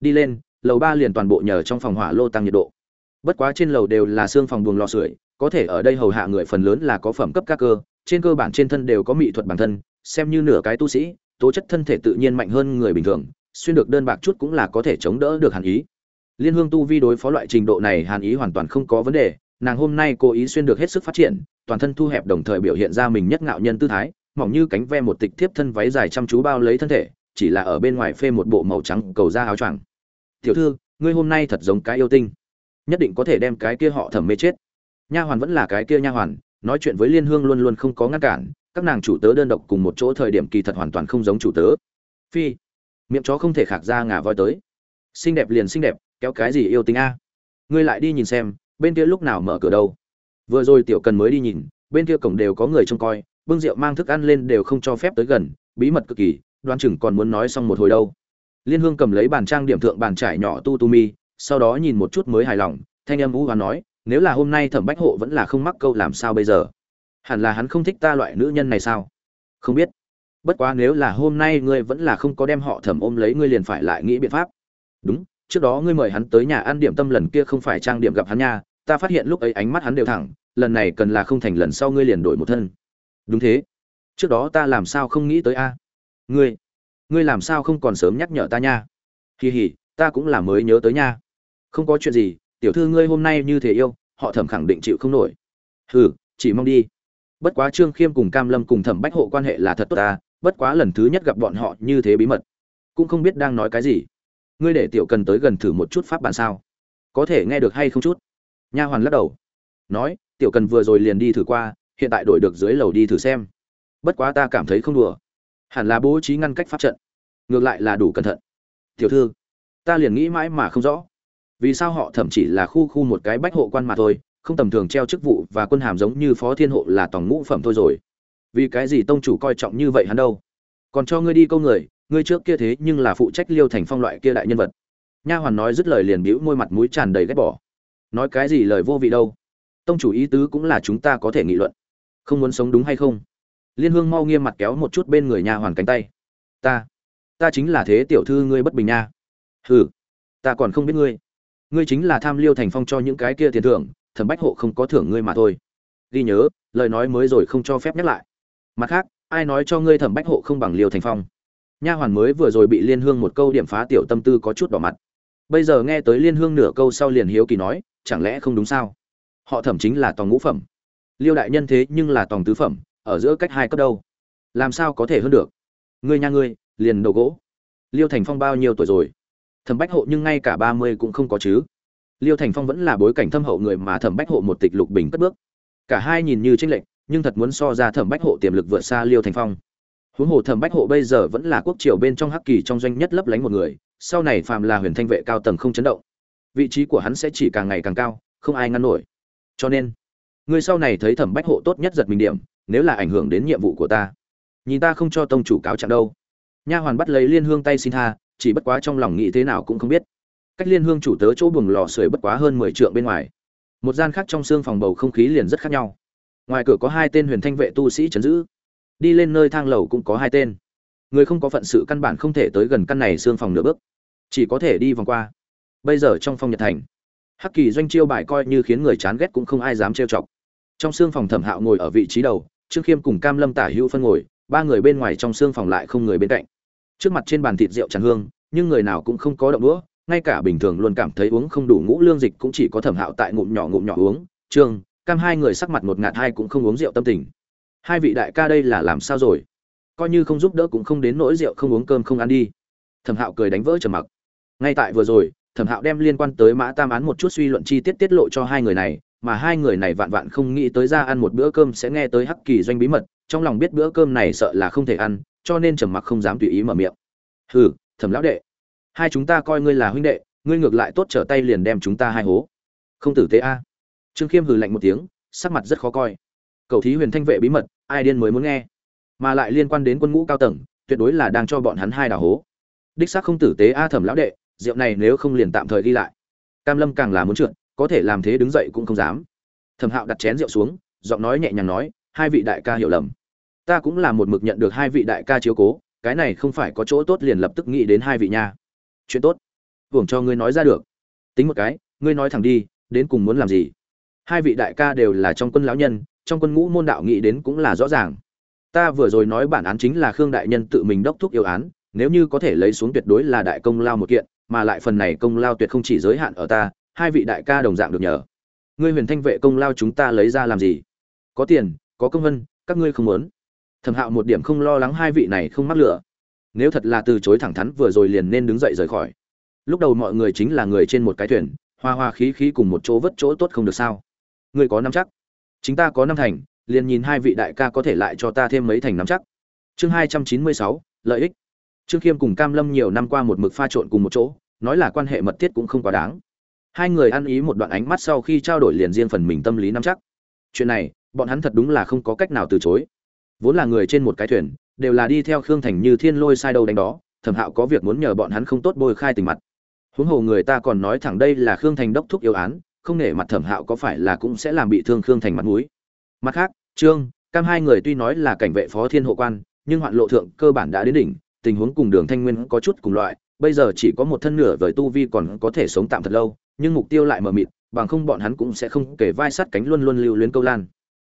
đi lên, lầu ba liền toàn bộ nhờ trong phòng hỏa lô tăng nhiệt độ. Bất quá trên lầu đều là xương phòng buồng lò sưởi, có thể ở đây hầu hạ người phần lớn là có phẩm cấp các cơ, trên cơ bản trên thân đều có mỹ thuật bản thân, xem như nửa cái tu sĩ, tố chất thân thể tự nhiên mạnh hơn người bình thường, xuyên được đơn bạc chút cũng là có thể chống đỡ được hàn ý. Liên hương tu vi đối phó loại trình độ này hàn ý hoàn toàn không có vấn đề, nàng hôm nay cố ý xuyên được hết sức phát triển, toàn thân thu hẹp đồng thời biểu hiện ra mình nhất ngạo nhân tư thái, mỏng như cánh ve một tịch thiếp thân váy dài chăm chú bao lấy thân thể, chỉ là ở bên ngoài phê một bộ màu trắng cầu ra áo choàng tiểu thư, ngươi hôm nay thật giống cái yêu tinh. Nhất định có thể đem cái kia họ thẩm mê chết. Nha hoàn vẫn là cái kia nha hoàn, nói chuyện với liên hương luôn luôn không có ngăn cản, các nàng chủ tớ đơn độc cùng một chỗ thời điểm kỳ thật hoàn toàn không giống chủ tớ. Phi, miệng chó không thể khạc ra ngà voi tới. Xinh đẹp liền xinh đẹp, kéo cái gì yêu tinh a? Ngươi lại đi nhìn xem, bên kia lúc nào mở cửa đâu. Vừa rồi tiểu cần mới đi nhìn, bên kia cổng đều có người trông coi, bưng rượu mang thức ăn lên đều không cho phép tới gần, bí mật cực kỳ đoan chừng còn muốn nói xong một hồi đâu liên hương cầm lấy bàn trang điểm thượng bàn trải nhỏ tu tu mi, sau đó nhìn một chút mới hài lòng, thanh âm u hoán nói, nếu là hôm nay thẩm bách hộ vẫn là không mắc câu làm sao bây giờ? Hẳn là hắn không thích ta loại nữ nhân này sao? Không biết. Bất quá nếu là hôm nay ngươi vẫn là không có đem họ thẩm ôm lấy, ngươi liền phải lại nghĩ biện pháp. Đúng, trước đó ngươi mời hắn tới nhà ăn điểm tâm lần kia không phải trang điểm gặp hắn nha, ta phát hiện lúc ấy ánh mắt hắn đều thẳng, lần này cần là không thành lần sau ngươi liền đổi một thân. Đúng thế. Trước đó ta làm sao không nghĩ tới a? Ngươi ngươi làm sao không còn sớm nhắc nhở ta nha? Kỳ hỉ ta cũng là mới nhớ tới nha. Không có chuyện gì, tiểu thư ngươi hôm nay như thế yêu, họ thẩm khẳng định chịu không nổi. Hừ, chỉ mong đi. Bất quá trương khiêm cùng cam lâm cùng thẩm bách hộ quan hệ là thật tốt ta, bất quá lần thứ nhất gặp bọn họ như thế bí mật, cũng không biết đang nói cái gì. Ngươi để tiểu cần tới gần thử một chút pháp bản sao? Có thể nghe được hay không chút? Nha hoàn lắc đầu. Nói, tiểu cần vừa rồi liền đi thử qua, hiện tại đổi được dưới lầu đi thử xem. Bất quá ta cảm thấy không đùa hẳn là bố trí ngăn cách pháp trận. Ngược lại là đủ cẩn thận. Tiểu thư, ta liền nghĩ mãi mà không rõ. Vì sao họ thậm chỉ là khu khu một cái bách hộ quan mà thôi, không tầm thường treo chức vụ và quân hàm giống như phó thiên hộ là tòng ngũ phẩm thôi rồi. Vì cái gì tông chủ coi trọng như vậy hắn đâu? Còn cho ngươi đi câu người, ngươi trước kia thế nhưng là phụ trách liêu thành phong loại kia đại nhân vật. Nha hoàn nói dứt lời liền bĩu môi mặt mũi tràn đầy ghét bỏ. Nói cái gì lời vô vị đâu? Tông chủ ý tứ cũng là chúng ta có thể nghị luận. Không muốn sống đúng hay không? Liên hương mau nghiêm mặt kéo một chút bên người nha hoàn cánh tay. Ta ta chính là thế tiểu thư ngươi bất bình nha. Hừ, ta còn không biết ngươi. Ngươi chính là tham liêu thành phong cho những cái kia tiền thưởng, thẩm bách hộ không có thưởng ngươi mà thôi. Ghi nhớ, lời nói mới rồi không cho phép nhắc lại. Mặt khác, ai nói cho ngươi thẩm bách hộ không bằng liêu thành phong? Nha hoàn mới vừa rồi bị liên hương một câu điểm phá tiểu tâm tư có chút đỏ mặt. Bây giờ nghe tới liên hương nửa câu sau liền hiếu kỳ nói, chẳng lẽ không đúng sao? Họ thẩm chính là tòng ngũ phẩm. Liêu đại nhân thế nhưng là tòng tứ phẩm ở giữa cách hai cấp đâu? Làm sao có thể hơn được? Ngươi nha ngươi, liền đầu gỗ. Liêu thành phong bao nhiêu tuổi rồi? Thẩm bách hộ nhưng ngay cả ba mươi cũng không có chứ. Liêu thành phong vẫn là bối cảnh thâm hậu người mà thẩm bách hộ một tịch lục bình cất bước. Cả hai nhìn như tranh lệch, nhưng thật muốn so ra thẩm bách hộ tiềm lực vượt xa liêu thành phong. Huống hồ thẩm bách hộ bây giờ vẫn là quốc triều bên trong hắc kỳ trong doanh nhất lấp lánh một người, sau này phàm là huyền thanh vệ cao tầng không chấn động, vị trí của hắn sẽ chỉ càng ngày càng cao, không ai ngăn nổi. Cho nên, người sau này thấy thẩm bách hộ tốt nhất giật mình điểm nếu là ảnh hưởng đến nhiệm vụ của ta. Nhìn ta không cho tông chủ cáo trạng đâu. Nha hoàn bắt lấy liên hương tay xin tha, chỉ bất quá trong lòng nghĩ thế nào cũng không biết. Cách liên hương chủ tớ chỗ buồng lò sưởi bất quá hơn mười trượng bên ngoài. Một gian khác trong xương phòng bầu không khí liền rất khác nhau. Ngoài cửa có hai tên huyền thanh vệ tu sĩ chấn giữ. Đi lên nơi thang lầu cũng có hai tên. Người không có phận sự căn bản không thể tới gần căn này xương phòng nửa bước. Chỉ có thể đi vòng qua. Bây giờ trong phòng nhật thành, hắc kỳ doanh chiêu bài coi như khiến người chán ghét cũng không ai dám trêu chọc. Trong xương phòng thẩm hạo ngồi ở vị trí đầu trương khiêm cùng cam lâm tả hữu phân ngồi, ba người bên ngoài trong xương phòng lại không người bên cạnh. Trước mặt trên bàn thịt rượu tràn hương, nhưng người nào cũng không có động đũa, ngay cả bình thường luôn cảm thấy uống không đủ ngũ lương dịch cũng chỉ có thẩm hạo tại ngụm nhỏ ngụm nhỏ uống. Trương, cam hai người sắc mặt một ngạt hai cũng không uống rượu tâm tình. Hai vị đại ca đây là làm sao rồi? Coi như không giúp đỡ cũng không đến nỗi rượu không uống cơm không ăn đi. Thẩm hạo cười đánh vỡ trầm mặc. Ngay tại vừa rồi, thẩm hạo đem liên quan tới mã tam án một chút suy luận chi tiết tiết lộ cho hai người này mà hai người này vạn vạn không nghĩ tới ra ăn một bữa cơm sẽ nghe tới hắc kỳ doanh bí mật, trong lòng biết bữa cơm này sợ là không thể ăn, cho nên trầm mặc không dám tùy ý mở miệng. Hừ thẩm lão đệ, hai chúng ta coi ngươi là huynh đệ, ngươi ngược lại tốt trở tay liền đem chúng ta hai hố. Không tử tế a. Trương khiêm hừ lạnh một tiếng, sắc mặt rất khó coi. Cầu thí huyền thanh vệ bí mật, ai điên mới muốn nghe? Mà lại liên quan đến quân ngũ cao tầng, tuyệt đối là đang cho bọn hắn hai đào hố. Đích xác không tử tế a thẩm lão đệ, rượu này nếu không liền tạm thời đi lại. Cam lâm càng là muốn trượt có thể làm thế đứng dậy cũng không dám. Thẩm hạo đặt chén rượu xuống, giọng nói nhẹ nhàng nói, hai vị đại ca hiểu lầm. Ta cũng là một mực nhận được hai vị đại ca chiếu cố, cái này không phải có chỗ tốt liền lập tức nghĩ đến hai vị nha. Chuyện tốt. Hưởng cho ngươi nói ra được. Tính một cái, ngươi nói thẳng đi, đến cùng muốn làm gì? Hai vị đại ca đều là trong quân lão nhân, trong quân ngũ môn đạo nghĩ đến cũng là rõ ràng. Ta vừa rồi nói bản án chính là khương đại nhân tự mình đốc thúc yêu án, nếu như có thể lấy xuống tuyệt đối là đại công lao một kiện, mà lại phần này công lao tuyệt không chỉ giới hạn ở ta hai vị đại ca đồng dạng được nhờ. Ngươi huyền thanh vệ công lao chúng ta lấy ra làm gì? Có tiền, có công vân, các ngươi không muốn. Thẩm hạo một điểm không lo lắng hai vị này không mắc lửa. Nếu thật là từ chối thẳng thắn vừa rồi liền nên đứng dậy rời khỏi. Lúc đầu mọi người chính là người trên một cái thuyền, hoa hoa khí khí cùng một chỗ vất chỗ tốt không được sao. Ngươi có năm chắc? Chính ta có năm thành, liền nhìn hai vị đại ca có thể lại cho ta thêm mấy thành năm chắc. Chương hai trăm chín mươi sáu, lợi ích. Trương khiêm cùng cam lâm nhiều năm qua một mực pha trộn cùng một chỗ, nói là quan hệ mật thiết cũng không quá đáng hai người ăn ý một đoạn ánh mắt sau khi trao đổi liền riêng phần mình tâm lý nắm chắc. Chuyện này, bọn hắn thật đúng là không có cách nào từ chối. Vốn là người trên một cái thuyền, đều là đi theo khương thành như thiên lôi sai đâu đánh đó, thẩm hạo có việc muốn nhờ bọn hắn không tốt bôi khai tình mặt. Huống hồ người ta còn nói thẳng đây là khương thành đốc thúc yêu án, không nể mặt thẩm hạo có phải là cũng sẽ làm bị thương khương thành mặt mũi. Mặt khác, trương, cam hai người tuy nói là cảnh vệ phó thiên hộ quan, nhưng hoạn lộ thượng cơ bản đã đến đỉnh, tình huống cùng đường thanh nguyên có chút cùng loại, bây giờ chỉ có một thân nửa vời tu vi còn có thể sống tạm thật lâu nhưng mục tiêu lại mờ mịt, bằng không bọn hắn cũng sẽ không kể vai sát cánh luôn luôn lưu luyến câu lan.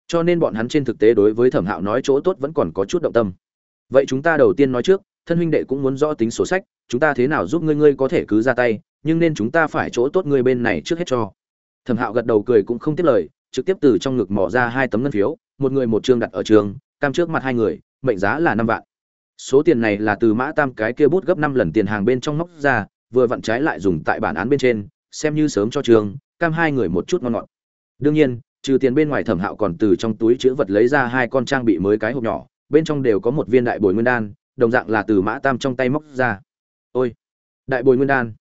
Cho nên bọn hắn trên thực tế đối với thẩm hạo nói chỗ tốt vẫn còn có chút động tâm. Vậy chúng ta đầu tiên nói trước, thân huynh đệ cũng muốn rõ tính sổ sách, chúng ta thế nào giúp ngươi ngươi có thể cứ ra tay, nhưng nên chúng ta phải chỗ tốt ngươi bên này trước hết cho. Thẩm hạo gật đầu cười cũng không tiếp lời, trực tiếp từ trong ngực mỏ ra hai tấm ngân phiếu, một người một chương đặt ở trường, cam trước mặt hai người, mệnh giá là năm vạn. Số tiền này là từ mã tam cái kia bút gấp năm lần tiền hàng bên trong móc ra, vừa vặn trái lại dùng tại bản án bên trên xem như sớm cho trường, cam hai người một chút ngon ngọt. Đương nhiên, trừ tiền bên ngoài thẩm hạo còn từ trong túi chữ vật lấy ra hai con trang bị mới cái hộp nhỏ, bên trong đều có một viên đại bồi nguyên đan, đồng dạng là từ mã tam trong tay móc ra. Ôi, đại bồi nguyên đan.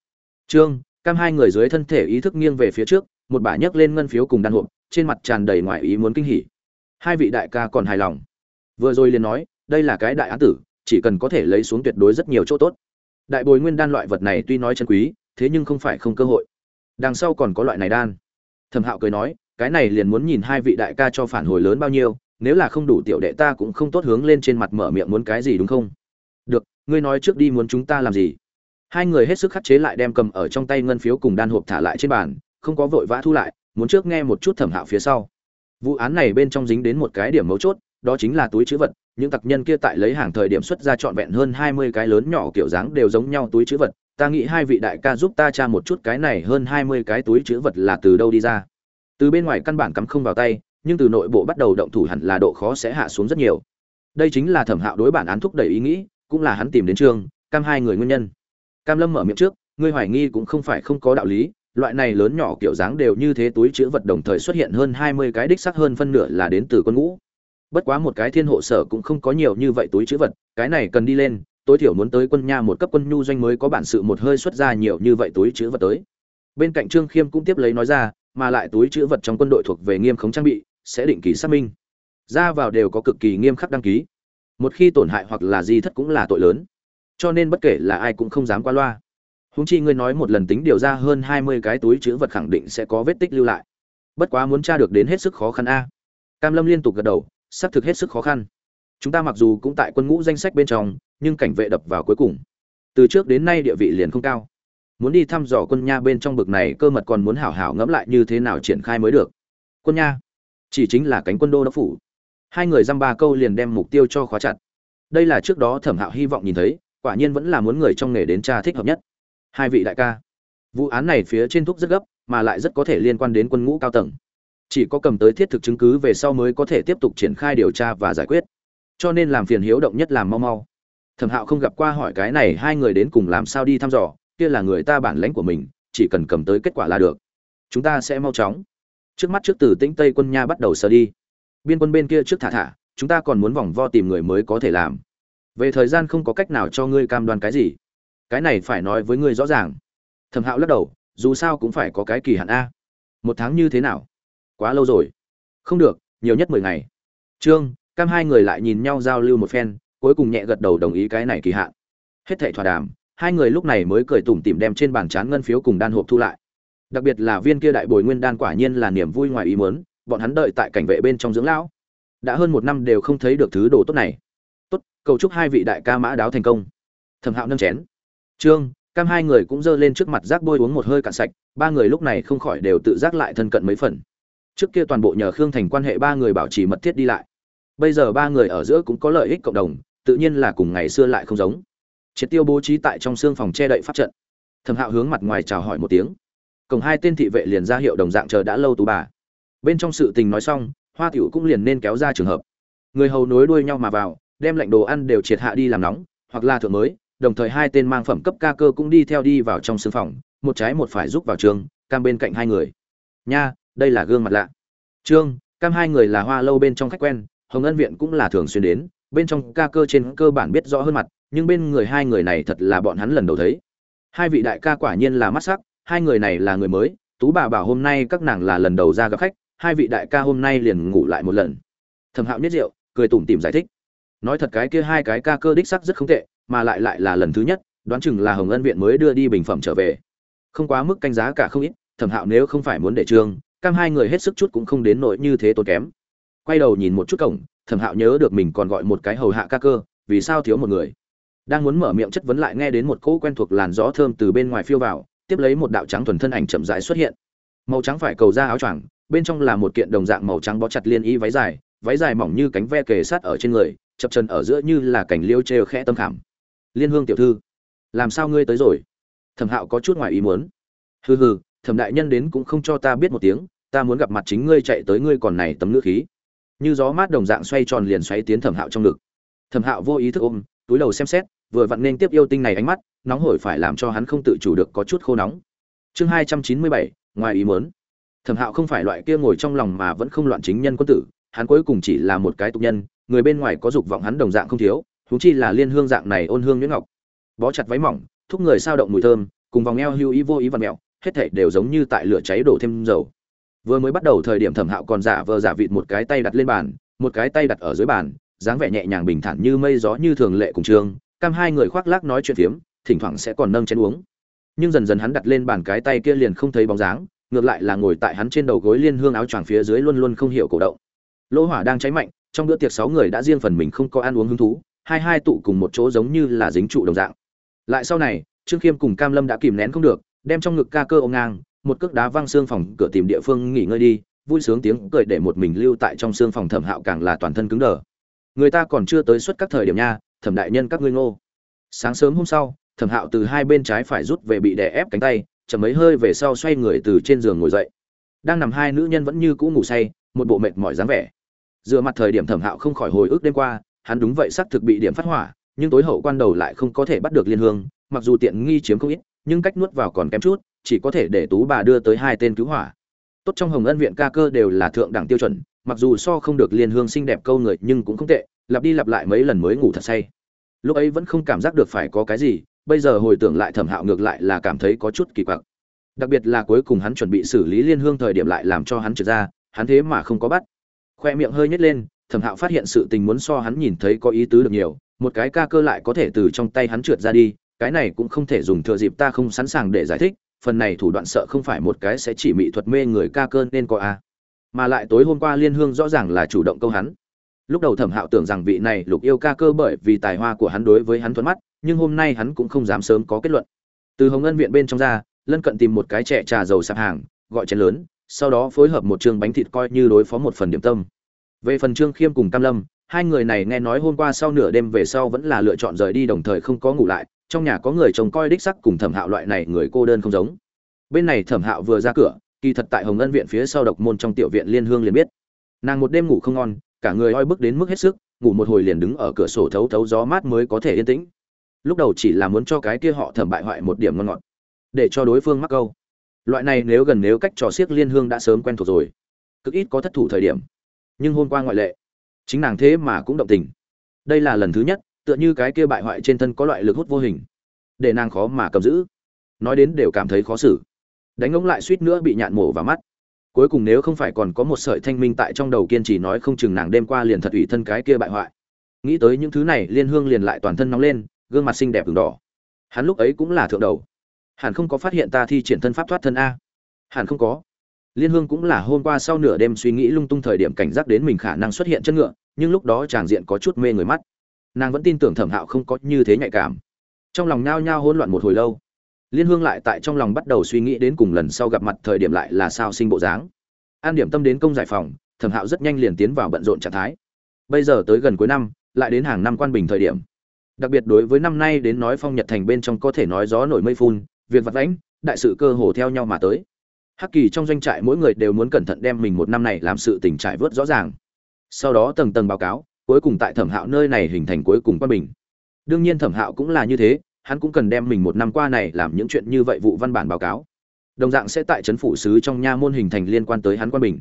Trương, cam hai người dưới thân thể ý thức nghiêng về phía trước, một bả nhấc lên ngân phiếu cùng đan hộp, trên mặt tràn đầy ngoài ý muốn kinh hỉ. Hai vị đại ca còn hài lòng. Vừa rồi liền nói, đây là cái đại án tử, chỉ cần có thể lấy xuống tuyệt đối rất nhiều chỗ tốt. Đại bồi nguyên đan loại vật này tuy nói chân quý, thế nhưng không phải không cơ hội đằng sau còn có loại này đan. Thẩm hạo cười nói, cái này liền muốn nhìn hai vị đại ca cho phản hồi lớn bao nhiêu, nếu là không đủ tiểu đệ ta cũng không tốt hướng lên trên mặt mở miệng muốn cái gì đúng không? Được, ngươi nói trước đi muốn chúng ta làm gì? Hai người hết sức khắc chế lại đem cầm ở trong tay ngân phiếu cùng đan hộp thả lại trên bàn, không có vội vã thu lại, muốn trước nghe một chút thẩm hạo phía sau. Vụ án này bên trong dính đến một cái điểm mấu chốt, đó chính là túi chữ vật, những tặc nhân kia tại lấy hàng thời điểm xuất ra trọn vẹn hơn hai mươi cái lớn nhỏ kiểu dáng đều giống nhau túi chữ vật ta nghĩ hai vị đại ca giúp ta tra một chút cái này hơn hai mươi cái túi chữ vật là từ đâu đi ra. Từ bên ngoài căn bản cắm không vào tay, nhưng từ nội bộ bắt đầu động thủ hẳn là độ khó sẽ hạ xuống rất nhiều. Đây chính là thẩm hạo đối bản án thúc đẩy ý nghĩ, cũng là hắn tìm đến trường, cam hai người nguyên nhân. Cam lâm mở miệng trước, ngươi hoài nghi cũng không phải không có đạo lý, loại này lớn nhỏ kiểu dáng đều như thế túi chữ vật đồng thời xuất hiện hơn hai mươi cái đích sắc hơn phân nửa là đến từ quân ngũ. Bất quá một cái thiên hộ sở cũng không có nhiều như vậy túi chữ vật, cái này cần đi lên tối thiểu muốn tới quân nha một cấp quân nhu doanh mới có bản sự một hơi xuất ra nhiều như vậy túi chữ vật tới. Bên cạnh trương khiêm cũng tiếp lấy nói ra, mà lại túi chữ vật trong quân đội thuộc về nghiêm khống trang bị, sẽ định kỳ xác minh. Ra vào đều có cực kỳ nghiêm khắc đăng ký. Một khi tổn hại hoặc là di thất cũng là tội lớn. Cho nên bất kể là ai cũng không dám qua loa. Húng chi ngươi nói một lần tính điều ra hơn hai mươi cái túi chữ vật khẳng định sẽ có vết tích lưu lại. Bất quá muốn tra được đến hết sức khó khăn a. Cam lâm liên tục gật đầu, xác thực hết sức khó khăn chúng ta mặc dù cũng tại quân ngũ danh sách bên trong, nhưng cảnh vệ đập vào cuối cùng. Từ trước đến nay địa vị liền không cao. Muốn đi thăm dò quân nha bên trong bực này cơ mật còn muốn hảo hảo ngẫm lại như thế nào triển khai mới được. Quân nha, chỉ chính là cánh quân đô đốc phủ. Hai người dăm ba câu liền đem mục tiêu cho khóa chặt. Đây là trước đó thẩm hạo hy vọng nhìn thấy, quả nhiên vẫn là muốn người trong nghề đến tra thích hợp nhất. Hai vị đại ca, vụ án này phía trên thúc rất gấp, mà lại rất có thể liên quan đến quân ngũ cao tầng. Chỉ có cầm tới thiết thực chứng cứ về sau mới có thể tiếp tục triển khai điều tra và giải quyết cho nên làm phiền hiếu động nhất làm mau mau. Thẩm hạo không gặp qua hỏi cái này, hai người đến cùng làm sao đi thăm dò, kia là người ta bản lãnh của mình, chỉ cần cầm tới kết quả là được. Chúng ta sẽ mau chóng. Trước mắt trước từ tĩnh tây quân nha bắt đầu sờ đi. Biên quân bên kia trước thả thả, chúng ta còn muốn vòng vo tìm người mới có thể làm. Về thời gian không có cách nào cho ngươi cam đoan cái gì. Cái này phải nói với ngươi rõ ràng. Thẩm hạo lắc đầu, dù sao cũng phải có cái kỳ hạn a. Một tháng như thế nào? Quá lâu rồi. Không được, nhiều nhất mười ngày. Trương cam hai người lại nhìn nhau giao lưu một phen, cuối cùng nhẹ gật đầu đồng ý cái này kỳ hạn. Hết thệ thỏa đàm, hai người lúc này mới cười tủm tỉm đem trên bàn chán ngân phiếu cùng đan hộp thu lại. Đặc biệt là viên kia đại bồi nguyên đan quả nhiên là niềm vui ngoài ý muốn, bọn hắn đợi tại cảnh vệ bên trong dưỡng lão. Đã hơn một năm đều không thấy được thứ đồ tốt này. Tốt, cầu chúc hai vị đại ca mã đáo thành công. Thẩm hạo nâng chén. Trương, cam hai người cũng giơ lên trước mặt rác bôi uống một hơi cạn sạch, ba người lúc này không khỏi đều tự giác lại thân cận mấy phần. Trước kia toàn bộ nhờ khương thành quan hệ ba người bảo trì mật thiết đi lại bây giờ ba người ở giữa cũng có lợi ích cộng đồng, tự nhiên là cùng ngày xưa lại không giống. Triệt tiêu bố trí tại trong xương phòng che đậy pháp trận. Thẩm hạo hướng mặt ngoài chào hỏi một tiếng. Cổng hai tên thị vệ liền ra hiệu đồng dạng chờ đã lâu tú bà. Bên trong sự tình nói xong, hoa tiểu cũng liền nên kéo ra trường hợp. Người hầu nối đuôi nhau mà vào, đem lạnh đồ ăn đều triệt hạ đi làm nóng, hoặc là thượng mới, đồng thời hai tên mang phẩm cấp ca cơ cũng đi theo đi vào trong sương phòng, một trái một phải giúp vào trường, cam bên cạnh hai người. Nha, đây là gương mặt lạ. Trương, cam hai người là hoa lâu bên trong khách quen hồng ân viện cũng là thường xuyên đến, bên trong ca cơ trên cơ bản biết rõ hơn mặt, nhưng bên người hai người này thật là bọn hắn lần đầu thấy. Hai vị đại ca quả nhiên là mắt sắc, hai người này là người mới, tú bà bảo hôm nay các nàng là lần đầu ra gặp khách, hai vị đại ca hôm nay liền ngủ lại một lần. Thẩm hạo nhất rượu cười tủm tỉm giải thích. Nói thật cái kia hai cái ca cơ đích sắc rất không tệ, mà lại lại là lần thứ nhất, đoán chừng là hồng ân viện mới đưa đi bình phẩm trở về. Không quá mức canh giá cả không ít, thẩm hạo nếu không phải muốn để trương cam hai người hết sức chút cũng không đến nỗi như thế tốn kém quay đầu nhìn một chút cổng, thẩm hạo nhớ được mình còn gọi một cái hầu hạ ca cơ, vì sao thiếu một người? Đang muốn mở miệng chất vấn lại nghe đến một cỗ quen thuộc làn gió thơm từ bên ngoài phiêu vào, tiếp lấy một đạo trắng thuần thân ảnh chậm rãi xuất hiện. Màu trắng phải cầu ra áo choàng, bên trong là một kiện đồng dạng màu trắng bó chặt liên y váy dài váy dài mỏng như cánh ve kề sát ở trên người, chập chân ở giữa như là cảnh liêu trêu khẽ tâm khảm. Liên hương tiểu thư, làm sao ngươi tới rồi? Thẩm hạo có chút ngoài ý muốn. Hừ hừ, thẩm đại nhân đến cũng không cho ta biết một tiếng, ta muốn gặp mặt chính ngươi chạy tới ngươi còn này tấm nữ khí như gió mát đồng dạng xoay tròn liền xoáy tiến thẩm hạo trong ngực. Thẩm hạo vô ý thức ôm, túi đầu xem xét, vừa vặn nên tiếp yêu tinh này ánh mắt, nóng hổi phải làm cho hắn không tự chủ được có chút khô nóng. Chương hai trăm chín mươi bảy, ngoài ý muốn. Thẩm hạo không phải loại kia ngồi trong lòng mà vẫn không loạn chính nhân quân tử, hắn cuối cùng chỉ là một cái tục nhân, người bên ngoài có dục vọng hắn đồng dạng không thiếu thú chi là liên hương dạng này ôn hương nhuyễn ngọc. Bó chặt váy mỏng, thúc người sao động mùi thơm, cùng vòng eo hưu ý vô ý vặn mẹo, hết thảy đều giống như tại lửa cháy đổ thêm dầu vừa mới bắt đầu thời điểm thẩm hạo còn giả vờ giả vịt một cái tay đặt lên bàn, một cái tay đặt ở dưới bàn, dáng vẻ nhẹ nhàng bình thản như mây gió như thường lệ cùng trường, cam hai người khoác lác nói chuyện phiếm, thỉnh thoảng sẽ còn nâng chén uống. Nhưng dần dần hắn đặt lên bàn cái tay kia liền không thấy bóng dáng, ngược lại là ngồi tại hắn trên đầu gối liên hương áo choàng phía dưới luôn luôn không hiểu cổ động. Lỗ hỏa đang cháy mạnh, trong bữa tiệc sáu người đã riêng phần mình không có ăn uống hứng thú, hai hai tụ cùng một chỗ giống như là dính trụ đồng dạng. Lại sau này, trương khiêm cùng cam lâm đã kìm nén không được, đem trong ngực ca cơ ôm ngang một cước đá văng xương phòng cửa tìm địa phương nghỉ ngơi đi, vui sướng tiếng cười để một mình lưu tại trong xương phòng thẩm hạo càng là toàn thân cứng đờ. Người ta còn chưa tới suốt các thời điểm nha, thẩm đại nhân các ngươi ngô. Sáng sớm hôm sau, thẩm hạo từ hai bên trái phải rút về bị đè ép cánh tay, chậm mấy hơi về sau xoay người từ trên giường ngồi dậy. Đang nằm hai nữ nhân vẫn như cũ ngủ say, một bộ mệt mỏi dáng vẻ. Dựa mặt thời điểm thẩm hạo không khỏi hồi ức đêm qua, hắn đúng vậy xác thực bị điểm phát hỏa, nhưng tối hậu quan đầu lại không có thể bắt được liên hương, mặc dù tiện nghi chiếm không ít, nhưng cách nuốt vào còn kém chút chỉ có thể để tú bà đưa tới hai tên cứu hỏa. Tốt trong hồng ân viện ca cơ đều là thượng đẳng tiêu chuẩn, mặc dù so không được liên hương xinh đẹp câu người, nhưng cũng không tệ, lặp đi lặp lại mấy lần mới ngủ thật say. Lúc ấy vẫn không cảm giác được phải có cái gì, bây giờ hồi tưởng lại thẩm hạo ngược lại là cảm thấy có chút kỳ quặc. Đặc biệt là cuối cùng hắn chuẩn bị xử lý liên hương thời điểm lại làm cho hắn trượt ra, hắn thế mà không có bắt. Khoe miệng hơi nhét lên, thẩm hạo phát hiện sự tình muốn so hắn nhìn thấy có ý tứ được nhiều, một cái ca cơ lại có thể từ trong tay hắn trượt ra đi, cái này cũng không thể dùng thừa dịp ta không sẵn sàng để giải thích phần này thủ đoạn sợ không phải một cái sẽ chỉ mỹ thuật mê người ca cơn nên có a. Mà lại tối hôm qua liên hương rõ ràng là chủ động câu hắn. Lúc đầu thẩm hạo tưởng rằng vị này lục yêu ca cơ bởi vì tài hoa của hắn đối với hắn thuận mắt, nhưng hôm nay hắn cũng không dám sớm có kết luận. Từ hồng ân viện bên trong ra, lân cận tìm một cái trẻ trà dầu sạp hàng, gọi chén lớn, sau đó phối hợp một chương bánh thịt coi như đối phó một phần điểm tâm. Về phần trương khiêm cùng cam lâm, hai người này nghe nói hôm qua sau nửa đêm về sau vẫn là lựa chọn rời đi đồng thời không có ngủ lại trong nhà có người trông coi đích sắc cùng thẩm hạo loại này người cô đơn không giống. Bên này thẩm hạo vừa ra cửa, kỳ thật tại hồng ân viện phía sau độc môn trong tiểu viện liên hương liền biết. Nàng một đêm ngủ không ngon, cả người oi bức đến mức hết sức, ngủ một hồi liền đứng ở cửa sổ thấu thấu gió mát mới có thể yên tĩnh. Lúc đầu chỉ là muốn cho cái kia họ thẩm bại hoại một điểm ngon ngọt, để cho đối phương mắc câu. Loại này nếu gần nếu cách trò xiếc liên hương đã sớm quen thuộc rồi, cực ít có thất thủ thời điểm. Nhưng hôm qua ngoại lệ, chính nàng thế mà cũng động tình. Đây là lần thứ nhất tựa như cái kia bại hoại trên thân có loại lực hút vô hình, để nàng khó mà cầm giữ. Nói đến đều cảm thấy khó xử. Đánh ngỗng lại suýt nữa bị nhạn mổ vào mắt. Cuối cùng nếu không phải còn có một sợi thanh minh tại trong đầu kiên trì nói không chừng nàng đêm qua liền thật ủy thân cái kia bại hoại. Nghĩ tới những thứ này, liên hương liền lại toàn thân nóng lên, gương mặt xinh đẹp ửng đỏ. Hắn lúc ấy cũng là thượng đầu. Hẳn không có phát hiện ta thi triển thân pháp thoát thân a. Hẳn không có. Liên hương cũng là hôm qua sau nửa đêm suy nghĩ lung tung thời điểm cảnh giác đến mình khả năng xuất hiện chân ngựa, nhưng lúc đó tràng diện có chút mê người mắt nàng vẫn tin tưởng thẩm hạo không có như thế nhạy cảm. Trong lòng nhao nhao hỗn loạn một hồi lâu. Liên hương lại tại trong lòng bắt đầu suy nghĩ đến cùng lần sau gặp mặt thời điểm lại là sao sinh bộ dáng. An điểm tâm đến công giải phòng, thẩm hạo rất nhanh liền tiến vào bận rộn trạng thái. Bây giờ tới gần cuối năm, lại đến hàng năm quan bình thời điểm. Đặc biệt đối với năm nay đến nói phong nhật thành bên trong có thể nói gió nổi mây phun, việc vặt lãnh đại sự cơ hồ theo nhau mà tới. Hắc kỳ trong doanh trại mỗi người đều muốn cẩn thận đem mình một năm này làm sự tình trải vớt rõ ràng. Sau đó tầng tầng báo cáo cuối cùng tại thẩm hạo nơi này hình thành cuối cùng quan bình. Đương nhiên thẩm hạo cũng là như thế, hắn cũng cần đem mình một năm qua này làm những chuyện như vậy vụ văn bản báo cáo. Đồng dạng sẽ tại trấn phủ sứ trong nha môn hình thành liên quan tới hắn quan bình.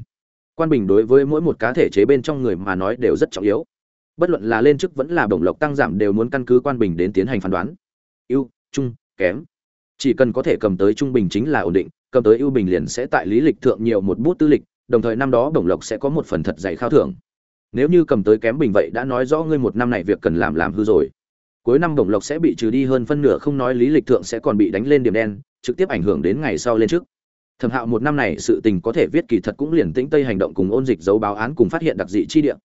Quan bình đối với mỗi một cá thể chế bên trong người mà nói đều rất trọng yếu. Bất luận là lên chức vẫn là bổng lộc tăng giảm đều muốn căn cứ quan bình đến tiến hành phán đoán. Ưu, trung, kém. Chỉ cần có thể cầm tới trung bình chính là ổn định, cầm tới ưu bình liền sẽ tại lý lịch thượng nhiều một bút tư lịch, đồng thời năm đó bổng lộc sẽ có một phần thật dày khao thưởng nếu như cầm tới kém bình vậy đã nói rõ ngươi một năm này việc cần làm làm hư rồi. Cuối năm đồng lộc sẽ bị trừ đi hơn phân nửa không nói lý lịch thượng sẽ còn bị đánh lên điểm đen, trực tiếp ảnh hưởng đến ngày sau lên trước. Thẩm hạo một năm này sự tình có thể viết kỳ thật cũng liền tĩnh tây hành động cùng ôn dịch dấu báo án cùng phát hiện đặc dị chi địa.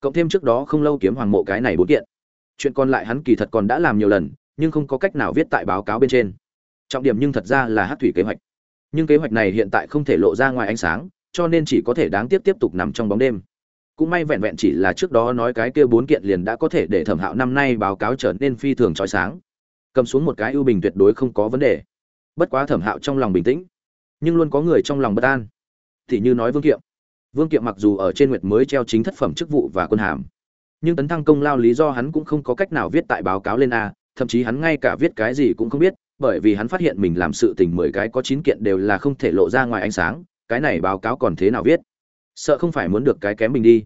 Cộng thêm trước đó không lâu kiếm hoàng mộ cái này bốn kiện. Chuyện còn lại hắn kỳ thật còn đã làm nhiều lần, nhưng không có cách nào viết tại báo cáo bên trên. Trọng điểm nhưng thật ra là hát thủy kế hoạch. Nhưng kế hoạch này hiện tại không thể lộ ra ngoài ánh sáng, cho nên chỉ có thể đáng tiếc tiếp tục nằm trong bóng đêm cũng may vẹn vẹn chỉ là trước đó nói cái kia bốn kiện liền đã có thể để thẩm hạo năm nay báo cáo trở nên phi thường trói sáng. Cầm xuống một cái ưu bình tuyệt đối không có vấn đề. Bất quá thẩm hạo trong lòng bình tĩnh, nhưng luôn có người trong lòng bất an. Thì như nói vương kiệm. Vương kiệm mặc dù ở trên nguyệt mới treo chính thất phẩm chức vụ và quân hàm, nhưng tấn thăng công lao lý do hắn cũng không có cách nào viết tại báo cáo lên a, thậm chí hắn ngay cả viết cái gì cũng không biết, bởi vì hắn phát hiện mình làm sự tình mười cái có chín kiện đều là không thể lộ ra ngoài ánh sáng, cái này báo cáo còn thế nào viết? Sợ không phải muốn được cái kém mình đi.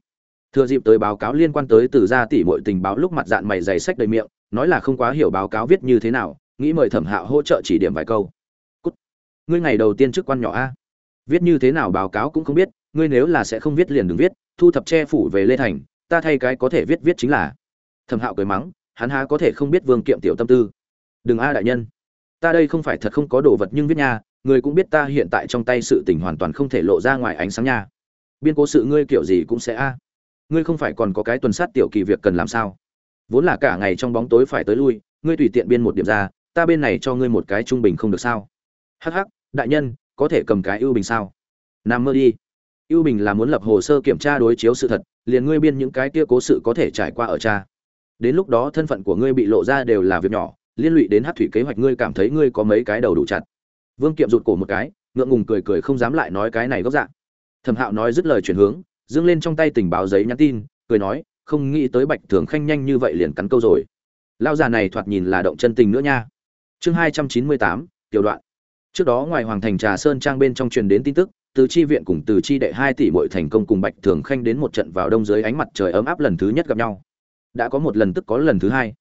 Thừa dịp tới báo cáo liên quan tới từ gia tỷ muội tình báo lúc mặt dạng mày dày sách đầy miệng, nói là không quá hiểu báo cáo viết như thế nào, nghĩ mời thẩm hạo hỗ trợ chỉ điểm vài câu. Cút. ngươi ngày đầu tiên chức quan nhỏ a. Viết như thế nào báo cáo cũng không biết, ngươi nếu là sẽ không viết liền đừng viết, thu thập che phủ về lê thành, ta thay cái có thể viết viết chính là. Thẩm hạo cười mắng, hắn há có thể không biết vương kiệm tiểu tâm tư. Đừng a đại nhân. Ta đây không phải thật không có đồ vật nhưng viết nha, người cũng biết ta hiện tại trong tay sự tình hoàn toàn không thể lộ ra ngoài ánh sáng nha biên cố sự ngươi kiểu gì cũng sẽ a. Ngươi không phải còn có cái tuần sát tiểu kỳ việc cần làm sao? Vốn là cả ngày trong bóng tối phải tới lui, ngươi tùy tiện biên một điểm ra, ta bên này cho ngươi một cái trung bình không được sao? Hắc hắc, đại nhân, có thể cầm cái ưu bình sao? Nằm mơ đi. Ưu bình là muốn lập hồ sơ kiểm tra đối chiếu sự thật, liền ngươi biên những cái kia cố sự có thể trải qua ở cha đến lúc đó thân phận của ngươi bị lộ ra đều là việc nhỏ, liên lụy đến hát thủy kế hoạch ngươi cảm thấy ngươi có mấy cái đầu đủ chặt. Vương kiệm rụt cổ một cái, ngượng ngùng cười cười không dám lại nói cái này gốc dạng thẩm hạo nói dứt lời chuyển hướng dương lên trong tay tình báo giấy nhắn tin, cười nói, không nghĩ tới bạch thường khanh nhanh như vậy liền cắn câu rồi. Lao già này thoạt nhìn là động chân tình nữa nha. Chương hai trăm chín mươi tám, tiểu đoạn. Trước đó ngoài hoàng thành trà sơn trang bên trong truyền đến tin tức, từ chi viện cùng từ chi đệ hai tỷ bội thành công cùng bạch thường khanh đến một trận vào đông dưới ánh mặt trời ấm áp lần thứ nhất gặp nhau. Đã có một lần tức có lần thứ hai.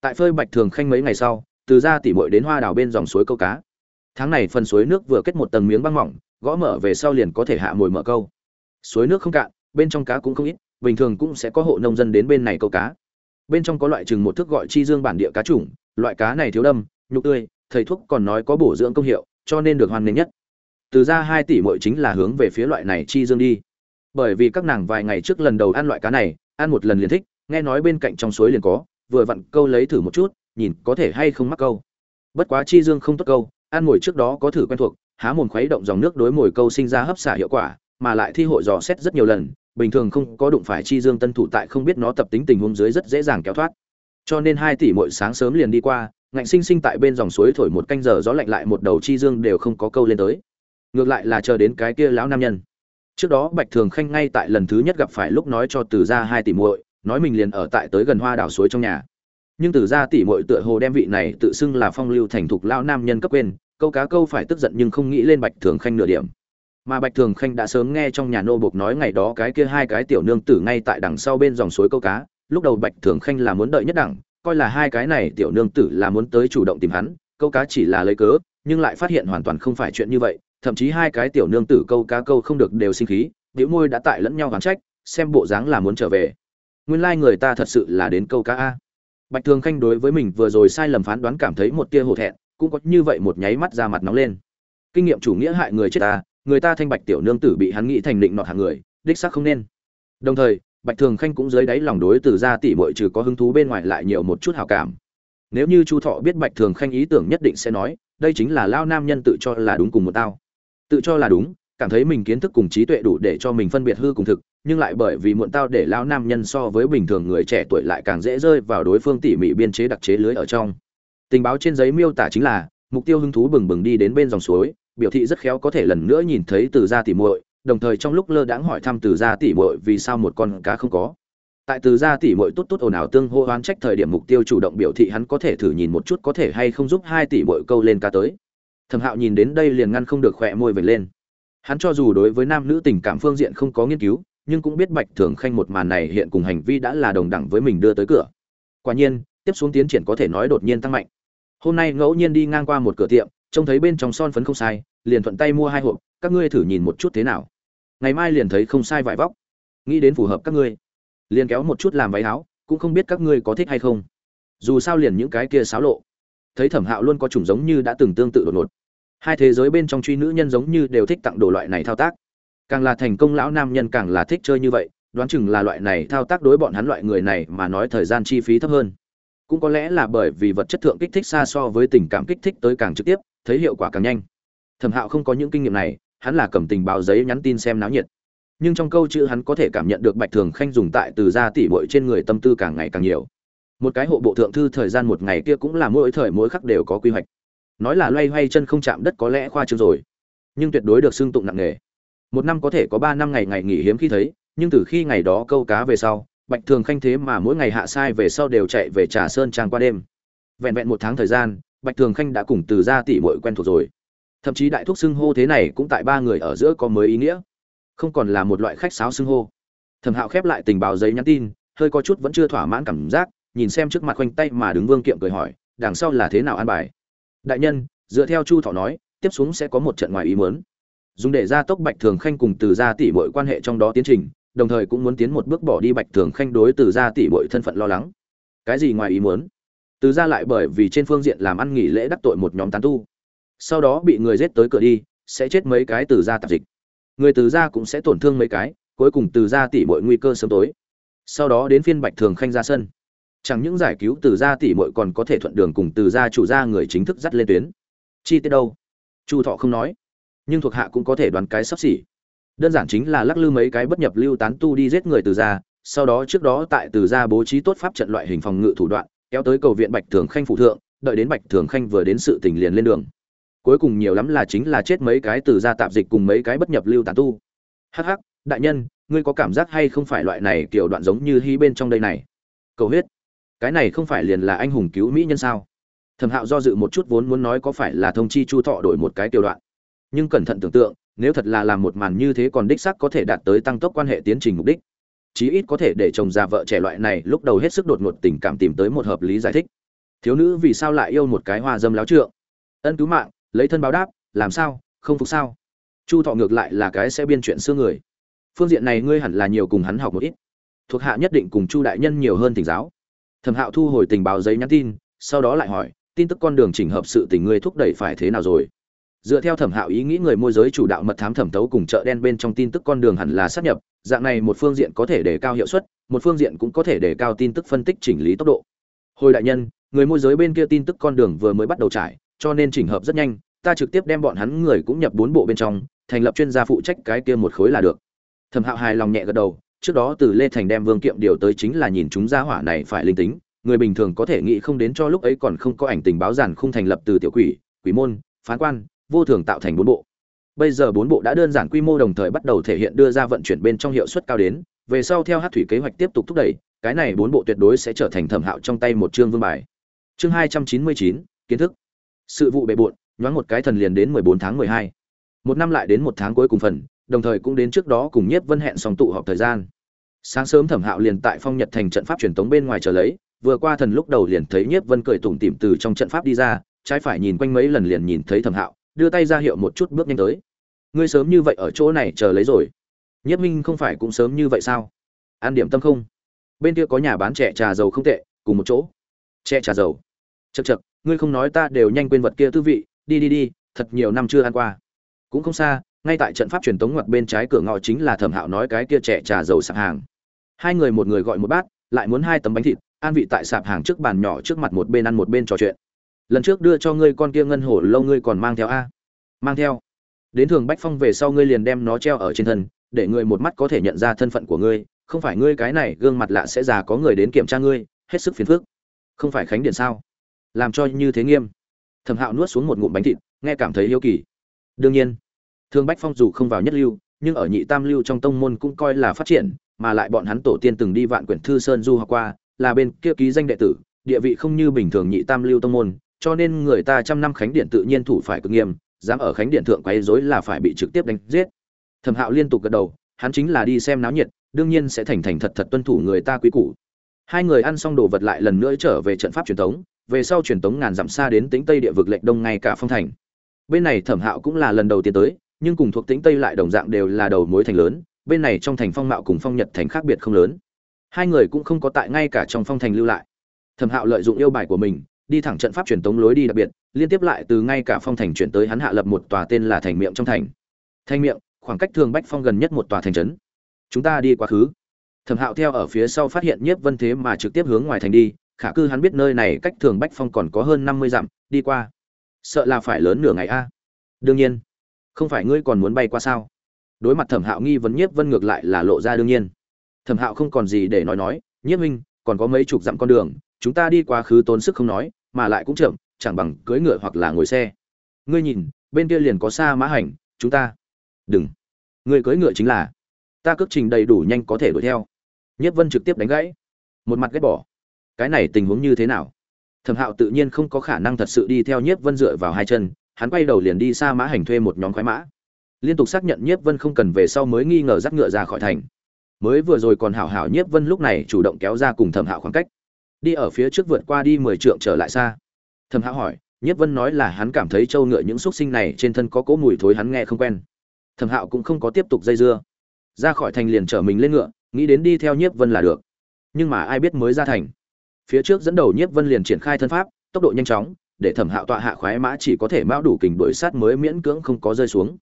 Tại phơi bạch thường khanh mấy ngày sau, từ ra tỷ bội đến hoa đào bên dòng suối câu cá. Tháng này phần suối nước vừa kết một tầng miếng băng mỏng gõ mở về sau liền có thể hạ mồi mở câu. Suối nước không cạn, bên trong cá cũng không ít, bình thường cũng sẽ có hộ nông dân đến bên này câu cá. Bên trong có loại chừng một thước gọi chi dương bản địa cá chủng, loại cá này thiếu đâm, nhục tươi, thầy thuốc còn nói có bổ dưỡng công hiệu, cho nên được hoan nghênh nhất. Từ ra hai tỷ mỗi chính là hướng về phía loại này chi dương đi. Bởi vì các nàng vài ngày trước lần đầu ăn loại cá này, ăn một lần liền thích, nghe nói bên cạnh trong suối liền có, vừa vặn câu lấy thử một chút, nhìn có thể hay không mắc câu. Bất quá chi dương không tốt câu, ăn mồi trước đó có thử quen thuộc há mồm khuấy động dòng nước đối mồi câu sinh ra hấp xả hiệu quả, mà lại thi hội dò xét rất nhiều lần, bình thường không có đụng phải chi dương tân thủ tại không biết nó tập tính tình huống dưới rất dễ dàng kéo thoát. Cho nên hai tỷ mỗi sáng sớm liền đi qua, ngạnh sinh sinh tại bên dòng suối thổi một canh giờ gió lạnh lại một đầu chi dương đều không có câu lên tới. Ngược lại là chờ đến cái kia lão nam nhân. Trước đó bạch thường khanh ngay tại lần thứ nhất gặp phải lúc nói cho từ gia hai tỷ muội, nói mình liền ở tại tới gần hoa đảo suối trong nhà. Nhưng từ ra tỷ muội tựa hồ đem vị này tự xưng là phong lưu thành thục lão nam nhân cấp quên câu cá câu phải tức giận nhưng không nghĩ lên bạch thường khanh nửa điểm. Mà bạch thường khanh đã sớm nghe trong nhà nô bộc nói ngày đó cái kia hai cái tiểu nương tử ngay tại đằng sau bên dòng suối câu cá, lúc đầu bạch thường khanh là muốn đợi nhất đẳng, coi là hai cái này tiểu nương tử là muốn tới chủ động tìm hắn, câu cá chỉ là lấy cớ, nhưng lại phát hiện hoàn toàn không phải chuyện như vậy, thậm chí hai cái tiểu nương tử câu cá câu không được đều sinh khí biểu môi đã tại lẫn nhau gán trách, xem bộ dáng là muốn trở về. Nguyên lai người ta thật sự là đến câu cá a. Bạch thường khanh đối với mình vừa rồi sai lầm phán đoán cảm thấy một tia hổ thẹn cũng có như vậy một nháy mắt ra mặt nóng lên. Kinh nghiệm chủ nghĩa hại người chết ta, người ta thanh bạch tiểu nương tử bị hắn nghĩ thành định nọt hạng người, đích xác không nên. Đồng thời, bạch thường khanh cũng dưới đáy lòng đối từ ra tỷ bội trừ có hứng thú bên ngoài lại nhiều một chút hào cảm. Nếu như chu thọ biết bạch thường khanh ý tưởng nhất định sẽ nói, đây chính là lao nam nhân tự cho là đúng cùng một tao. Tự cho là đúng, cảm thấy mình kiến thức cùng trí tuệ đủ để cho mình phân biệt hư cùng thực, nhưng lại bởi vì muộn tao để lao nam nhân so với bình thường người trẻ tuổi lại càng dễ rơi vào đối phương tỉ mỉ biên chế đặc chế lưới ở trong tình báo trên giấy miêu tả chính là, mục tiêu hứng thú bừng bừng đi đến bên dòng suối, biểu thị rất khéo có thể lần nữa nhìn thấy từ gia tỉ muội, đồng thời trong lúc lơ đãng hỏi thăm từ gia tỉ muội vì sao một con cá không có. Tại từ gia tỉ muội tốt tốt ồn ào tương hô oán trách thời điểm mục tiêu chủ động biểu thị hắn có thể thử nhìn một chút có thể hay không giúp hai tỷ muội câu lên cá tới. Thẩm hạo nhìn đến đây liền ngăn không được khỏe môi vểnh lên. Hắn cho dù đối với nam nữ tình cảm phương diện không có nghiên cứu, nhưng cũng biết bạch thường khanh một màn này hiện cùng hành vi đã là đồng đẳng với mình đưa tới cửa. Quả nhiên, tiếp xuống tiến triển có thể nói đột nhiên tăng mạnh hôm nay ngẫu nhiên đi ngang qua một cửa tiệm, trông thấy bên trong son phấn không sai, liền thuận tay mua hai hộp, các ngươi thử nhìn một chút thế nào. Ngày mai liền thấy không sai vải vóc. Nghĩ đến phù hợp các ngươi. Liền kéo một chút làm váy áo, cũng không biết các ngươi có thích hay không. Dù sao liền những cái kia xáo lộ. Thấy thẩm hạo luôn có chủng giống như đã từng tương tự đột ngột. Hai thế giới bên trong truy nữ nhân giống như đều thích tặng đồ loại này thao tác. Càng là thành công lão nam nhân càng là thích chơi như vậy, đoán chừng là loại này thao tác đối bọn hắn loại người này mà nói thời gian chi phí thấp hơn cũng có lẽ là bởi vì vật chất thượng kích thích xa so với tình cảm kích thích tới càng trực tiếp, thấy hiệu quả càng nhanh. Thẩm hạo không có những kinh nghiệm này, hắn là cầm tình báo giấy nhắn tin xem náo nhiệt. Nhưng trong câu chữ hắn có thể cảm nhận được bạch thường khanh dùng tại từ gia tỷ bội trên người tâm tư càng ngày càng nhiều. Một cái hộ bộ thượng thư thời gian một ngày kia cũng là mỗi thời mỗi khắc đều có quy hoạch. Nói là loay hoay chân không chạm đất có lẽ khoa trương rồi, nhưng tuyệt đối được xưng tụng nặng nề. Một năm có thể có ba năm ngày ngày nghỉ hiếm khi thấy, nhưng từ khi ngày đó câu cá về sau bạch thường khanh thế mà mỗi ngày hạ sai về sau đều chạy về trà sơn trang qua đêm. Vẹn vẹn một tháng thời gian, bạch thường khanh đã cùng từ gia tỷ muội quen thuộc rồi. Thậm chí đại thúc xưng hô thế này cũng tại ba người ở giữa có mới ý nghĩa. Không còn là một loại khách sáo xưng hô. Thẩm hạo khép lại tình báo giấy nhắn tin, hơi có chút vẫn chưa thỏa mãn cảm giác, nhìn xem trước mặt khoanh tay mà đứng vương kiệm cười hỏi, đằng sau là thế nào an bài? Đại nhân, dựa theo chu thọ nói, tiếp xuống sẽ có một trận ngoài ý muốn. Dùng để gia tốc bạch thường khanh cùng từ gia tỷ mọi quan hệ trong đó tiến trình đồng thời cũng muốn tiến một bước bỏ đi bạch thường khanh đối từ gia tỷ bội thân phận lo lắng. Cái gì ngoài ý muốn? Từ gia lại bởi vì trên phương diện làm ăn nghỉ lễ đắc tội một nhóm tán tu. Sau đó bị người giết tới cửa đi, sẽ chết mấy cái từ gia tạp dịch. Người từ gia cũng sẽ tổn thương mấy cái, cuối cùng từ gia tỷ bội nguy cơ sớm tối. Sau đó đến phiên bạch thường khanh ra sân. Chẳng những giải cứu từ gia tỷ bội còn có thể thuận đường cùng từ gia chủ gia người chính thức dắt lên tuyến. Chi tiết đâu? Chu thọ không nói, nhưng thuộc hạ cũng có thể đoán cái sắp xỉ đơn giản chính là lắc lư mấy cái bất nhập lưu tán tu đi giết người từ gia, sau đó trước đó tại từ gia bố trí tốt pháp trận loại hình phòng ngự thủ đoạn, kéo tới cầu viện bạch thường khanh phụ thượng, đợi đến bạch thường khanh vừa đến sự tình liền lên đường. Cuối cùng nhiều lắm là chính là chết mấy cái từ gia tạp dịch cùng mấy cái bất nhập lưu tán tu. Hắc hắc, đại nhân, ngươi có cảm giác hay không phải loại này kiểu đoạn giống như hy bên trong đây này? Cầu huyết, cái này không phải liền là anh hùng cứu mỹ nhân sao? Thẩm hạo do dự một chút vốn muốn nói có phải là thông chi chu thọ đổi một cái tiểu đoạn. Nhưng cẩn thận tưởng tượng nếu thật là làm một màn như thế còn đích xác có thể đạt tới tăng tốc quan hệ tiến trình mục đích. Chí ít có thể để chồng già vợ trẻ loại này lúc đầu hết sức đột ngột tình cảm tìm tới một hợp lý giải thích. Thiếu nữ vì sao lại yêu một cái hoa dâm láo trượng? Ân cứu mạng, lấy thân báo đáp, làm sao, không phục sao? Chu thọ ngược lại là cái sẽ biên chuyện xưa người. Phương diện này ngươi hẳn là nhiều cùng hắn học một ít. Thuộc hạ nhất định cùng chu đại nhân nhiều hơn tỉnh giáo. Thẩm hạo thu hồi tình báo giấy nhắn tin, sau đó lại hỏi, tin tức con đường chỉnh hợp sự tình ngươi thúc đẩy phải thế nào rồi? Dựa theo thẩm hạo ý nghĩ người môi giới chủ đạo mật thám thẩm tấu cùng chợ đen bên trong tin tức con đường hẳn là sát nhập, dạng này một phương diện có thể để cao hiệu suất, một phương diện cũng có thể để cao tin tức phân tích chỉnh lý tốc độ. Hồi đại nhân, người môi giới bên kia tin tức con đường vừa mới bắt đầu trải, cho nên chỉnh hợp rất nhanh, ta trực tiếp đem bọn hắn người cũng nhập bốn bộ bên trong, thành lập chuyên gia phụ trách cái kia một khối là được. Thẩm hạo hài lòng nhẹ gật đầu, trước đó từ lê thành đem vương kiệm điều tới chính là nhìn chúng gia hỏa này phải linh tính, người bình thường có thể nghĩ không đến cho lúc ấy còn không có ảnh tình báo giản không thành lập từ tiểu quỷ quỷ môn, phán quan vô thường tạo thành bốn bộ. Bây giờ bốn bộ đã đơn giản quy mô đồng thời bắt đầu thể hiện đưa ra vận chuyển bên trong hiệu suất cao đến, về sau theo hát thủy kế hoạch tiếp tục thúc đẩy, cái này bốn bộ tuyệt đối sẽ trở thành thẩm hạo trong tay một chương vương bài. Chương hai trăm chín mươi chín, kiến thức. Sự vụ bề bộn, nhoáng một cái thần liền đến mười bốn tháng mười hai. Một năm lại đến một tháng cuối cùng phần, đồng thời cũng đến trước đó cùng nhiếp vân hẹn song tụ họp thời gian. Sáng sớm thẩm hạo liền tại phong nhật thành trận pháp truyền tống bên ngoài chờ lấy, vừa qua thần lúc đầu liền thấy nhiếp vân cười tủm tỉm từ trong trận pháp đi ra, trái phải nhìn quanh mấy lần liền nhìn thấy thẩm hạo đưa tay ra hiệu một chút bước nhanh tới. Ngươi sớm như vậy ở chỗ này chờ lấy rồi. Nhất minh không phải cũng sớm như vậy sao? An điểm tâm không? Bên kia có nhà bán trẻ trà dầu không tệ, cùng một chỗ. Trẻ trà dầu. Chật chật ngươi không nói ta đều nhanh quên vật kia tư vị, đi đi đi, thật nhiều năm chưa ăn qua. Cũng không xa, ngay tại trận pháp truyền tống ngoặt bên trái cửa ngõ chính là thẩm hạo nói cái kia trẻ trà dầu sạp hàng. Hai người một người gọi một bát, lại muốn hai tấm bánh thịt, an vị tại sạp hàng trước bàn nhỏ trước mặt một bên ăn một bên trò chuyện lần trước đưa cho ngươi con kia ngân hổ lâu ngươi còn mang theo a? Mang theo. Đến thường bách phong về sau ngươi liền đem nó treo ở trên thân, để người một mắt có thể nhận ra thân phận của ngươi, không phải ngươi cái này gương mặt lạ sẽ già có người đến kiểm tra ngươi, hết sức phiền phức. Không phải khánh điện sao? Làm cho như thế nghiêm. Thẩm hạo nuốt xuống một ngụm bánh thịt, nghe cảm thấy hiếu kỳ. Đương nhiên thương bách phong dù không vào nhất lưu, nhưng ở nhị tam lưu trong tông môn cũng coi là phát triển, mà lại bọn hắn tổ tiên từng đi vạn quyển thư sơn du học qua, là bên kia ký danh đệ tử, địa vị không như bình thường nhị tam lưu tông môn cho nên người ta trăm năm khánh điện tự nhiên thủ phải cực nghiêm, dám ở khánh điện thượng quấy rối là phải bị trực tiếp đánh giết. Thẩm hạo liên tục gật đầu, hắn chính là đi xem náo nhiệt, đương nhiên sẽ thành thành thật thật tuân thủ người ta quý củ. Hai người ăn xong đồ vật lại lần nữa trở về trận pháp truyền thống về sau truyền thống ngàn dặm xa đến tính tây địa vực lệch đông ngay cả phong thành. Bên này thẩm hạo cũng là lần đầu tiên tới, nhưng cùng thuộc tính tây lại đồng dạng đều là đầu mối thành lớn, bên này trong thành phong mạo cùng phong nhật thành khác biệt không lớn. Hai người cũng không có tại ngay cả trong phong thành lưu lại. Thẩm hạo lợi dụng yêu bài của mình đi thẳng trận pháp truyền tống lối đi đặc biệt, liên tiếp lại từ ngay cả phong thành chuyển tới hắn hạ lập một tòa tên là thành miệng trong thành. Thành miệng, khoảng cách thường bách phong gần nhất một tòa thành trấn. Chúng ta đi quá khứ. Thẩm hạo theo ở phía sau phát hiện nhiếp vân thế mà trực tiếp hướng ngoài thành đi, khả cư hắn biết nơi này cách thường bách phong còn có hơn năm mươi dặm, đi qua. Sợ là phải lớn nửa ngày a. Đương nhiên. Không phải ngươi còn muốn bay qua sao? Đối mặt thẩm hạo nghi vấn nhiếp vân ngược lại là lộ ra đương nhiên. Thẩm hạo không còn gì để nói nói, nhiếp minh còn có mấy chục dặm con đường, chúng ta đi quá khứ tốn sức không nói mà lại cũng chậm, chẳng bằng cưỡi ngựa hoặc là ngồi xe. Ngươi nhìn, bên kia liền có xa mã hành, chúng ta. Đừng. Ngươi cưỡi ngựa chính là. Ta cước trình đầy đủ nhanh có thể đuổi theo. Nhất vân trực tiếp đánh gãy. Một mặt ghét bỏ. Cái này tình huống như thế nào? Thẩm hạo tự nhiên không có khả năng thật sự đi theo nhiếp vân dựa vào hai chân, hắn quay đầu liền đi xa mã hành thuê một nhóm khoái mã. Liên tục xác nhận nhiếp vân không cần về sau mới nghi ngờ dắt ngựa ra khỏi thành. Mới vừa rồi còn hảo hảo nhiếp vân lúc này chủ động kéo ra cùng thẩm hạo khoảng cách đi ở phía trước vượt qua đi mười trượng trở lại xa. Thầm hạo hỏi, nhiếp vân nói là hắn cảm thấy trâu ngựa những xúc sinh này trên thân có cỗ mùi thối hắn nghe không quen. Thầm hạo cũng không có tiếp tục dây dưa. Ra khỏi thành liền chở mình lên ngựa, nghĩ đến đi theo nhiếp vân là được. Nhưng mà ai biết mới ra thành. Phía trước dẫn đầu nhiếp vân liền triển khai thân pháp, tốc độ nhanh chóng, để thẩm hạo tọa hạ khoái mã chỉ có thể mão đủ kình đổi sát mới miễn cưỡng không có rơi xuống.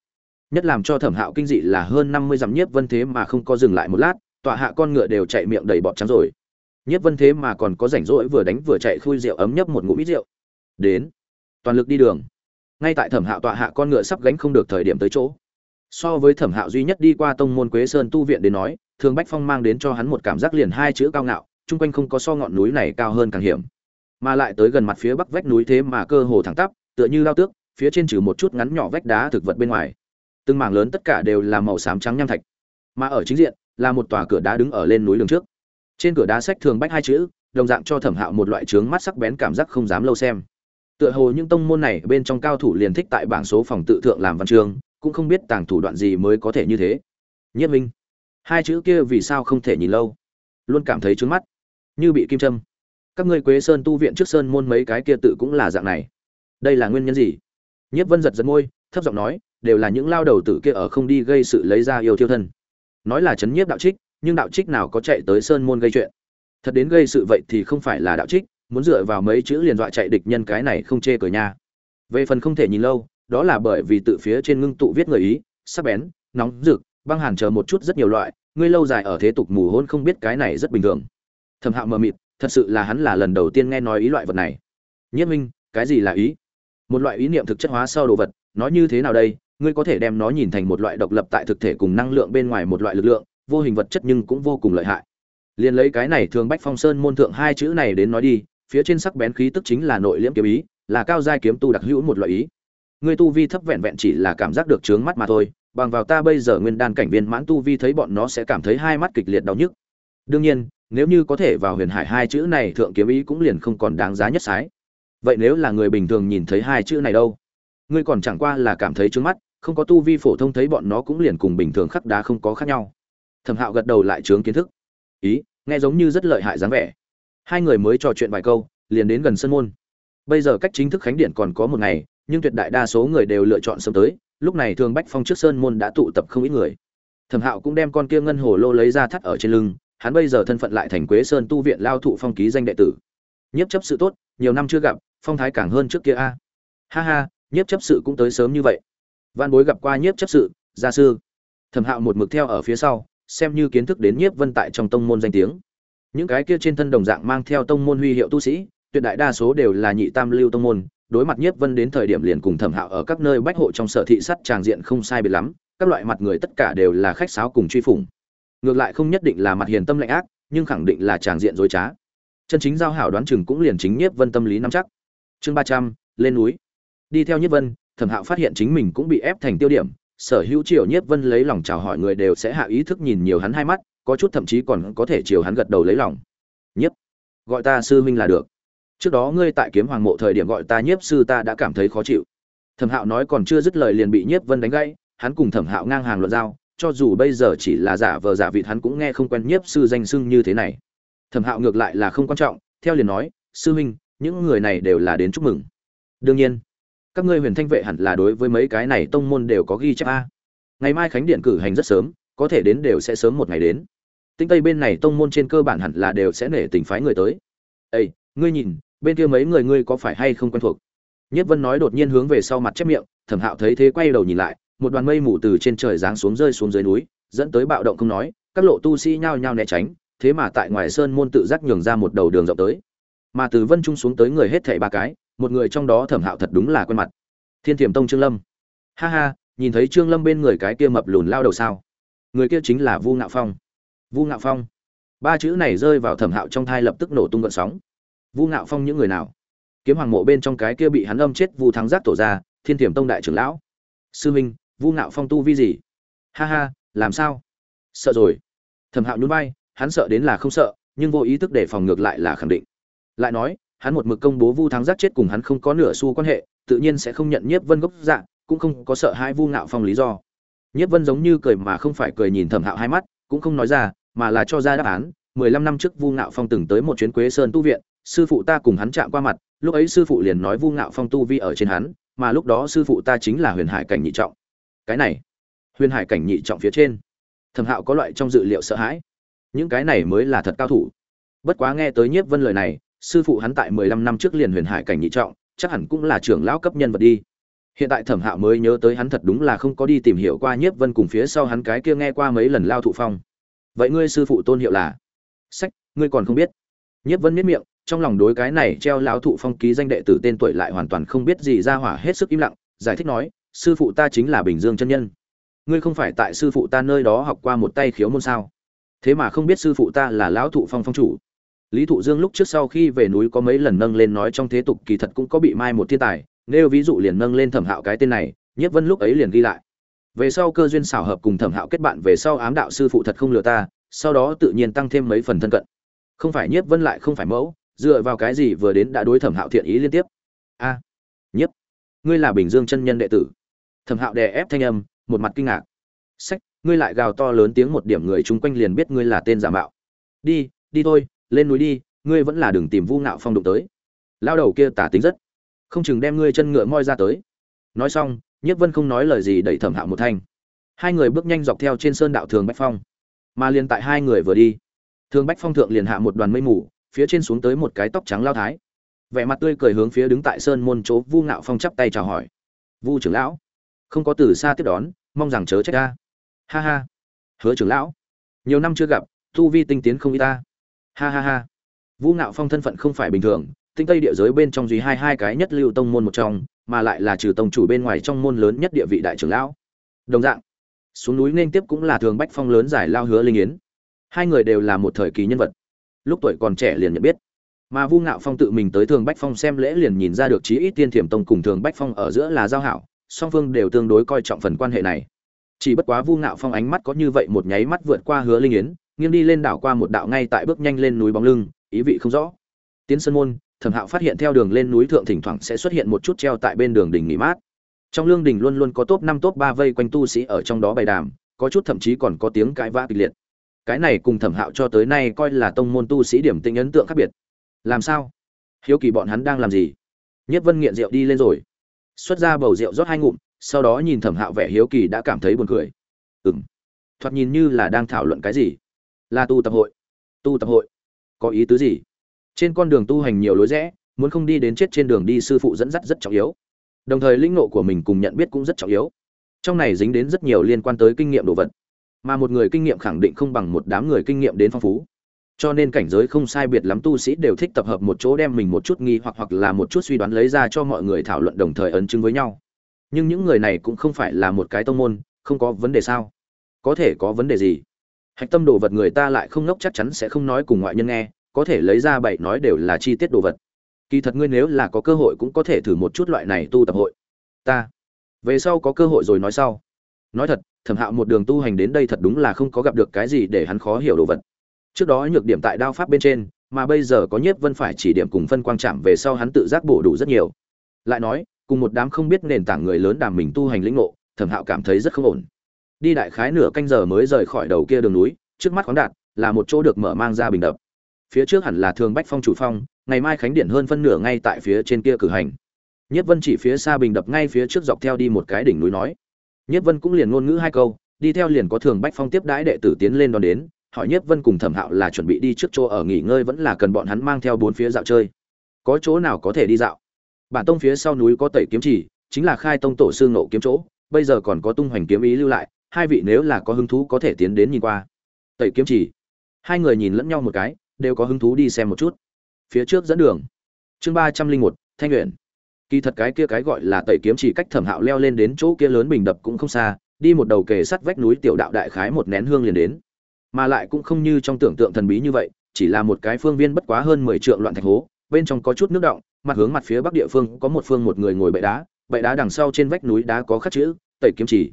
Nhất làm cho thẩm hạo kinh dị là hơn năm mươi dặm nhiếp vân thế mà không có dừng lại một lát, tọa hạ con ngựa đều chạy miệng đầy bọt trắng rồi nhiếp vân thế mà còn có rảnh rỗi vừa đánh vừa chạy khui rượu ấm nhấp một ngụm ít rượu. Đến. Toàn lực đi đường. Ngay tại thẩm hạo tọa hạ con ngựa sắp gánh không được thời điểm tới chỗ. So với thẩm hạo duy nhất đi qua tông môn quế sơn tu viện đến nói, thường bách phong mang đến cho hắn một cảm giác liền hai chữ cao ngạo, chung quanh không có so ngọn núi này cao hơn càng hiểm. Mà lại tới gần mặt phía bắc vách núi thế mà cơ hồ thẳng tắp, tựa như lao tước, phía trên trừ một chút ngắn nhỏ vách đá thực vật bên ngoài. Từng mảng lớn tất cả đều là màu xám trắng nham thạch. Mà ở chính diện là một tòa cửa đá đứng ở lên núi đường trước trên cửa đá sách thường bách hai chữ, đồng dạng cho thẩm hạo một loại trướng mắt sắc bén cảm giác không dám lâu xem. Tựa hồ những tông môn này bên trong cao thủ liền thích tại bảng số phòng tự thượng làm văn chương, cũng không biết tàng thủ đoạn gì mới có thể như thế. Nhất minh, hai chữ kia vì sao không thể nhìn lâu? Luôn cảm thấy trướng mắt, như bị kim châm. Các ngươi quế sơn tu viện trước sơn môn mấy cái kia tự cũng là dạng này. Đây là nguyên nhân gì? Nhất vân giật giật môi, thấp giọng nói, đều là những lao đầu tử kia ở không đi gây sự lấy ra yêu thiêu thân. Nói là chấn nhiếp đạo trích nhưng đạo trích nào có chạy tới sơn môn gây chuyện? Thật đến gây sự vậy thì không phải là đạo trích, muốn dựa vào mấy chữ liền dọa chạy địch nhân cái này không chê cười nha. Về phần không thể nhìn lâu, đó là bởi vì tự phía trên ngưng tụ viết người ý, sắc bén, nóng, rực, băng hàn chờ một chút rất nhiều loại, ngươi lâu dài ở thế tục mù hôn không biết cái này rất bình thường. Thẩm hạo mờ mịt, thật sự là hắn là lần đầu tiên nghe nói ý loại vật này. Nhất minh, cái gì là ý? Một loại ý niệm thực chất hóa sau đồ vật, nói như thế nào đây? Ngươi có thể đem nó nhìn thành một loại độc lập tại thực thể cùng năng lượng bên ngoài một loại lực lượng vô hình vật chất nhưng cũng vô cùng lợi hại. Liền lấy cái này thường bách phong sơn môn thượng hai chữ này đến nói đi, phía trên sắc bén khí tức chính là nội liễm kiếm ý, là cao giai kiếm tu đặc hữu một loại ý. Người tu vi thấp vẹn vẹn chỉ là cảm giác được trướng mắt mà thôi, bằng vào ta bây giờ nguyên đan cảnh viên mãn tu vi thấy bọn nó sẽ cảm thấy hai mắt kịch liệt đau nhức. Đương nhiên, nếu như có thể vào huyền hải hai chữ này thượng kiếm ý cũng liền không còn đáng giá nhất sái. Vậy nếu là người bình thường nhìn thấy hai chữ này đâu? Ngươi còn chẳng qua là cảm thấy trướng mắt, không có tu vi phổ thông thấy bọn nó cũng liền cùng bình thường khắc đá không có khác nhau thẩm hạo gật đầu lại trướng kiến thức. Ý, nghe giống như rất lợi hại dáng vẻ. Hai người mới trò chuyện vài câu, liền đến gần sân môn. Bây giờ cách chính thức khánh điện còn có một ngày, nhưng tuyệt đại đa số người đều lựa chọn sớm tới, lúc này thường bách phong trước sơn môn đã tụ tập không ít người. Thẩm hạo cũng đem con kia ngân hồ lô lấy ra thắt ở trên lưng, hắn bây giờ thân phận lại thành quế sơn tu viện lao thụ phong ký danh đệ tử. Nhiếp chấp sự tốt, nhiều năm chưa gặp, phong thái càng hơn trước kia a. Ha ha, nhiếp chấp sự cũng tới sớm như vậy. Văn bối gặp qua nhiếp chấp sự, gia sư. Thẩm hạo một mực theo ở phía sau xem như kiến thức đến nhiếp vân tại trong tông môn danh tiếng. Những cái kia trên thân đồng dạng mang theo tông môn huy hiệu tu sĩ, tuyệt đại đa số đều là nhị tam lưu tông môn, đối mặt nhiếp vân đến thời điểm liền cùng thẩm hạo ở các nơi bách hộ trong sở thị sắt tràng diện không sai biệt lắm, các loại mặt người tất cả đều là khách sáo cùng truy phủng. Ngược lại không nhất định là mặt hiền tâm lạnh ác, nhưng khẳng định là tràng diện dối trá. Chân chính giao hảo đoán chừng cũng liền chính nhiếp vân tâm lý nắm chắc. Chương ba trăm, lên núi. Đi theo nhiếp vân, thẩm hạo phát hiện chính mình cũng bị ép thành tiêu điểm sở hữu triều nhiếp vân lấy lòng chào hỏi người đều sẽ hạ ý thức nhìn nhiều hắn hai mắt, có chút thậm chí còn có thể chiều hắn gật đầu lấy lòng. Nhiếp, gọi ta sư huynh là được. Trước đó ngươi tại kiếm hoàng mộ thời điểm gọi ta nhiếp sư ta đã cảm thấy khó chịu. Thẩm hạo nói còn chưa dứt lời liền bị nhiếp vân đánh gãy, hắn cùng thẩm hạo ngang hàng luận giao, cho dù bây giờ chỉ là giả vờ giả vịt hắn cũng nghe không quen nhiếp sư danh sưng như thế này. Thẩm hạo ngược lại là không quan trọng, theo liền nói, sư huynh, những người này đều là đến chúc mừng. Đương nhiên các ngươi huyền thanh vệ hẳn là đối với mấy cái này tông môn đều có ghi chép a. Ngày mai khánh điện cử hành rất sớm, có thể đến đều sẽ sớm một ngày đến. Tinh tây bên này tông môn trên cơ bản hẳn là đều sẽ nể tình phái người tới. Ây ngươi nhìn, bên kia mấy người ngươi có phải hay không quen thuộc? Nhất vân nói đột nhiên hướng về sau mặt chép miệng, thẩm hạo thấy thế quay đầu nhìn lại, một đoàn mây mù từ trên trời giáng xuống rơi xuống dưới núi, dẫn tới bạo động không nói, các lộ tu sĩ nhao nhao né tránh, thế mà tại ngoài sơn môn tự giác nhường ra một đầu đường rộng tới. Mà từ vân trung xuống tới người hết thảy ba cái một người trong đó thẩm hạo thật đúng là quen mặt. Thiên thiểm tông trương lâm. Ha ha, nhìn thấy trương lâm bên người cái kia mập lùn lao đầu sao? Người kia chính là vu ngạo phong. Vu ngạo phong. Ba chữ này rơi vào thẩm hạo trong thai lập tức nổ tung gợn sóng. Vu ngạo phong những người nào? Kiếm hoàng mộ bên trong cái kia bị hắn âm chết vu thắng giác tổ ra, thiên thiểm tông đại trưởng lão. Sư minh, vu ngạo phong tu vi gì? Ha ha, làm sao? Sợ rồi. Thẩm hạo nhún vai, hắn sợ đến là không sợ, nhưng vô ý thức để phòng ngược lại là khẳng định. Lại nói hắn một mực công bố vu thắng giác chết cùng hắn không có nửa xu quan hệ, tự nhiên sẽ không nhận nhiếp vân gốc dạng cũng không có sợ hai vu ngạo phong lý do. Nhiếp vân giống như cười mà không phải cười nhìn thẩm hạo hai mắt, cũng không nói ra, mà là cho ra đáp án, mười lăm năm trước vu ngạo phong từng tới một chuyến quế sơn tu viện, sư phụ ta cùng hắn chạm qua mặt, lúc ấy sư phụ liền nói vu ngạo phong tu vi ở trên hắn, mà lúc đó sư phụ ta chính là huyền hải cảnh nhị trọng. Cái này, huyền hải cảnh nhị trọng phía trên, thẩm hạo có loại trong dự liệu sợ hãi. Những cái này mới là thật cao thủ. Bất quá nghe tới nhiếp vân lời này sư phụ hắn tại mười lăm năm trước liền huyền hải cảnh nhị trọng, chắc hẳn cũng là trưởng lão cấp nhân vật đi. Hiện tại thẩm hạo mới nhớ tới hắn thật đúng là không có đi tìm hiểu qua nhiếp vân cùng phía sau hắn cái kia nghe qua mấy lần lao thụ phong. Vậy ngươi sư phụ tôn hiệu là? Sách, ngươi còn không biết. Nhiếp vân miết miệng, trong lòng đối cái này treo lão thụ phong ký danh đệ tử tên tuổi lại hoàn toàn không biết gì ra hỏa hết sức im lặng, giải thích nói, sư phụ ta chính là bình dương chân nhân. Ngươi không phải tại sư phụ ta nơi đó học qua một tay khiếu môn sao? Thế mà không biết sư phụ ta là lão thụ phong phong chủ lý thụ dương lúc trước sau khi về núi có mấy lần nâng lên nói trong thế tục kỳ thật cũng có bị mai một thiên tài nêu ví dụ liền nâng lên thẩm hạo cái tên này nhất vân lúc ấy liền ghi lại. Về sau cơ duyên xảo hợp cùng thẩm hạo kết bạn về sau ám đạo sư phụ thật không lừa ta sau đó tự nhiên tăng thêm mấy phần thân cận. Không phải nhiếp vân lại không phải mẫu dựa vào cái gì vừa đến đã đối thẩm hạo thiện ý liên tiếp? A à, nhiếp ngươi là bình dương chân nhân đệ tử. Thẩm hạo đè ép thanh âm một mặt kinh ngạc. Sách ngươi lại gào to lớn tiếng một điểm người chung quanh liền biết ngươi là tên giả mạo. Đi đi thôi lên núi đi, ngươi vẫn là đừng tìm vu ngạo phong đụng tới. Lao đầu kia tả tính rất. Không chừng đem ngươi chân ngựa moi ra tới. Nói xong, nhiếp vân không nói lời gì đẩy thẩm hạo một thanh. Hai người bước nhanh dọc theo trên sơn đạo thường bách phong. Mà liền tại hai người vừa đi, thường bách phong thượng liền hạ một đoàn mây mù, phía trên xuống tới một cái tóc trắng lao thái. Vẻ mặt tươi cười hướng phía đứng tại sơn môn chỗ vu ngạo phong chắp tay chào hỏi. Vu trưởng lão, không có từ xa tiếp đón, mong rằng chớ trách ta. Ha ha, hứa trưởng lão, nhiều năm chưa gặp thu vi tinh tiến không y ta ha ha ha. Vu ngạo phong thân phận không phải bình thường, tinh tây địa giới bên trong duy hai hai cái nhất lưu tông môn một trong, mà lại là trừ tông chủ bên ngoài trong môn lớn nhất địa vị đại trưởng lão. Đồng dạng, xuống núi nên tiếp cũng là thường bách phong lớn giải lao hứa linh yến. Hai người đều là một thời kỳ nhân vật. Lúc tuổi còn trẻ liền nhận biết. Mà vu ngạo phong tự mình tới thường bách phong xem lễ liền nhìn ra được chí ít tiên thiểm tông cùng thường bách phong ở giữa là giao hảo, song phương đều tương đối coi trọng phần quan hệ này. Chỉ bất quá vu ngạo phong ánh mắt có như vậy một nháy mắt vượt qua hứa linh yến nghiêng đi lên đảo qua một đạo ngay tại bước nhanh lên núi bóng lưng, ý vị không rõ. Tiến Sơn môn, thẩm hạo phát hiện theo đường lên núi thượng thỉnh thoảng sẽ xuất hiện một chút treo tại bên đường đỉnh nghỉ mát. Trong lương đình luôn luôn có top năm, top ba vây quanh tu sĩ ở trong đó bày đàm, có chút thậm chí còn có tiếng cãi vã kịch liệt. Cái này cùng thẩm hạo cho tới nay coi là tông môn tu sĩ điểm tinh ấn tượng khác biệt. Làm sao? Hiếu kỳ bọn hắn đang làm gì? Nhất vân nghiện rượu đi lên rồi. Xuất ra bầu rượu rót hai ngụm, sau đó nhìn thẩm hạo vẻ hiếu kỳ đã cảm thấy buồn cười. Ừng thoạt nhìn như là đang thảo luận cái gì? Là tu tập hội. Tu tập hội? Có ý tứ gì? Trên con đường tu hành nhiều lối rẽ, muốn không đi đến chết trên đường đi sư phụ dẫn dắt rất trọng yếu. Đồng thời linh nộ của mình cùng nhận biết cũng rất trọng yếu. Trong này dính đến rất nhiều liên quan tới kinh nghiệm đồ vật. Mà một người kinh nghiệm khẳng định không bằng một đám người kinh nghiệm đến phong phú. Cho nên cảnh giới không sai biệt lắm tu sĩ đều thích tập hợp một chỗ đem mình một chút nghi hoặc hoặc là một chút suy đoán lấy ra cho mọi người thảo luận đồng thời ấn chứng với nhau. Nhưng những người này cũng không phải là một cái tông môn, không có vấn đề sao? Có thể có vấn đề gì? Hạch tâm đồ vật người ta lại không ngốc chắc chắn sẽ không nói cùng ngoại nhân nghe, có thể lấy ra bảy nói đều là chi tiết đồ vật. Kỳ thật ngươi nếu là có cơ hội cũng có thể thử một chút loại này tu tập hội. Ta. Về sau có cơ hội rồi nói sau. Nói thật, thẩm hạo một đường tu hành đến đây thật đúng là không có gặp được cái gì để hắn khó hiểu đồ vật. Trước đó nhược điểm tại đao pháp bên trên, mà bây giờ có nhiếp vân phải chỉ điểm cùng phân quang chạm về sau hắn tự giác bổ đủ rất nhiều. Lại nói, cùng một đám không biết nền tảng người lớn đàm mình tu hành lĩnh ngộ, thẩm hạo cảm thấy rất không ổn đi đại khái nửa canh giờ mới rời khỏi đầu kia đường núi, trước mắt khoáng đạt, là một chỗ được mở mang ra bình đập. Phía trước hẳn là thường bách phong chủ phong, ngày mai khánh điện hơn phân nửa ngay tại phía trên kia cử hành. Nhất vân chỉ phía xa bình đập ngay phía trước dọc theo đi một cái đỉnh núi nói. Nhất vân cũng liền ngôn ngữ hai câu, đi theo liền có thường bách phong tiếp đãi đệ tử tiến lên đón đến, hỏi nhất vân cùng thẩm hạo là chuẩn bị đi trước chỗ ở nghỉ ngơi vẫn là cần bọn hắn mang theo bốn phía dạo chơi. Có chỗ nào có thể đi dạo? Bản tông phía sau núi có tẩy kiếm chỉ, chính là khai tông tổ sư nộ kiếm chỗ, bây giờ còn có tung hoành kiếm ý lưu lại hai vị nếu là có hứng thú có thể tiến đến nhìn qua. Tẩy kiếm chỉ. Hai người nhìn lẫn nhau một cái, đều có hứng thú đi xem một chút. Phía trước dẫn đường. Chương ba trăm linh một, thanh uyển. Kỳ thật cái kia cái gọi là tẩy kiếm chỉ cách thẩm hạo leo lên đến chỗ kia lớn bình đập cũng không xa, đi một đầu kề sắt vách núi tiểu đạo đại khái một nén hương liền đến. Mà lại cũng không như trong tưởng tượng thần bí như vậy, chỉ là một cái phương viên bất quá hơn mười trượng loạn thạch hố, bên trong có chút nước động, mặt hướng mặt phía bắc địa phương có một phương một người ngồi bệ đá bệ đá đằng sau trên vách núi đá có khắc chữ, tẩy kiếm chỉ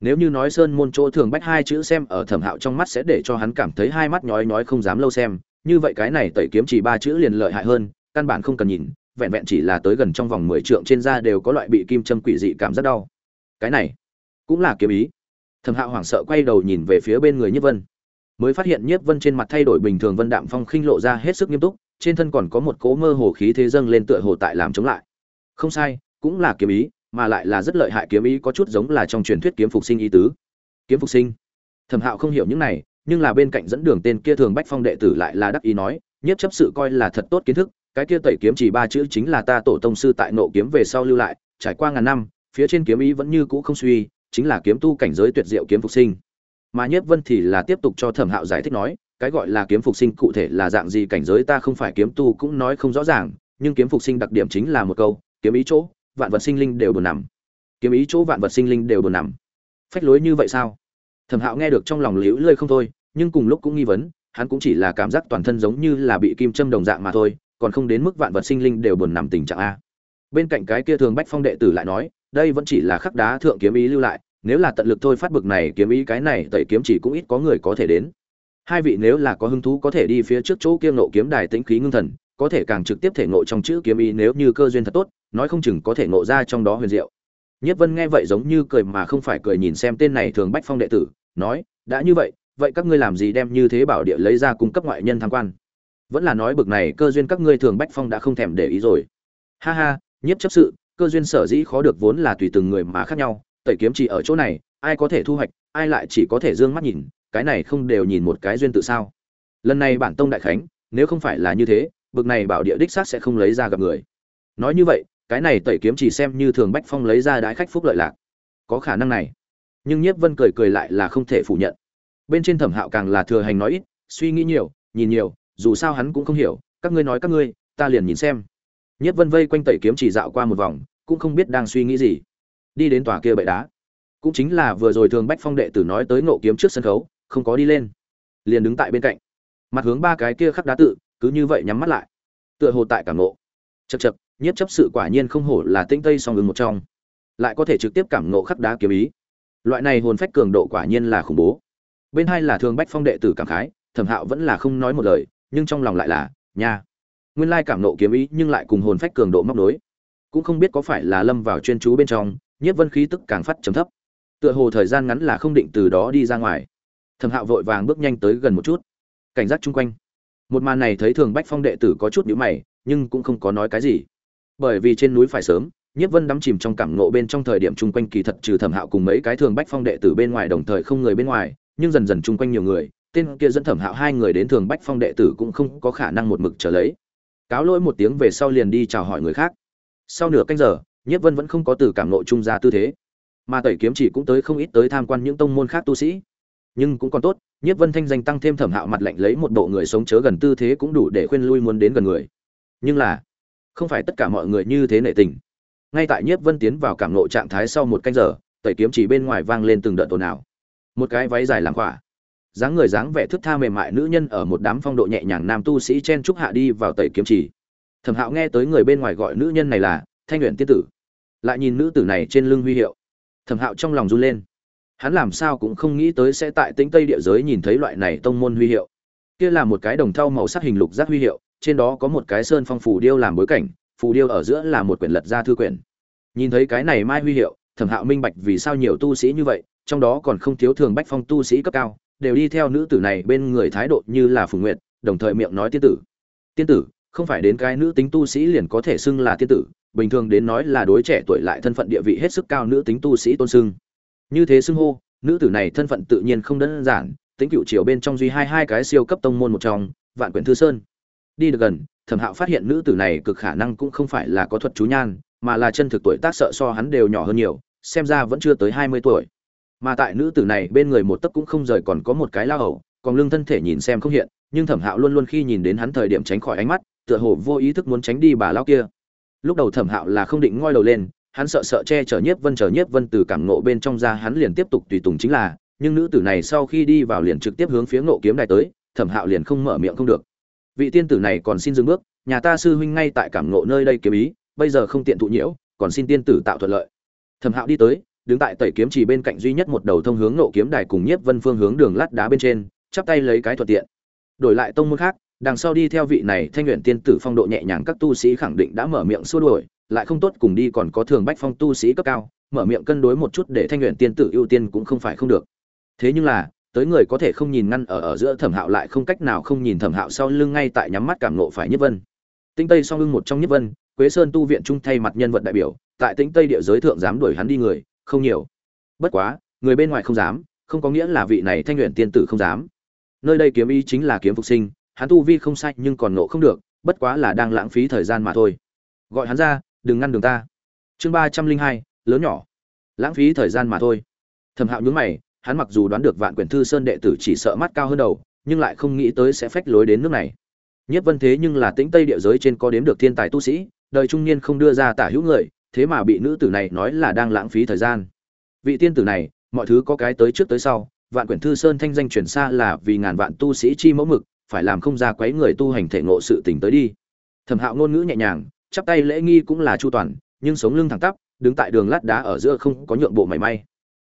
nếu như nói sơn môn chỗ thường bách hai chữ xem ở thẩm hạo trong mắt sẽ để cho hắn cảm thấy hai mắt nhói nhói không dám lâu xem. Như vậy cái này tẩy kiếm chỉ ba chữ liền lợi hại hơn, căn bản không cần nhìn, vẹn vẹn chỉ là tới gần trong vòng mười trượng trên da đều có loại bị kim châm quỷ dị cảm rất đau. Cái này cũng là kiếm ý. Thẩm hạo hoảng sợ quay đầu nhìn về phía bên người nhiếp vân. Mới phát hiện nhiếp vân trên mặt thay đổi bình thường vân đạm phong khinh lộ ra hết sức nghiêm túc, trên thân còn có một cỗ mơ hồ khí thế dâng lên tựa hồ tại làm chống lại. Không sai, cũng là kiếm ý mà lại là rất lợi hại kiếm ý có chút giống là trong truyền thuyết kiếm phục sinh ý tứ. Kiếm phục sinh. Thẩm hạo không hiểu những này, nhưng là bên cạnh dẫn đường tên kia thường bách phong đệ tử lại là đắc ý nói, nhất chấp sự coi là thật tốt kiến thức, cái kia tẩy kiếm chỉ ba chữ chính là ta tổ tông sư tại nộ kiếm về sau lưu lại, trải qua ngàn năm, phía trên kiếm ý vẫn như cũ không suy, chính là kiếm tu cảnh giới tuyệt diệu kiếm phục sinh. Mà nhiếp vân thì là tiếp tục cho thẩm hạo giải thích nói, cái gọi là kiếm phục sinh cụ thể là dạng gì cảnh giới ta không phải kiếm tu cũng nói không rõ ràng, nhưng kiếm phục sinh đặc điểm chính là một câu, kiếm ý chỗ vạn vật sinh linh đều buồn nằm. Kiếm ý chỗ vạn vật sinh linh đều buồn nằm. Phách lối như vậy sao? Thẩm hạo nghe được trong lòng liễu lơi không thôi, nhưng cùng lúc cũng nghi vấn, hắn cũng chỉ là cảm giác toàn thân giống như là bị kim châm đồng dạng mà thôi, còn không đến mức vạn vật sinh linh đều buồn nằm tình trạng a. Bên cạnh cái kia thường bách phong đệ tử lại nói, đây vẫn chỉ là khắc đá thượng kiếm ý lưu lại, nếu là tận lực thôi phát bực này kiếm ý cái này, tẩy kiếm chỉ cũng ít có người có thể đến. Hai vị nếu là có hứng thú có thể đi phía trước chỗ kia ngộ kiếm đài tĩnh khí ngưng thần, có thể càng trực tiếp thể ngộ trong chữ kiếm ý nếu như cơ duyên thật tốt nói không chừng có thể ngộ ra trong đó huyền diệu. Nhất vân nghe vậy giống như cười mà không phải cười nhìn xem tên này thường bách phong đệ tử, nói, đã như vậy vậy các ngươi làm gì đem như thế bảo địa lấy ra cung cấp ngoại nhân tham quan? Vẫn là nói bực này, cơ duyên các ngươi thường bách phong đã không thèm để ý rồi. Ha ha nhất chấp sự, cơ duyên sở dĩ khó được vốn là tùy từng người mà khác nhau, tẩy kiếm chỉ ở chỗ này, ai có thể thu hoạch, ai lại chỉ có thể d ư ơ n g mắt nhìn, cái này không đều nhìn một cái duyên tự sao. Lần này bản tông đại khánh, nếu không phải là như thế, bực này bảo địa đích xác sẽ không lấy ra gặp người. Nói như vậy cái này tẩy kiếm chỉ xem như thường bách phong lấy ra đái khách phúc lợi lạc. Có khả năng này. Nhưng nhiếp vân cười cười lại là không thể phủ nhận. Bên trên thẩm hạo càng là thừa hành nói ít, suy nghĩ nhiều, nhìn nhiều, dù sao hắn cũng không hiểu, các ngươi nói các ngươi, ta liền nhìn xem. Nhiếp vân vây quanh tẩy kiếm chỉ dạo qua một vòng, cũng không biết đang suy nghĩ gì. Đi đến tòa kia bậy đá. Cũng chính là vừa rồi thường bách phong đệ tử nói tới ngộ kiếm trước sân khấu, không có đi lên. Liền đứng tại bên cạnh. Mặt hướng ba cái kia khắc đá tự, cứ như vậy nhắm mắt lại. Tựa hồ tại cả ngộ. Chật chật nhất chấp sự quả nhiên không hổ là tinh tây song ứng một trong. Lại có thể trực tiếp cảm ngộ khắc đá kiếm ý. Loại này hồn phách cường độ quả nhiên là khủng bố. Bên hai là thường bách phong đệ tử cảm khái, thẩm hạo vẫn là không nói một lời, nhưng trong lòng lại là, nha. Nguyên lai cảm nộ kiếm ý nhưng lại cùng hồn phách cường độ móc nối. Cũng không biết có phải là lâm vào chuyên chú bên trong, nhiếp vân khí tức càng phát trầm thấp. Tựa hồ thời gian ngắn là không định từ đó đi ra ngoài. Thẩm hạo vội vàng bước nhanh tới gần một chút. Cảnh giác chung quanh. Một màn này thấy thường bách phong đệ tử có chút nhíu mày, nhưng cũng không có nói cái gì bởi vì trên núi phải sớm, nhiếp vân đắm chìm trong cảm ngộ bên trong thời điểm chung quanh kỳ thật trừ thẩm hạo cùng mấy cái thường bách phong đệ tử bên ngoài đồng thời không người bên ngoài, nhưng dần dần chung quanh nhiều người, tên kia dẫn thẩm hạo hai người đến thường bách phong đệ tử cũng không có khả năng một mực trở lấy. Cáo lỗi một tiếng về sau liền đi chào hỏi người khác. Sau nửa canh giờ, nhiếp vân vẫn không có từ cảm ngộ trung ra tư thế, mà tẩy kiếm chỉ cũng tới không ít tới tham quan những tông môn khác tu sĩ. Nhưng cũng còn tốt, nhiếp vân thanh danh tăng thêm thẩm hạo mặt lạnh lấy một bộ người sống chớ gần tư thế cũng đủ để khuyên lui muốn đến gần người. Nhưng là không phải tất cả mọi người như thế nệ tình. Ngay tại nhiếp vân tiến vào cảm nộ trạng thái sau một canh giờ, tẩy kiếm chỉ bên ngoài vang lên từng đợt ồn ào. Một cái váy dài làm khỏa. Dáng người dáng vẻ thức tha mềm mại nữ nhân ở một đám phong độ nhẹ nhàng nam tu sĩ chen trúc hạ đi vào tẩy kiếm chỉ. Thẩm hạo nghe tới người bên ngoài gọi nữ nhân này là thanh luyện tiên tử. Lại nhìn nữ tử này trên lưng huy hiệu. Thẩm hạo trong lòng run lên. Hắn làm sao cũng không nghĩ tới sẽ tại tĩnh tây địa giới nhìn thấy loại này tông môn huy hiệu kia là một cái đồng thau màu sắc hình lục giác huy hiệu, trên đó có một cái sơn phong phù điêu làm bối cảnh, phù điêu ở giữa là một quyển lật ra thư quyển. Nhìn thấy cái này mai huy hiệu, thẩm hạo minh bạch vì sao nhiều tu sĩ như vậy, trong đó còn không thiếu thường bách phong tu sĩ cấp cao, đều đi theo nữ tử này bên người thái độ như là phùng nguyện đồng thời miệng nói tiên tử. Tiên tử, không phải đến cái nữ tính tu sĩ liền có thể xưng là tiên tử, bình thường đến nói là đối trẻ tuổi lại thân phận địa vị hết sức cao nữ tính tu sĩ tôn xưng. Như thế xưng hô, nữ tử này thân phận tự nhiên không đơn giản tính cựu triều bên trong duy hai hai cái siêu cấp tông môn một trong, vạn quyển thư sơn. Đi được gần, thẩm hạo phát hiện nữ tử này cực khả năng cũng không phải là có thuật chú nhan, mà là chân thực tuổi tác sợ so hắn đều nhỏ hơn nhiều, xem ra vẫn chưa tới hai mươi tuổi. Mà tại nữ tử này bên người một tấc cũng không rời còn có một cái lao hầu, còn lưng thân thể nhìn xem không hiện, nhưng thẩm hạo luôn luôn khi nhìn đến hắn thời điểm tránh khỏi ánh mắt, tựa hồ vô ý thức muốn tránh đi bà lao kia. Lúc đầu thẩm hạo là không định ngoi đầu lên, hắn sợ sợ che chở nhiếp vân chở nhiếp vân từ cảm ngộ bên trong ra hắn liền tiếp tục tùy tùng chính là nhưng nữ tử này sau khi đi vào liền trực tiếp hướng phía ngộ kiếm đài tới, thẩm hạo liền không mở miệng không được. Vị tiên tử này còn xin dừng bước, nhà ta sư huynh ngay tại cảm ngộ nơi đây kiếm ý, bây giờ không tiện thụ nhiễu, còn xin tiên tử tạo thuận lợi. Thẩm hạo đi tới, đứng tại tẩy kiếm chỉ bên cạnh duy nhất một đầu thông hướng ngộ kiếm đài cùng nhiếp vân phương hướng đường lát đá bên trên, chắp tay lấy cái thuận tiện. Đổi lại tông môn khác, đằng sau đi theo vị này thanh nguyện tiên tử phong độ nhẹ nhàng các tu sĩ khẳng định đã mở miệng xua đuổi, lại không tốt cùng đi còn có thường bách phong tu sĩ cấp cao, mở miệng cân đối một chút để thanh nguyện tiên tử ưu tiên cũng không phải không được thế nhưng là, tới người có thể không nhìn ngăn ở ở giữa thẩm hạo lại không cách nào không nhìn thẩm hạo sau lưng ngay tại nhắm mắt cảm nộ phải nhất vân. Tinh tây song lưng một trong nhất vân, quế sơn tu viện trung thay mặt nhân vật đại biểu, tại tinh tây địa giới thượng dám đuổi hắn đi người, không nhiều. Bất quá, người bên ngoài không dám, không có nghĩa là vị này thanh luyện tiên tử không dám. Nơi đây kiếm ý chính là kiếm phục sinh, hắn tu vi không sai nhưng còn nộ không được, bất quá là đang lãng phí thời gian mà thôi. Gọi hắn ra, đừng ngăn đường ta. Chương ba trăm linh hai, lớn nhỏ. Lãng phí thời gian mà thôi. Thẩm hạo nhướng mày hắn mặc dù đoán được vạn quyển thư sơn đệ tử chỉ sợ mắt cao hơn đầu, nhưng lại không nghĩ tới sẽ phách lối đến nước này. Nhất vân thế nhưng là tĩnh tây địa giới trên có đếm được thiên tài tu sĩ, đời trung niên không đưa ra tả hữu người, thế mà bị nữ tử này nói là đang lãng phí thời gian. Vị tiên tử này, mọi thứ có cái tới trước tới sau, vạn quyển thư sơn thanh danh truyền xa là vì ngàn vạn tu sĩ chi mẫu mực, phải làm không ra quấy người tu hành thể ngộ sự tỉnh tới đi. Thẩm hạo ngôn ngữ nhẹ nhàng, chắp tay lễ nghi cũng là chu toàn, nhưng sống lưng thẳng tắp, đứng tại đường lát đá ở giữa không có nhượng bộ mảy may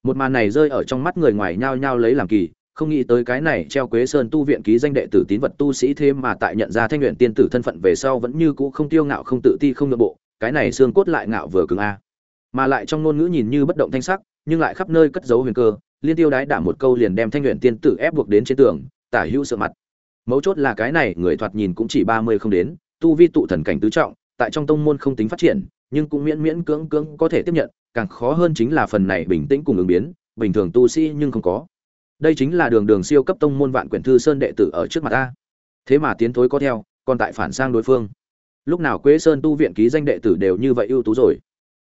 một màn này rơi ở trong mắt người ngoài nhao nhao lấy làm kỳ, không nghĩ tới cái này treo quế sơn tu viện ký danh đệ tử tín vật tu sĩ thế mà tại nhận ra thanh luyện tiên tử thân phận về sau vẫn như cũ không tiêu ngạo không tự ti không nội bộ, cái này xương cốt lại ngạo vừa cứng a. Mà lại trong ngôn ngữ nhìn như bất động thanh sắc, nhưng lại khắp nơi cất giấu huyền cơ, liên tiêu đái đả một câu liền đem thanh luyện tiên tử ép buộc đến trên tường, tả hữu sợ mặt. Mấu chốt là cái này, người thoạt nhìn cũng chỉ ba mươi không đến, tu vi tụ thần cảnh tứ trọng, tại trong tông môn không tính phát triển nhưng cũng miễn miễn cưỡng cưỡng có thể tiếp nhận, càng khó hơn chính là phần này bình tĩnh cùng ứng biến, bình thường tu sĩ nhưng không có. Đây chính là đường đường siêu cấp tông môn vạn quyển thư sơn đệ tử ở trước mặt ta. Thế mà tiến thối có theo, còn tại phản sang đối phương. Lúc nào quế sơn tu viện ký danh đệ tử đều như vậy ưu tú rồi.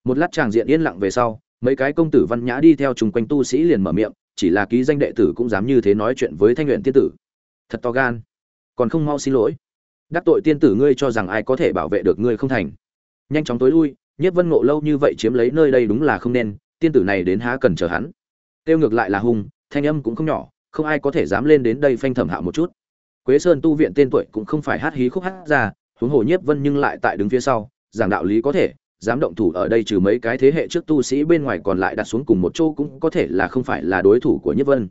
Một lát tràng diện yên lặng về sau, mấy cái công tử văn nhã đi theo chung quanh tu sĩ liền mở miệng, chỉ là ký danh đệ tử cũng dám như thế nói chuyện với thanh luyện tiên tử. Thật to gan. Còn không mau xin lỗi. Đắc tội tiên tử ngươi cho rằng ai có thể bảo vệ được ngươi không thành nhanh chóng tối lui nhất vân ngộ lâu như vậy chiếm lấy nơi đây đúng là không nên, tiên tử này đến há cần chờ hắn. Tiêu ngược lại là hung, thanh âm cũng không nhỏ, không ai có thể dám lên đến đây phanh thẩm hạo một chút. Quế sơn tu viện tên tuổi cũng không phải hát hí khúc hát ra, huống hồ nhiếp vân nhưng lại tại đứng phía sau, giảng đạo lý có thể, dám động thủ ở đây trừ mấy cái thế hệ trước tu sĩ bên ngoài còn lại đặt xuống cùng một chỗ cũng có thể là không phải là đối thủ của nhiếp vân.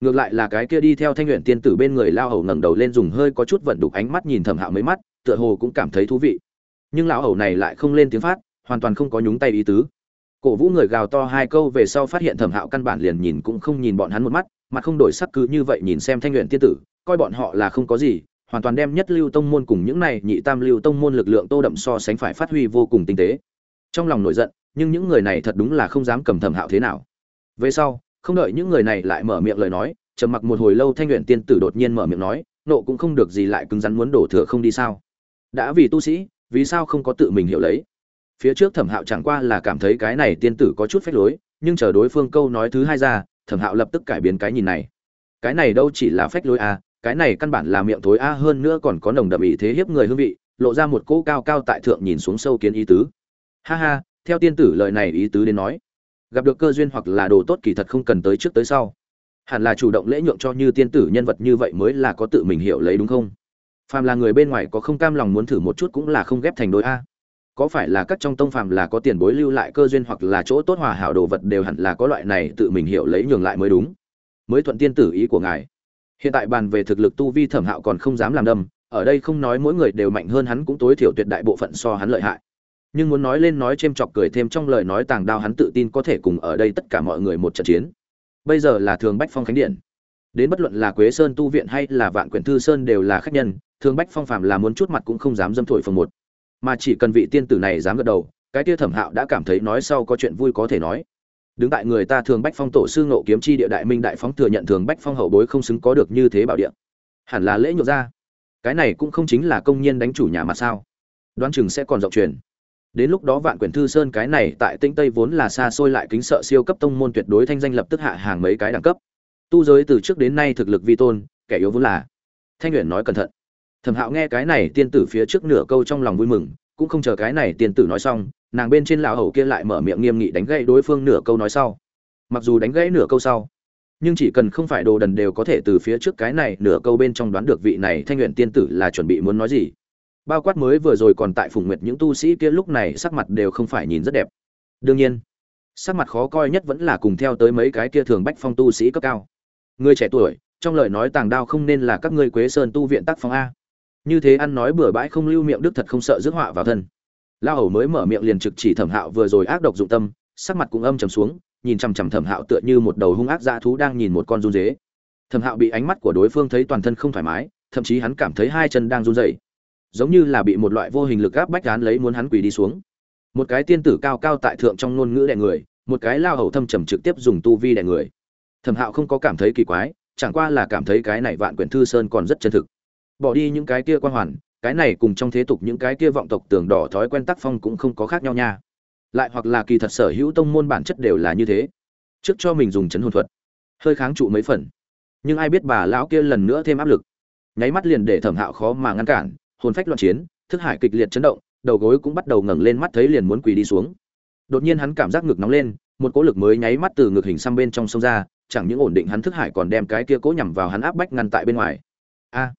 Ngược lại là cái kia đi theo thanh luyện tiên tử bên người lao hầu ngẩng đầu lên dùng hơi có chút vận đục ánh mắt nhìn thẩm hạo mấy mắt, tựa hồ cũng cảm thấy thú vị nhưng lão hầu này lại không lên tiếng phát, hoàn toàn không có nhúng tay ý tứ. Cổ vũ người gào to hai câu về sau phát hiện thẩm hạo căn bản liền nhìn cũng không nhìn bọn hắn một mắt mà không đổi sắc cứ như vậy nhìn xem thanh luyện tiên tử, coi bọn họ là không có gì, hoàn toàn đem nhất lưu tông môn cùng những này nhị tam lưu tông môn lực lượng tô đậm so sánh phải phát huy vô cùng tinh tế. Trong lòng nổi giận, nhưng những người này thật đúng là không dám cầm thẩm hạo thế nào. Về sau, không đợi những người này lại mở miệng lời nói, trầm mặc một hồi lâu thanh luyện tiên tử đột nhiên mở miệng nói, nộ cũng không được gì lại cứng rắn muốn đổ thừa không đi sao? Đã vì tu sĩ vì sao không có tự mình hiểu lấy? Phía trước thẩm hạo chẳng qua là cảm thấy cái này tiên tử có chút phách lối, nhưng chờ đối phương câu nói thứ hai ra, thẩm hạo lập tức cải biến cái nhìn này. Cái này đâu chỉ là phách lối a cái này căn bản là miệng thối a, hơn nữa còn có nồng đậm ý thế hiếp người hương vị, lộ ra một cỗ cao cao tại thượng nhìn xuống sâu kiến ý tứ. Ha ha, theo tiên tử lời này ý tứ đến nói, gặp được cơ duyên hoặc là đồ tốt kỳ thật không cần tới trước tới sau. Hẳn là chủ động lễ nhượng cho như tiên tử nhân vật như vậy mới là có tự mình hiểu lấy đúng không? Phàm là người bên ngoài có không cam lòng muốn thử một chút cũng là không ghép thành đôi a. Có phải là các trong tông phàm là có tiền bối lưu lại cơ duyên hoặc là chỗ tốt hòa hảo đồ vật đều hẳn là có loại này tự mình hiểu lấy nhường lại mới đúng? Mới thuận tiên tử ý của ngài. Hiện tại bàn về thực lực tu vi thẩm hạo còn không dám làm đâm, ở đây không nói mỗi người đều mạnh hơn hắn cũng tối thiểu tuyệt đại bộ phận so hắn lợi hại. Nhưng muốn nói lên nói c h ê m chọc cười thêm trong lời nói tàng đao hắn tự tin có thể cùng ở đây tất cả mọi người một trận chiến. Bây giờ là thường bách phong khánh điện. Đến bất luận là quế sơn tu viện hay là vạn quyển thư sơn đều là khách nhân thường bách phong phàm là muốn chút mặt cũng không dám dâm thổi phần một. Mà chỉ cần vị tiên tử này dám gật đầu, cái tia thẩm hạo đã cảm thấy nói sau có chuyện vui có thể nói. Đứng tại người ta thường bách phong tổ sư ngộ kiếm chi địa đại minh đại phóng thừa nhận thường bách phong hậu bối không xứng có được như thế bảo địa. Hẳn là lễ nhược ra. Cái này cũng không chính là công nhân đánh chủ nhà mà sao? Đoán chừng sẽ còn rộng truyền. Đến lúc đó vạn quyển thư sơn cái này tại tĩnh tây vốn là xa xôi lại kính sợ siêu cấp tông môn tuyệt đối thanh danh lập tức hạ hàng mấy cái đẳng cấp. Tu giới từ trước đến nay thực lực vi tôn, kẻ yếu vốn là. Thanh nguyện nói cẩn thận thẩm hạo nghe cái này tiên tử phía trước nửa câu trong lòng vui mừng, cũng không chờ cái này tiên tử nói xong, nàng bên trên lão hầu kia lại mở miệng nghiêm nghị đánh gãy đối phương nửa câu nói sau. Mặc dù đánh gãy nửa câu sau, nhưng chỉ cần không phải đồ đần đều có thể từ phía trước cái này nửa câu bên trong đoán được vị này thanh nguyện tiên tử là chuẩn bị muốn nói gì. Bao quát mới vừa rồi còn tại phùng nguyệt những tu sĩ kia lúc này sắc mặt đều không phải nhìn rất đẹp. Đương nhiên, sắc mặt khó coi nhất vẫn là cùng theo tới mấy cái kia thường bách phong tu sĩ cấp cao. Người trẻ tuổi, trong lời nói tàng đao không nên là các ngươi quế sơn tu viện tác phong a như thế ăn nói bừa bãi không lưu miệng đức thật không sợ rước họa vào thân. Lao hầu mới mở miệng liền trực chỉ thẩm hạo vừa rồi ác độc dụng tâm, sắc mặt cũng âm trầm xuống, nhìn chằm chằm thẩm hạo tựa như một đầu hung ác dã thú đang nhìn một con run dế thẩm hạo bị ánh mắt của đối phương thấy toàn thân không thoải mái, thậm chí hắn cảm thấy hai chân đang run rẩy, giống như là bị một loại vô hình lực áp bách gán lấy muốn hắn quỳ đi xuống. Một cái tiên tử cao cao tại thượng trong ngôn ngữ đẻ người, một cái lao hầu thâm trầm trực tiếp dùng tu vi đẻ người. Thẩm hạo không có cảm thấy kỳ quái, chẳng qua là cảm thấy cái này vạn quyển thư sơn còn rất chân thực bỏ đi những cái kia quan hoàn cái này cùng trong thế tục những cái kia vọng tộc tường đỏ thói quen tác phong cũng không có khác nhau nha. Lại hoặc là kỳ thật sở hữu tông môn bản chất đều là như thế. Trước cho mình dùng chấn hồn thuật hơi kháng trụ mấy phần. Nhưng ai biết bà lão kia lần nữa thêm áp lực. Nháy mắt liền để thẩm hạo khó mà ngăn cản hồn phách loạn chiến thức hải kịch liệt chấn động đầu gối cũng bắt đầu ngẩng lên mắt thấy liền muốn quỳ đi xuống. Đột nhiên hắn cảm giác ngực nóng lên một cỗ lực mới nháy mắt từ ngực hình xăm bên trong sông ra chẳng những ổn định hắn thức hải còn đem cái kia cố nhằm vào hắn áp bách ngăn tại bên ngoài. A! à,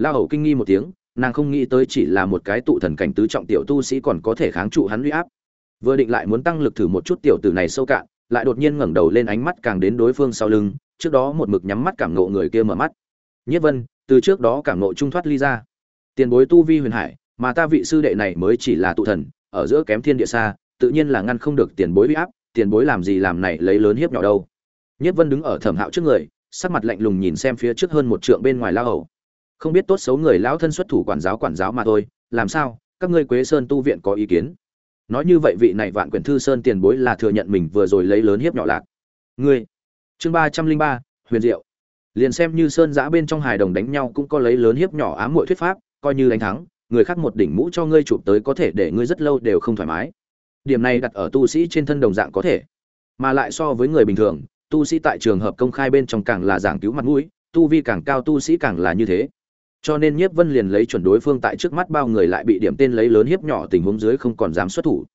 la hầu kinh nghi một tiếng, nàng không nghĩ tới chỉ là một cái tụ thần cảnh tứ trọng tiểu tu sĩ còn có thể kháng trụ hắn uy áp. Vừa định lại muốn tăng lực thử một chút tiểu tử này sâu cạn, lại đột nhiên ngẩng đầu lên ánh mắt càng đến đối phương sau lưng, trước đó một mực nhắm mắt cảm nộ người kia mở mắt. Nhất vân, từ trước đó cảm nộ trung thoát ly ra. Tiền bối tu vi huyền hải, mà ta vị sư đệ này mới chỉ là tụ thần, ở giữa kém thiên địa xa, tự nhiên là ngăn không được tiền bối uy áp, tiền bối làm gì làm này lấy lớn hiếp nhỏ đâu. Nhất vân đứng ở thẩm hạo trước người, sắc mặt lạnh lùng nhìn xem phía trước hơn một trượng bên ngoài la hầu không biết tốt xấu người lão thân xuất thủ quản giáo quản giáo mà thôi, làm sao, các ngươi quế sơn tu viện có ý kiến? Nói như vậy vị này vạn quyển thư sơn tiền bối là thừa nhận mình vừa rồi lấy lớn hiếp nhỏ lạc. Ngươi, chương ba trăm linh ba, huyền diệu. Liền xem như sơn giã bên trong hài đồng đánh nhau cũng có lấy lớn hiếp nhỏ ám muội thuyết pháp, coi như đánh thắng, người khác một đỉnh mũ cho ngươi chụp tới có thể để ngươi rất lâu đều không thoải mái. Điểm này đặt ở tu sĩ trên thân đồng dạng có thể. Mà lại so với người bình thường, tu sĩ tại trường hợp công khai bên trong càng là giảng cứu mặt mũi, tu vi càng cao tu sĩ càng là như thế cho nên nhiếp vân liền lấy chuẩn đối phương tại trước mắt bao người lại bị điểm tên lấy lớn hiếp nhỏ tình huống dưới không còn dám xuất thủ.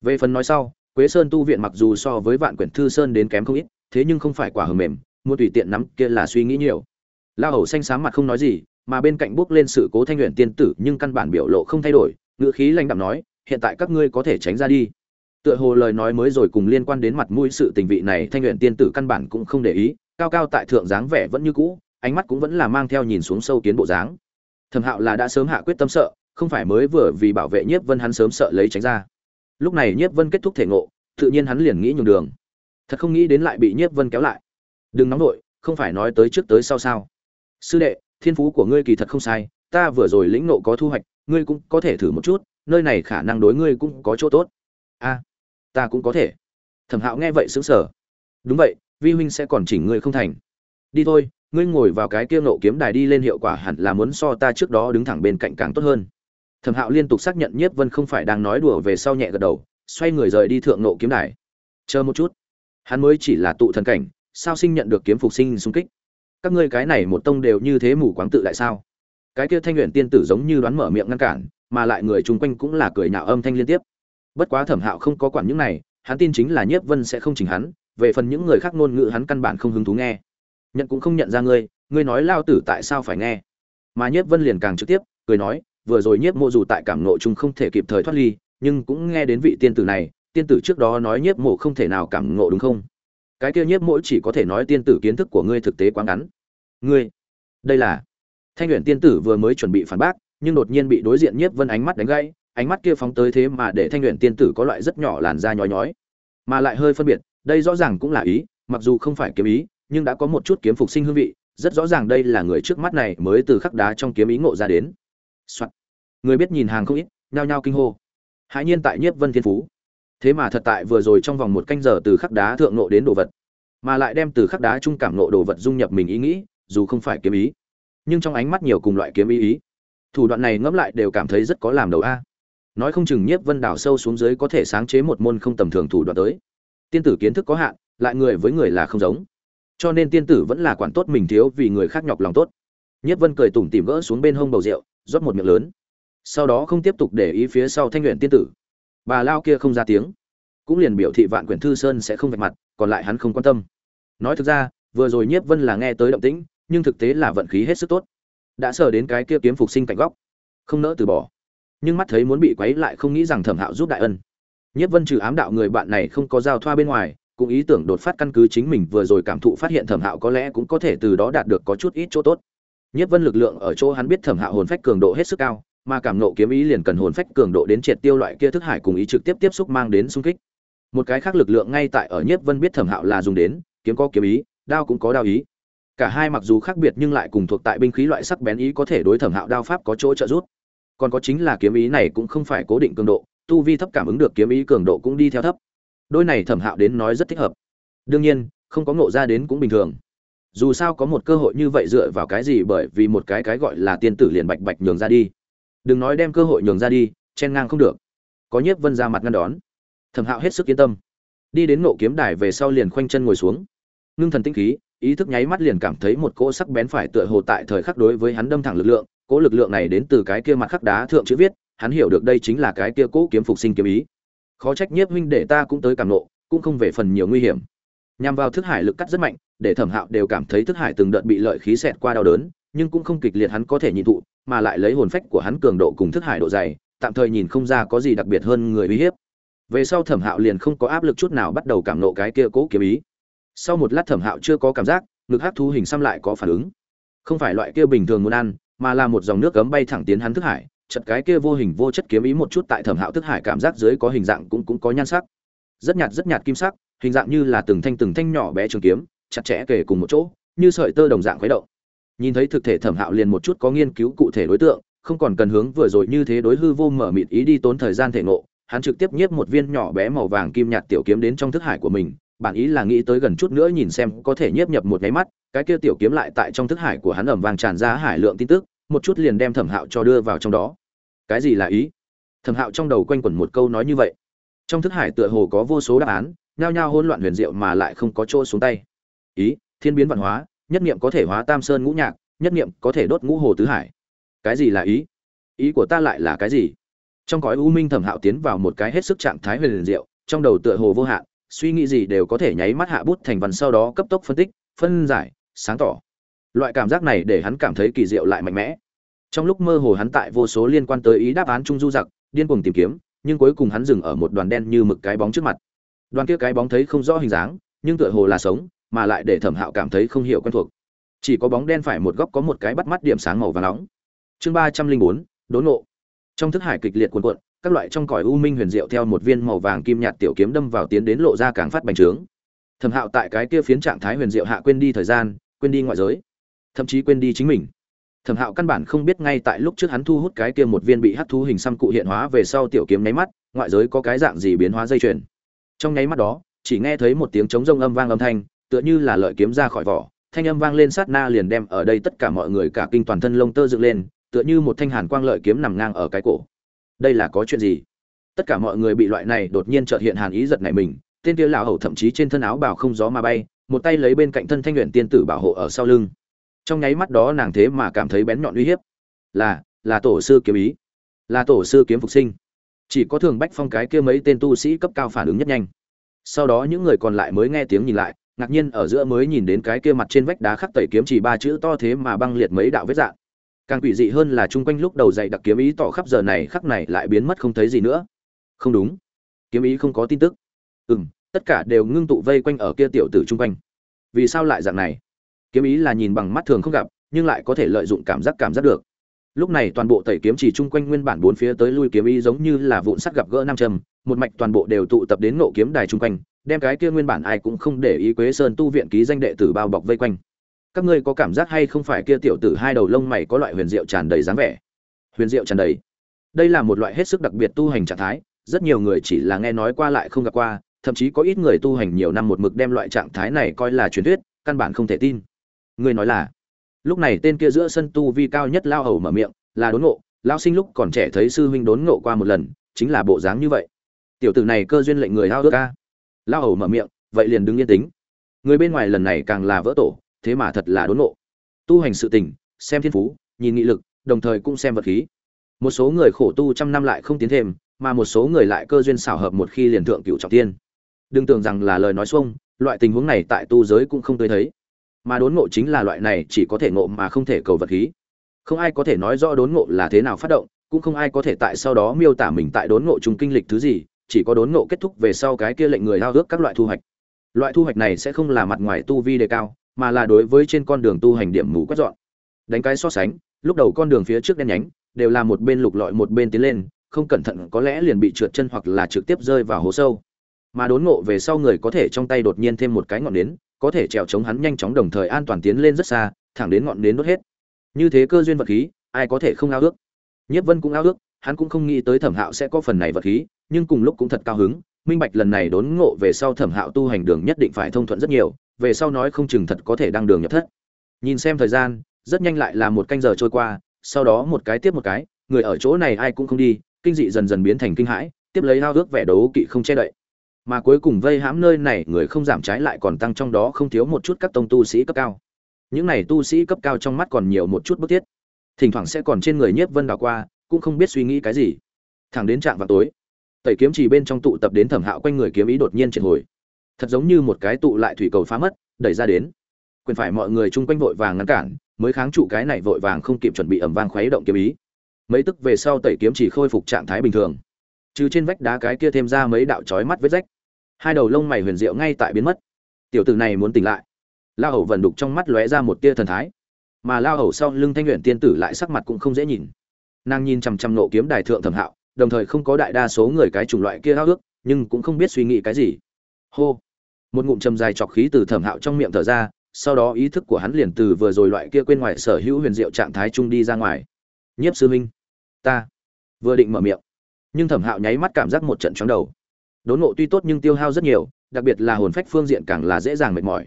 Về phần nói sau, quế sơn tu viện mặc dù so với vạn quyển thư sơn đến kém không ít, thế nhưng không phải quả hờ mềm mua tùy tiện nắm kia là suy nghĩ nhiều. La hầu xanh xám mặt không nói gì, mà bên cạnh bước lên sự cố thanh luyện tiên tử nhưng căn bản biểu lộ không thay đổi, ngữ khí lãnh đạm nói, hiện tại các ngươi có thể tránh ra đi. Tựa hồ lời nói mới rồi cùng liên quan đến mặt mũi sự tình vị này thanh luyện tiên tử căn bản cũng không để ý, cao cao tại thượng dáng vẻ vẫn như cũ ánh mắt cũng vẫn là mang theo nhìn xuống sâu kiến bộ dáng. Thẩm hạo là đã sớm hạ quyết tâm sợ, không phải mới vừa vì bảo vệ nhiếp vân hắn sớm sợ lấy tránh ra. Lúc này nhiếp vân kết thúc thể ngộ, tự nhiên hắn liền nghĩ nhường đường. Thật không nghĩ đến lại bị nhiếp vân kéo lại. Đừng nóng nổi không phải nói tới trước tới sau sao. Sư đệ, thiên phú của ngươi kỳ thật không sai, ta vừa rồi lĩnh nộ có thu hoạch, ngươi cũng có thể thử một chút, nơi này khả năng đối ngươi cũng có chỗ tốt. A, ta cũng có thể. Thẩm hạo nghe vậy xứng sở đúng vậy, vi huynh sẽ còn chỉnh ngươi không thành. Đi thôi ngươi ngồi vào cái kia nộ kiếm đài đi lên hiệu quả hẳn là muốn so ta trước đó đứng thẳng bên cạnh càng tốt hơn. Thẩm hạo liên tục xác nhận nhiếp vân không phải đang nói đùa về sau nhẹ gật đầu, xoay người rời đi thượng nộ kiếm đài. Chờ một chút. Hắn mới chỉ là tụ thần cảnh, sao sinh nhận được kiếm phục sinh xung kích? Các ngươi cái này một tông đều như thế mù quáng tự lại sao? Cái kia thanh luyện tiên tử giống như đoán mở miệng ngăn cản, mà lại người chung quanh cũng là cười nhạo âm thanh liên tiếp. Bất quá thẩm hạo không có quản những này, hắn tin chính là nhiếp vân sẽ không chỉnh hắn, về phần những người khác ngôn ngữ hắn căn bản không hứng thú nghe nhận cũng không nhận ra ngươi ngươi nói lao tử tại sao phải nghe? Mà nhiếp vân liền càng trực tiếp, cười nói, vừa rồi nhiếp mộ dù tại cảm nộ chung không thể kịp thời thoát ly, nhưng cũng nghe đến vị tiên tử này, tiên tử trước đó nói nhiếp mộ không thể nào cảm ngộ đúng không? Cái kia nhiếp mỗi chỉ có thể nói tiên tử kiến thức của ngươi thực tế quá ngắn. Ngươi, đây là thanh luyện tiên tử vừa mới chuẩn bị phản bác, nhưng đột nhiên bị đối diện nhiếp vân ánh mắt đánh gãy, ánh mắt kia phóng tới thế mà để thanh luyện tiên tử có loại rất nhỏ làn da nhói nhói. Mà lại hơi phân biệt, đây rõ ràng cũng là ý, mặc dù không phải kiếm ý nhưng đã có một chút kiếm phục sinh hương vị, rất rõ ràng đây là người trước mắt này mới từ khắc đá trong kiếm ý ngộ ra đến、Soạn. người biết nhìn hàng không ít, nhao nhao kinh hô. Hãi nhiên tại nhiếp vân thiên phú. Thế mà thật tại vừa rồi trong vòng một canh giờ từ khắc đá thượng nộ đến đồ vật, mà lại đem từ khắc đá trung cảm nộ đồ vật dung nhập mình ý nghĩ, dù không phải kiếm ý. Nhưng trong ánh mắt nhiều cùng loại kiếm ý ý, thủ đoạn này ngẫm lại đều cảm thấy rất có làm đầu a. Nói không chừng nhiếp vân đào sâu xuống dưới có thể sáng chế một môn không tầm thường thủ đoạn tới. Tiên tử kiến thức có hạn, lại người với người là không giống cho nên tiên tử vẫn là quản tốt mình thiếu vì người khác nhọc lòng tốt. Nhất vân cười tủm tỉm gỡ xuống bên hông bầu rượu, rót một miệng lớn. Sau đó không tiếp tục để ý phía sau thanh luyện tiên tử. Bà lao kia không ra tiếng. Cũng liền biểu thị vạn quyển thư sơn sẽ không vạch mặt, còn lại hắn không quan tâm. Nói thực ra, vừa rồi nhiếp vân là nghe tới động tĩnh, nhưng thực tế là vận khí hết sức tốt. Đã sờ đến cái kia kiếm phục sinh cạnh góc. Không nỡ từ bỏ. Nhưng mắt thấy muốn bị quấy lại không nghĩ rằng thẩm hạo giúp đại ân. Nhiếp vân trừ ám đạo người bạn này không có giao thoa bên ngoài cũng ý tưởng đột phát căn cứ chính mình vừa rồi cảm thụ phát hiện thẩm hạo có lẽ cũng có thể từ đó đạt được có chút ít chỗ tốt. Nhất vân lực lượng ở chỗ hắn biết thẩm hạo hồn phách cường độ hết sức cao, mà cảm nộ kiếm ý liền cần hồn phách cường độ đến triệt tiêu loại kia thức hải cùng ý trực tiếp tiếp xúc mang đến xung kích. Một cái khác lực lượng ngay tại ở nhất vân biết thẩm hạo là dùng đến, kiếm có kiếm ý, đao cũng có đao ý. Cả hai mặc dù khác biệt nhưng lại cùng thuộc tại binh khí loại sắc bén ý có thể đối thẩm hạo đao pháp có chỗ trợ giúp. Còn có chính là kiếm ý này cũng không phải cố định cường độ, tu vi thấp cảm ứng được kiếm ý cường độ cũng đi theo thấp đôi này thẩm hạo đến nói rất thích hợp. Đương nhiên, không có ngộ ra đến cũng bình thường. Dù sao có một cơ hội như vậy dựa vào cái gì bởi vì một cái cái gọi là tiên tử liền bạch bạch nhường ra đi. Đừng nói đem cơ hội nhường ra đi, chen ngang không được. Có nhiếp vân ra mặt ngăn đón. Thẩm hạo hết sức yên tâm. Đi đến ngộ kiếm đài về sau liền khoanh chân ngồi xuống. Ngưng thần tinh khí, ý thức nháy mắt liền cảm thấy một cỗ sắc bén phải tựa hồ tại thời khắc đối với hắn đâm thẳng lực lượng, cỗ lực lượng này đến từ cái kia mặt khắc đá thượng chữ viết, hắn hiểu được đây chính là cái kia cỗ kiếm phục sinh kiếm ý khó trách nhiếp huynh để ta cũng tới cảm nộ, cũng không về phần nhiều nguy hiểm. Nhằm vào thức hải lực cắt rất mạnh, để thẩm hạo đều cảm thấy thức hải từng đợt bị lợi khí xẹt qua đau đớn, nhưng cũng không kịch liệt hắn có thể nhịn thụ, mà lại lấy hồn phách của hắn cường độ cùng thức hải độ dày, tạm thời nhìn không ra có gì đặc biệt hơn người uy hiếp. Về sau thẩm hạo liền không có áp lực chút nào bắt đầu cảm nộ cái kia cố kiếm ý. Sau một lát thẩm hạo chưa có cảm giác, ngực hát thú hình xăm lại có phản ứng. Không phải loại kia bình thường muốn ăn, mà là một dòng nước cấm bay thẳng tiến hắn thức hải chật cái kia vô hình vô chất kiếm ý một chút tại thẩm hạo thức hải cảm giác dưới có hình dạng cũng cũng có nhan sắc. Rất nhạt rất nhạt kim sắc, hình dạng như là từng thanh từng thanh nhỏ bé trường kiếm, chặt chẽ kề cùng một chỗ, như sợi tơ đồng dạng khuấy động. Nhìn thấy thực thể thẩm hạo liền một chút có nghiên cứu cụ thể đối tượng, không còn cần hướng vừa rồi như thế đối hư vô mở mịt ý đi tốn thời gian thể ngộ, hắn trực tiếp nhiếp một viên nhỏ bé màu vàng kim nhạt tiểu kiếm đến trong thức hải của mình, bản ý là nghĩ tới gần chút nữa nhìn xem có thể nhiếp nhập một nháy mắt, cái kia tiểu kiếm lại tại trong thức hải của hắn ẩm vàng tràn ra hải lượng tin tức, một chút liền đem thẩm hạo cho đưa vào trong đó cái gì là ý? Thẩm hạo trong đầu quanh quẩn một câu nói như vậy. Trong thức hải tựa hồ có vô số đáp án, nhao nhao hỗn loạn huyền diệu mà lại không có chỗ xuống tay. Ý, thiên biến văn hóa, nhất niệm có thể hóa tam sơn ngũ nhạc, nhất niệm có thể đốt ngũ hồ tứ hải. Cái gì là ý? Ý của ta lại là cái gì? Trong cõi u minh thẩm hạo tiến vào một cái hết sức trạng thái huyền diệu, trong đầu tựa hồ vô hạn, suy nghĩ gì đều có thể nháy mắt hạ bút thành văn sau đó cấp tốc phân tích, phân giải, sáng tỏ. Loại cảm giác này để hắn cảm thấy kỳ diệu lại mạnh mẽ trong lúc mơ hồ hắn tại vô số liên quan tới ý đáp án trung du giặc, điên cuồng tìm kiếm, nhưng cuối cùng hắn dừng ở một đoàn đen như mực cái bóng trước mặt. Đoàn kia cái bóng thấy không rõ hình dáng, nhưng tựa hồ là sống, mà lại để thẩm hạo cảm thấy không hiểu quen thuộc. Chỉ có bóng đen phải một góc có một cái bắt mắt điểm sáng màu và nóng. Chương ba trăm linh bốn, đốn nộ trong thức hải kịch liệt cuồn cuộn, các loại trong cõi u minh huyền diệu theo một viên màu vàng kim nhạt tiểu kiếm đâm vào tiến đến lộ ra càng phát bành trướng. Thẩm hạo tại cái kia phiến trạng thái huyền diệu hạ quên đi thời gian, quên đi ngoại giới, thậm chí quên đi chính mình thẩm hạo căn bản không biết ngay tại lúc trước hắn thu hút cái kia một viên bị hắc thú hình xăm cụ hiện hóa về sau tiểu kiếm nháy mắt, ngoại giới có cái dạng gì biến hóa dây chuyền. Trong nháy mắt đó, chỉ nghe thấy một tiếng trống rông âm vang âm thanh, tựa như là lợi kiếm ra khỏi vỏ, thanh âm vang lên sát na liền đem ở đây tất cả mọi người cả kinh toàn thân lông tơ dựng lên, tựa như một thanh hàn quang lợi kiếm nằm ngang ở cái cổ. Đây là có chuyện gì? Tất cả mọi người bị loại này đột nhiên chợt hiện hàn ý giật này mình, tên kia lão hầu thậm chí trên thân áo bảo không gió mà bay, một tay lấy bên cạnh thân thanh luyện tiên tử bảo hộ ở sau lưng trong nháy mắt đó nàng thế mà cảm thấy bén nhọn uy hiếp. Là là tổ sư kiếm ý. Là tổ sư kiếm phục sinh. Chỉ có thường bách phong cái kia mấy tên tu sĩ cấp cao phản ứng nhất nhanh. Sau đó những người còn lại mới nghe tiếng nhìn lại, ngạc nhiên ở giữa mới nhìn đến cái kia mặt trên vách đá khắc tẩy kiếm chỉ ba chữ to thế mà băng liệt mấy đạo vết dạng. Càng quỷ dị hơn là chung quanh lúc đầu dạy đặc kiếm ý tỏ khắp giờ này khắc này lại biến mất không thấy gì nữa. Không đúng. Kiếm ý không có tin tức. Ừ m tất cả đều ngưng tụ vây quanh ở kia tiểu tử chung quanh. Vì sao lại dạng này? Kiếm ý là nhìn bằng mắt thường không gặp, nhưng lại có thể lợi dụng cảm giác cảm giác được. Lúc này toàn bộ tẩy kiếm chỉ chung quanh nguyên bản bốn phía tới lui kiếm ý giống như là vụn sắt gặp gỡ nam châm, một mạch toàn bộ đều tụ tập đến nộ kiếm đài chung quanh, đem cái kia nguyên bản ai cũng không để ý quế sơn tu viện ký danh đệ tử bao bọc vây quanh. Các ngươi có cảm giác hay không phải kia tiểu tử hai đầu lông mày có loại huyền diệu tràn đầy dáng vẻ? Huyền diệu tràn đầy. Đây là một loại hết sức đặc biệt tu hành trạng thái, rất nhiều người chỉ là nghe nói qua lại không gặp qua, thậm chí có ít người tu hành nhiều năm một mực đem loại trạng thái này coi là truyền thuyết, căn bản không thể tin ngươi nói là. Lúc này tên kia giữa sân tu vi cao nhất lao hầu mở miệng, là đốn ngộ. Lao sinh lúc còn trẻ thấy sư huynh đốn ngộ qua một lần, chính là bộ dáng như vậy. Tiểu tử này cơ duyên lệnh người lao ước ca lao hầu mở miệng, vậy liền đứng yên tính. Người bên ngoài lần này càng là vỡ tổ, thế mà thật là đốn ngộ. Tu hành sự tình, xem thiên phú, nhìn nghị lực, đồng thời cũng xem vật khí. Một số người khổ tu trăm năm lại không tiến thêm, mà một số người lại cơ duyên xảo hợp một khi liền thượng cựu trọng tiên. Đừng tưởng rằng là lời nói xuông, loại tình huống này tại tu giới cũng không tới thấy mà đốn ngộ chính là loại này chỉ có thể ngộ mà không thể cầu vật khí. Không ai có thể nói rõ đốn ngộ là thế nào phát động, cũng không ai có thể tại sau đó miêu tả mình tại đốn ngộ chung kinh lịch thứ gì, chỉ có đốn ngộ kết thúc về sau cái kia lệnh người lao ước các loại thu hoạch. Loại thu hoạch này sẽ không là mặt ngoài tu vi đề cao, mà là đối với trên con đường tu hành điểm mù quét dọn. Đánh cái so sánh, lúc đầu con đường phía trước đen nhánh, đều là một bên lục lọi một bên tiến lên, không cẩn thận có lẽ liền bị trượt chân hoặc là trực tiếp rơi vào hố sâu mà đốn ngộ về sau người có thể trong tay đột nhiên thêm một cái ngọn nến, có thể trèo chống hắn nhanh chóng đồng thời an toàn tiến lên rất xa, thẳng đến ngọn nến đốt hết. Như thế cơ duyên vật khí, ai có thể không ao ước? Nhất vân cũng ao ước, hắn cũng không nghĩ tới thẩm hạo sẽ có phần này vật khí, nhưng cùng lúc cũng thật cao hứng. Minh bạch lần này đốn ngộ về sau thẩm hạo tu hành đường nhất định phải thông thuận rất nhiều, về sau nói không chừng thật có thể đăng đường nhập thất. Nhìn xem thời gian, rất nhanh lại là một canh giờ trôi qua, sau đó một cái tiếp một cái, người ở chỗ này ai cũng không đi, kinh dị dần dần biến thành kinh hãi, tiếp lấy ao ước vẻ đấu kỵ không che đậy mà cuối cùng vây hãm nơi này người không giảm trái lại còn tăng trong đó không thiếu một chút các tông tu sĩ cấp cao. Những này tu sĩ cấp cao trong mắt còn nhiều một chút bức thiết. Thỉnh thoảng sẽ còn trên người nhiếp vân đào qua, cũng không biết suy nghĩ cái gì. Thẳng đến trạm vào tối, tẩy kiếm chỉ bên trong tụ tập đến thẩm hạo quanh người kiếm ý đột nhiên triệt hồi. Thật giống như một cái tụ lại thủy cầu phá mất, đẩy ra đến. Quyền phải mọi người chung quanh vội vàng ngăn cản, mới kháng trụ cái này vội vàng không kịp chuẩn bị ẩm vang khuấy động kiếm ý. Mấy tức về sau tẩy kiếm chỉ khôi phục trạng thái bình thường trừ trên vách đá cái kia thêm ra mấy đạo chói mắt vết rách. Hai đầu lông mày huyền diệu ngay tại biến mất. Tiểu tử này muốn tỉnh lại. La hầu vần đục trong mắt lóe ra một tia thần thái. Mà la hầu sau lưng thanh luyện tiên tử lại sắc mặt cũng không dễ nhìn. Nàng nhìn chằm chằm nộ kiếm đài thượng thẩm hạo, đồng thời không có đại đa số người cái chủng loại kia háo ước, nhưng cũng không biết suy nghĩ cái gì. Hô! Một ngụm trầm dài chọc khí từ thẩm hạo trong miệng thở ra, sau đó ý thức của hắn liền từ vừa rồi loại kia quên ngoài sở hữu huyền diệu trạng thái trung đi ra ngoài. Nhiếp sư huynh, ta vừa định mở miệng nhưng thẩm hạo nháy mắt cảm giác một trận chóng đầu. Đốn ngộ tuy tốt nhưng tiêu hao rất nhiều, đặc biệt là hồn phách phương diện càng là dễ dàng mệt mỏi.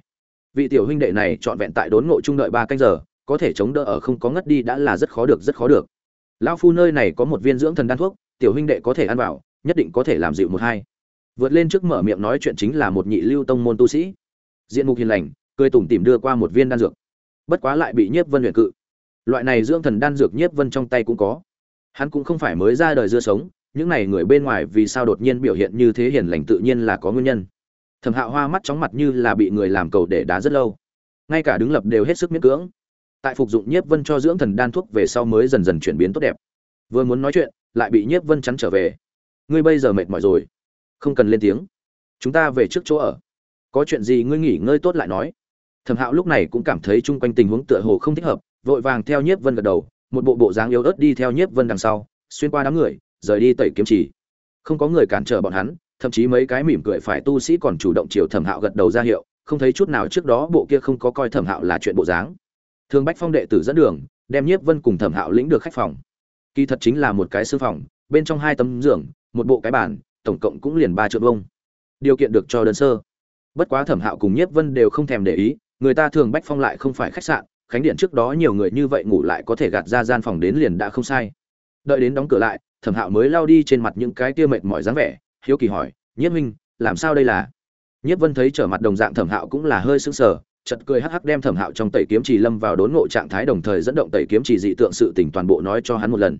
Vị tiểu huynh đệ này trọn vẹn tại đốn ngộ trung đợi ba canh giờ, có thể chống đỡ ở không có ngất đi đã là rất khó được, rất khó được. Lão phu nơi này có một viên dưỡng thần đan thuốc, tiểu huynh đệ có thể ăn vào, nhất định có thể làm dịu một hai. Vượt lên trước mở miệng nói chuyện chính là một nhị lưu tông môn tu sĩ. Diện mục hiền lành, cười tủm tìm đưa qua một viên đan dược. Bất quá lại bị nhiếp vân luyện cự. Loại này dưỡng thần đan dược nhiếp vân trong tay cũng có. Hắn cũng không phải mới ra đời dưa sống những này người bên ngoài vì sao đột nhiên biểu hiện như thế hiền lành tự nhiên là có nguyên nhân. Thẩm hạo hoa mắt chóng mặt như là bị người làm cầu để đá rất lâu. Ngay cả đứng lập đều hết sức miễn cưỡng. Tại phục dụng nhiếp vân cho dưỡng thần đan thuốc về sau mới dần dần chuyển biến tốt đẹp. Vừa muốn nói chuyện, lại bị nhiếp vân chắn trở về. Ngươi bây giờ mệt mỏi rồi. Không cần lên tiếng. Chúng ta về trước chỗ ở. Có chuyện gì ngươi nghỉ ngơi tốt lại nói. Thẩm hạo lúc này cũng cảm thấy chung quanh tình huống tựa hồ không thích hợp, vội vàng theo nhiếp vân gật đầu, một bộ bộ dáng yếu ớt đi theo nhiếp vân đằng sau, xuyên qua đám người rời đi tẩy kiếm chỉ không có người cản trở bọn hắn, thậm chí mấy cái mỉm cười phải tu sĩ còn chủ động chiều thẩm hạo gật đầu ra hiệu, không thấy chút nào trước đó bộ kia không có coi thẩm hạo là chuyện bộ dáng. Thường bách phong đệ tử dẫn đường, đem nhiếp vân cùng thẩm hạo lĩnh được khách phòng. Kỳ thật chính là một cái sư phòng, bên trong hai tấm giường, một bộ cái bàn, tổng cộng cũng liền ba triệu vông điều kiện được cho đơn sơ. Bất quá thẩm hạo cùng nhiếp vân đều không thèm để ý, người ta thường bách phong lại không phải khách sạn, khánh điện trước đó nhiều người như vậy ngủ lại có thể gạt ra gian phòng đến liền đã không sai đợi đến đóng cửa lại, thẩm hạo mới lao đi trên mặt những cái tia mệt mỏi dáng vẻ, hiếu kỳ hỏi, nhiếp minh làm sao đây là? Nhiếp vân thấy trở mặt đồng dạng thẩm hạo cũng là hơi sững sờ chật cười hắc hắc đem thẩm hạo trong tẩy kiếm trì lâm vào đốn ngộ trạng thái đồng thời dẫn động tẩy kiếm trì dị tượng sự tỉnh toàn bộ nói cho hắn một lần.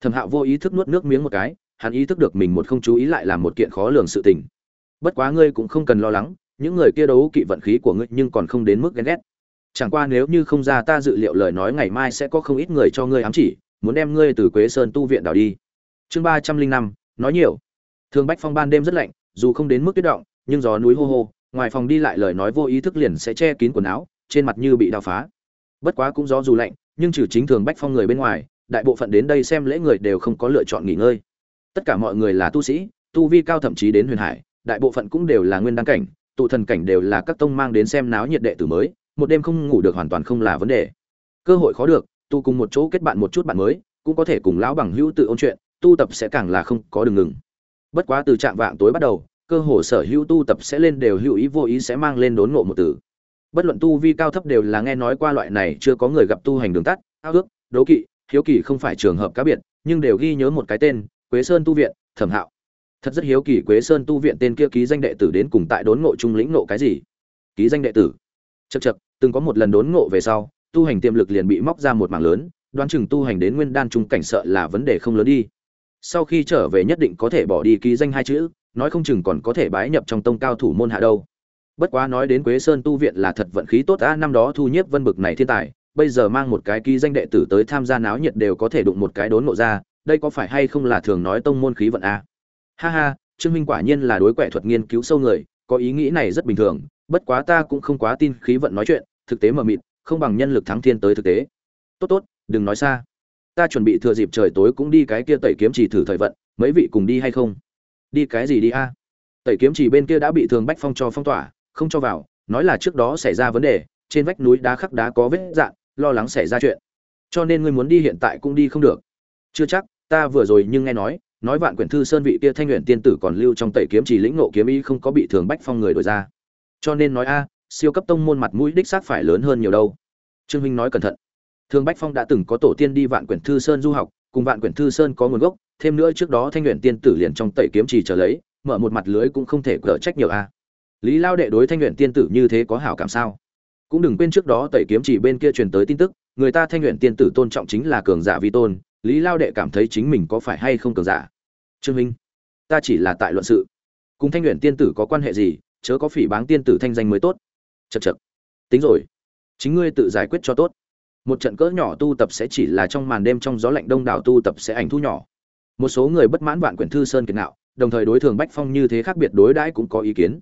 Thẩm hạo vô ý thức nuốt nước miếng một cái, hắn ý thức được mình một không chú ý lại làm một kiện khó lường sự tình. Bất quá ngươi cũng không cần lo lắng, những người kia đấu kỵ vận khí của ngươi nhưng còn không đến mức ghen ghét. Chẳng qua nếu như không ra ta dự liệu lời nói ngày mai sẽ có không ít người cho ngươi ám chỉ muốn đem ngươi từ quế sơn tu viện đảo đi. Chương ba trăm linh năm, nói nhiều. Thường bách phong ban đêm rất lạnh, dù không đến mức tuyết động, nhưng gió núi hô hô, ngoài phòng đi lại lời nói vô ý thức liền sẽ che kín quần áo, trên mặt như bị đào phá. Bất quá cũng gió dù lạnh, nhưng trừ chính thường bách phong người bên ngoài, đại bộ phận đến đây xem lễ người đều không có lựa chọn nghỉ ngơi. Tất cả mọi người là tu sĩ, tu vi cao thậm chí đến huyền hải, đại bộ phận cũng đều là nguyên đăng cảnh, tụ thần cảnh đều là các tông mang đến xem náo nhiệt đệ tử mới, một đêm không ngủ được hoàn toàn không là vấn đề. Cơ hội khó được tu cùng một chỗ kết bạn một chút bạn mới, cũng có thể cùng lão bằng hữu tự ôn chuyện, tu tập sẽ càng là không có đường ngừng. Bất quá từ trạng vạng tối bắt đầu, cơ hồ sở hữu tu tập sẽ lên đều hữu ý vô ý sẽ mang lên đốn ngộ một từ. Bất luận tu vi cao thấp đều là nghe nói qua loại này chưa có người gặp tu hành đường tắt, ao ước, đố kỵ, hiếu kỳ không phải trường hợp cá biệt, nhưng đều ghi nhớ một cái tên, quế sơn tu viện, thẩm hạo. Thật rất hiếu kỳ quế sơn tu viện tên kia ký danh đệ tử đến cùng tại đốn ngộ trung lĩnh ngộ cái gì? Ký danh đệ tử. Chật chật từng có một lần đốn ngộ về sau tu hành tiềm lực liền bị móc ra một mảng lớn, đoán chừng tu hành đến nguyên đan trung cảnh sợ là vấn đề không lớn đi. Sau khi trở về nhất định có thể bỏ đi ký danh hai chữ, nói không chừng còn có thể bái nhập trong tông cao thủ môn hạ đâu. Bất quá nói đến quế sơn tu viện là thật vận khí tốt a năm đó thu nhiếp vân bực này thiên tài, bây giờ mang một cái ký danh đệ tử tới tham gia náo nhiệt đều có thể đụng một cái đốn ngộ ra, đây có phải hay không là thường nói tông môn khí vận a? Ha ha, trương minh quả nhiên là đối quẻ thuật nghiên cứu sâu người, có ý nghĩ này rất bình thường, bất quá ta cũng không quá tin khí vận nói chuyện, thực tế mà mịt không bằng nhân lực thắng thiên tới thực tế. Tốt tốt, đừng nói xa. Ta chuẩn bị thừa dịp trời tối cũng đi cái kia tẩy kiếm chỉ thử thời vận, mấy vị cùng đi hay không? Đi cái gì đi a? Tẩy kiếm chỉ bên kia đã bị thường bách phong cho phong tỏa, không cho vào, nói là trước đó xảy ra vấn đề, trên vách núi đá khắc đá có vết dạn, lo lắng xảy ra chuyện. Cho nên ngươi muốn đi hiện tại cũng đi không được. Chưa chắc, ta vừa rồi nhưng nghe nói nói vạn quyển thư sơn vị kia thanh nguyện tiên tử còn lưu trong tẩy kiếm chỉ lĩnh nộ kiếm ý không có bị thường bách phong người đổi ra. Cho nên nói a siêu cấp tông môn mặt mũi đích xác phải lớn hơn nhiều đâu. Trương minh nói cẩn thận. Thương bách phong đã từng có tổ tiên đi vạn quyển thư sơn du học, cùng vạn quyển thư sơn có nguồn gốc, thêm nữa trước đó thanh luyện tiên tử liền trong tẩy kiếm chỉ trở lấy, mở một mặt lưới cũng không thể cỡ trách nhiều a. Lý lao đệ đối thanh luyện tiên tử như thế có hảo cảm sao? Cũng đừng quên trước đó tẩy kiếm chỉ bên kia truyền tới tin tức, người ta thanh luyện tiên tử tôn trọng chính là cường giả vi tôn, lý lao đệ cảm thấy chính mình có phải hay không cường giả? Trương minh, ta chỉ là tại luận sự. Cùng thanh luyện tiên tử có quan hệ gì, chớ có phỉ báng tiên tử thanh danh mới tốt chật chật tính rồi. Chính ngươi tự giải quyết cho tốt. Một trận cỡ nhỏ tu tập sẽ chỉ là trong màn đêm trong gió lạnh đông đảo tu tập sẽ ảnh thu nhỏ. Một số người bất mãn vạn quyển thư sơn kiệt nạo, đồng thời đối thường bách phong như thế khác biệt đối đãi cũng có ý kiến.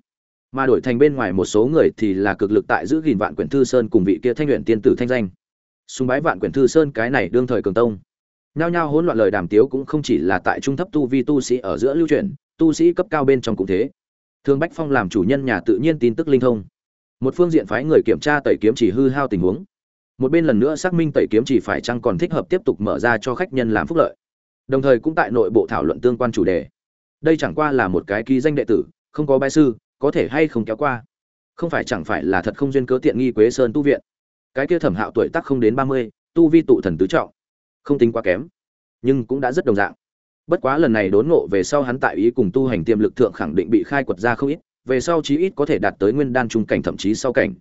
Mà đổi thành bên ngoài một số người thì là cực lực tại giữ gìn vạn quyển thư sơn cùng vị kia thanh luyện tiên tử thanh danh. Súng bái vạn quyển thư sơn cái này đương thời cường tông. Nhao nhao hỗn loạn lời đàm tiếu cũng không chỉ là tại trung thấp tu vi tu sĩ ở giữa lưu truyền, tu sĩ cấp cao bên trong cũng thế. Thương bách phong làm chủ nhân nhà tự nhiên tin tức linh thông một phương diện phái người kiểm tra tẩy kiếm chỉ hư hao tình huống. Một bên lần nữa xác minh tẩy kiếm chỉ phải chăng còn thích hợp tiếp tục mở ra cho khách nhân làm phúc lợi. Đồng thời cũng tại nội bộ thảo luận tương quan chủ đề. Đây chẳng qua là một cái ký danh đệ tử, không có bài sư, có thể hay không kéo qua. Không phải chẳng phải là thật không duyên cớ tiện nghi quế sơn tu viện. Cái kia thẩm hạo tuổi tác không đến ba mươi, tu vi tụ thần tứ trọng. Không tính quá kém, nhưng cũng đã rất đồng dạng. Bất quá lần này đốn ngộ về sau hắn tại ý cùng tu hành tiềm lực thượng khẳng định bị khai quật ra không ít về sau chí ít có thể đạt tới nguyên đan trung cảnh thậm chí sau cảnh.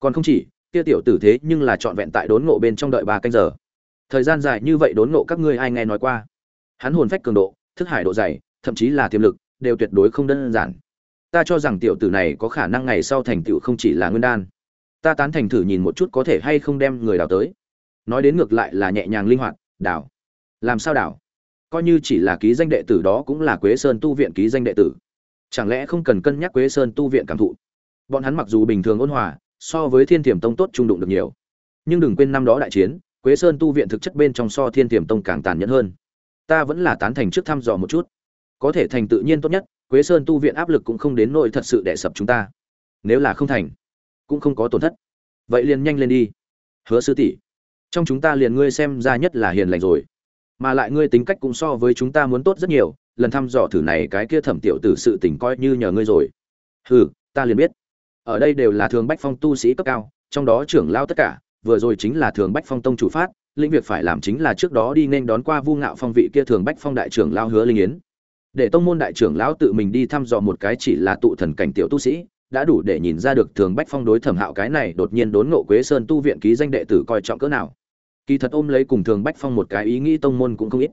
Còn không chỉ, kia tiểu tử thế nhưng là trọn vẹn tại đốn ngộ bên trong đợi ba canh giờ. Thời gian dài như vậy đốn ngộ các ngươi ai nghe nói qua? Hắn hồn phách cường độ, thức hải độ dày, thậm chí là tiềm lực, đều tuyệt đối không đơn giản. Ta cho rằng tiểu tử này có khả năng ngày sau thành tựu không chỉ là nguyên đan. Ta tán thành thử nhìn một chút có thể hay không đem người đào tới. Nói đến ngược lại là nhẹ nhàng linh hoạt, đào. Làm sao đào? Coi như chỉ là ký danh đệ tử đó cũng là quế sơn tu viện ký danh đệ tử chẳng lẽ không cần cân nhắc quế sơn tu viện cảm thụ? Bọn hắn mặc dù bình thường ôn hòa, so với thiên tiềm tông tốt trung đụng được nhiều. Nhưng đừng quên năm đó đại chiến, quế sơn tu viện thực chất bên trong so thiên tiềm tông càng tàn nhẫn hơn. Ta vẫn là tán thành trước thăm dò một chút. Có thể thành tự nhiên tốt nhất, quế sơn tu viện áp lực cũng không đến nỗi thật sự đẻ sập chúng ta. Nếu là không thành, cũng không có tổn thất. Vậy liền nhanh lên đi. Hứa sư tỷ, trong chúng ta liền ngươi xem ra nhất là hiền lành rồi. Mà lại ngươi tính cách cũng so với chúng ta muốn tốt rất nhiều lần thăm dò thử này cái kia thẩm tiểu tử sự tình coi như nhờ ngươi rồi. Hừ, ta liền biết. Ở đây đều là thường bách phong tu sĩ cấp cao, trong đó trưởng lao tất cả, vừa rồi chính là thường bách phong tông chủ phát, lĩnh việc phải làm chính là trước đó đi nên đón qua vu ngạo phong vị kia thường bách phong đại trưởng lao hứa linh yến. Để tông môn đại trưởng lão tự mình đi thăm dò một cái chỉ là tụ thần cảnh tiểu tu sĩ, đã đủ để nhìn ra được thường bách phong đối thẩm hạo cái này đột nhiên đốn ngộ quế sơn tu viện ký danh đệ tử coi trọng cỡ nào. Kỳ thật ôm lấy cùng thường bách phong một cái ý nghĩ tông môn cũng không ít.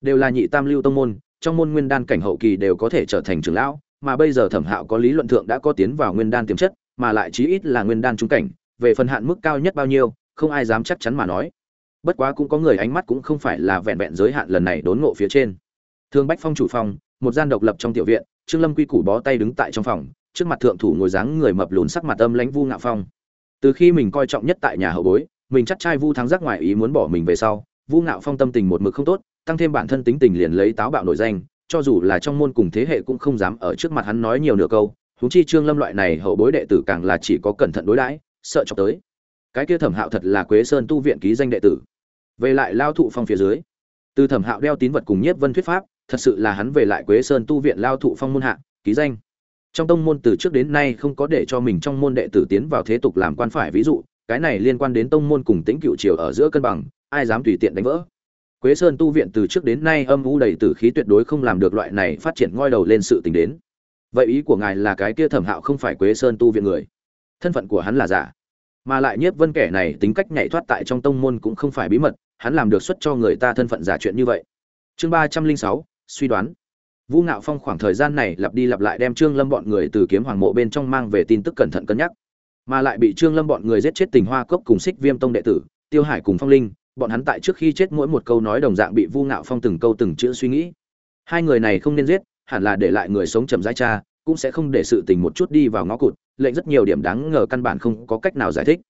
Đều là nhị tam lưu tông môn trong môn nguyên đan cảnh hậu kỳ đều có thể trở thành trưởng lão, mà bây giờ thẩm hạo có lý luận thượng đã có tiến vào nguyên đan tiềm chất, mà lại chí ít là nguyên đan trung cảnh, về phần hạn mức cao nhất bao nhiêu, không ai dám chắc chắn mà nói. Bất quá cũng có người ánh mắt cũng không phải là vẹn vẹn giới hạn lần này đốn ngộ phía trên. Thương bách phong chủ phòng, một gian độc lập trong tiểu viện, trương lâm quy củ bó tay đứng tại trong phòng, trước mặt thượng thủ ngồi dáng người mập lùn sắc mặt âm lãnh vu ngạo phong. Từ khi mình coi trọng nhất tại nhà hậu bối, mình chắc trai vu thắng giác ngoài ý muốn bỏ mình về sau, vu ngạo phong tâm tình một mực không tốt tăng thêm bản thân tính tình liền lấy táo bạo nổi danh, cho dù là trong môn cùng thế hệ cũng không dám ở trước mặt hắn nói nhiều nửa câu, huống chi trương lâm loại này hậu bối đệ tử càng là chỉ có cẩn thận đối đãi, sợ chọc tới. Cái kia thẩm hạo thật là quế sơn tu viện ký danh đệ tử. Về lại lao thụ phong phía dưới, từ thẩm hạo đeo tín vật cùng nhiếp vân thuyết pháp, thật sự là hắn về lại quế sơn tu viện lao thụ phong môn hạ, ký danh. Trong tông môn từ trước đến nay không có để cho mình trong môn đệ tử tiến vào thế tục làm quan phải ví dụ, cái này liên quan đến tông môn cùng tính cựu triều ở giữa cân bằng, ai dám tùy tiện đánh vỡ quế sơn tu viện từ trước đến nay âm u đầy tử khí tuyệt đối không làm được loại này phát triển ngoi đầu lên sự tình đến. Vậy ý của ngài là cái kia thẩm hạo không phải quế sơn tu viện người? Thân phận của hắn là giả. Mà lại nhiếp vân kẻ này tính cách nhảy thoát tại trong tông môn cũng không phải bí mật hắn làm được xuất cho người ta thân phận giả chuyện như vậy. Chương ba trăm linh sáu suy đoán. Vũ Ngạo Phong khoảng thời gian này lặp đi lặp lại đem Trương Lâm bọn người từ kiếm hoàng mộ bên trong mang về tin tức cẩn thận cân nhắc, mà lại bị Trương Lâm bọn người giết chết Tình Hoa Cốc cùng Xích Viêm Tông đệ tử, Tiêu Hải cùng Phong Linh, bọn hắn tại trước khi chết mỗi một câu nói đồng dạng bị Vu Ngạo Phong từng câu từng chữ suy nghĩ. Hai người này không nên giết, hẳn là để lại người sống chậm rãi cha, cũng sẽ không để sự tình một chút đi vào ngõ cụt, lệnh rất nhiều điểm đáng ngờ căn bản không có cách nào giải thích.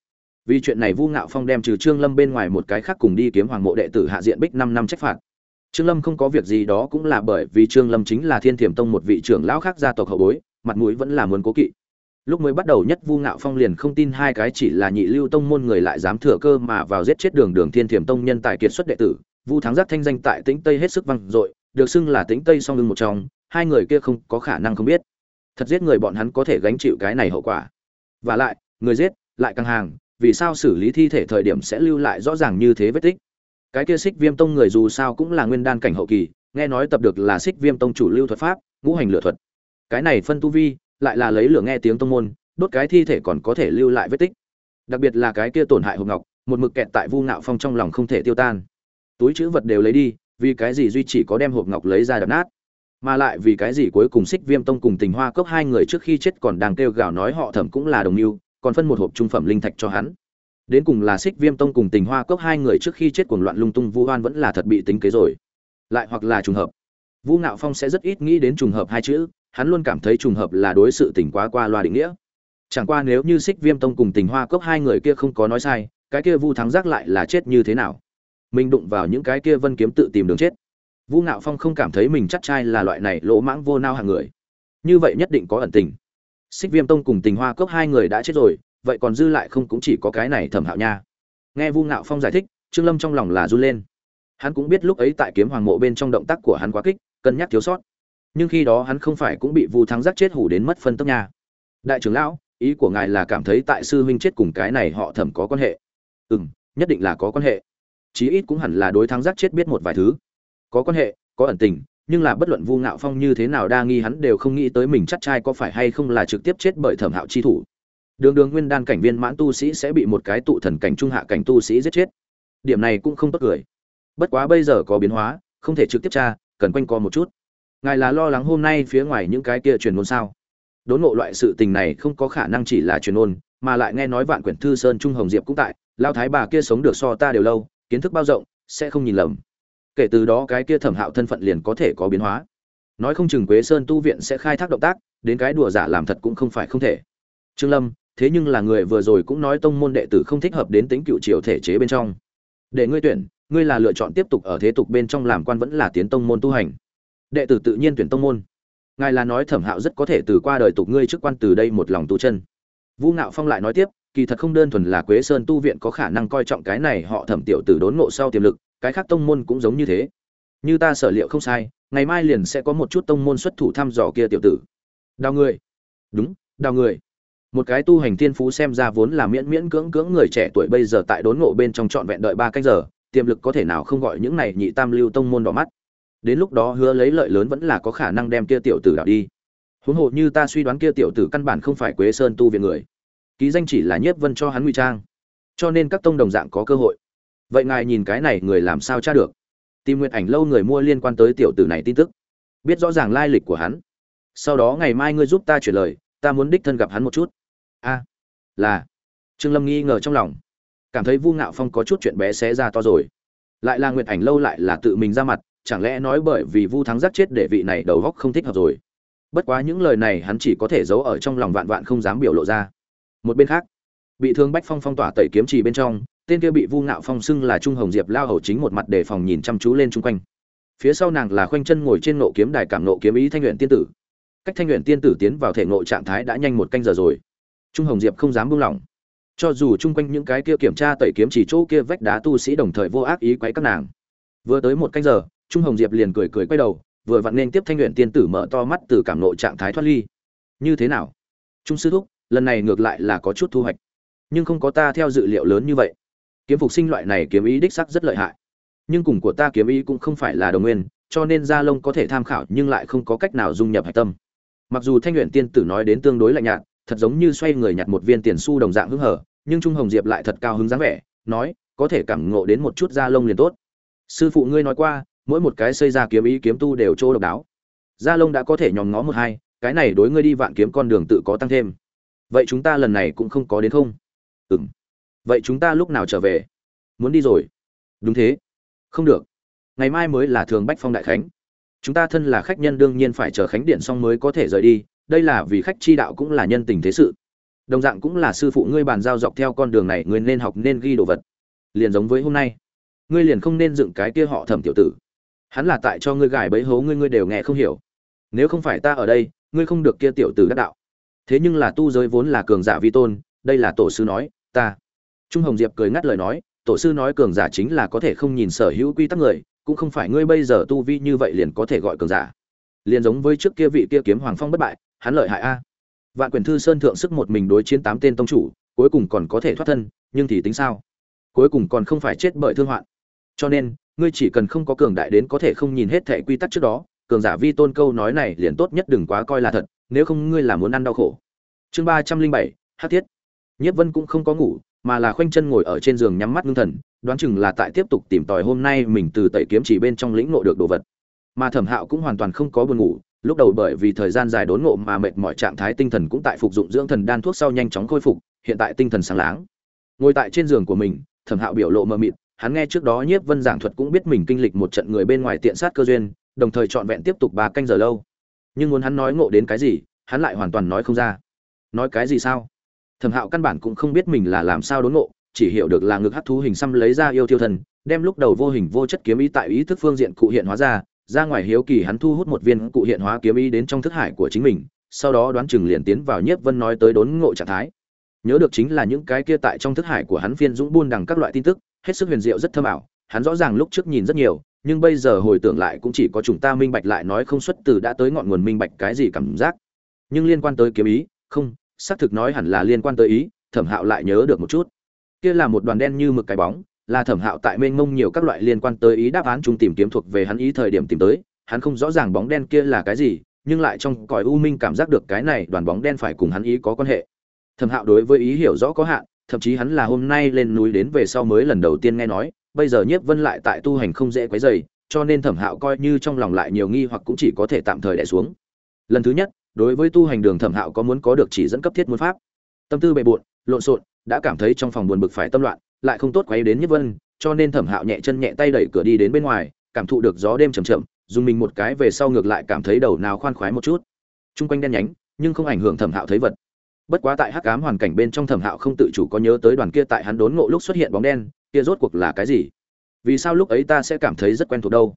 Vì chuyện này Vu Ngạo Phong đem trừ Trương Lâm bên ngoài một cái khác cùng đi kiếm hoàng mộ đệ tử hạ diện bích năm năm trách phạt. Trương Lâm không có việc gì đó cũng là bởi vì Trương Lâm chính là Thiên Thiểm Tông một vị trưởng lão khác gia tộc hậu bối, mặt mũi vẫn là muốn cố kỵ. Lúc mới bắt đầu nhất Vu Ngạo Phong liền không tin hai cái chỉ là nhị lưu tông môn người lại dám thừa cơ mà vào giết chết Đường Đường Thiên Thiểm Tông nhân tài kiệt xuất đệ tử, Vu Thắng Giác thanh danh tại Tĩnh Tây hết sức vang dội, được xưng là Tĩnh Tây song lưng một trong, hai người kia không có khả năng không biết. Thật giết người bọn hắn có thể gánh chịu cái này hậu quả. Và lại, người giết lại căng hàng, vì sao xử lý thi thể thời điểm sẽ lưu lại rõ ràng như thế vết tích? cái kia xích viêm tông người dù sao cũng là nguyên đan cảnh hậu kỳ nghe nói tập được là xích viêm tông chủ lưu thuật pháp ngũ hành lửa thuật cái này phân tu vi lại là lấy lửa nghe tiếng tông môn, đốt cái thi thể còn có thể lưu lại vết tích. Đặc biệt là cái kia tổn hại hộp ngọc, một mực kẹt tại vu ngạo phong trong lòng không thể tiêu tan. Túi chữ vật đều lấy đi, vì cái gì duy chỉ có đem hộp ngọc lấy ra đập nát? Mà lại vì cái gì cuối cùng xích viêm tông cùng tình hoa cốc hai người trước khi chết còn đang kêu gào nói họ thẩm cũng là đồng mưu, còn phân một hộp trung phẩm linh thạch cho hắn. Đến cùng là xích viêm tông cùng tình hoa cốc hai người trước khi chết cuồng loạn lung tung vu oan vẫn là thật bị tính kế rồi. Lại hoặc là trùng hợp. Vũ ngạo phong sẽ rất ít nghĩ đến trùng hợp hai chữ hắn luôn cảm thấy trùng hợp là đối sự tình quá qua loa định nghĩa. Chẳng qua nếu như xích viêm tông cùng tình hoa cốc hai người kia không có nói sai, cái kia vu thắng giác lại là chết như thế nào? Mình đụng vào những cái kia vân kiếm tự tìm đường chết. Vu ngạo phong không cảm thấy mình chắc trai là loại này lỗ mãng vô nao hàng người. Như vậy nhất định có ẩn tình. Xích viêm tông cùng tình hoa cốc hai người đã chết rồi, vậy còn dư lại không cũng chỉ có cái này thẩm hạo nha. Nghe vu ngạo phong giải thích, trương lâm trong lòng là run lên. Hắn cũng biết lúc ấy tại kiếm hoàng mộ bên trong động tác của hắn quá kích, cân nhắc thiếu sót nhưng khi đó hắn không phải cũng bị vu thắng giác chết hủ đến mất phân tốc nha. Đại trưởng lão, ý của ngài là cảm thấy tại sư huynh chết cùng cái này họ thẩm có quan hệ. Ừ m nhất định là có quan hệ. Chí ít cũng hẳn là đối thắng giác chết biết một vài thứ. Có quan hệ, có ẩn tình, nhưng là bất luận vu ngạo phong như thế nào đa nghi hắn đều không nghĩ tới mình chắc trai có phải hay không là trực tiếp chết bởi thẩm hạo chi thủ. Đường đường nguyên đan cảnh viên mãn tu sĩ sẽ bị một cái tụ thần cảnh trung hạ cảnh tu sĩ giết chết. Điểm này cũng không tốt cười. Bất quá bây giờ có biến hóa, không thể trực tiếp tra, cần quanh co một chút ngài là lo lắng hôm nay phía ngoài những cái kia truyền ngôn sao? Đốn ngộ loại sự tình này không có khả năng chỉ là truyền ngôn, mà lại nghe nói vạn quyển thư sơn trung hồng diệp cũng tại lao thái bà kia sống được so ta đều lâu, kiến thức bao rộng, sẽ không nhìn lầm. Kể từ đó cái kia thẩm hạo thân phận liền có thể có biến hóa. Nói không chừng quế sơn tu viện sẽ khai thác động tác, đến cái đùa giả làm thật cũng không phải không thể. Trương lâm, thế nhưng là người vừa rồi cũng nói tông môn đệ tử không thích hợp đến tính cựu triều thể chế bên trong. Để ngươi tuyển, ngươi là lựa chọn tiếp tục ở thế tục bên trong làm quan vẫn là tiến tông môn tu hành đệ tử tự nhiên tuyển tông môn. Ngài là nói thẩm hạo rất có thể từ qua đời tục ngươi chức quan từ đây một lòng tu chân. Vũ ngạo phong lại nói tiếp, kỳ thật không đơn thuần là quế sơn tu viện có khả năng coi trọng cái này, họ thẩm tiểu tử đốn ngộ sau tiềm lực, cái khác tông môn cũng giống như thế. Như ta sở liệu không sai, ngày mai liền sẽ có một chút tông môn xuất thủ thăm dò kia tiểu tử. Đào người. Đúng, đào người. Một cái tu hành thiên phú xem ra vốn là miễn miễn cưỡng cưỡng người trẻ tuổi bây giờ tại đốn ngộ bên trong trọn vẹn đợi ba canh giờ, tiềm lực có thể nào không gọi những này nhị tam lưu tông môn đỏ mắt đến lúc đó hứa lấy lợi lớn vẫn là có khả năng đem kia tiểu tử đảo đi. Huống hồ như ta suy đoán kia tiểu tử căn bản không phải quế sơn tu viện người. Ký danh chỉ là nhiếp vân cho hắn ngụy trang. Cho nên các tông đồng dạng có cơ hội. Vậy ngài nhìn cái này người làm sao tra được? Tìm nguyện ảnh lâu người mua liên quan tới tiểu tử này tin tức. Biết rõ ràng lai lịch của hắn. Sau đó ngày mai ngươi giúp ta chuyển lời, ta muốn đích thân gặp hắn một chút. A, là. Trương lâm nghi ngờ trong lòng. Cảm thấy vu ngạo phong có chút chuyện bé xé ra to rồi. Lại là nguyện ảnh lâu lại là tự mình ra mặt chẳng lẽ nói bởi vì vu thắng giác chết để vị này đầu góc không thích hợp rồi? Bất quá những lời này hắn chỉ có thể giấu ở trong lòng vạn vạn không dám biểu lộ ra. Một bên khác, bị thương bách phong phong tỏa tẩy kiếm trì bên trong, tên kia bị vu ngạo phong xưng là trung hồng diệp lao hầu chính một mặt đề phòng nhìn chăm chú lên chung quanh. Phía sau nàng là khoanh chân ngồi trên nộ kiếm đài cảm nộ kiếm ý thanh luyện tiên tử. Cách thanh luyện tiên tử tiến vào thể ngộ trạng thái đã nhanh một canh giờ rồi. Trung hồng diệp không dám buông lỏng. Cho dù chung quanh những cái kia kiểm tra tẩy kiếm chỉ chỗ kia vách đá tu sĩ đồng thời vô ác ý quấy các nàng. Vừa tới một canh giờ trung hồng diệp liền cười cười quay đầu, vừa vặn nên tiếp thanh luyện tiên tử mở to mắt từ cảm nộ trạng thái thoát ly. Như thế nào? Trung sư thúc, lần này ngược lại là có chút thu hoạch. Nhưng không có ta theo dự liệu lớn như vậy. Kiếm phục sinh loại này kiếm ý đích sắc rất lợi hại. Nhưng cùng của ta kiếm ý cũng không phải là đồng nguyên, cho nên gia lông có thể tham khảo nhưng lại không có cách nào dung nhập hạch tâm. Mặc dù thanh luyện tiên tử nói đến tương đối lạnh nhạt, thật giống như xoay người nhặt một viên tiền xu đồng dạng hứng hở, nhưng trung hồng diệp lại thật cao hứng dáng vẻ, nói, có thể cảm ngộ đến một chút gia lông liền tốt. Sư phụ ngươi nói qua mỗi một cái xây ra kiếm ý kiếm tu đều chỗ độc đáo. Gia lông đã có thể nhòm ngó một hai, cái này đối ngươi đi vạn kiếm con đường tự có tăng thêm. Vậy chúng ta lần này cũng không có đến không? Ừm. Vậy chúng ta lúc nào trở về? Muốn đi rồi. Đúng thế. Không được. Ngày mai mới là thường bách phong đại khánh. Chúng ta thân là khách nhân đương nhiên phải chờ khánh điện xong mới có thể rời đi, đây là vì khách chi đạo cũng là nhân tình thế sự. Đồng dạng cũng là sư phụ ngươi bàn giao dọc theo con đường này, ngươi nên học nên ghi đồ vật. Liền giống với hôm nay. Ngươi liền không nên dựng cái kia họ thẩm tiểu tử hắn là tại cho ngươi gài bẫy hố ngươi ngươi đều nghe không hiểu. Nếu không phải ta ở đây, ngươi không được kia tiểu tử đắc đạo. Thế nhưng là tu giới vốn là cường giả vi tôn, đây là tổ sư nói, ta. Trung hồng diệp cười ngắt lời nói, tổ sư nói cường giả chính là có thể không nhìn sở hữu quy tắc người, cũng không phải ngươi bây giờ tu vi như vậy liền có thể gọi cường giả. Liền giống với trước kia vị kia kiếm hoàng phong bất bại, hắn lợi hại a. Vạn quyền thư sơn thượng sức một mình đối chiến tám tên tông chủ, cuối cùng còn có thể thoát thân, nhưng thì tính sao? Cuối cùng còn không phải chết bởi thương hoạn. Cho nên ngươi chỉ cần không có cường đại đến có thể không nhìn hết thệ quy tắc trước đó, cường giả vi tôn câu nói này liền tốt nhất đừng quá coi là thật, nếu không ngươi là muốn ăn đau khổ. Chương ba trăm linh bảy, hát thiết. Nhất vân cũng không có ngủ, mà là khoanh chân ngồi ở trên giường nhắm mắt ngưng thần, đoán chừng là tại tiếp tục tìm tòi hôm nay mình từ tẩy kiếm chỉ bên trong lĩnh ngộ được đồ vật. Mà thẩm hạo cũng hoàn toàn không có buồn ngủ, lúc đầu bởi vì thời gian dài đốn ngộ mà mệt mỏi trạng thái tinh thần cũng tại phục dụng dưỡng thần đan thuốc sau nhanh chóng khôi phục, hiện tại tinh thần sáng láng. Ngồi tại trên giường của mình, thẩm hạo biểu lộ mờ mịt hắn nghe trước đó nhiếp vân giảng thuật cũng biết mình kinh lịch một trận người bên ngoài tiện sát cơ duyên, đồng thời trọn vẹn tiếp tục ba canh giờ lâu. Nhưng muốn hắn nói ngộ đến cái gì, hắn lại hoàn toàn nói không ra. Nói cái gì sao? Thẩm hạo căn bản cũng không biết mình là làm sao đốn ngộ, chỉ hiểu được là ngực hắc thú hình xăm lấy ra yêu tiêu thần, đem lúc đầu vô hình vô chất kiếm ý tại ý thức phương diện cụ hiện hóa ra ra ngoài hiếu kỳ hắn thu hút một viên cụ hiện hóa kiếm ý đến trong thức hải của chính mình, sau đó đoán chừng liền tiến vào nhiếp vân nói tới đốn ngộ trạng thái. Nhớ được chính là những cái kia tại trong thức hải của hắn phiên dũng buôn đằng các loại tin tức hết sức huyền diệu rất thâm ảo, hắn rõ ràng lúc trước nhìn rất nhiều, nhưng bây giờ hồi tưởng lại cũng chỉ có chúng ta minh bạch lại nói không xuất từ đã tới ngọn nguồn minh bạch cái gì cảm giác. Nhưng liên quan tới kiếm ý, không, xác thực nói hẳn là liên quan tới ý, thẩm hạo lại nhớ được một chút. Kia là một đoàn đen như mực cái bóng, là thẩm hạo tại mênh mông nhiều các loại liên quan tới ý đáp án chung tìm kiếm thuộc về hắn ý thời điểm tìm tới, hắn không rõ ràng bóng đen kia là cái gì, nhưng lại trong cõi u minh cảm giác được cái này đoàn bóng đen phải cùng hắn ý có quan hệ. Thẩm hạo đối với ý hiểu rõ có hạn thậm chí hắn là hôm nay lên núi đến về sau mới lần đầu tiên nghe nói bây giờ nhiếp vân lại tại tu hành không dễ quấy rầy, cho nên thẩm hạo coi như trong lòng lại nhiều nghi hoặc cũng chỉ có thể tạm thời đè xuống. Lần thứ nhất đối với tu hành đường thẩm hạo có muốn có được chỉ dẫn cấp thiết môn pháp. Tâm tư bệ bội, lộn xộn đã cảm thấy trong phòng buồn bực phải tâm loạn lại không tốt quấy đến nhất vân cho nên thẩm hạo nhẹ chân nhẹ tay đẩy cửa đi đến bên ngoài cảm thụ được gió đêm chậm chậm dùng mình một cái về sau ngược lại cảm thấy đầu nào khoan khoái một chút. Trung quanh đen nhánh nhưng không ảnh hưởng thẩm hạo thấy vật bất quá tại hắc ám hoàn cảnh bên trong thẩm hạo không tự chủ có nhớ tới đoàn kia tại hắn đốn ngộ lúc xuất hiện bóng đen, kia rốt cuộc là cái gì? Vì sao lúc ấy ta sẽ cảm thấy rất quen thuộc đâu?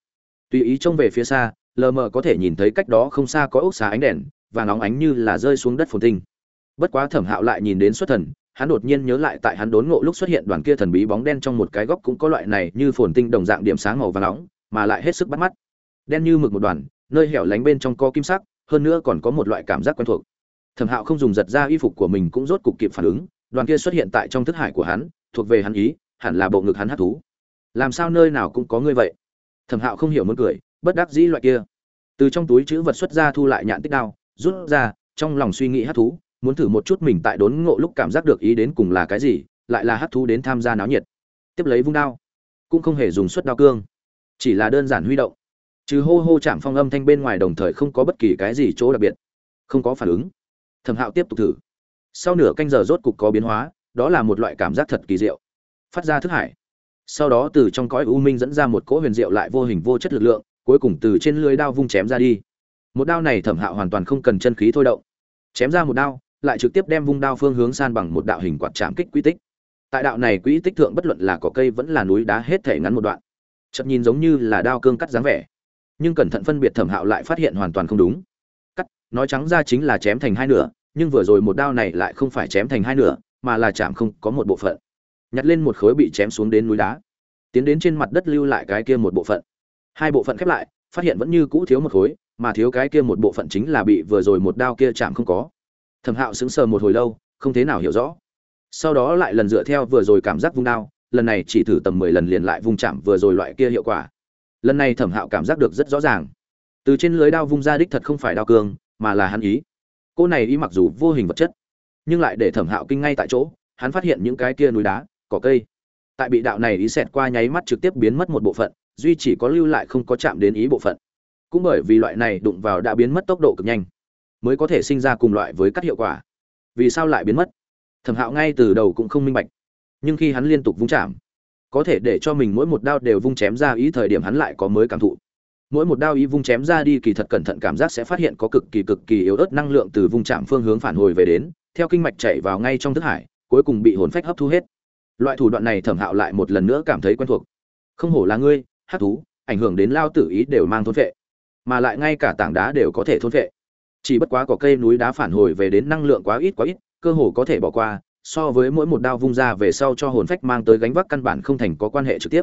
Tùy ý trông về phía xa, lờ mờ có thể nhìn thấy cách đó không xa có ốc xá ánh đèn, và nóng ánh như là rơi xuống đất phồn tinh. Bất quá thẩm hạo lại nhìn đến xuất thần, hắn đột nhiên nhớ lại tại hắn đốn ngộ lúc xuất hiện đoàn kia thần bí bóng đen trong một cái góc cũng có loại này như phồn tinh đồng dạng điểm sáng màu vàng nóng, mà lại hết sức bắt mắt. Đen như mực một đoàn, nơi hẻo lánh bên trong có kim sắc, hơn nữa còn có một loại cảm giác quen thuộc thẩm hạo không dùng giật ra y phục của mình cũng rốt cục kịp phản ứng, đoàn kia xuất hiện tại trong thức hải của hắn, thuộc về hắn ý, hẳn là bộ ngực hắn hát thú. Làm sao nơi nào cũng có ngươi vậy? Thẩm hạo không hiểu muốn cười, bất đắc dĩ loại kia. Từ trong túi chữ vật xuất ra thu lại nhạn tích đao, rút ra, trong lòng suy nghĩ hát thú, muốn thử một chút mình tại đốn ngộ lúc cảm giác được ý đến cùng là cái gì, lại là hát thú đến tham gia náo nhiệt. Tiếp lấy vung đao, cũng không hề dùng suất đao cương, chỉ là đơn giản huy động. Trừ hô hô chạm phong âm thanh bên ngoài đồng thời không có bất kỳ cái gì chỗ đặc biệt, không có phản ứng thẩm hạo tiếp tục thử. Sau nửa canh giờ rốt cục có biến hóa, đó là một loại cảm giác thật kỳ diệu. Phát ra thức hải. Sau đó từ trong cõi u minh dẫn ra một cỗ huyền diệu lại vô hình vô chất lực lượng, cuối cùng từ trên lưới đao vung chém ra đi. Một đao này thẩm hạo hoàn toàn không cần chân khí thôi động. Chém ra một đao, lại trực tiếp đem vung đao phương hướng san bằng một đạo hình quạt chạm kích quy tích. Tại đạo này quỹ tích thượng bất luận là có cây vẫn là núi đá hết thể ngắn một đoạn. Chậm nhìn giống như là đao cương cắt dáng vẻ. Nhưng cẩn thận phân biệt thẩm hạo lại phát hiện hoàn toàn không đúng nói trắng ra chính là chém thành hai nửa, nhưng vừa rồi một đao này lại không phải chém thành hai nửa, mà là chạm không có một bộ phận. Nhặt lên một khối bị chém xuống đến núi đá. Tiến đến trên mặt đất lưu lại cái kia một bộ phận. Hai bộ phận khép lại, phát hiện vẫn như cũ thiếu một khối, mà thiếu cái kia một bộ phận chính là bị vừa rồi một đao kia chạm không có. Thẩm hạo sững sờ một hồi lâu, không thế nào hiểu rõ. Sau đó lại lần dựa theo vừa rồi cảm giác vung đao, lần này chỉ thử tầm mười lần liền lại vung chạm vừa rồi loại kia hiệu quả. Lần này thẩm hạo cảm giác được rất rõ ràng. Từ trên lưới đao vung ra đích thật không phải đao cương mà là hắn ý. Cô này ý mặc dù vô hình vật chất, nhưng lại để thẩm hạo kinh ngay tại chỗ, hắn phát hiện những cái kia núi đá, cỏ cây. Tại bị đạo này ý xẹt qua nháy mắt trực tiếp biến mất một bộ phận, duy chỉ có lưu lại không có chạm đến ý bộ phận. Cũng bởi vì loại này đụng vào đã biến mất tốc độ cực nhanh, mới có thể sinh ra cùng loại với các hiệu quả. Vì sao lại biến mất? Thẩm hạo ngay từ đầu cũng không minh bạch, nhưng khi hắn liên tục vung chạm, có thể để cho mình mỗi một đao đều vung chém ra ý thời điểm hắn lại có mới cảm thụ mỗi một đao ý vung chém ra đi kỳ thật cẩn thận cảm giác sẽ phát hiện có cực kỳ cực kỳ yếu ớt năng lượng từ vung chạm phương hướng phản hồi về đến, theo kinh mạch chảy vào ngay trong thức hải, cuối cùng bị hồn phách hấp thu hết. Loại thủ đoạn này thẩm hạo lại một lần nữa cảm thấy quen thuộc. Không hổ là ngươi, hát thú, ảnh hưởng đến lao tử ý đều mang thôn vệ, mà lại ngay cả tảng đá đều có thể thôn vệ. Chỉ bất quá có cây núi đá phản hồi về đến năng lượng quá ít quá ít, cơ hồ có thể bỏ qua, so với mỗi một đao vung ra về sau cho hồn phách mang tới gánh vác căn bản không thành có quan hệ trực tiếp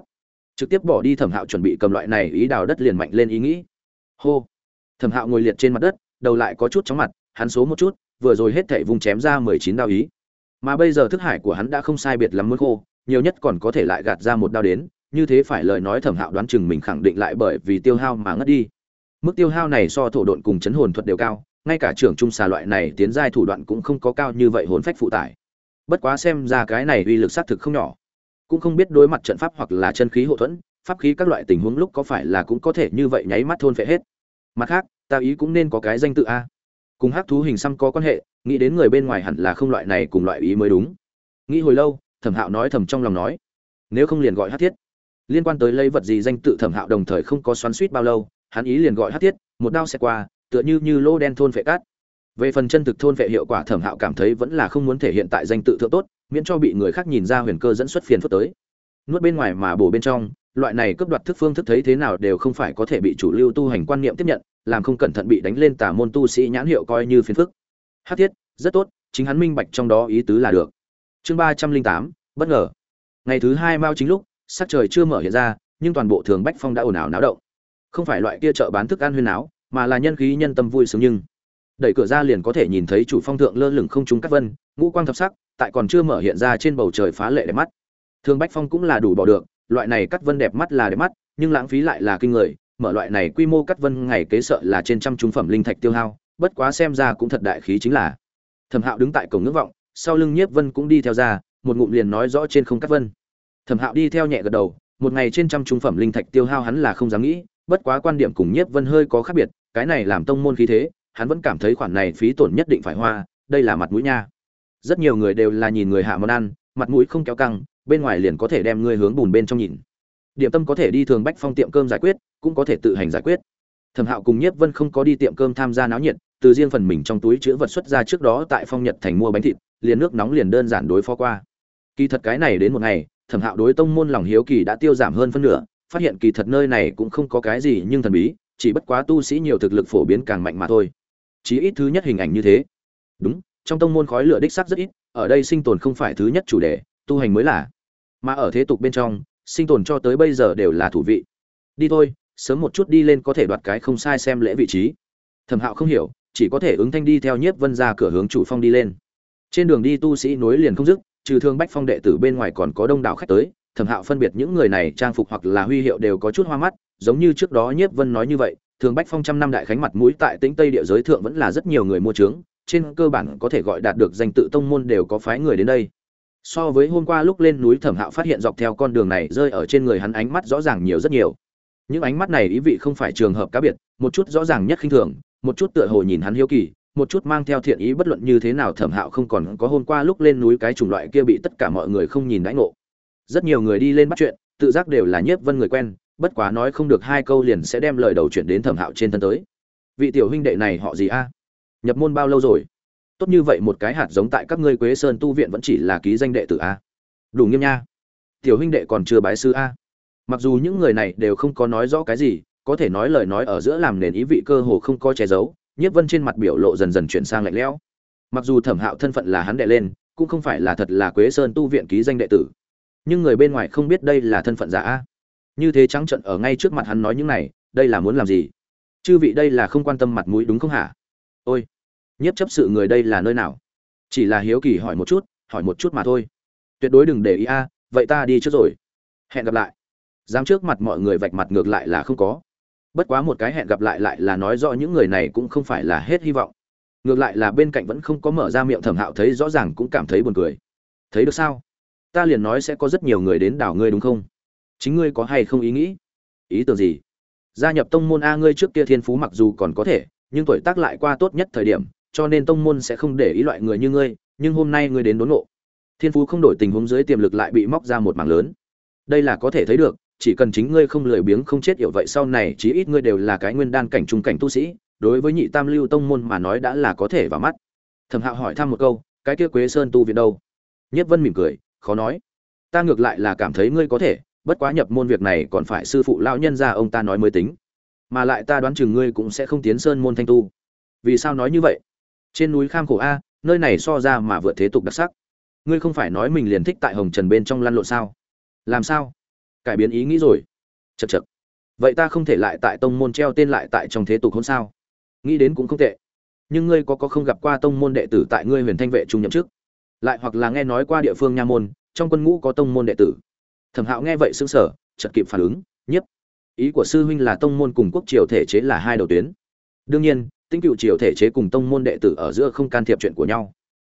trực tiếp bỏ đi thẩm hạo chuẩn bị cầm loại này ý đào đất liền mạnh lên ý nghĩ. Hô. Thẩm hạo ngồi liệt trên mặt đất, đầu lại có chút chóng mặt, hắn số một chút, vừa rồi hết thảy vung chém ra mười chín đao ý. Mà bây giờ thức hải của hắn đã không sai biệt lắm muốn khô, nhiều nhất còn có thể lại gạt ra một đao đến, như thế phải lời nói thẩm hạo đoán chừng mình khẳng định lại bởi vì tiêu hao mà ngất đi. Mức tiêu hao này so thổ độn cùng chấn hồn thuật đều cao, ngay cả trưởng trung xà loại này tiến giai thủ đoạn cũng không có cao như vậy hồn phách phụ tải. Bất quá xem ra cái này uy lực xác thực không nhỏ cũng không biết đối mặt trận pháp hoặc là chân khí hậu thuẫn, pháp khí các loại tình huống lúc có phải là cũng có thể như vậy nháy mắt thôn phệ hết. Mặt khác, ta ý cũng nên có cái danh tự a. Cùng hắc thú hình xăm có quan hệ, nghĩ đến người bên ngoài hẳn là không loại này cùng loại ý mới đúng. Nghĩ hồi lâu, thẩm hạo nói thầm trong lòng nói, nếu không liền gọi hát thiết. Liên quan tới lấy vật gì danh tự thẩm hạo đồng thời không có xoắn suýt bao lâu, hắn ý liền gọi hát thiết, một đao xẹt qua, tựa như như lô đen thôn phệ cát. Về phần chân thực thôn vệ hiệu quả thẩm hạo cảm thấy vẫn là không muốn thể hiện tại danh tự thượng tốt miễn cho bị người khác nhìn ra huyền cơ dẫn xuất phiền phức tới. Nuốt bên ngoài mà bổ bên trong, loại này cướp đoạt thức phương thức thấy thế nào đều không phải có thể bị chủ lưu tu hành quan niệm tiếp nhận, làm không cẩn thận bị đánh lên tà môn tu sĩ nhãn hiệu coi như phiền phức. Hát thiết, rất tốt, chính hắn minh bạch trong đó ý tứ là được. Chương ba trăm linh tám, bất ngờ. Ngày thứ hai mao chính lúc, sắc trời chưa mở hiện ra, nhưng toàn bộ thường bách phong đã ồn ào náo động. Không phải loại kia chợ bán thức ăn huyên náo, mà là nhân khí nhân tâm vui sướng nhưng đẩy cửa ra liền có thể nhìn thấy chủ phong thượng lơ lửng không trung các vân, ngũ quang thập sắc tại còn chưa mở hiện ra trên bầu trời phá lệ đẹp mắt. Thương bách phong cũng là đủ bỏ được loại này cắt vân đẹp mắt là đẹp mắt nhưng lãng phí lại là kinh người mở loại này quy mô cắt vân ngày kế sợ là trên trăm trung phẩm linh thạch tiêu hao bất quá xem ra cũng thật đại khí chính là. Thẩm hạo đứng tại cổng ngưỡng vọng sau lưng nhiếp vân cũng đi theo ra một ngụm liền nói rõ trên không cắt vân. Thẩm hạo đi theo nhẹ gật đầu một ngày trên trăm trung phẩm linh thạch tiêu hao hắn là không dám nghĩ bất quá quan điểm cùng nhiếp vân hơi có khác biệt cái này làm tông môn khí thế hắn vẫn cảm thấy khoản này phí tổn nhất định phải hoa, đây là mặt mũi nha. Rất nhiều người đều là nhìn người hạ món ăn, mặt mũi không kéo căng, bên ngoài liền có thể đem ngươi hướng bùn bên trong nhìn. Điểm tâm có thể đi thường bách phong tiệm cơm giải quyết, cũng có thể tự hành giải quyết. Thẩm Hạo cùng Nhiếp Vân không có đi tiệm cơm tham gia náo nhiệt, từ riêng phần mình trong túi chứa vật xuất ra trước đó tại Phong Nhật thành mua bánh thịt, liền nước nóng liền đơn giản đối phó qua. Kỳ thật cái này đến một ngày, Thẩm Hạo đối tông môn lòng hiếu kỳ đã tiêu giảm hơn phân nửa, phát hiện kỳ thật nơi này cũng không có cái gì nhưng thần bí, chỉ bất quá tu sĩ nhiều thực lực phổ biến càng mạnh mà thôi chí ít thứ nhất hình ảnh như thế đúng trong tông môn khói lửa đích sắc rất ít, ở đây sinh tồn không phải thứ nhất chủ đề, tu hành mới là. Mà ở thế tục bên trong, sinh tồn cho tới bây giờ đều là thủ vị. Đi thôi, sớm một chút đi lên có thể đoạt cái không sai xem lễ vị trí. Thẩm hạo không hiểu, chỉ có thể ứng thanh đi theo nhiếp vân ra cửa hướng chủ phong đi lên. Trên đường đi tu sĩ nối liền không dứt, trừ thương bách phong đệ tử bên ngoài còn có đông đảo khách tới. Thẩm hạo phân biệt những người này trang phục hoặc là huy hiệu đều có chút hoa mắt, giống như trước đó nhiếp vân nói như vậy thường bách phong trăm năm đại khánh mặt mũi tại tĩnh tây địa giới thượng vẫn là rất nhiều người mua trướng trên cơ bản có thể gọi đạt được danh tự tông môn đều có phái người đến đây. So với hôm qua lúc lên núi thẩm hạo phát hiện dọc theo con đường này rơi ở trên người hắn ánh mắt rõ ràng nhiều rất nhiều. Những ánh mắt này ý vị không phải trường hợp cá biệt, một chút rõ ràng nhất khinh thường, một chút tựa hồ nhìn hắn hiếu kỳ, một chút mang theo thiện ý bất luận như thế nào thẩm hạo không còn có hôm qua lúc lên núi cái chủng loại kia bị tất cả mọi người không nhìn đãi ngộ. Rất nhiều người đi lên bắt chuyện, tự giác đều là nhiếp vân người quen, bất quá nói không được hai câu liền sẽ đem lời đầu chuyển đến thẩm hạo trên thân tới. Vị tiểu huynh đệ này họ gì a? Nhập môn bao lâu rồi? Tốt như vậy một cái hạt giống tại các ngươi quế sơn tu viện vẫn chỉ là ký danh đệ tử a. Đủ nghiêm nha. Tiểu huynh đệ còn chưa bái sư a. Mặc dù những người này đều không có nói rõ cái gì, có thể nói lời nói ở giữa làm nền ý vị cơ hồ không có che giấu, nhiếp vân trên mặt biểu lộ dần dần chuyển sang lạnh lẽo. Mặc dù thẩm hạo thân phận là hắn đệ lên, cũng không phải là thật là quế sơn tu viện ký danh đệ tử. Nhưng người bên ngoài không biết đây là thân phận giả a. Như thế trắng trận ở ngay trước mặt hắn nói những này, đây là muốn làm gì? Chư vị đây là không quan tâm mặt mũi đúng không hả? Ôi nhiếp chấp sự người đây là nơi nào? Chỉ là hiếu kỳ hỏi một chút, hỏi một chút mà thôi. Tuyệt đối đừng để ý a, vậy ta đi trước rồi. Hẹn gặp lại. Dám trước mặt mọi người vạch mặt ngược lại là không có. Bất quá một cái hẹn gặp lại lại là nói rõ những người này cũng không phải là hết hy vọng. Ngược lại là bên cạnh vẫn không có mở ra miệng thẩm hạo thấy rõ ràng cũng cảm thấy buồn cười. Thấy được sao? Ta liền nói sẽ có rất nhiều người đến đảo ngươi đúng không? Chính ngươi có hay không ý nghĩ? Ý tưởng gì? Gia nhập tông môn a ngươi trước kia thiên phú mặc dù còn có thể, nhưng tuổi tác lại qua tốt nhất thời điểm cho nên tông môn sẽ không để ý loại người như ngươi, nhưng hôm nay ngươi đến đốn ngộ. Thiên phú không đổi tình huống dưới tiềm lực lại bị móc ra một mảng lớn. Đây là có thể thấy được, chỉ cần chính ngươi không lười biếng không chết hiểu vậy sau này chí ít ngươi đều là cái nguyên đan cảnh trung cảnh tu sĩ, đối với nhị tam lưu tông môn mà nói đã là có thể vào mắt. Thẩm hạo hỏi thăm một câu, cái kia quế sơn tu viện đâu? Nhất vân mỉm cười, khó nói. Ta ngược lại là cảm thấy ngươi có thể, bất quá nhập môn việc này còn phải sư phụ lão nhân ra ông ta nói mới tính. Mà lại ta đoán chừng ngươi cũng sẽ không tiến sơn môn thanh tu. Vì sao nói như vậy? Trên núi kham khổ a, nơi này so ra mà vượt thế tục đặc sắc. Ngươi không phải nói mình liền thích tại hồng trần bên trong lăn lộn sao? Làm sao? Cải biến ý nghĩ rồi. Chật chật vậy ta không thể lại tại tông môn treo tên lại tại trong thế tục hôn sao? Nghĩ đến cũng không tệ. Nhưng ngươi có có không gặp qua tông môn đệ tử tại ngươi huyền thanh vệ trung nhậm chức? Lại hoặc là nghe nói qua địa phương nha môn, trong quân ngũ có tông môn đệ tử. Thẩm hạo nghe vậy xứng sở chợt kịp phản ứng, nhiếp. Ý của sư huynh là tông môn cùng quốc triều thể chế là hai đầu tuyến. Đương nhiên tinh cựu triều thể chế cùng tông môn đệ tử ở giữa không can thiệp chuyện của nhau.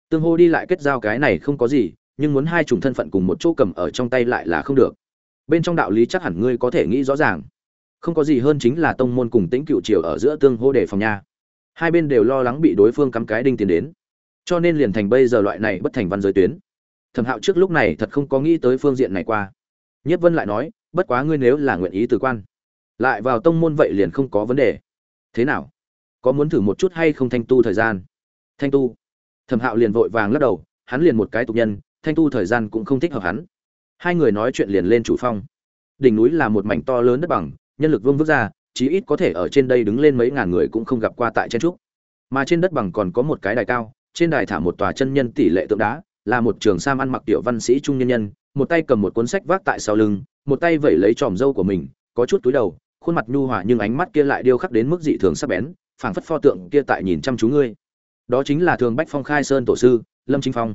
Tương hô đi lại kết giao cái này không có gì, nhưng muốn hai chủng thân phận cùng một chỗ cầm ở trong tay lại là không được. Bên trong đạo lý chắc hẳn ngươi có thể nghĩ rõ ràng. Không có gì hơn chính là tông môn cùng tĩnh cựu triều ở giữa tương hô đề phòng nha. Hai bên đều lo lắng bị đối phương cắm cái đinh tiến đến. Cho nên liền thành bây giờ loại này bất thành văn giới tuyến. Thẩm hạo trước lúc này thật không có nghĩ tới phương diện này qua. Nhất vân lại nói, bất quá ngươi nếu là nguyện ý từ quan, lại vào tông môn vậy liền không có vấn đề. Thế nào? Có muốn thử một chút hay không thanh tu thời gian? Thanh tu. Thẩm hạo liền vội vàng lắc đầu, hắn liền một cái tục nhân, thanh tu thời gian cũng không thích hợp hắn. Hai người nói chuyện liền lên chủ phong. Đỉnh núi là một mảnh to lớn đất bằng, nhân lực vương vước ra, chí ít có thể ở trên đây đứng lên mấy ngàn người cũng không gặp qua tại chen trúc. Mà trên đất bằng còn có một cái đài cao, trên đài thả một tòa chân nhân tỷ lệ tượng đá, là một trường sam ăn mặc tiểu văn sĩ trung nhân nhân, một tay cầm một cuốn sách vác tại sau lưng, một tay vẩy lấy tròm râu của mình, có chút túi đầu, khuôn mặt nhu hòa nhưng ánh mắt kia lại điêu khắc đến mức dị thường sắc bén phảng phất pho tượng kia tại nhìn chăm chú ngươi. Đó chính là thường bách phong khai sơn tổ sư, lâm chính phong.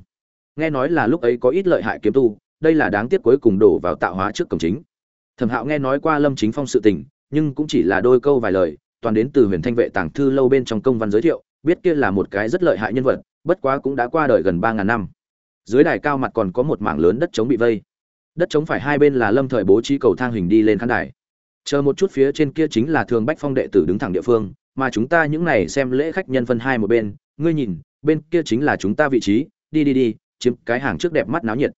Nghe nói là lúc ấy có ít lợi hại kiếm tu, đây là đáng tiếc cuối cùng đổ vào tạo hóa trước cổng chính. Thẩm hạo nghe nói qua lâm chính phong sự tình, nhưng cũng chỉ là đôi câu vài lời, toàn đến từ huyền thanh vệ tàng thư lâu bên trong công văn giới thiệu, biết kia là một cái rất lợi hại nhân vật, bất quá cũng đã qua đời gần ba ngàn năm. Dưới đài cao mặt còn có một mảng lớn đất trống bị vây. Đất trống phải hai bên là lâm thời bố trí cầu thang hình đi lên khán đài. Chờ một chút phía trên kia chính là thường bách phong đệ tử đứng thẳng địa phương mà chúng ta những này xem lễ khách nhân phân hai một bên ngươi nhìn bên kia chính là chúng ta vị trí đi đi đi chiếm cái hàng trước đẹp mắt náo nhiệt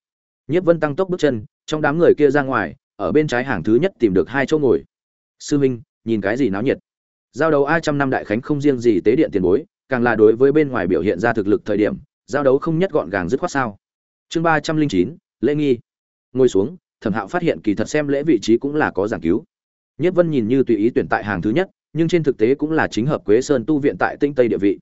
Nhiếp Vân tăng tốc bước chân, trong đám người kia ra ngoài, ở bên trái hàng thứ nhất tìm được hai chỗ ngồi. Sư Minh, nhìn cái gì náo nhiệt? Giao đấu ai trăm năm đại khánh không riêng gì tế điện tiền bối, càng là đối với bên ngoài biểu hiện ra thực lực thời điểm, giao đấu không nhất gọn gàng dứt khoát sao? Chương ba trăm linh chín, lễ nghi. Ngồi xuống, Thẩm Hạo phát hiện kỳ thật xem lễ vị trí cũng là có giảng cứu. Nhất Vân nhìn như tùy ý tuyển tại hàng thứ nhất, nhưng trên thực tế cũng là chính hợp Quế Sơn tu viện tại Tinh Tây địa vị.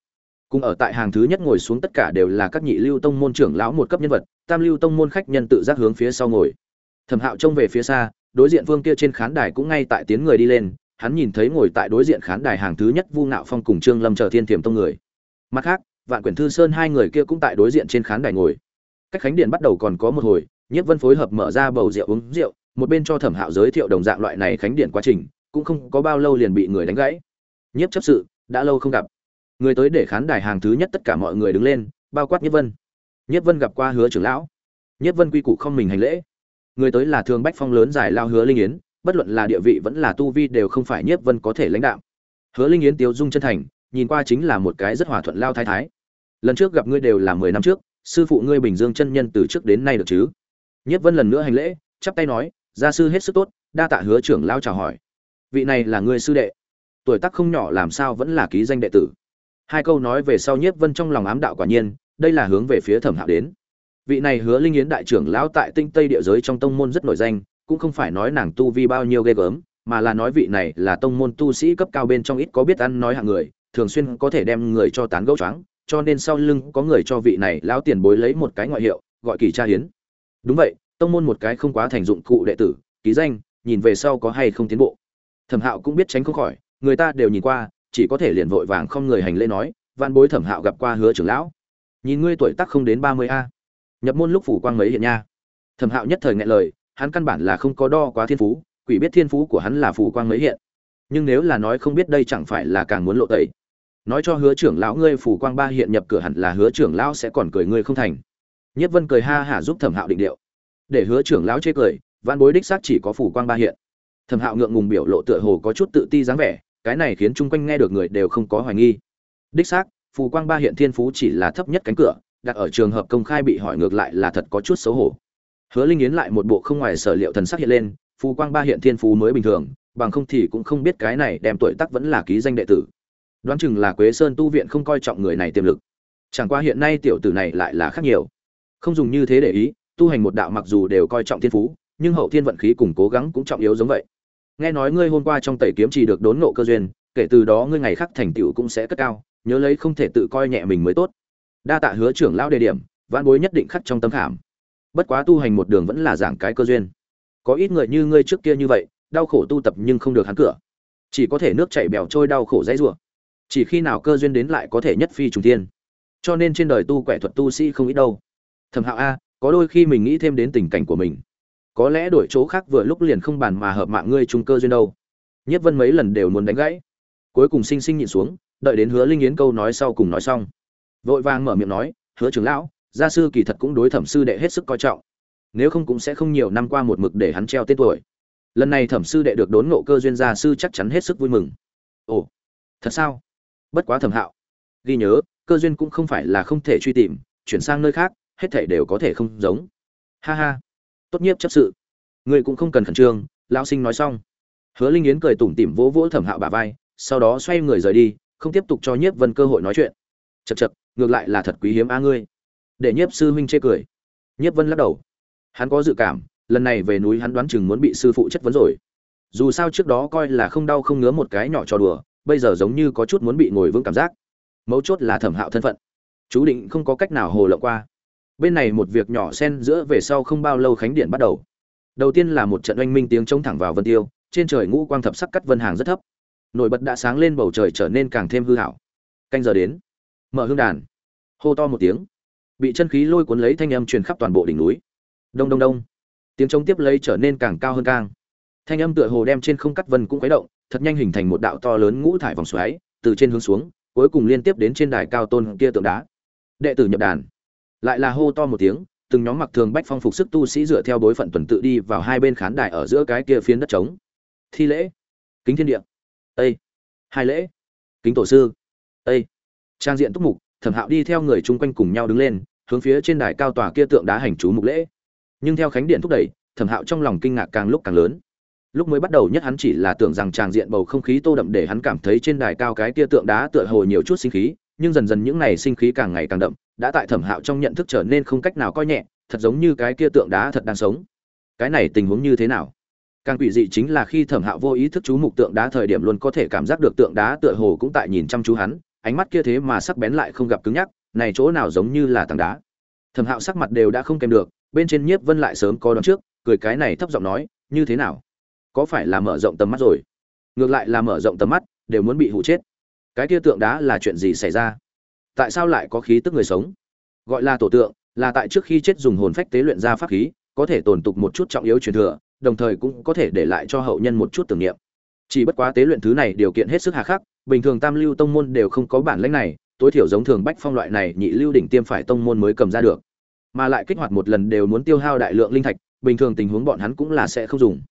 Cùng ở tại hàng thứ nhất ngồi xuống tất cả đều là các nhị lưu tông môn trưởng lão một cấp nhân vật, tam lưu tông môn khách nhân tự giác hướng phía sau ngồi. Thẩm hạo trông về phía xa, đối diện vương kia trên khán đài cũng ngay tại tiến người đi lên, hắn nhìn thấy ngồi tại đối diện khán đài hàng thứ nhất vu ngạo phong cùng trương lâm chờ thiên tiềm tông người. Mặt khác, vạn quyển thư sơn hai người kia cũng tại đối diện trên khán đài ngồi. Cách khánh điện bắt đầu còn có một hồi nhất vân phối hợp mở ra bầu rượu uống rượu, một bên cho thẩm hạo giới thiệu đồng dạng loại này khánh điện quá trình cũng không có bao lâu liền bị người đánh gãy. Nhiếp chấp sự, đã lâu không gặp. Người tới để khán đài hàng thứ nhất tất cả mọi người đứng lên, bao quát nhiếp vân. Nhiếp vân gặp qua hứa trưởng lão. Nhiếp vân quy củ không mình hành lễ. Người tới là thường bách phong lớn giải lao hứa linh yến, bất luận là địa vị vẫn là tu vi đều không phải nhiếp vân có thể lãnh đạo. Hứa linh yến tiêu dung chân thành, nhìn qua chính là một cái rất hòa thuận lao thái thái. Lần trước gặp ngươi đều là mười năm trước, sư phụ ngươi bình dương chân nhân từ trước đến nay được chứ? Nhiếp vân lần nữa hành lễ, chắp tay nói, gia sư hết sức tốt. Đa tạ hứa trưởng lao chào hỏi vị này là người sư đệ. Tuổi tác không nhỏ làm sao vẫn là ký danh đệ tử. Hai câu nói về sau nhiếp vân trong lòng ám đạo quả nhiên, đây là hướng về phía thẩm hạo đến. Vị này hứa linh yến đại trưởng lão tại tinh tây địa giới trong tông môn rất nổi danh, cũng không phải nói nàng tu vi bao nhiêu ghê gớm, mà là nói vị này là tông môn tu sĩ cấp cao bên trong ít có biết ăn nói hạng người, thường xuyên có thể đem người cho tán gẫu choáng, cho nên sau lưng có người cho vị này lão tiền bối lấy một cái ngoại hiệu, gọi kỳ cha hiến. Đúng vậy, tông môn một cái không quá thành dụng cụ đệ tử, ký danh, nhìn về sau có hay không tiến bộ thẩm hạo cũng biết tránh không khỏi, người ta đều nhìn qua, chỉ có thể liền vội vàng không người hành lễ nói văn bối thẩm hạo gặp qua hứa trưởng lão. Nhìn ngươi tuổi tác không đến ba mươi a. Nhập môn lúc phủ quang mấy hiện nha. Thẩm hạo nhất thời ngại lời, hắn căn bản là không có đo quá thiên phú, quỷ biết thiên phú của hắn là phủ quang mấy hiện. Nhưng nếu là nói không biết đây chẳng phải là càng muốn lộ tẩy. Nói cho hứa trưởng lão ngươi phủ quang ba hiện nhập cửa hẳn là hứa trưởng lão sẽ còn cười ngươi không thành. Nhất vân cười ha hả giúp thẩm hạo định điệu. Để hứa trưởng lão chê cười văn bối đích xác chỉ có phủ quang ba hiện thẩm hạo ngượng ngùng biểu lộ tựa hồ có chút tự ti dáng vẻ, cái này khiến chung quanh nghe được người đều không có hoài nghi. Đích xác, phù quang ba hiện thiên phú chỉ là thấp nhất cánh cửa, đặt ở trường hợp công khai bị hỏi ngược lại là thật có chút xấu hổ. Hứa linh yến lại một bộ không ngoài sở liệu thần sắc hiện lên, phù quang ba hiện thiên phú mới bình thường, bằng không thì cũng không biết cái này đem tuổi tác vẫn là ký danh đệ tử. Đoán chừng là quế sơn tu viện không coi trọng người này tiềm lực. Chẳng qua hiện nay tiểu tử này lại là khác nhiều. Không dùng như thế để ý, tu hành một đạo mặc dù đều coi trọng thiên phú, nhưng hậu thiên vận khí cùng cố gắng cũng trọng yếu giống vậy nghe nói ngươi hôm qua trong tẩy kiếm chỉ được đốn nộ cơ duyên, kể từ đó ngươi ngày khác thành tựu cũng sẽ cất cao, nhớ lấy không thể tự coi nhẹ mình mới tốt. Đa tạ hứa trưởng lão đề điểm, vãn bối nhất định khắc trong tâm khảm. Bất quá tu hành một đường vẫn là giảng cái cơ duyên. Có ít người như ngươi trước kia như vậy, đau khổ tu tập nhưng không được hắn cửa. Chỉ có thể nước chảy bèo trôi đau khổ dãy rủa. Chỉ khi nào cơ duyên đến lại có thể nhất phi trùng thiên. Cho nên trên đời tu quẻ thuật tu sĩ không ít đâu. Thẩm hạo a, có đôi khi mình nghĩ thêm đến tình cảnh của mình có lẽ đổi chỗ khác vừa lúc liền không bàn mà hợp mạng ngươi trung cơ duyên đâu. Nhất vân mấy lần đều muốn đánh gãy. Cuối cùng sinh sinh nhịn xuống, đợi đến hứa linh yến câu nói sau cùng nói xong. Vội vàng mở miệng nói, hứa trưởng lão, gia sư kỳ thật cũng đối thẩm sư đệ hết sức coi trọng. Nếu không cũng sẽ không nhiều năm qua một mực để hắn treo tên tuổi. Lần này thẩm sư đệ được đốn ngộ cơ duyên gia sư chắc chắn hết sức vui mừng. Ồ, thật sao? Bất quá thẩm hạo, ghi nhớ, cơ duyên cũng không phải là không thể truy tìm, chuyển sang nơi khác, hết thể đều có thể không giống. Ha ha tốt nhiếp chấp sự. Ngươi cũng không cần khẩn trương, lão sinh nói xong. Hứa linh yến cười tủm tỉm vỗ vỗ thẩm hạo bà vai, sau đó xoay người rời đi, không tiếp tục cho nhiếp vân cơ hội nói chuyện. Chật chật ngược lại là thật quý hiếm a ngươi. Để nhiếp sư huynh chê cười. Nhiếp vân lắc đầu. Hắn có dự cảm, lần này về núi hắn đoán chừng muốn bị sư phụ chất vấn rồi. Dù sao trước đó coi là không đau không ngứa một cái nhỏ trò đùa, bây giờ giống như có chút muốn bị ngồi vững cảm giác. Mấu chốt là thẩm hạo thân phận. Chú định không có cách nào hồ lộng qua bên này một việc nhỏ xen giữa về sau không bao lâu khánh điện bắt đầu. Đầu tiên là một trận oanh minh tiếng trống thẳng vào vân tiêu, trên trời ngũ quang thập sắc cắt vân hàng rất thấp. Nổi bật đã sáng lên bầu trời trở nên càng thêm hư hảo. Canh giờ đến, mở hương đàn. Hô to một tiếng, bị chân khí lôi cuốn lấy thanh âm truyền khắp toàn bộ đỉnh núi. Đông đông đông. Tiếng trống tiếp lấy trở nên càng cao hơn càng. Thanh âm tựa hồ đem trên không cắt vân cũng khuấy động, thật nhanh hình thành một đạo to lớn ngũ thải vòng xoáy, từ trên hướng xuống, cuối cùng liên tiếp đến trên đài cao tôn kia tượng đá. Đệ tử nhập đàn lại là hô to một tiếng, từng nhóm mặc thường bách phong phục sức tu sĩ dựa theo bối phận tuần tự đi vào hai bên khán đài ở giữa cái kia phiến đất trống. Thi lễ. Kính thiên địa. Ây hai lễ. Kính tổ sư. Ây trang diện túc mục, thẩm hạo đi theo người chung quanh cùng nhau đứng lên, hướng phía trên đài cao tòa kia tượng đá hành chú mục lễ. Nhưng theo khánh điện thúc đẩy, thẩm hạo trong lòng kinh ngạc càng lúc càng lớn. Lúc mới bắt đầu nhất hắn chỉ là tưởng rằng tràng diện bầu không khí tô đậm để hắn cảm thấy trên đài cao cái kia tượng đá tựa hồ nhiều chút sinh khí nhưng dần dần những này sinh khí càng ngày càng đậm, đã tại thẩm hạo trong nhận thức trở nên không cách nào coi nhẹ, thật giống như cái kia tượng đá thật đang sống. Cái này tình huống như thế nào? Càng quỷ dị chính là khi thẩm hạo vô ý thức chú mục tượng đá thời điểm luôn có thể cảm giác được tượng đá tựa hồ cũng tại nhìn chăm chú hắn, ánh mắt kia thế mà sắc bén lại không gặp cứng nhắc, này chỗ nào giống như là tảng đá. Thẩm hạo sắc mặt đều đã không kèm được, bên trên nhiếp vân lại sớm có đón trước, cười cái này thấp giọng nói, như thế nào? Có phải là mở rộng tầm mắt rồi? Ngược lại là mở rộng tầm mắt, đều muốn bị hụ chết cái kia tượng đá là chuyện gì xảy ra? Tại sao lại có khí tức người sống? Gọi là tổ tượng, là tại trước khi chết dùng hồn phách tế luyện ra pháp khí, có thể tồn tục một chút trọng yếu truyền thừa, đồng thời cũng có thể để lại cho hậu nhân một chút tưởng niệm. Chỉ bất quá tế luyện thứ này điều kiện hết sức hà khắc, bình thường tam lưu tông môn đều không có bản lĩnh này, tối thiểu giống thường bách phong loại này nhị lưu đỉnh tiêm phải tông môn mới cầm ra được. Mà lại kích hoạt một lần đều muốn tiêu hao đại lượng linh thạch, bình thường tình huống bọn hắn cũng là sẽ không dùng.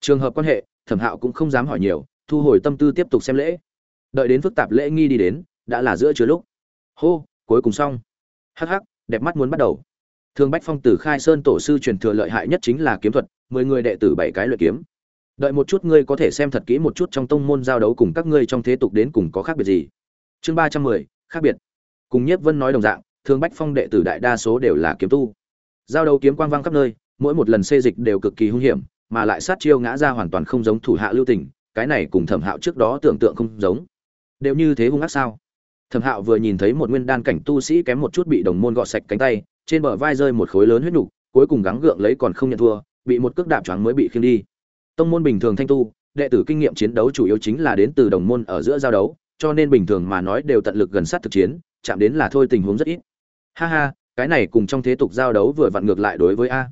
Trường hợp quan hệ, thẩm hạo cũng không dám hỏi nhiều, thu hồi tâm tư tiếp tục xem lễ đợi đến phức tạp lễ nghi đi đến, đã là giữa chứa lúc. Hô, cuối cùng xong. Hắc hắc, đẹp mắt muốn bắt đầu. Thương bách phong tử khai sơn tổ sư truyền thừa lợi hại nhất chính là kiếm thuật, mười người đệ tử bảy cái luyện kiếm. Đợi một chút ngươi có thể xem thật kỹ một chút trong tông môn giao đấu cùng các ngươi trong thế tục đến cùng có khác biệt gì. Chương ba trăm mười, khác biệt. Cùng nhiếp vân nói đồng dạng, thương bách phong đệ tử đại đa số đều là kiếm tu. Giao đấu kiếm quang vang khắp nơi, mỗi một lần xê dịch đều cực kỳ hung hiểm, mà lại sát chiêu ngã ra hoàn toàn không giống thủ hạ lưu tình, cái này cùng thẩm hạo trước đó tưởng tượng không giống đều như thế hung ác sao? Thẩm hạo vừa nhìn thấy một nguyên đan cảnh tu sĩ kém một chút bị đồng môn gọt sạch cánh tay, trên bờ vai rơi một khối lớn huyết nhục, cuối cùng gắng gượng lấy còn không nhận thua, bị một cước đạp choáng mới bị khiêng đi. Tông môn bình thường thanh tu, đệ tử kinh nghiệm chiến đấu chủ yếu chính là đến từ đồng môn ở giữa giao đấu, cho nên bình thường mà nói đều tận lực gần sát thực chiến, chạm đến là thôi tình huống rất ít. Ha ha, cái này cùng trong thế tục giao đấu vừa vặn ngược lại đối với a.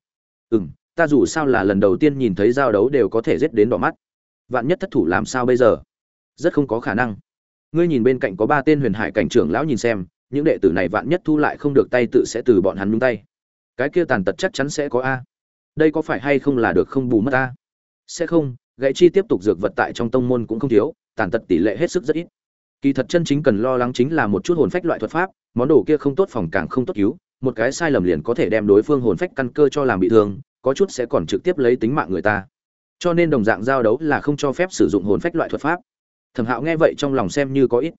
Ừ m ta dù sao là lần đầu tiên nhìn thấy giao đấu đều có thể giết đến đỏ mắt. Vạn nhất thất thủ làm sao bây giờ? Rất không có khả năng ngươi nhìn bên cạnh có ba tên huyền hải cảnh trưởng lão nhìn xem, những đệ tử này vạn nhất thu lại không được tay tự sẽ từ bọn hắn nhung tay. Cái kia tàn tật chắc chắn sẽ có a. Đây có phải hay không là được không bù mất a? Sẽ không, gãy chi tiếp tục dược vật tại trong tông môn cũng không thiếu, tàn tật tỷ lệ hết sức rất ít. Kỳ thật chân chính cần lo lắng chính là một chút hồn phách loại thuật pháp, món đồ kia không tốt phòng càng không tốt cứu, một cái sai lầm liền có thể đem đối phương hồn phách căn cơ cho làm bị thương, có chút sẽ còn trực tiếp lấy tính mạng người ta. Cho nên đồng dạng giao đấu là không cho phép sử dụng hồn phách loại thuật pháp thẩm hạo nghe vậy trong lòng xem như có ít.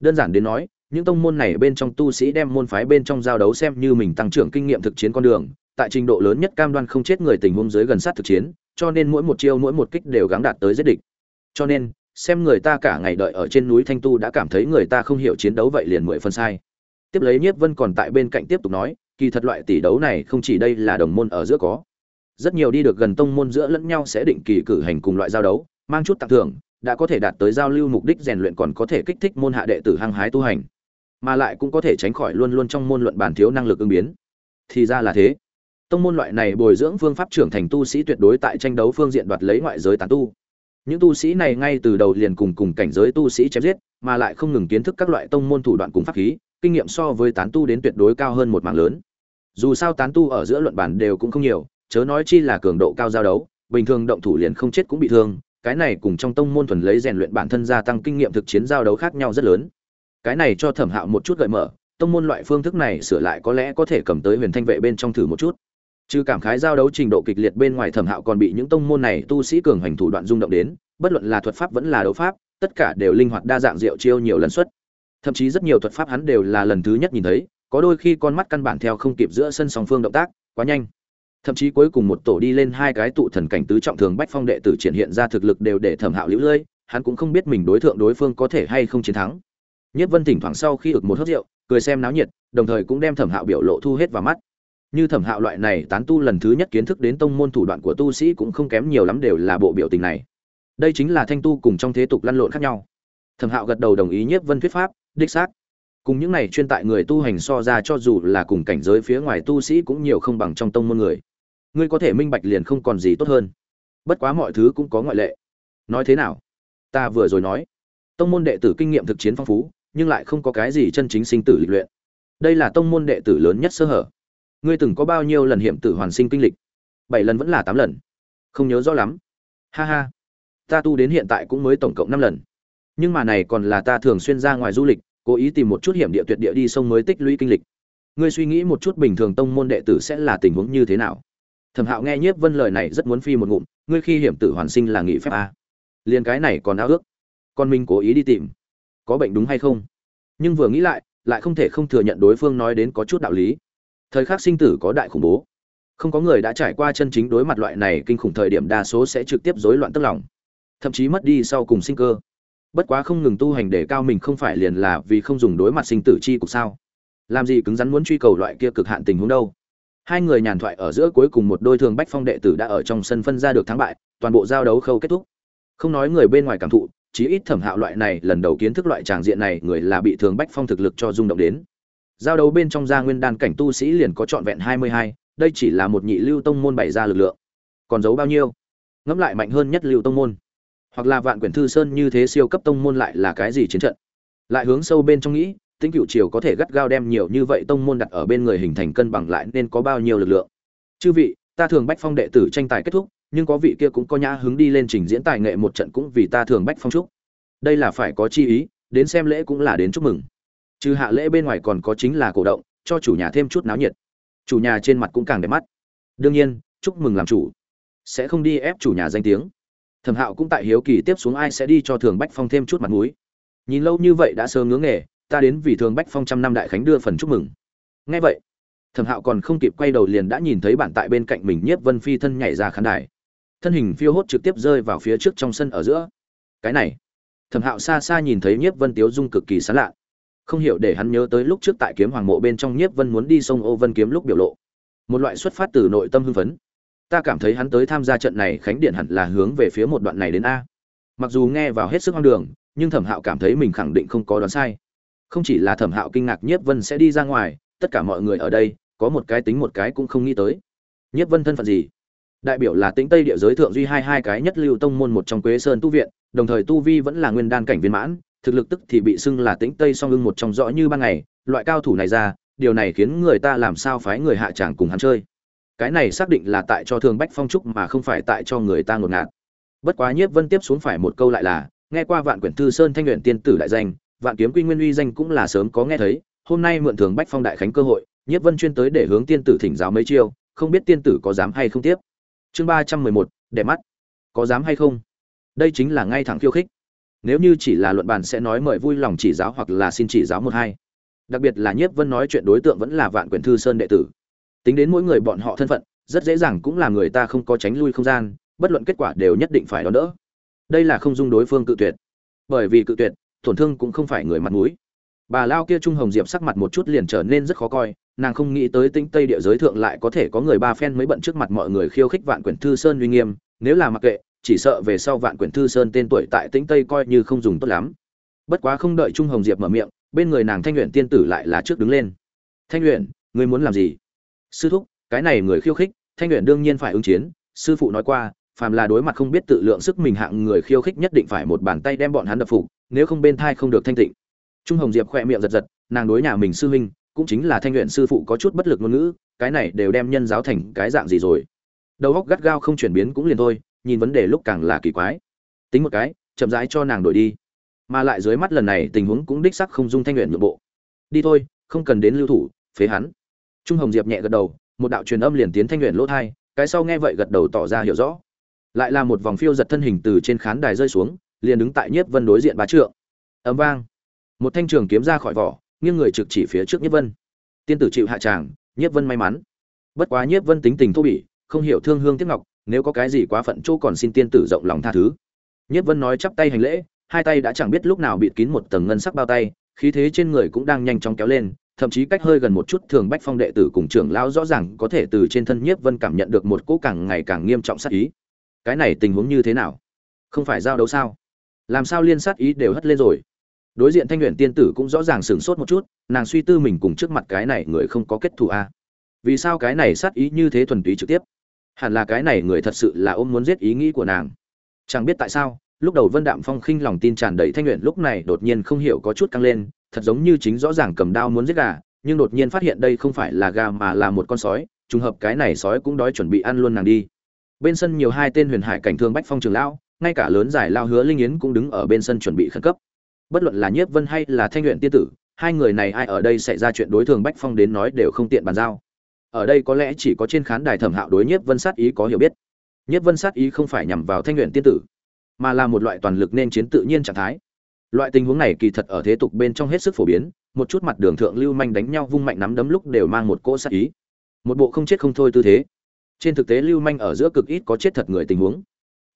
Đơn giản đến nói, những tông môn này bên trong tu sĩ đem môn phái bên trong giao đấu xem như mình tăng trưởng kinh nghiệm thực chiến con đường, tại trình độ lớn nhất cam đoan không chết người tình huống dưới gần sát thực chiến, cho nên mỗi một chiêu mỗi một kích đều gắng đạt tới giết địch. Cho nên, xem người ta cả ngày đợi ở trên núi thanh tu đã cảm thấy người ta không hiểu chiến đấu vậy liền mười phân sai. Tiếp lấy nhiếp vân còn tại bên cạnh tiếp tục nói, kỳ thật loại tỷ đấu này không chỉ đây là đồng môn ở giữa có. Rất nhiều đi được gần tông môn giữa lẫn nhau sẽ định kỳ cử hành cùng loại giao đấu, mang chút tặng thưởng đã có thể đạt tới giao lưu mục đích rèn luyện còn có thể kích thích môn hạ đệ tử hăng hái tu hành, mà lại cũng có thể tránh khỏi luôn luôn trong môn luận bàn thiếu năng lực ứng biến. Thì ra là thế. Tông môn loại này bồi dưỡng phương pháp trưởng thành tu sĩ tuyệt đối tại tranh đấu phương diện đoạt lấy ngoại giới tán tu. Những tu sĩ này ngay từ đầu liền cùng cùng cảnh giới tu sĩ chém giết, mà lại không ngừng kiến thức các loại tông môn thủ đoạn cùng pháp khí, kinh nghiệm so với tán tu đến tuyệt đối cao hơn một mạng lớn. Dù sao tán tu ở giữa luận bản đều cũng không nhiều, chớ nói chi là cường độ cao giao đấu, bình thường động thủ liền không chết cũng bị thương cái này cùng trong tông môn thuần lấy rèn luyện bản thân gia tăng kinh nghiệm thực chiến giao đấu khác nhau rất lớn. Cái này cho thẩm hạo một chút gợi mở, tông môn loại phương thức này sửa lại có lẽ có thể cầm tới huyền thanh vệ bên trong thử một chút. Trừ cảm khái giao đấu trình độ kịch liệt bên ngoài thẩm hạo còn bị những tông môn này tu sĩ cường hành thủ đoạn rung động đến, bất luận là thuật pháp vẫn là đấu pháp, tất cả đều linh hoạt đa dạng diệu chiêu nhiều lần xuất. Thậm chí rất nhiều thuật pháp hắn đều là lần thứ nhất nhìn thấy, có đôi khi con mắt căn bản theo không kịp giữa sân song phương động tác, quá nhanh thậm chí cuối cùng một tổ đi lên hai cái tụ thần cảnh tứ trọng thường bách phong đệ tử triển hiện ra thực lực đều để thẩm hạo lũ lưỡi hắn cũng không biết mình đối tượng đối phương có thể hay không chiến thắng. Nhất vân thỉnh thoảng sau khi ực một hớt rượu, cười xem náo nhiệt, đồng thời cũng đem thẩm hạo biểu lộ thu hết vào mắt. Như thẩm hạo loại này tán tu lần thứ nhất kiến thức đến tông môn thủ đoạn của tu sĩ cũng không kém nhiều lắm đều là bộ biểu tình này. Đây chính là thanh tu cùng trong thế tục lăn lộn khác nhau. Thẩm hạo gật đầu đồng ý nhất vân thuyết pháp, đích xác. Cùng những này chuyên tại người tu hành so ra cho dù là cùng cảnh giới phía ngoài tu sĩ cũng nhiều không bằng trong tông môn người ngươi có thể minh bạch liền không còn gì tốt hơn. Bất quá mọi thứ cũng có ngoại lệ. Nói thế nào? Ta vừa rồi nói, tông môn đệ tử kinh nghiệm thực chiến phong phú, nhưng lại không có cái gì chân chính sinh tử lịch luyện. Đây là tông môn đệ tử lớn nhất sơ hở. Ngươi từng có bao nhiêu lần hiểm tử hoàn sinh kinh lịch? Bảy lần vẫn là tám lần. Không nhớ rõ lắm. Ha ha. Ta tu đến hiện tại cũng mới tổng cộng năm lần. Nhưng mà này còn là ta thường xuyên ra ngoài du lịch, cố ý tìm một chút hiểm địa tuyệt địa đi sông mới tích lũy kinh lịch. Ngươi suy nghĩ một chút bình thường tông môn đệ tử sẽ là tình huống như thế nào? Thẩm hạo nghe nhiếp vân lời này rất muốn phi một ngụm, ngươi khi hiểm tử hoàn sinh là nghị phép a liền cái này còn ao ước. Con minh cố ý đi tìm. Có bệnh đúng hay không? Nhưng vừa nghĩ lại lại không thể không thừa nhận đối phương nói đến có chút đạo lý. Thời khắc sinh tử có đại khủng bố. Không có người đã trải qua chân chính đối mặt loại này kinh khủng thời điểm đa số sẽ trực tiếp rối loạn tức lòng. Thậm chí mất đi sau cùng sinh cơ. Bất quá không ngừng tu hành để cao mình không phải liền là vì không dùng đối mặt sinh tử chi cục sao? Làm gì cứng rắn muốn truy cầu loại kia cực hạn tình huống đâu? Hai người nhàn thoại ở giữa cuối cùng một đôi thường bách phong đệ tử đã ở trong sân phân ra được thắng bại, toàn bộ giao đấu khâu kết thúc. Không nói người bên ngoài cảm thụ, chí ít thẩm hạo loại này lần đầu kiến thức loại tràng diện này người là bị thường bách phong thực lực cho rung động đến. Giao đấu bên trong gia nguyên đan cảnh tu sĩ liền có trọn vẹn hai mươi hai, đây chỉ là một nhị lưu tông môn bày ra lực lượng. Còn giấu bao nhiêu? Ngẫm lại mạnh hơn nhất lưu tông môn. Hoặc là vạn quyển thư sơn như thế siêu cấp tông môn lại là cái gì chiến trận? Lại hướng sâu bên trong nghĩ Tĩnh cựu triều có thể gắt gao đem nhiều như vậy tông môn đặt ở bên người hình thành cân bằng lại nên có bao nhiêu lực lượng? Chư vị, ta thường bách phong đệ tử tranh tài kết thúc, nhưng có vị kia cũng có nhã hứng đi lên trình diễn tài nghệ một trận cũng vì ta thường bách phong trúc đây là phải có chi ý, đến xem lễ cũng là đến chúc mừng. Trừ hạ lễ bên ngoài còn có chính là cổ động, cho chủ nhà thêm chút náo nhiệt. Chủ nhà trên mặt cũng càng đẹp mắt. Đương nhiên, chúc mừng làm chủ. Sẽ không đi ép chủ nhà danh tiếng. Thẩm hạo cũng tại hiếu kỳ tiếp xuống ai sẽ đi cho thường bách phong thêm chút mặt mũi. Nhìn lâu như vậy đã sớm ngưỡng nghề ta đến vì thường bách phong trăm năm đại khánh đưa phần chúc mừng. Ngay vậy, thẩm hạo còn không kịp quay đầu liền đã nhìn thấy bạn tại bên cạnh mình nhiếp vân phi thân nhảy ra khán đài. Thân hình phiêu hốt trực tiếp rơi vào phía trước trong sân ở giữa. Cái này, thẩm hạo xa xa nhìn thấy nhiếp vân tiếu dung cực kỳ sán lạ. Không hiểu để hắn nhớ tới lúc trước tại kiếm hoàng mộ bên trong nhiếp vân muốn đi sông ô vân kiếm lúc biểu lộ. Một loại xuất phát từ nội tâm hưng phấn. Ta cảm thấy hắn tới tham gia trận này khánh điện hẳn là hướng về phía một đoạn này đến a. Mặc dù nghe vào hết sức hoang đường, nhưng thẩm hạo cảm thấy mình khẳng định không có đoán sai không chỉ là thẩm hạo kinh ngạc nhiếp vân sẽ đi ra ngoài, tất cả mọi người ở đây, có một cái tính một cái cũng không nghĩ tới. Nhiếp vân thân phận gì? Đại biểu là tĩnh tây địa giới thượng duy hai hai cái nhất lưu tông môn một trong quế sơn tu viện, đồng thời tu vi vẫn là nguyên đan cảnh viên mãn, thực lực tức thì bị xưng là tĩnh tây song ưng một trong rõ như ban ngày. Loại cao thủ này ra, điều này khiến người ta làm sao phái người hạ tràng cùng hắn chơi? Cái này xác định là tại cho thường bách phong trúc mà không phải tại cho người ta ngột ngạt. Bất quá nhiếp vân tiếp xuống phải một câu lại là, nghe qua vạn quyển thư sơn thanh luyện tiên tử đại danh vạn kiếm quy nguyên uy danh cũng là sớm có nghe thấy, hôm nay mượn thường bách phong đại khánh cơ hội, nhiếp vân chuyên tới để hướng tiên tử thỉnh giáo mấy chiêu, không biết tiên tử có dám hay không tiếp. Chương ba trăm mười một, đẹp mắt. Có dám hay không? Đây chính là ngay thẳng khiêu khích. Nếu như chỉ là luận bàn sẽ nói mời vui lòng chỉ giáo hoặc là xin chỉ giáo một hai. Đặc biệt là nhiếp vân nói chuyện đối tượng vẫn là vạn Quyền thư sơn đệ tử. Tính đến mỗi người bọn họ thân phận, rất dễ dàng cũng là người ta không có tránh lui không gian, bất luận kết quả đều nhất định phải đón đỡ. Đây là không dung đối phương cự tuyệt. Bởi vì cự tuyệt tổn thương cũng không phải người mặt mũi. Bà lao kia trung hồng diệp sắc mặt một chút liền trở nên rất khó coi, nàng không nghĩ tới tinh tây địa giới thượng lại có thể có người ba phen mới bận trước mặt mọi người khiêu khích vạn quyển thư sơn uy nghiêm, nếu là mặc kệ, chỉ sợ về sau vạn quyển thư sơn tên tuổi tại tĩnh tây coi như không dùng tốt lắm. Bất quá không đợi trung hồng diệp mở miệng, bên người nàng thanh luyện tiên tử lại là trước đứng lên. Thanh luyện ngươi muốn làm gì? Sư thúc, cái này người khiêu khích, thanh luyện đương nhiên phải ứng chiến. Sư phụ nói qua, phàm là đối mặt không biết tự lượng sức mình hạng người khiêu khích nhất định phải một bàn tay đem bọn hắn đập phục nếu không bên thai không được thanh tịnh. Trung hồng diệp khỏe miệng giật giật, nàng đối nhà mình sư huynh, cũng chính là thanh luyện sư phụ có chút bất lực ngôn ngữ, cái này đều đem nhân giáo thành cái dạng gì rồi. Đầu óc gắt gao không chuyển biến cũng liền thôi, nhìn vấn đề lúc càng là kỳ quái. Tính một cái, chậm rãi cho nàng đổi đi. Mà lại dưới mắt lần này tình huống cũng đích sắc không dung thanh luyện nội bộ. Đi thôi, không cần đến lưu thủ, phế hắn. Trung hồng diệp nhẹ gật đầu, một đạo truyền âm liền tiến thanh luyện lỗ thai, cái sau nghe vậy gật đầu tỏ ra hiểu rõ. Lại là một vòng phiêu giật thân hình từ trên khán đài rơi xuống liền đứng tại nhiếp vân đối diện bá trượng. Ấm vang. Một thanh trường kiếm ra khỏi vỏ, nghiêng người trực chỉ phía trước nhiếp vân. Tiên tử chịu hạ tràng, nhiếp vân may mắn. Bất quá nhiếp vân tính tình thô bỉ, không hiểu thương hương tiếc ngọc, nếu có cái gì quá phận chỗ còn xin tiên tử rộng lòng tha thứ. Nhiếp vân nói chắp tay hành lễ, hai tay đã chẳng biết lúc nào bịt kín một tầng ngân sắc bao tay, khí thế trên người cũng đang nhanh chóng kéo lên, thậm chí cách hơi gần một chút thường bách phong đệ tử cùng trưởng lão rõ ràng có thể từ trên thân nhiếp vân cảm nhận được một cỗ càng ngày càng nghiêm trọng sát ý. Cái này tình huống như thế nào? Không phải giao đấu sao? Làm sao liên sát ý đều hất lên rồi? Đối diện thanh luyện tiên tử cũng rõ ràng sửng sốt một chút, nàng suy tư mình cùng trước mặt cái này người không có kết thù a à? vì sao cái này sát ý như thế thuần túy trực tiếp? Hẳn là cái này người thật sự là ôm muốn giết ý nghĩ của nàng. Chẳng biết tại sao, lúc đầu vân đạm phong khinh lòng tin tràn đầy thanh luyện lúc này đột nhiên không hiểu có chút căng lên, thật giống như chính rõ ràng cầm đao muốn giết gà, nhưng đột nhiên phát hiện đây không phải là gà mà là một con sói, trùng hợp cái này sói cũng đói chuẩn bị ăn luôn nàng đi. Bên sân nhiều hai tên huyền hải cảnh thương bách phong trường lão ngay cả lớn giải lao hứa linh yến cũng đứng ở bên sân chuẩn bị khẩn cấp. Bất luận là nhiếp vân hay là thanh luyện tiên tử, hai người này ai ở đây xảy ra chuyện đối thường bách phong đến nói đều không tiện bàn giao. Ở đây có lẽ chỉ có trên khán đài thẩm hạo đối nhiếp vân sát ý có hiểu biết. Nhiếp vân sát ý không phải nhằm vào thanh luyện tiên tử, mà là một loại toàn lực nên chiến tự nhiên trạng thái. Loại tình huống này kỳ thật ở thế tục bên trong hết sức phổ biến, một chút mặt đường thượng lưu manh đánh nhau vung mạnh nắm đấm lúc đều mang một cỗ sát ý. Một bộ không chết không thôi tư thế. Trên thực tế lưu manh ở giữa cực ít có chết thật người tình huống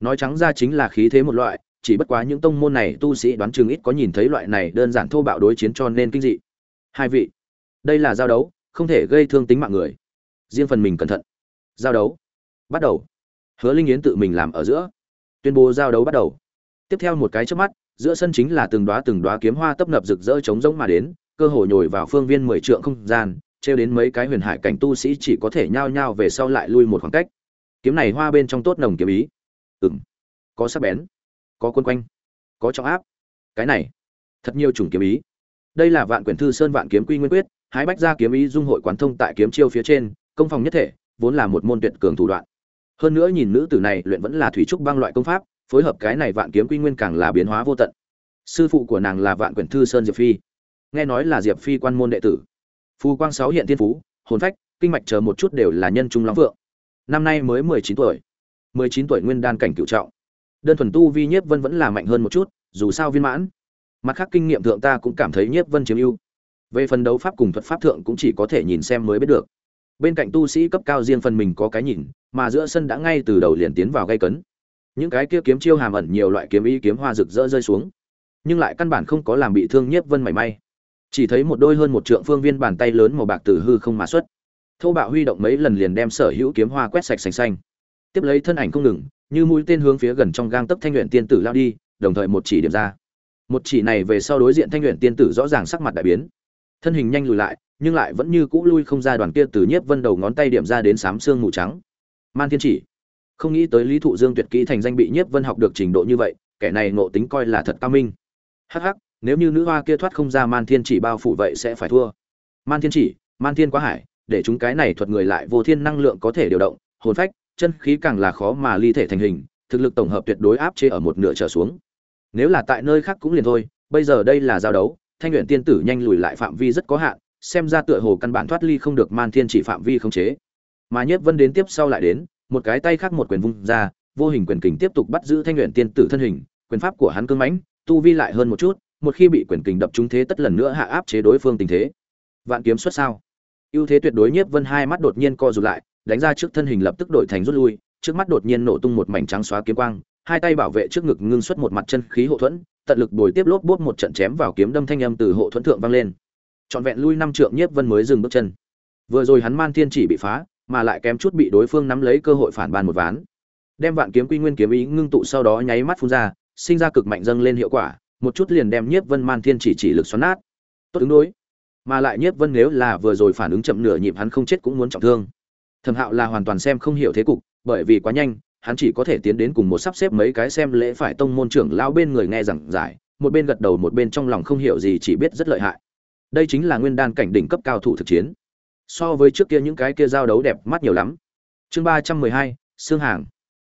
nói trắng ra chính là khí thế một loại, chỉ bất quá những tông môn này tu sĩ đoán chừng ít có nhìn thấy loại này đơn giản thô bạo đối chiến cho nên kinh dị. Hai vị, đây là giao đấu, không thể gây thương tính mạng người. Riêng phần mình cẩn thận. Giao đấu. Bắt đầu. Hứa linh yến tự mình làm ở giữa. Tuyên bố giao đấu bắt đầu. Tiếp theo một cái trước mắt, giữa sân chính là từng đóa từng đóa kiếm hoa tấp nập rực rỡ trống rỗng mà đến, cơ hội nhồi vào phương viên mười trượng không gian treo đến mấy cái huyền hải cảnh tu sĩ chỉ có thể nhao nhao về sau lại lui một khoảng cách. Kiếm này hoa bên trong tốt nồng kiếm ý ừng có sắc bén, có quân quanh, có trọng áp. Cái này, thật nhiều chủng kiếm ý. Đây là vạn quyển thư sơn vạn kiếm quy nguyên quyết, hái bách ra kiếm ý dung hội quán thông tại kiếm chiêu phía trên, công phòng nhất thể, vốn là một môn tuyệt cường thủ đoạn. Hơn nữa nhìn nữ tử này luyện vẫn là thủy trúc băng loại công pháp, phối hợp cái này vạn kiếm quy nguyên càng là biến hóa vô tận. Sư phụ của nàng là vạn quyển thư sơn diệp phi. Nghe nói là diệp phi quan môn đệ tử. Phù quang sáu hiện thiên phú, hồn phách, kinh mạch chờ một chút đều là nhân trung lắm vượng. Năm nay mới mười chín tuổi mười chín tuổi nguyên đan cảnh cựu trọng. Đơn thuần tu vi nhiếp vân vẫn là mạnh hơn một chút, dù sao viên mãn. Mặt khác kinh nghiệm thượng ta cũng cảm thấy nhiếp vân chiếm ưu. Về phần đấu pháp cùng thuật pháp thượng cũng chỉ có thể nhìn xem mới biết được. Bên cạnh tu sĩ cấp cao riêng phần mình có cái nhìn, mà giữa sân đã ngay từ đầu liền tiến vào gây cấn. Những cái kia kiếm chiêu hàm ẩn nhiều loại kiếm ý kiếm hoa rực rỡ rơi xuống. Nhưng lại căn bản không có làm bị thương nhiếp vân mảy may. Chỉ thấy một đôi hơn một trượng phương viên bàn tay lớn màu bạc từ hư không mà xuất. Thô bạo huy động mấy lần liền đem sở hữu kiếm hoa quét sạch sành xanh tiếp lấy thân ảnh không ngừng, như mũi tên hướng phía gần trong gang tấc thanh luyện tiên tử lao đi, đồng thời một chỉ điểm ra. Một chỉ này về sau đối diện thanh luyện tiên tử rõ ràng sắc mặt đại biến. Thân hình nhanh lùi lại, nhưng lại vẫn như cũ lui không ra đoàn kia từ nhiếp vân đầu ngón tay điểm ra đến sám xương mù trắng. Man thiên chỉ, không nghĩ tới lý thụ dương tuyệt kỹ thành danh bị nhiếp vân học được trình độ như vậy, kẻ này ngộ tính coi là thật cao minh. Hắc hắc, nếu như nữ hoa kia thoát không ra man thiên chỉ bao phủ vậy sẽ phải thua. Man thiên chỉ, man thiên quá hải, để chúng cái này thuật người lại vô thiên năng lượng có thể điều động, hồn phách chân khí càng là khó mà ly thể thành hình, thực lực tổng hợp tuyệt đối áp chế ở một nửa trở xuống. Nếu là tại nơi khác cũng liền thôi, bây giờ đây là giao đấu, thanh luyện tiên tử nhanh lùi lại phạm vi rất có hạn, xem ra tựa hồ căn bản thoát ly không được man thiên chỉ phạm vi không chế. Mà nhất vân đến tiếp sau lại đến, một cái tay khác một quyền vung ra, vô hình quyền kình tiếp tục bắt giữ thanh luyện tiên tử thân hình, quyền pháp của hắn cương mãnh, tu vi lại hơn một chút, một khi bị quyền kình đập trúng thế tất lần nữa hạ áp chế đối phương tình thế. Vạn kiếm xuất sao? Ưu thế tuyệt đối nhiếp vân hai mắt đột nhiên co rụt lại đánh ra trước thân hình lập tức đổi thành rút lui, trước mắt đột nhiên nổ tung một mảnh trắng xóa kiếm quang, hai tay bảo vệ trước ngực ngưng xuất một mặt chân khí hộ thuẫn, tận lực bồi tiếp lốp bốp một trận chém vào kiếm đâm thanh âm từ hộ thuẫn thượng vang lên. Trọn vẹn lui năm trượng nhiếp vân mới dừng bước chân. Vừa rồi hắn man thiên chỉ bị phá, mà lại kém chút bị đối phương nắm lấy cơ hội phản bàn một ván. Đem vạn kiếm quy nguyên kiếm ý ngưng tụ sau đó nháy mắt phun ra, sinh ra cực mạnh dâng lên hiệu quả, một chút liền đem nhiếp vân man thiên chỉ chỉ lực xoắn nát. Tốt ứng đối. Mà lại nhiếp vân nếu là vừa rồi phản ứng chậm nửa nhịp hắn không chết cũng muốn trọng thương thẩm hạo là hoàn toàn xem không hiểu thế cục, bởi vì quá nhanh, hắn chỉ có thể tiến đến cùng một sắp xếp mấy cái xem lễ phải tông môn trưởng lao bên người nghe giảng giải, một bên gật đầu một bên trong lòng không hiểu gì chỉ biết rất lợi hại. Đây chính là nguyên đan cảnh đỉnh cấp cao thủ thực chiến. So với trước kia những cái kia giao đấu đẹp mắt nhiều lắm. Chương ba trăm mười hai xương hàng.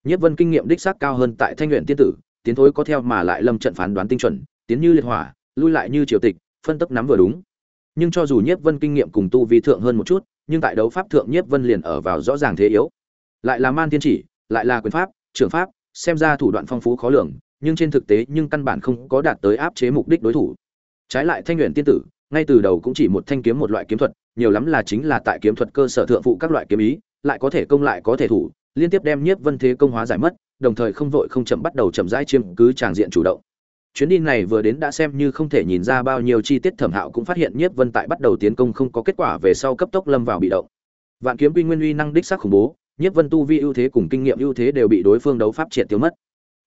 Nhất vân kinh nghiệm đích xác cao hơn tại thanh luyện tiên tử, tiến thối có theo mà lại lâm trận phán đoán tinh chuẩn, tiến như liệt hỏa, lui lại như triều tịch, phân tốc nắm vừa đúng. Nhưng cho dù nhiếp vân kinh nghiệm cùng tu vi thượng hơn một chút nhưng tại đấu pháp thượng nhiếp vân liền ở vào rõ ràng thế yếu. Lại là man thiên chỉ, lại là quyền pháp trường pháp, xem ra thủ đoạn phong phú khó lường, nhưng trên thực tế nhưng căn bản không có đạt tới áp chế mục đích đối thủ. Trái lại thanh luyện tiên tử, ngay từ đầu cũng chỉ một thanh kiếm một loại kiếm thuật, nhiều lắm là chính là tại kiếm thuật cơ sở thượng phụ các loại kiếm ý, lại có thể công lại có thể thủ, liên tiếp đem nhiếp vân thế công hóa giải mất, đồng thời không vội không chậm bắt đầu chậm rãi chiếm cứ tràng diện chủ động chuyến đi này vừa đến đã xem như không thể nhìn ra bao nhiêu chi tiết thẩm hạo cũng phát hiện nhiếp vân tại bắt đầu tiến công không có kết quả về sau cấp tốc lâm vào bị động. Vạn kiếm quy nguyên uy năng đích sắc khủng bố, nhiếp vân tu vi ưu thế cùng kinh nghiệm ưu thế đều bị đối phương đấu pháp triệt tiêu mất.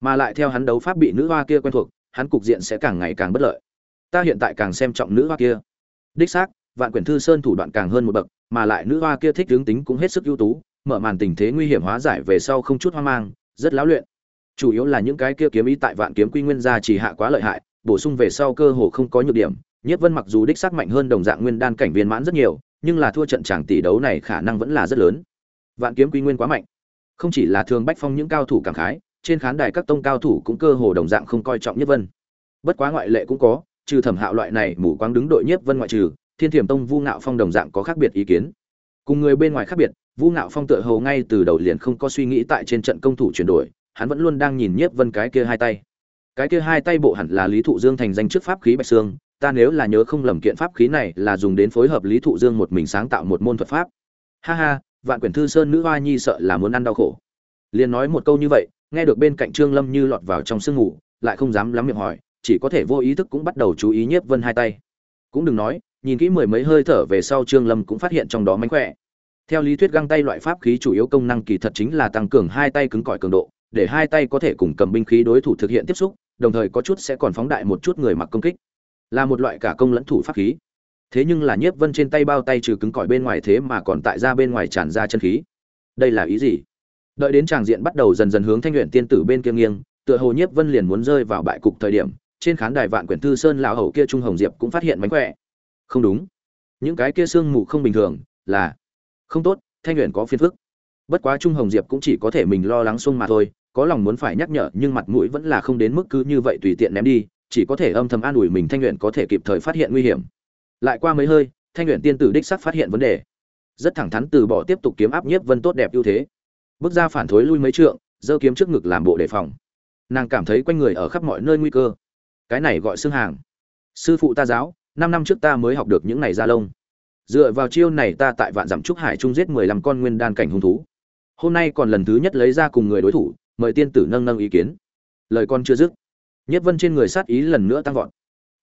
Mà lại theo hắn đấu pháp bị nữ hoa kia quen thuộc, hắn cục diện sẽ càng ngày càng bất lợi. Ta hiện tại càng xem trọng nữ hoa kia. Đích xác, vạn quyển thư sơn thủ đoạn càng hơn một bậc, mà lại nữ hoa kia thích hướng tính cũng hết sức ưu tú, mở màn tình thế nguy hiểm hóa giải về sau không chút hoang mang, rất lão luyện chủ yếu là những cái kia kiếm ý tại vạn kiếm quy nguyên gia chỉ hạ quá lợi hại, bổ sung về sau cơ hồ không có nhược điểm. Nhất vân mặc dù đích xác mạnh hơn đồng dạng nguyên đan cảnh viên mãn rất nhiều, nhưng là thua trận tràng tỷ đấu này khả năng vẫn là rất lớn. Vạn kiếm quy nguyên quá mạnh. Không chỉ là thường bách phong những cao thủ cảm khái, trên khán đài các tông cao thủ cũng cơ hồ đồng dạng không coi trọng nhất vân. Bất quá ngoại lệ cũng có, trừ thẩm hạo loại này mù quáng đứng đội nhất vân ngoại trừ, thiên thiểm tông vu ngạo phong đồng dạng có khác biệt ý kiến. Cùng người bên ngoài khác biệt, vu ngạo phong tựa hồ ngay từ đầu liền không có suy nghĩ tại trên trận công thủ chuyển đổi hắn vẫn luôn đang nhìn nhiếp vân cái kia hai tay. Cái kia hai tay bộ hẳn là lý thụ dương thành danh trước pháp khí bạch xương ta nếu là nhớ không lầm kiện pháp khí này là dùng đến phối hợp lý thụ dương một mình sáng tạo một môn thuật pháp. Ha ha, vạn quyển thư sơn nữ hoa nhi sợ là muốn ăn đau khổ. Liền nói một câu như vậy, nghe được bên cạnh trương lâm như lọt vào trong sương ngủ, lại không dám lắm miệng hỏi, chỉ có thể vô ý thức cũng bắt đầu chú ý nhiếp vân hai tay. Cũng đừng nói, nhìn kỹ mười mấy hơi thở về sau trương lâm cũng phát hiện trong đó mánh khỏe. Theo lý thuyết găng tay loại pháp khí chủ yếu công năng kỳ thật chính là tăng cường hai tay cứng cỏi cường độ để hai tay có thể cùng cầm binh khí đối thủ thực hiện tiếp xúc, đồng thời có chút sẽ còn phóng đại một chút người mặc công kích. Là một loại cả công lẫn thủ pháp khí. Thế nhưng là nhiếp vân trên tay bao tay trừ cứng cỏi bên ngoài thế mà còn tại ra bên ngoài tràn ra chân khí. Đây là ý gì? Đợi đến tràng diện bắt đầu dần dần hướng thanh luyện tiên tử bên kia nghiêng, tựa hồ nhiếp vân liền muốn rơi vào bại cục thời điểm, trên khán đài vạn quyển thư sơn lão hầu kia trung hồng diệp cũng phát hiện mánh khỏe. Không đúng. Những cái kia sương mù không bình thường, là không tốt, thanh luyện có phiền phức. Bất quá trung hồng diệp cũng chỉ có thể mình lo lắng xung mà thôi có lòng muốn phải nhắc nhở, nhưng mặt mũi vẫn là không đến mức cứ như vậy tùy tiện ném đi, chỉ có thể âm thầm an ủi mình thanh luyện có thể kịp thời phát hiện nguy hiểm. Lại qua mấy hơi, thanh luyện tiên tử đích sắc phát hiện vấn đề. Rất thẳng thắn từ bỏ tiếp tục kiếm áp nhiếp vân tốt đẹp ưu thế. Bước ra phản thối lui mấy trượng, giơ kiếm trước ngực làm bộ đề phòng. Nàng cảm thấy quanh người ở khắp mọi nơi nguy cơ. Cái này gọi xương hàng. Sư phụ ta giáo, năm năm trước ta mới học được những này ra lông. Dựa vào chiêu này ta tại vạn dặm trúc hải trung giết mười lăm con nguyên đan cảnh hung thú. Hôm nay còn lần thứ nhất lấy ra cùng người đối thủ mời tiên tử nâng nâng ý kiến. Lời con chưa dứt, nhất vân trên người sát ý lần nữa tăng vọt.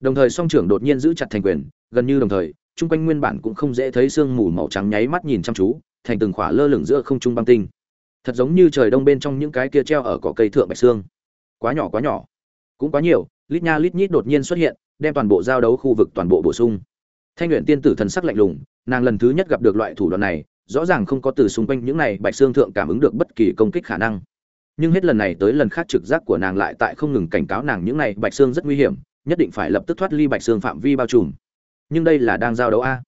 Đồng thời song trưởng đột nhiên giữ chặt thành quyền, gần như đồng thời, chung quanh nguyên bản cũng không dễ thấy sương mù màu trắng nháy mắt nhìn chăm chú, thành từng khỏa lơ lửng giữa không trung băng tinh. Thật giống như trời đông bên trong những cái kia treo ở cỏ cây thượng bạch xương. Quá nhỏ quá nhỏ. Cũng quá nhiều, lít nha lít nhít đột nhiên xuất hiện, đem toàn bộ giao đấu khu vực toàn bộ bổ sung. Thanh luyện tiên tử thần sắc lạnh lùng, nàng lần thứ nhất gặp được loại thủ đoạn này, rõ ràng không có từ xung quanh những này bạch xương thượng cảm ứng được bất kỳ công kích khả năng nhưng hết lần này tới lần khác trực giác của nàng lại tại không ngừng cảnh cáo nàng những này bạch xương rất nguy hiểm, nhất định phải lập tức thoát ly bạch xương phạm vi bao trùm. Nhưng đây là đang giao đấu a?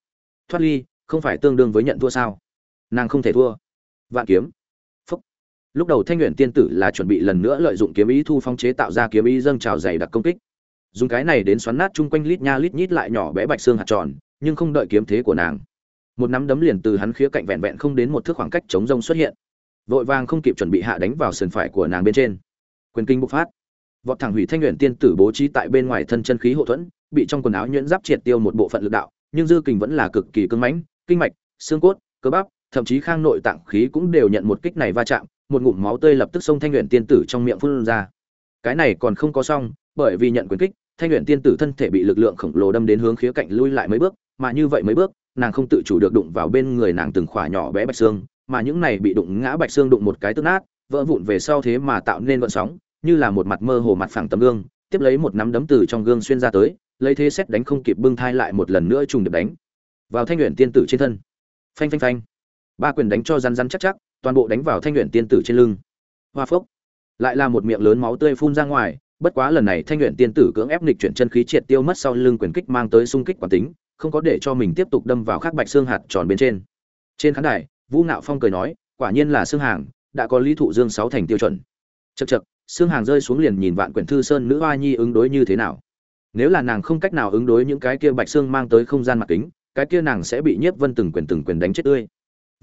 Thoát ly không phải tương đương với nhận thua sao? Nàng không thể thua. Vạn kiếm. Phúc. Lúc đầu thanh nguyện tiên tử là chuẩn bị lần nữa lợi dụng kiếm ý thu phong chế tạo ra kiếm ý dâng trào dày đặc công kích. Dùng cái này đến xoắn nát chung quanh lít nha lít nhít lại nhỏ bé bạch xương hạt tròn, nhưng không đợi kiếm thế của nàng. Một nắm đấm liền từ hắn khía cạnh vẹn vẹn không đến một thước khoảng cách chống rông xuất hiện vội vàng không kịp chuẩn bị hạ đánh vào sườn phải của nàng bên trên. Quyền kinh bộc phát. Vọt thẳng hủy thanh luyện tiên tử bố trí tại bên ngoài thân chân khí hậu thuẫn, bị trong quần áo nhuyễn giáp triệt tiêu một bộ phận lực đạo, nhưng dư kình vẫn là cực kỳ cứng mãnh, kinh mạch, xương cốt, cơ bắp, thậm chí khang nội tạng khí cũng đều nhận một kích này va chạm, một ngụm máu tươi lập tức xông thanh luyện tiên tử trong miệng phun ra. Cái này còn không có xong, bởi vì nhận quyền kích, thanh luyện tiên tử thân thể bị lực lượng khổng lồ đâm đến hướng khía cạnh lui lại mấy bước, mà như vậy mấy bước, nàng không tự chủ được đụng vào bên người nàng từng khỏa nhỏ bé bạch xương mà những này bị đụng ngã bạch xương đụng một cái tức nát, vỡ vụn về sau thế mà tạo nên vận sóng, như là một mặt mơ hồ mặt phẳng tấm gương, tiếp lấy một nắm đấm từ trong gương xuyên ra tới, lấy thế xét đánh không kịp bưng thai lại một lần nữa trùng được đánh. Vào thanh luyện tiên tử trên thân. Phanh phanh phanh. Ba quyền đánh cho rắn rắn chắc chắc, toàn bộ đánh vào thanh luyện tiên tử trên lưng. Hoa phốc lại là một miệng lớn máu tươi phun ra ngoài, bất quá lần này thanh luyện tiên tử cưỡng ép nghịch chuyển chân khí triệt tiêu mất sau lưng quyền kích mang tới xung kích quản tính, không có để cho mình tiếp tục đâm vào khắc bạch xương hạt tròn bên trên. Trên khán đài vũ nạo phong cười nói quả nhiên là xương hàng đã có lý thụ dương sáu thành tiêu chuẩn. Chậc chậc, xương hàng rơi xuống liền nhìn vạn quyển thư sơn nữ hoa nhi ứng đối như thế nào. Nếu là nàng không cách nào ứng đối những cái kia bạch xương mang tới không gian mặt kính cái kia nàng sẽ bị nhiếp vân từng quyền từng quyền đánh chết tươi.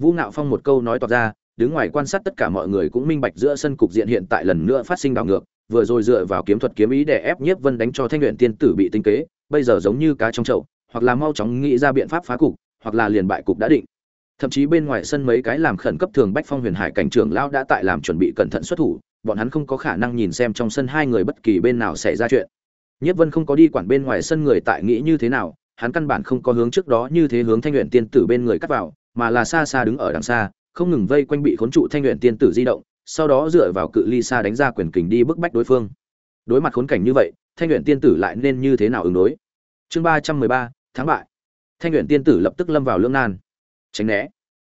Vũ nạo phong một câu nói toạc ra đứng ngoài quan sát tất cả mọi người cũng minh bạch giữa sân cục diện hiện tại lần nữa phát sinh đảo ngược vừa rồi dựa vào kiếm thuật kiếm ý để ép nhiếp vân đánh cho thanh luyện tiên tử bị tinh kế bây giờ giống như cá trong chậu hoặc là mau chóng nghĩ ra biện pháp phá cục hoặc là liền bại cục đã định thậm chí bên ngoài sân mấy cái làm khẩn cấp thường bách phong huyền hải cảnh trưởng lão đã tại làm chuẩn bị cẩn thận xuất thủ, bọn hắn không có khả năng nhìn xem trong sân hai người bất kỳ bên nào xảy ra chuyện. Nhất vân không có đi quản bên ngoài sân người tại nghĩ như thế nào, hắn căn bản không có hướng trước đó như thế hướng thanh luyện tiên tử bên người cắt vào, mà là xa xa đứng ở đằng xa, không ngừng vây quanh bị khốn trụ thanh luyện tiên tử di động, sau đó dựa vào cự ly xa đánh ra quyền kình đi bức bách đối phương. Đối mặt khốn cảnh như vậy, thanh luyện tiên tử lại nên như thế nào ứng đối? Chương ba trăm mười ba tháng bại. Thanh luyện tiên tử lập tức lâm vào lương nan tránh né.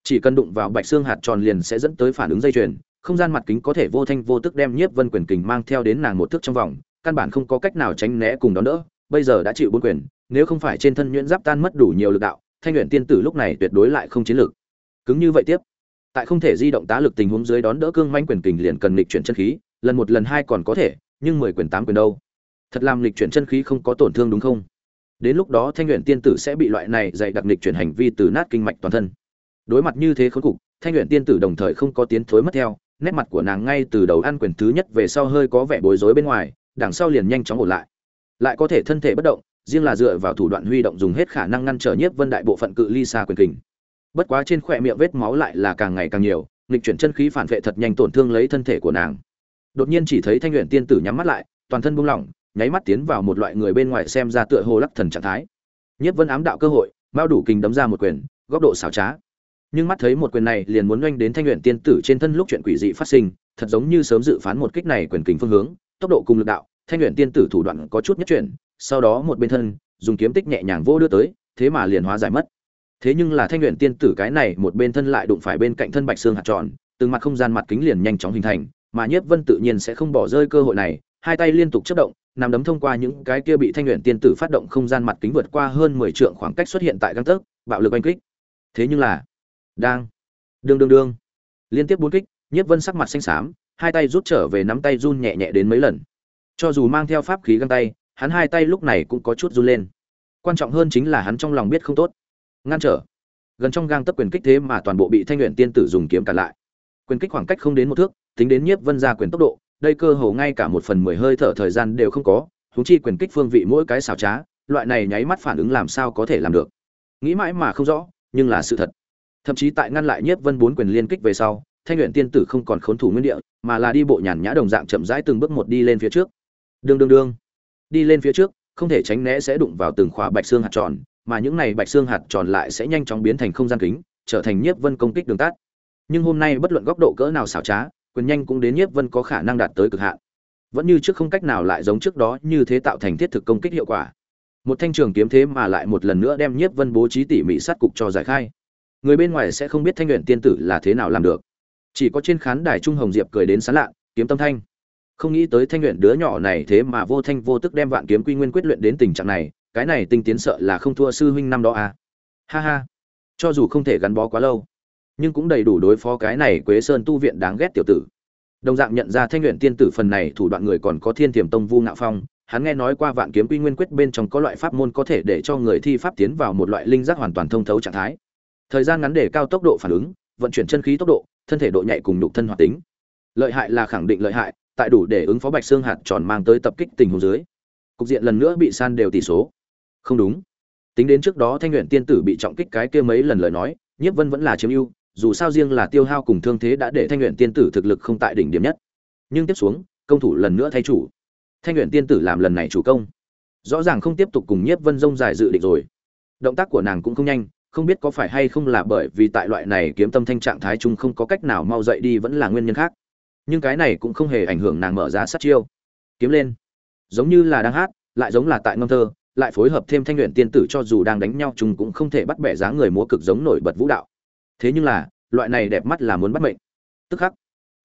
Chỉ cần đụng vào bạch xương hạt tròn liền sẽ dẫn tới phản ứng dây chuyền, không gian mặt kính có thể vô thanh vô tức đem nhiếp vân quyền kình mang theo đến nàng một thước trong vòng, căn bản không có cách nào tránh né cùng đón đỡ, bây giờ đã chịu bốn quyền, nếu không phải trên thân nhuyễn giáp tan mất đủ nhiều lực đạo, thanh luyện tiên tử lúc này tuyệt đối lại không chiến lược. Cứng như vậy tiếp, tại không thể di động tá lực tình huống dưới đón đỡ cương manh quyền kình liền cần lịch chuyển chân khí, lần một lần hai còn có thể, nhưng mười quyền tám quyền đâu? Thật làm lịch chuyển chân khí không có tổn thương đúng không? Đến lúc đó thanh luyện tiên tử sẽ bị loại này dạy đặc nịch chuyển hành vi từ nát kinh mạch toàn thân. Đối mặt như thế khốn cục, thanh luyện tiên tử đồng thời không có tiến thối mất theo, nét mặt của nàng ngay từ đầu ăn quyền thứ nhất về sau hơi có vẻ bối rối bên ngoài, đằng sau liền nhanh chóng ổn lại. Lại có thể thân thể bất động, riêng là dựa vào thủ đoạn huy động dùng hết khả năng ngăn trở nhiếp vân đại bộ phận cự ly xa quyền kình. Bất quá trên khỏe miệng vết máu lại là càng ngày càng nhiều, nghịch chuyển chân khí phản vệ thật nhanh tổn thương lấy thân thể của nàng. Đột nhiên chỉ thấy thanh luyện tiên tử nhắm mắt lại, toàn thân buông lỏng nháy mắt tiến vào một loại người bên ngoài xem ra tựa hồ lắc thần trạng thái. Nhất vân ám đạo cơ hội bao đủ kinh đấm ra một quyền, góc độ xảo trá. Nhưng mắt thấy một quyền này liền muốn oanh đến thanh luyện tiên tử trên thân lúc chuyện quỷ dị phát sinh, thật giống như sớm dự phán một kích này quyền kình phương hướng, tốc độ cùng lực đạo, thanh luyện tiên tử thủ đoạn có chút nhất chuyển, sau đó một bên thân, dùng kiếm tích nhẹ nhàng vô đưa tới, thế mà liền hóa giải mất. Thế nhưng là thanh luyện tiên tử cái này một bên thân lại đụng phải bên cạnh thân bạch xương hạt tròn, từng mặt không gian mặt kính liền nhanh chóng hình thành, mà nhiếp vân tự nhiên sẽ không bỏ rơi cơ hội này, hai tay liên tục chất động nằm đấm thông qua những cái kia bị thanh luyện tiên tử phát động không gian mặt kính vượt qua hơn mười trượng khoảng cách xuất hiện tại găng tấc, bạo lực oanh kích. Thế nhưng là, đang, đương đương đương, liên tiếp bốn kích, nhiếp vân sắc mặt xanh xám, hai tay rút trở về nắm tay run nhẹ nhẹ đến mấy lần. Cho dù mang theo pháp khí găng tay, hắn hai tay lúc này cũng có chút run lên. Quan trọng hơn chính là hắn trong lòng biết không tốt. Ngăn trở. Gần trong gang tấc quyền kích thế mà toàn bộ bị thanh luyện tiên tử dùng kiếm cản lại. Quyền kích khoảng cách không đến một thước, tính đến nhiếp vân ra quyền tốc độ đây cơ hồ ngay cả một phần mười hơi thở thời gian đều không có húng chi quyền kích phương vị mỗi cái xảo trá, loại này nháy mắt phản ứng làm sao có thể làm được. Nghĩ mãi mà không rõ, nhưng là sự thật. Thậm chí tại ngăn lại nhiếp vân bốn quyền liên kích về sau, thanh luyện tiên tử không còn khốn thủ nguyên địa, mà là đi bộ nhàn nhã đồng dạng chậm rãi từng bước một đi lên phía trước. Đương đương đương. Đi lên phía trước, không thể tránh né sẽ đụng vào từng khỏa bạch xương hạt tròn, mà những này bạch xương hạt tròn lại sẽ nhanh chóng biến thành không gian kính, trở thành nhiếp vân công kích đường tắt. nhưng hôm nay bất luận góc độ cỡ nào xảo trá quyền nhanh cũng đến nhiếp vân có khả năng đạt tới cực hạn. Vẫn như trước không cách nào lại giống trước đó như thế tạo thành thiết thực công kích hiệu quả. Một thanh trường kiếm thế mà lại một lần nữa đem nhiếp vân bố trí tỉ mỉ sát cục cho giải khai. Người bên ngoài sẽ không biết thanh luyện tiên tử là thế nào làm được. Chỉ có trên khán đài trung hồng diệp cười đến sán lạ, kiếm tâm thanh. Không nghĩ tới thanh luyện đứa nhỏ này thế mà vô thanh vô tức đem vạn kiếm quy nguyên quyết luyện đến tình trạng này, cái này tinh tiến sợ là không thua sư huynh năm đó à. Ha ha. Cho dù không thể gắn bó quá lâu nhưng cũng đầy đủ đối phó cái này quế sơn tu viện đáng ghét tiểu tử. Đồng dạng nhận ra thanh luyện tiên tử phần này thủ đoạn người còn có thiên thiểm tông vu ngạo phong, hắn nghe nói qua vạn kiếm quy nguyên quyết bên trong có loại pháp môn có thể để cho người thi pháp tiến vào một loại linh giác hoàn toàn thông thấu trạng thái. Thời gian ngắn để cao tốc độ phản ứng, vận chuyển chân khí tốc độ, thân thể độ nhạy cùng nhục thân hoạt tính. Lợi hại là khẳng định lợi hại, tại đủ để ứng phó bạch xương hạt tròn mang tới tập kích tình huống dưới. Cục diện lần nữa bị san đều tỷ số. Không đúng. Tính đến trước đó thanh luyện tiên tử bị trọng kích cái kia mấy lần lời nói, nhiếp vân vẫn là chiếm ưu dù sao riêng là tiêu hao cùng thương thế đã để thanh luyện tiên tử thực lực không tại đỉnh điểm nhất. Nhưng tiếp xuống, công thủ lần nữa thay chủ. Thanh luyện tiên tử làm lần này chủ công. Rõ ràng không tiếp tục cùng nhiếp vân dông dài dự định rồi. Động tác của nàng cũng không nhanh, không biết có phải hay không là bởi vì tại loại này kiếm tâm thanh trạng thái chung không có cách nào mau dậy đi vẫn là nguyên nhân khác. Nhưng cái này cũng không hề ảnh hưởng nàng mở ra sát chiêu. Kiếm lên. Giống như là đang hát, lại giống là tại ngâm thơ, lại phối hợp thêm thanh luyện tiên tử cho dù đang đánh nhau chúng cũng không thể bắt bẻ dáng người múa cực giống nổi bật vũ đạo thế nhưng là, loại này đẹp mắt là muốn bắt mệnh. Tức khắc,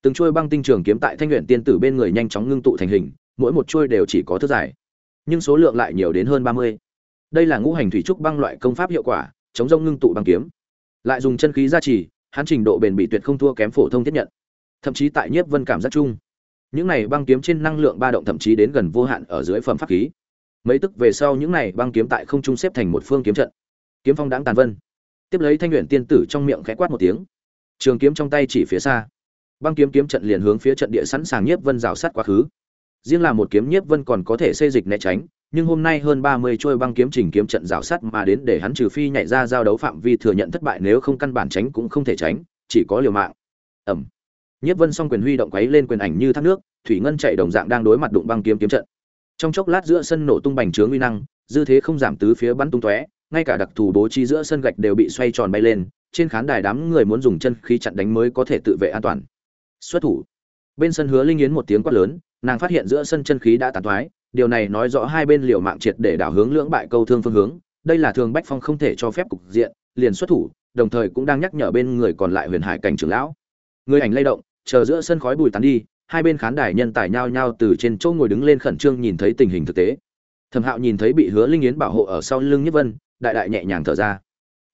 từng chuôi băng tinh trường kiếm tại thanh luyện tiên tử bên người nhanh chóng ngưng tụ thành hình, mỗi một chuôi đều chỉ có thước dài. Nhưng số lượng lại nhiều đến hơn ba mươi. Đây là ngũ hành thủy trúc băng loại công pháp hiệu quả, chống rông ngưng tụ băng kiếm. Lại dùng chân khí gia trì, hắn trình độ bền bị tuyệt không thua kém phổ thông tiếp nhận. Thậm chí tại nhiếp vân cảm giác chung, những này băng kiếm trên năng lượng ba động thậm chí đến gần vô hạn ở dưới phẩm pháp khí. Mấy tức về sau những này băng kiếm tại không trung xếp thành một phương kiếm trận. Kiếm phong đáng tàn vân tiếp lấy thanh luyện tiên tử trong miệng khẽ quát một tiếng. Trường kiếm trong tay chỉ phía xa. Băng kiếm kiếm trận liền hướng phía trận địa sẵn sàng nhiếp vân rào sát quá khứ. Riêng là một kiếm nhiếp vân còn có thể xây dịch né tránh, nhưng hôm nay hơn ba mươi trôi băng kiếm trình kiếm trận rào sát mà đến để hắn trừ phi nhảy ra giao đấu phạm vi thừa nhận thất bại nếu không căn bản tránh cũng không thể tránh, chỉ có liều mạng. Ẩm nhiếp vân song quyền huy động quấy lên quyền ảnh như thác nước, thủy ngân chạy đồng dạng đang đối mặt đụng băng kiếm kiếm trận. Trong chốc lát giữa sân nổ tung bành trướng uy năng, dư thế không giảm tứ phía bắn tung tóe ngay cả đặc thù bố trí giữa sân gạch đều bị xoay tròn bay lên, trên khán đài đám người muốn dùng chân khí chặn đánh mới có thể tự vệ an toàn. Xuất thủ. Bên sân hứa linh yến một tiếng quát lớn, nàng phát hiện giữa sân chân khí đã tàn thoái, điều này nói rõ hai bên liều mạng triệt để đảo hướng lưỡng bại câu thương phương hướng, đây là thường bách phong không thể cho phép cục diện, liền xuất thủ, đồng thời cũng đang nhắc nhở bên người còn lại huyền hải cảnh trưởng lão. Người ảnh lay động, chờ giữa sân khói bùi tán đi, hai bên khán đài nhân tài nhao nhao từ trên chỗ ngồi đứng lên khẩn trương nhìn thấy tình hình thực tế. Thẩm hạo nhìn thấy bị hứa linh yến bảo hộ ở sau lưng nhất vân đại đại nhẹ nhàng thở ra.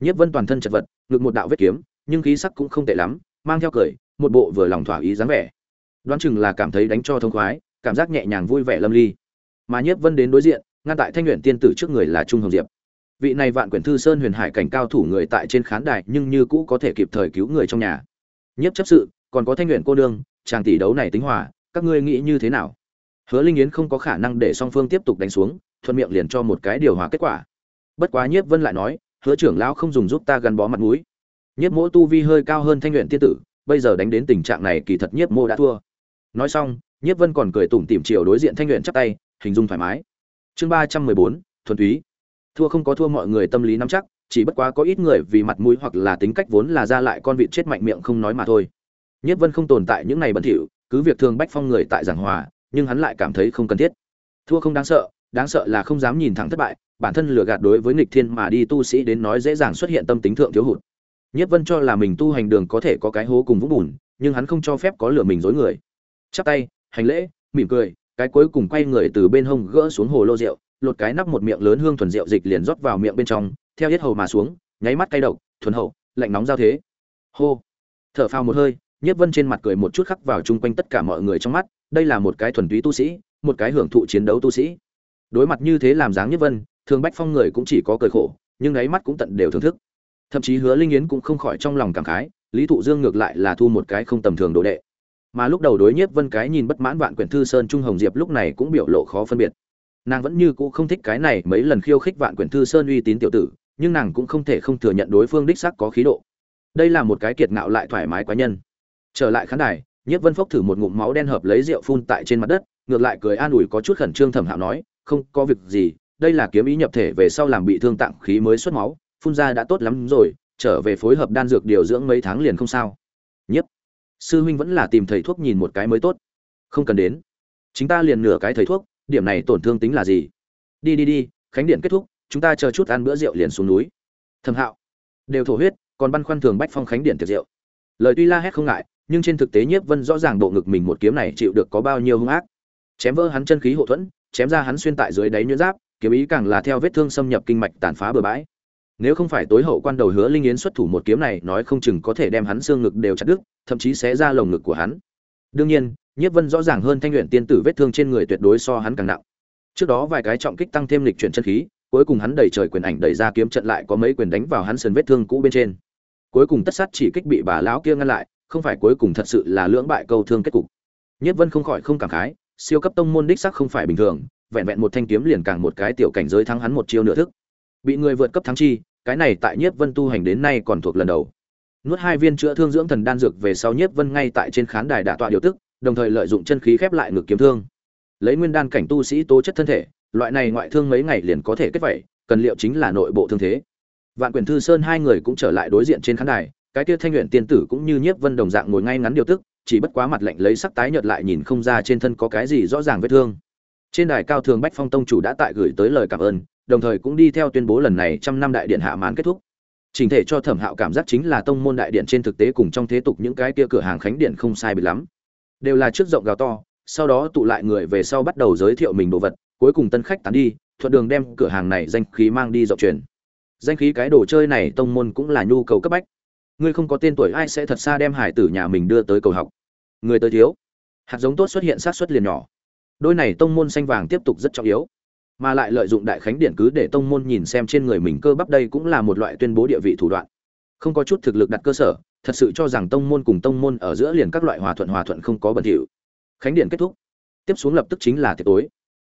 Nhất vân toàn thân chật vật ngực một đạo vết kiếm nhưng khí sắc cũng không tệ lắm mang theo cười một bộ vừa lòng thỏa ý dáng vẻ. Đoán chừng là cảm thấy đánh cho thông khoái cảm giác nhẹ nhàng vui vẻ lâm ly. Mà nhất vân đến đối diện ngăn tại thanh luyện tiên tử trước người là trung hồng diệp. Vị này vạn quyển thư sơn huyền hải cảnh cao thủ người tại trên khán đài nhưng như cũ có thể kịp thời cứu người trong nhà. Nhất chấp sự còn có thanh luyện cô đương, chàng tỷ đấu này tính hòa các ngươi nghĩ như thế nào? Hứa linh yến không có khả năng để song phương tiếp tục đánh xuống thuận miệng liền cho một cái điều hòa kết quả bất quá nhiếp vân lại nói hứa trưởng lão không dùng giúp ta gắn bó mặt mũi. Nhiếp mỗ tu vi hơi cao hơn thanh luyện tiên tử bây giờ đánh đến tình trạng này kỳ thật nhiếp mô đã thua. Nói xong nhiếp vân còn cười tủm tỉm chiều đối diện thanh luyện chắp tay hình dung thoải mái. Chương ba trăm mười bốn thuần túy. Thua không có thua mọi người tâm lý nắm chắc chỉ bất quá có ít người vì mặt mũi hoặc là tính cách vốn là ra lại con vịt chết mạnh miệng không nói mà thôi. Nhất Vân không tồn tại những này bẩn thỉu, cứ việc thường bách phong người tại giảng hòa, nhưng hắn lại cảm thấy không cần thiết. Thua không đáng sợ, đáng sợ là không dám nhìn thẳng thất bại, bản thân lừa gạt đối với nghịch thiên mà đi tu sĩ đến nói dễ dàng xuất hiện tâm tính thượng thiếu hụt. Nhất Vân cho là mình tu hành đường có thể có cái hố cùng vũng bùn, nhưng hắn không cho phép có lừa mình dối người. chắp tay hành lễ mỉm cười cái cuối cùng quay người từ bên hông gỡ xuống hồ lô rượu lột cái nắp một miệng lớn hương thuần rượu dịch liền rót vào miệng bên trong theo hết hầu mà xuống nháy mắt cay độc thuần hậu lạnh nóng giao thế hô thở phào một hơi Nhất vân trên mặt cười một chút khắc vào chung quanh tất cả mọi người trong mắt đây là một cái thuần túy tu sĩ một cái hưởng thụ chiến đấu tu sĩ đối mặt như thế làm dáng nhất vân, thường bách phong người cũng chỉ có cười khổ, nhưng ấy mắt cũng tận đều thưởng thức. Thậm chí hứa linh yến cũng không khỏi trong lòng cảm khái, lý thụ dương ngược lại là thu một cái không tầm thường đồ đệ. Mà lúc đầu đối nhiếp vân cái nhìn bất mãn vạn quyển thư sơn trung hồng diệp lúc này cũng biểu lộ khó phân biệt. Nàng vẫn như cũ không thích cái này mấy lần khiêu khích vạn quyển thư sơn uy tín tiểu tử, nhưng nàng cũng không thể không thừa nhận đối phương đích xác có khí độ. Đây là một cái kiệt ngạo lại thoải mái quá nhân. Trở lại khán đài, nhiếp vân phốc thử một ngụm máu đen hợp lấy rượu phun tại trên mặt đất, ngược lại cười an ủi có chút khẩn trương thẩm hạo nói không có việc gì, đây là kiếm ý nhập thể về sau làm bị thương tạng khí mới xuất máu, phun ra đã tốt lắm rồi, trở về phối hợp đan dược điều dưỡng mấy tháng liền không sao. Nhiếp. Sư huynh vẫn là tìm thầy thuốc nhìn một cái mới tốt. Không cần đến. Chính ta liền nửa cái thầy thuốc, điểm này tổn thương tính là gì? Đi đi đi, khánh điện kết thúc, chúng ta chờ chút ăn bữa rượu liền xuống núi. Thầm hạo. Đều thổ huyết, còn băn khoăn thường bách phong khánh điện tiệc rượu. Lời tuy la hét không ngại, nhưng trên thực tế nhiếp vân rõ ràng bộ ngực mình một kiếm này chịu được có bao nhiêu hung ác. Chém vỡ hắn chân khí hậu thuẫn chém ra hắn xuyên tại dưới đáy nhuyễn giáp, kiếm ý càng là theo vết thương xâm nhập kinh mạch tàn phá bừa bãi. Nếu không phải tối hậu quan đầu hứa linh yến xuất thủ một kiếm này, nói không chừng có thể đem hắn xương ngực đều chặt đứt, thậm chí xé ra lồng ngực của hắn. Đương nhiên, nhiếp vân rõ ràng hơn thanh luyện tiên tử vết thương trên người tuyệt đối so hắn càng nặng. Trước đó vài cái trọng kích tăng thêm lịch chuyển chân khí, cuối cùng hắn đẩy trời quyền ảnh đẩy ra kiếm trận lại có mấy quyền đánh vào hắn sườn vết thương cũ bên trên. Cuối cùng tất sát chỉ kích bị bà lão kia ngăn lại, không phải cuối cùng thật sự là lưỡng bại câu thương kết cục. Nhất vân không khỏi không cảm khái siêu cấp tông môn đích sắc không phải bình thường, vẹn vẹn một thanh kiếm liền càng một cái tiểu cảnh giới thắng hắn một chiêu nửa thức. Bị người vượt cấp thắng chi, cái này tại nhiếp vân tu hành đến nay còn thuộc lần đầu. Nuốt hai viên chữa thương dưỡng thần đan dược về sau nhiếp vân ngay tại trên khán đài đả tọa điều tức, đồng thời lợi dụng chân khí khép lại ngực kiếm thương. Lấy nguyên đan cảnh tu sĩ tố chất thân thể, loại này ngoại thương mấy ngày liền có thể kết vẩy cần liệu chính là nội bộ thương thế. Vạn quyền thư sơn hai người cũng trở lại đối diện trên khán đài, cái kia thanh luyện tiên tử cũng như nhiếp vân đồng dạng ngồi ngay ngắn điều tức chỉ bất quá mặt lạnh lấy sắc tái nhợt lại nhìn không ra trên thân có cái gì rõ ràng vết thương. Trên đài cao thường bách phong tông chủ đã tại gửi tới lời cảm ơn, đồng thời cũng đi theo tuyên bố lần này trăm năm đại điện hạ màn kết thúc. Trình thể cho thẩm hạo cảm giác chính là tông môn đại điện trên thực tế cùng trong thế tục những cái kia cửa hàng khánh điện không sai biệt lắm. Đều là trước rộng gào to, sau đó tụ lại người về sau bắt đầu giới thiệu mình đồ vật, cuối cùng tân khách tán đi, thuận đường đem cửa hàng này danh khí mang đi rộng truyền. Danh khí cái đồ chơi này tông môn cũng là nhu cầu cấp bách ngươi không có tên tuổi, ai sẽ thật xa đem hải tử nhà mình đưa tới cầu học? Người tới thiếu. Hạt giống tốt xuất hiện sát xuất liền nhỏ. Đôi này tông môn xanh vàng tiếp tục rất trọng yếu. Mà lại lợi dụng đại khánh điện cứ để tông môn nhìn xem trên người mình cơ bắp đây cũng là một loại tuyên bố địa vị thủ đoạn. Không có chút thực lực đặt cơ sở, thật sự cho rằng tông môn cùng tông môn ở giữa liền các loại hòa thuận hòa thuận không có bẩn thỉu. Khánh điện kết thúc. Tiếp xuống lập tức chính là tiệc tối.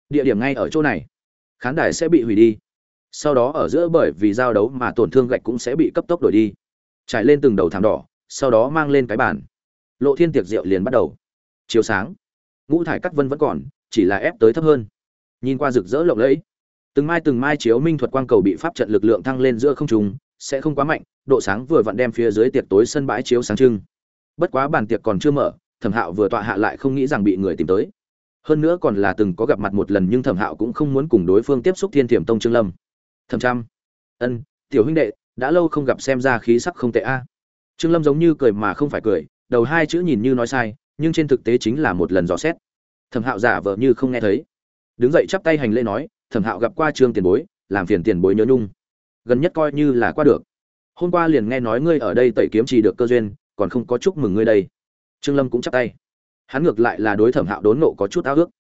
Địa điểm ngay ở chỗ này. Khán đài sẽ bị hủy đi. Sau đó ở giữa bởi vì giao đấu mà tổn thương gạch cũng sẽ bị cấp tốc đổi đi trải lên từng đầu thảm đỏ, sau đó mang lên cái bàn. Lộ thiên tiệc rượu liền bắt đầu. Chiếu sáng, ngũ thải cắt vân vẫn còn, chỉ là ép tới thấp hơn. Nhìn qua rực rỡ lộng lẫy, từng mai từng mai chiếu minh thuật quang cầu bị pháp trận lực lượng thăng lên giữa không trung, sẽ không quá mạnh, độ sáng vừa vặn đem phía dưới tiệc tối sân bãi chiếu sáng trưng. Bất quá bàn tiệc còn chưa mở, thẩm hạo vừa tọa hạ lại không nghĩ rằng bị người tìm tới. Hơn nữa còn là từng có gặp mặt một lần nhưng thẩm hạo cũng không muốn cùng đối phương tiếp xúc thiên thiểm tông trương lâm. Thẩm trăm ân, tiểu huynh đệ đã lâu không gặp xem ra khí sắc không tệ a. Trương lâm giống như cười mà không phải cười, đầu hai chữ nhìn như nói sai, nhưng trên thực tế chính là một lần dò xét. Thẩm hạo giả vờ như không nghe thấy. Đứng dậy chắp tay hành lễ nói, thẩm hạo gặp qua trương tiền bối, làm phiền tiền bối nhớ nhung. Gần nhất coi như là qua được. Hôm qua liền nghe nói ngươi ở đây tẩy kiếm trì được cơ duyên, còn không có chúc mừng ngươi đây. Trương lâm cũng chắp tay. Hắn ngược lại là đối thẩm hạo đốn nộ có chút ao ước.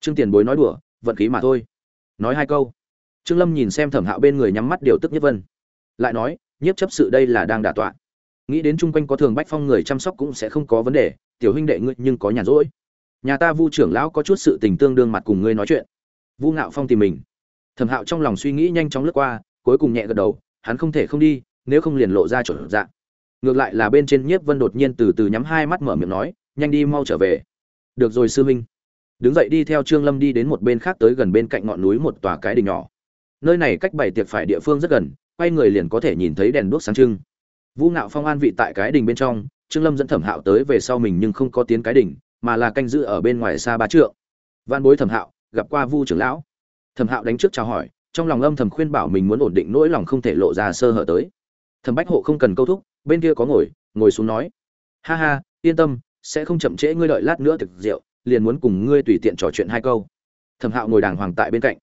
Trương tiền bối nói đùa, vận khí mà thôi. Nói hai câu. Trương lâm nhìn xem thẩm hạo bên người nhắm mắt điều tức nhất vân lại nói, nhiếp chấp sự đây là đang đả tọa. Nghĩ đến chung quanh có thường bách phong người chăm sóc cũng sẽ không có vấn đề, tiểu huynh đệ ngươi nhưng có nhàn rỗi. Nhà ta vu trưởng lão có chút sự tình tương đương mặt cùng ngươi nói chuyện. Vu ngạo phong tìm mình. Thẩm hạo trong lòng suy nghĩ nhanh chóng lướt qua, cuối cùng nhẹ gật đầu, hắn không thể không đi, nếu không liền lộ ra chỗ dạng ngược lại là bên trên nhiếp vân đột nhiên từ từ nhắm hai mắt mở miệng nói, nhanh đi mau trở về. Được rồi sư huynh. Đứng dậy đi theo trương lâm đi đến một bên khác tới gần bên cạnh ngọn núi một tòa cái đình nhỏ. Nơi này cách bảy tiệc phải địa phương rất gần quay người liền có thể nhìn thấy đèn đuốc sáng trưng. Vũ ngạo phong an vị tại cái đình bên trong, trương lâm dẫn thẩm hạo tới về sau mình nhưng không có tiến cái đình mà là canh giữ ở bên ngoài xa ba trượng. Văn bối thẩm hạo, gặp qua vu trưởng lão. Thẩm hạo đánh trước chào hỏi, trong lòng âm thầm khuyên bảo mình muốn ổn định nỗi lòng không thể lộ ra sơ hở tới. Thẩm bách hộ không cần câu thúc, bên kia có ngồi ngồi xuống nói. Ha ha, yên tâm, sẽ không chậm trễ ngươi đợi lát nữa thực rượu, liền muốn cùng ngươi tùy tiện trò chuyện hai câu. Thẩm hạo ngồi đàng hoàng tại bên cạnh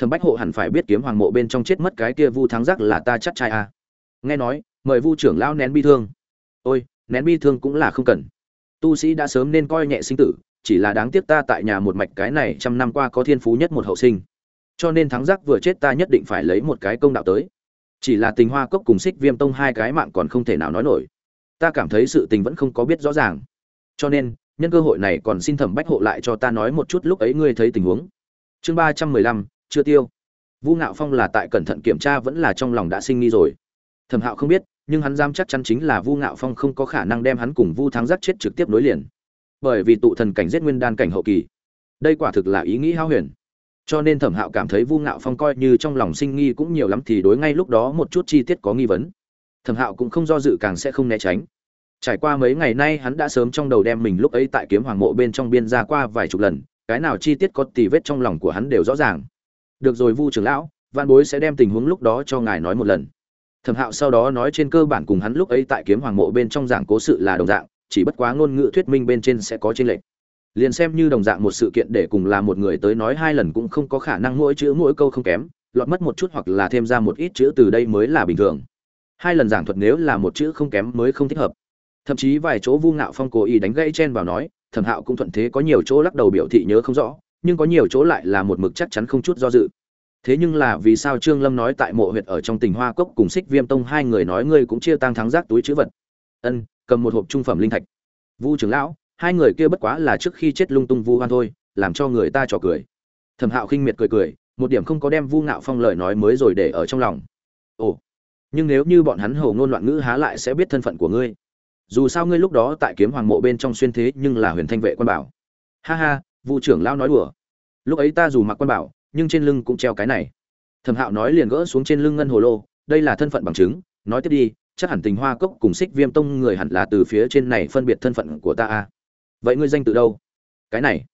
thẩm bách hộ hẳn phải biết kiếm hoàng mộ bên trong chết mất cái kia vu thắng giác là ta chắc trai à. nghe nói, mời vu trưởng lão nén bi thương. Ôi, nén bi thương cũng là không cần. Tu sĩ đã sớm nên coi nhẹ sinh tử, chỉ là đáng tiếc ta tại nhà một mạch cái này trăm năm qua có thiên phú nhất một hậu sinh. Cho nên thắng giác vừa chết ta nhất định phải lấy một cái công đạo tới. Chỉ là tình hoa cốc cùng xích viêm tông hai cái mạng còn không thể nào nói nổi. Ta cảm thấy sự tình vẫn không có biết rõ ràng. Cho nên, nhân cơ hội này còn xin thẩm bách hộ lại cho ta nói một chút lúc ấy ngươi thấy tình huống. Chương ba trăm mười lăm chưa tiêu. Vu ngạo phong là tại cẩn thận kiểm tra vẫn là trong lòng đã sinh nghi rồi. Thẩm hạo không biết, nhưng hắn dám chắc chắn chính là vu ngạo phong không có khả năng đem hắn cùng vu thắng giác chết trực tiếp nối liền. Bởi vì tụ thần cảnh giết nguyên đan cảnh hậu kỳ, đây quả thực là ý nghĩ hao huyền. Cho nên thẩm hạo cảm thấy vu ngạo phong coi như trong lòng sinh nghi cũng nhiều lắm thì đối ngay lúc đó một chút chi tiết có nghi vấn. Thẩm hạo cũng không do dự càng sẽ không né tránh. Trải qua mấy ngày nay hắn đã sớm trong đầu đem mình lúc ấy tại kiếm hoàng mộ bên trong biên ra qua vài chục lần, cái nào chi tiết có tì vết trong lòng của hắn đều rõ ràng được rồi vu trưởng lão văn bối sẽ đem tình huống lúc đó cho ngài nói một lần. Thẩm hạo sau đó nói trên cơ bản cùng hắn lúc ấy tại kiếm hoàng mộ bên trong giảng cố sự là đồng dạng, chỉ bất quá ngôn ngữ thuyết minh bên trên sẽ có trên lệch. Liền xem như đồng dạng một sự kiện để cùng là một người tới nói hai lần cũng không có khả năng mỗi chữ mỗi câu không kém, lọt mất một chút hoặc là thêm ra một ít chữ từ đây mới là bình thường. Hai lần giảng thuật nếu là một chữ không kém mới không thích hợp. Thậm chí vài chỗ vu ngạo phong cố ý đánh gãy chen vào nói, thẩm hạo cũng thuận thế có nhiều chỗ lắc đầu biểu thị nhớ không rõ nhưng có nhiều chỗ lại là một mực chắc chắn không chút do dự. Thế nhưng là vì sao trương lâm nói tại mộ huyệt ở trong tình hoa cốc cùng xích viêm tông hai người nói ngươi cũng chia tăng thắng rác túi chữ vật? Ân, cầm một hộp trung phẩm linh thạch. Vu trưởng lão, hai người kia bất quá là trước khi chết lung tung vu hoan thôi, làm cho người ta trò cười. Thẩm hạo khinh miệt cười cười, một điểm không có đem vu ngạo phong lời nói mới rồi để ở trong lòng. Ồ, nhưng nếu như bọn hắn hầu ngôn loạn ngữ há lại sẽ biết thân phận của ngươi? Dù sao ngươi lúc đó tại kiếm hoàng mộ bên trong xuyên thế nhưng là huyền thanh vệ quan bảo. Ha ha vu trưởng lão nói đùa. Lúc ấy ta dù mặc quan bảo, nhưng trên lưng cũng treo cái này. Thẩm hạo nói liền gỡ xuống trên lưng ngân hồ lô, đây là thân phận bằng chứng, nói tiếp đi, chắc hẳn tình hoa cốc cùng xích viêm tông người hẳn là từ phía trên này phân biệt thân phận của ta a vậy ngươi danh tự đâu? Cái này.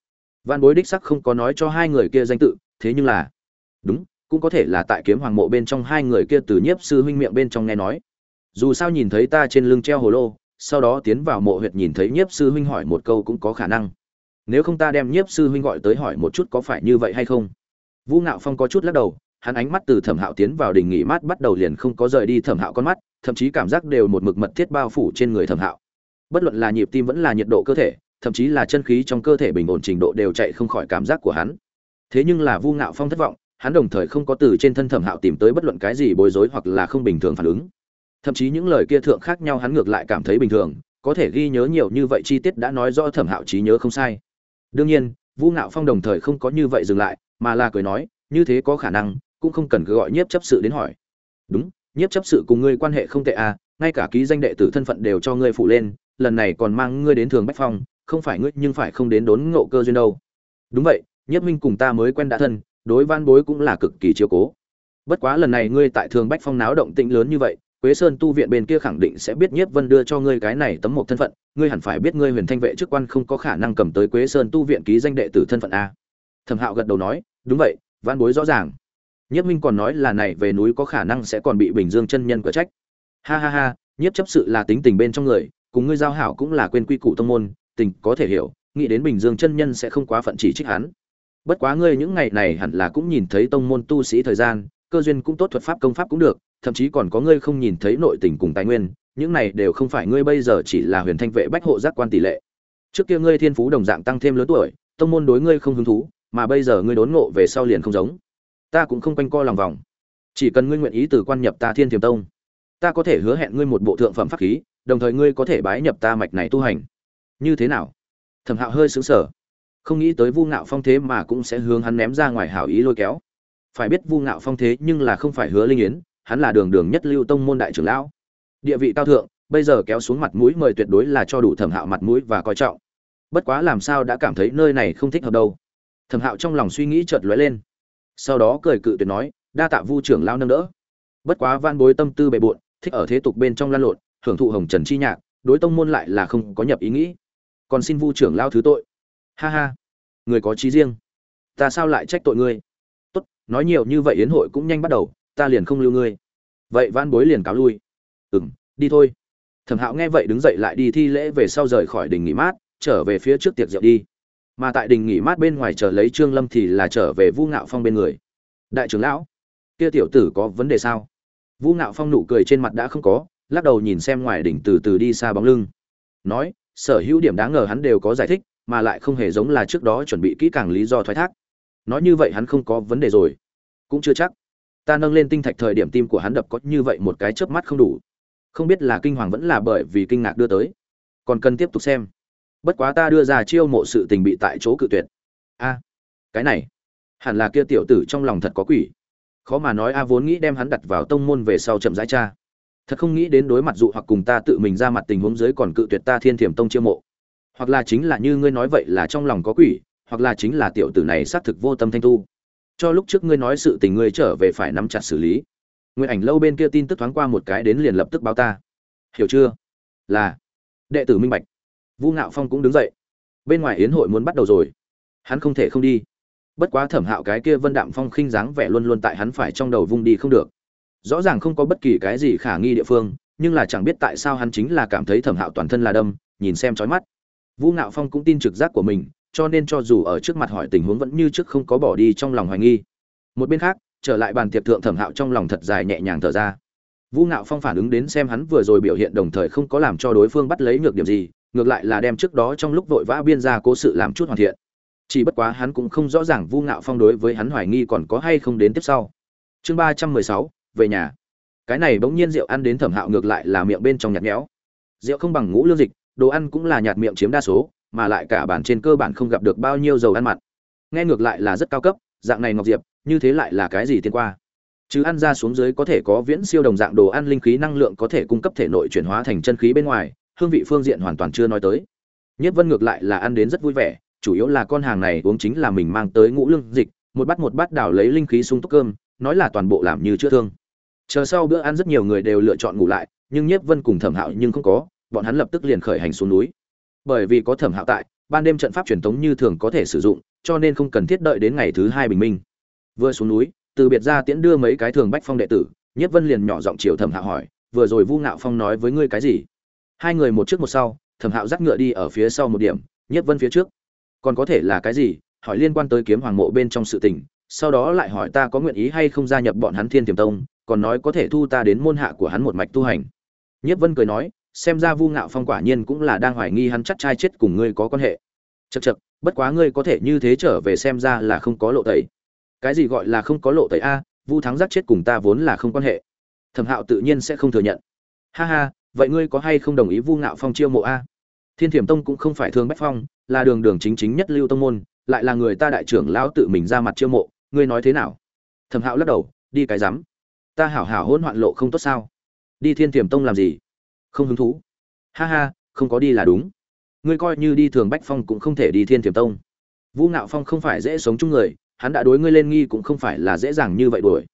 Văn bối đích sắc không có nói cho hai người kia danh tự, thế nhưng là, đúng, cũng có thể là tại kiếm hoàng mộ bên trong hai người kia từ nhiếp sư huynh miệng bên trong nghe nói. Dù sao nhìn thấy ta trên lưng treo hồ lô, sau đó tiến vào mộ huyệt nhìn thấy nhiếp sư huynh hỏi một câu cũng có khả năng nếu không ta đem nhiếp sư huynh gọi tới hỏi một chút có phải như vậy hay không? Vũ ngạo phong có chút lắc đầu, hắn ánh mắt từ thẩm hạo tiến vào đình nghỉ mát bắt đầu liền không có rời đi thẩm hạo con mắt, thậm chí cảm giác đều một mực mật thiết bao phủ trên người thẩm hạo. Bất luận là nhịp tim vẫn là nhiệt độ cơ thể, thậm chí là chân khí trong cơ thể bình ổn trình độ đều chạy không khỏi cảm giác của hắn. Thế nhưng là vu ngạo phong thất vọng, hắn đồng thời không có từ trên thân thẩm hạo tìm tới bất luận cái gì bối rối hoặc là không bình thường phản ứng. Thậm chí những lời kia thượng khác nhau hắn ngược lại cảm thấy bình thường, có thể ghi nhớ nhiều như vậy chi tiết đã nói rõ thẩm hạo trí nhớ không sai đương nhiên vu ngạo phong đồng thời không có như vậy dừng lại, mà là cười nói, như thế có khả năng, cũng không cần cứ gọi nhiếp chấp sự đến hỏi. Đúng, nhiếp chấp sự cùng ngươi quan hệ không tệ à ngay cả ký danh đệ tử thân phận đều cho ngươi phụ lên, lần này còn mang ngươi đến thường bách phong, không phải ngươi nhưng phải không đến đốn ngộ cơ duyên đâu. Đúng vậy, nhiếp minh cùng ta mới quen đã thân, đối van bối cũng là cực kỳ chiếu cố. Bất quá lần này ngươi tại thường bách phong náo động tĩnh lớn như vậy quế sơn tu viện bên kia khẳng định sẽ biết nhiếp vân đưa cho ngươi cái này tấm một thân phận, ngươi hẳn phải biết ngươi huyền thanh vệ chức quan không có khả năng cầm tới quế sơn tu viện ký danh đệ tử thân phận a. Thẩm hạo gật đầu nói, đúng vậy văn bối rõ ràng. Nhiếp minh còn nói là này về núi có khả năng sẽ còn bị bình dương chân nhân cửa trách. Ha ha ha, nhiếp chấp sự là tính tình bên trong người, cùng ngươi giao hảo cũng là quên quy củ tông môn, tình có thể hiểu, nghĩ đến bình dương chân nhân sẽ không quá phận chỉ trích hắn. Bất quá ngươi những ngày này hẳn là cũng nhìn thấy tông môn tu sĩ thời gian cơ duyên cũng tốt, thuật pháp công pháp cũng được, thậm chí còn có ngươi không nhìn thấy nội tình cùng tài nguyên, những này đều không phải ngươi bây giờ chỉ là huyền thanh vệ bách hộ giác quan tỷ lệ. Trước kia ngươi thiên phú đồng dạng tăng thêm lớn tuổi, tông môn đối ngươi không hứng thú, mà bây giờ ngươi đốn ngộ về sau liền không giống. Ta cũng không quanh co lòng vòng. Chỉ cần ngươi nguyện ý từ quan nhập ta thiên thiềm tông, ta có thể hứa hẹn ngươi một bộ thượng phẩm pháp khí, đồng thời ngươi có thể bái nhập ta mạch này tu hành. Như thế nào? Thẩm hạo hơi xứng sở không nghĩ tới vu ngạo phong thế mà cũng sẽ hướng hắn ném ra ngoài hảo ý lôi kéo phải biết vu ngạo phong thế nhưng là không phải hứa linh yến, hắn là đường đường nhất lưu tông môn đại trưởng lão. Địa vị cao thượng, bây giờ kéo xuống mặt mũi mời tuyệt đối là cho đủ thẩm hạo mặt mũi và coi trọng. Bất quá làm sao đã cảm thấy nơi này không thích hợp đâu. Thẩm hạo trong lòng suy nghĩ chợt lóe lên. Sau đó cười cự tuyệt nói, đa tạ vu trưởng lao nâng đỡ. Bất quá van bối tâm tư bề bộn, thích ở thế tục bên trong lan lộn, hưởng thụ hồng trần chi nhạc, đối tông môn lại là không có nhập ý nghĩ. Còn xin vu trưởng lao thứ tội. Ha ha, người có trí riêng, ta sao lại trách tội ngươi? Nói nhiều như vậy yến hội cũng nhanh bắt đầu, ta liền không lưu ngươi. Vậy van bối liền cáo lui. Ừ m đi thôi. Thẩm hạo nghe vậy đứng dậy lại đi thi lễ về sau rời khỏi đình nghỉ mát, trở về phía trước tiệc rượu đi. Mà tại đình nghỉ mát bên ngoài chờ lấy trương lâm thì là trở về vu ngạo phong bên người. Đại trưởng lão, kia tiểu tử có vấn đề sao? Vu ngạo phong nụ cười trên mặt đã không có, lắc đầu nhìn xem ngoài đỉnh từ từ đi xa bóng lưng. Nói, sở hữu điểm đáng ngờ hắn đều có giải thích, mà lại không hề giống là trước đó chuẩn bị kỹ càng lý do thoái thác nói như vậy hắn không có vấn đề rồi. Cũng chưa chắc. Ta nâng lên tinh thạch thời điểm tim của hắn đập có như vậy một cái chớp mắt không đủ. Không biết là kinh hoàng vẫn là bởi vì kinh ngạc đưa tới. Còn cần tiếp tục xem. Bất quá ta đưa ra chiêu mộ sự tình bị tại chỗ cự tuyệt. A, cái này, hẳn là kia tiểu tử trong lòng thật có quỷ. Khó mà nói a vốn nghĩ đem hắn đặt vào tông môn về sau chậm rãi cha thật không nghĩ đến đối mặt dụ hoặc cùng ta tự mình ra mặt tình huống dưới còn cự tuyệt ta thiên thiểm tông chiêu mộ. Hoặc là chính là như ngươi nói vậy là trong lòng có quỷ hoặc là chính là tiểu tử này xác thực vô tâm thanh tu. Cho lúc trước ngươi nói sự tình ngươi trở về phải nắm chặt xử lý. Nguyện ảnh lâu bên kia tin tức thoáng qua một cái đến liền lập tức báo ta. Hiểu chưa? Là. Đệ tử minh bạch. Vu ngạo phong cũng đứng dậy. Bên ngoài yến hội muốn bắt đầu rồi. Hắn không thể không đi. Bất quá thẩm hạo cái kia vân đạm phong khinh dáng vẻ luôn luôn tại hắn phải trong đầu vung đi không được. Rõ ràng không có bất kỳ cái gì khả nghi địa phương, nhưng là chẳng biết tại sao hắn chính là cảm thấy thẩm hạo toàn thân là đâm, nhìn xem trói mắt. Vũ ngạo phong cũng tin trực giác của mình cho nên cho dù ở trước mặt hỏi tình huống vẫn như trước không có bỏ đi trong lòng hoài nghi. Một bên khác, trở lại bàn tiệc thượng thẩm hạo trong lòng thật dài nhẹ nhàng thở ra. Vũ ngạo phong phản ứng đến xem hắn vừa rồi biểu hiện đồng thời không có làm cho đối phương bắt lấy nhược điểm gì, ngược lại là đem trước đó trong lúc vội vã biên ra cố sự làm chút hoàn thiện. Chỉ bất quá hắn cũng không rõ ràng vu ngạo phong đối với hắn hoài nghi còn có hay không đến tiếp sau. Chương ba trăm mười sáu, về nhà. Cái này bỗng nhiên rượu ăn đến thẩm hạo ngược lại là miệng bên trong nhạt nhẽo. Rượu không bằng ngũ lương dịch, đồ ăn cũng là nhạt miệng chiếm đa số mà lại cả bản trên cơ bản không gặp được bao nhiêu dầu ăn mặn. Nghe ngược lại là rất cao cấp, dạng này ngọc diệp, như thế lại là cái gì tiên qua? Chứ ăn ra xuống dưới có thể có viễn siêu đồng dạng đồ ăn linh khí năng lượng có thể cung cấp thể nội chuyển hóa thành chân khí bên ngoài, hương vị phương diện hoàn toàn chưa nói tới. Nhất vân ngược lại là ăn đến rất vui vẻ, chủ yếu là con hàng này uống chính là mình mang tới ngũ lương dịch, một bát một bát đảo lấy linh khí sung túc cơm, nói là toàn bộ làm như chữa thương. Chờ sau bữa ăn rất nhiều người đều lựa chọn ngủ lại, nhưng nhiếp vân cùng thẩm hạo nhưng không có, bọn hắn lập tức liền khởi hành xuống núi bởi vì có thẩm hạo tại, ban đêm trận pháp truyền thống như thường có thể sử dụng, cho nên không cần thiết đợi đến ngày thứ hai bình minh. Vừa xuống núi, từ biệt ra tiễn đưa mấy cái thường bách phong đệ tử, nhất vân liền nhỏ giọng chiều thẩm hạo hỏi, vừa rồi vu ngạo phong nói với ngươi cái gì? Hai người một trước một sau, thẩm hạo dắt ngựa đi ở phía sau một điểm, nhất vân phía trước. Còn có thể là cái gì? hỏi liên quan tới kiếm hoàng mộ bên trong sự tình, sau đó lại hỏi ta có nguyện ý hay không gia nhập bọn hắn thiên tiềm tông, còn nói có thể thu ta đến môn hạ của hắn một mạch tu hành. Nhất vân cười nói xem ra vu ngạo phong quả nhiên cũng là đang hoài nghi hắn chắc trai chết cùng ngươi có quan hệ. Chậc chậc, bất quá ngươi có thể như thế trở về xem ra là không có lộ tẩy. Cái gì gọi là không có lộ tẩy a? Vu thắng giác chết cùng ta vốn là không quan hệ. Thẩm hạo tự nhiên sẽ không thừa nhận. Ha ha vậy ngươi có hay không đồng ý vu ngạo phong chiêu mộ a? Thiên thiểm tông cũng không phải thường bách phong là đường đường chính chính nhất lưu tông môn lại là người ta đại trưởng lão tự mình ra mặt chiêu mộ ngươi nói thế nào? Thẩm hạo lắc đầu đi cái rắm. Ta hảo hảo hỗn hoạn lộ không tốt sao? Đi thiên thiểm tông làm gì? Không hứng thú. Ha ha, không có đi là đúng. Ngươi coi như đi thường bách phong cũng không thể đi thiên thiểm tông. Vũ ngạo phong không phải dễ sống chung người, hắn đã đối ngươi lên nghi cũng không phải là dễ dàng như vậy đuổi.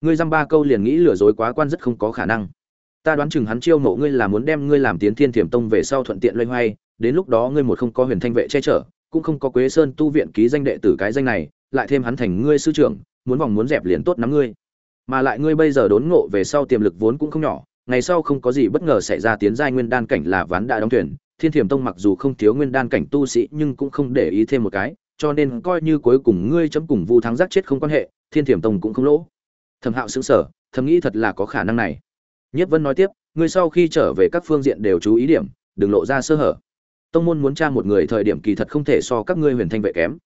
Ngươi dăm ba câu liền nghĩ lừa dối quá quan rất không có khả năng. Ta đoán chừng hắn chiêu mộ ngươi là muốn đem ngươi làm tiến thiên thiểm tông về sau thuận tiện loay hoay, đến lúc đó ngươi một không có huyền thanh vệ che chở, cũng không có quế sơn tu viện ký danh đệ tử cái danh này, lại thêm hắn thành ngươi sư trưởng, muốn vòng muốn dẹp liền tốt nắm ngươi. Mà lại ngươi bây giờ đốn ngộ về sau tiềm lực vốn cũng không nhỏ ngày sau không có gì bất ngờ xảy ra tiến giai nguyên đan cảnh là ván đã đóng thuyền. Thiên thiểm tông mặc dù không thiếu nguyên đan cảnh tu sĩ, nhưng cũng không để ý thêm một cái, cho nên coi như cuối cùng ngươi chấm cùng vu thắng giác chết không quan hệ, thiên thiểm tông cũng không lỗ. Thẩm hạo xứng sở thầm nghĩ thật là có khả năng này. Nhất vân nói tiếp, ngươi sau khi trở về các phương diện đều chú ý điểm, đừng lộ ra sơ hở. Tông môn muốn tra một người thời điểm kỳ thật không thể so các ngươi huyền thanh vệ kém.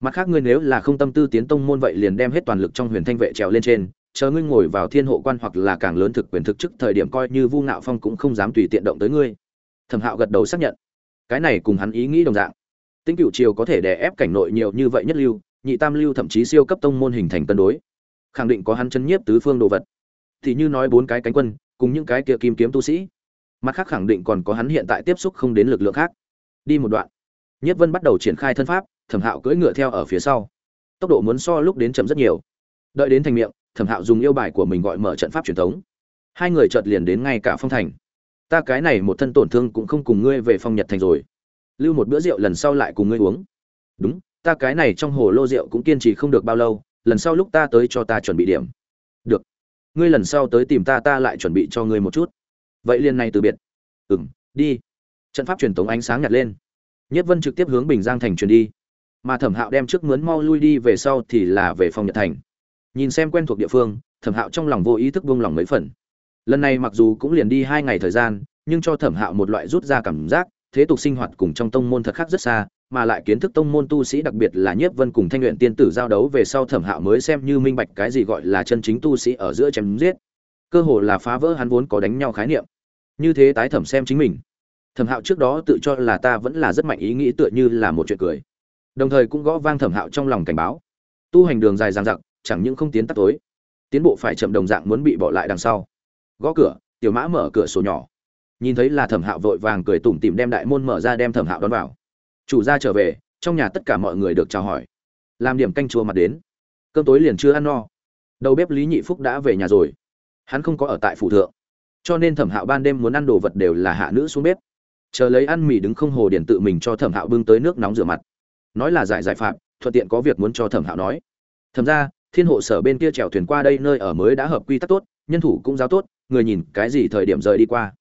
Mặt khác ngươi nếu là không tâm tư tiến tông môn vậy liền đem hết toàn lực trong huyền thanh vệ trèo lên trên chờ ngươi ngồi vào thiên hộ quan hoặc là càng lớn thực quyền thực chức thời điểm coi như vu ngạo phong cũng không dám tùy tiện động tới ngươi. Thẩm hạo gật đầu xác nhận. Cái này cùng hắn ý nghĩ đồng dạng. Tinh cựu triều có thể đè ép cảnh nội nhiều như vậy nhất lưu, nhị tam lưu thậm chí siêu cấp tông môn hình thành cân đối. Khẳng định có hắn chân nhiếp tứ phương đồ vật. Thì như nói bốn cái cánh quân, cùng những cái kia kim kiếm tu sĩ. Mặt khác khẳng định còn có hắn hiện tại tiếp xúc không đến lực lượng khác. Đi một đoạn. Nhất vân bắt đầu triển khai thân pháp, thẩm hạo cưỡi ngựa theo ở phía sau. Tốc độ muốn so lúc đến chậm rất nhiều. Đợi đến thành miệng thẩm hạo dùng yêu bài của mình gọi mở trận pháp truyền thống. Hai người chợt liền đến ngay cả phong thành. Ta cái này một thân tổn thương cũng không cùng ngươi về phong nhật thành rồi. Lưu một bữa rượu lần sau lại cùng ngươi uống. Đúng, ta cái này trong hồ lô rượu cũng kiên trì không được bao lâu, lần sau lúc ta tới cho ta chuẩn bị điểm. Được. Ngươi lần sau tới tìm ta ta lại chuẩn bị cho ngươi một chút. Vậy liền này từ biệt. Ừ m đi. Trận pháp truyền tống ánh sáng nhặt lên. Nhất vân trực tiếp hướng bình giang thành truyền đi. Mà thẩm hạo đem trước mướn mau lui đi về sau thì là về phòng nhật thành nhìn xem quen thuộc địa phương, thẩm hạo trong lòng vô ý thức buông lòng mấy phần. Lần này mặc dù cũng liền đi hai ngày thời gian, nhưng cho thẩm hạo một loại rút ra cảm giác, thế tục sinh hoạt cùng trong tông môn thật khác rất xa, mà lại kiến thức tông môn tu sĩ đặc biệt là nhiếp vân cùng thanh luyện tiên tử giao đấu về sau thẩm hạo mới xem như minh bạch cái gì gọi là chân chính tu sĩ ở giữa chém giết. Cơ hồ là phá vỡ hắn vốn có đánh nhau khái niệm. Như thế tái thẩm xem chính mình. Thẩm hạo trước đó tự cho là ta vẫn là rất mạnh ý nghĩ tựa như là một chuyện cười. Đồng thời cũng gõ vang thẩm hạo trong lòng cảnh báo. Tu hành đường dài dang dặc chẳng những không tiến tắt tối, tiến bộ phải chậm đồng dạng muốn bị bỏ lại đằng sau. Gõ cửa, tiểu mã mở cửa sổ nhỏ. Nhìn thấy là thẩm hạo vội vàng cười tủm tỉm đem đại môn mở ra đem thẩm hạo đón vào. Chủ gia trở về, trong nhà tất cả mọi người được chào hỏi. Làm điểm canh chua mặt đến. Cơm tối liền chưa ăn no. Đầu bếp lý nhị phúc đã về nhà rồi. Hắn không có ở tại phủ thượng. Cho nên thẩm hạo ban đêm muốn ăn đồ vật đều là hạ nữ xuống bếp. Chờ lấy ăn mì đứng không hồ điển tự mình cho thẩm hạo bưng tới nước nóng rửa mặt. Nói là giải giải phạm, thuận tiện có việc muốn cho thẩm hạo nói. Thẩm ra thiên hộ sở bên kia chèo thuyền qua đây nơi ở mới đã hợp quy tắc tốt, nhân thủ cũng giáo tốt, người nhìn cái gì thời điểm rời đi qua.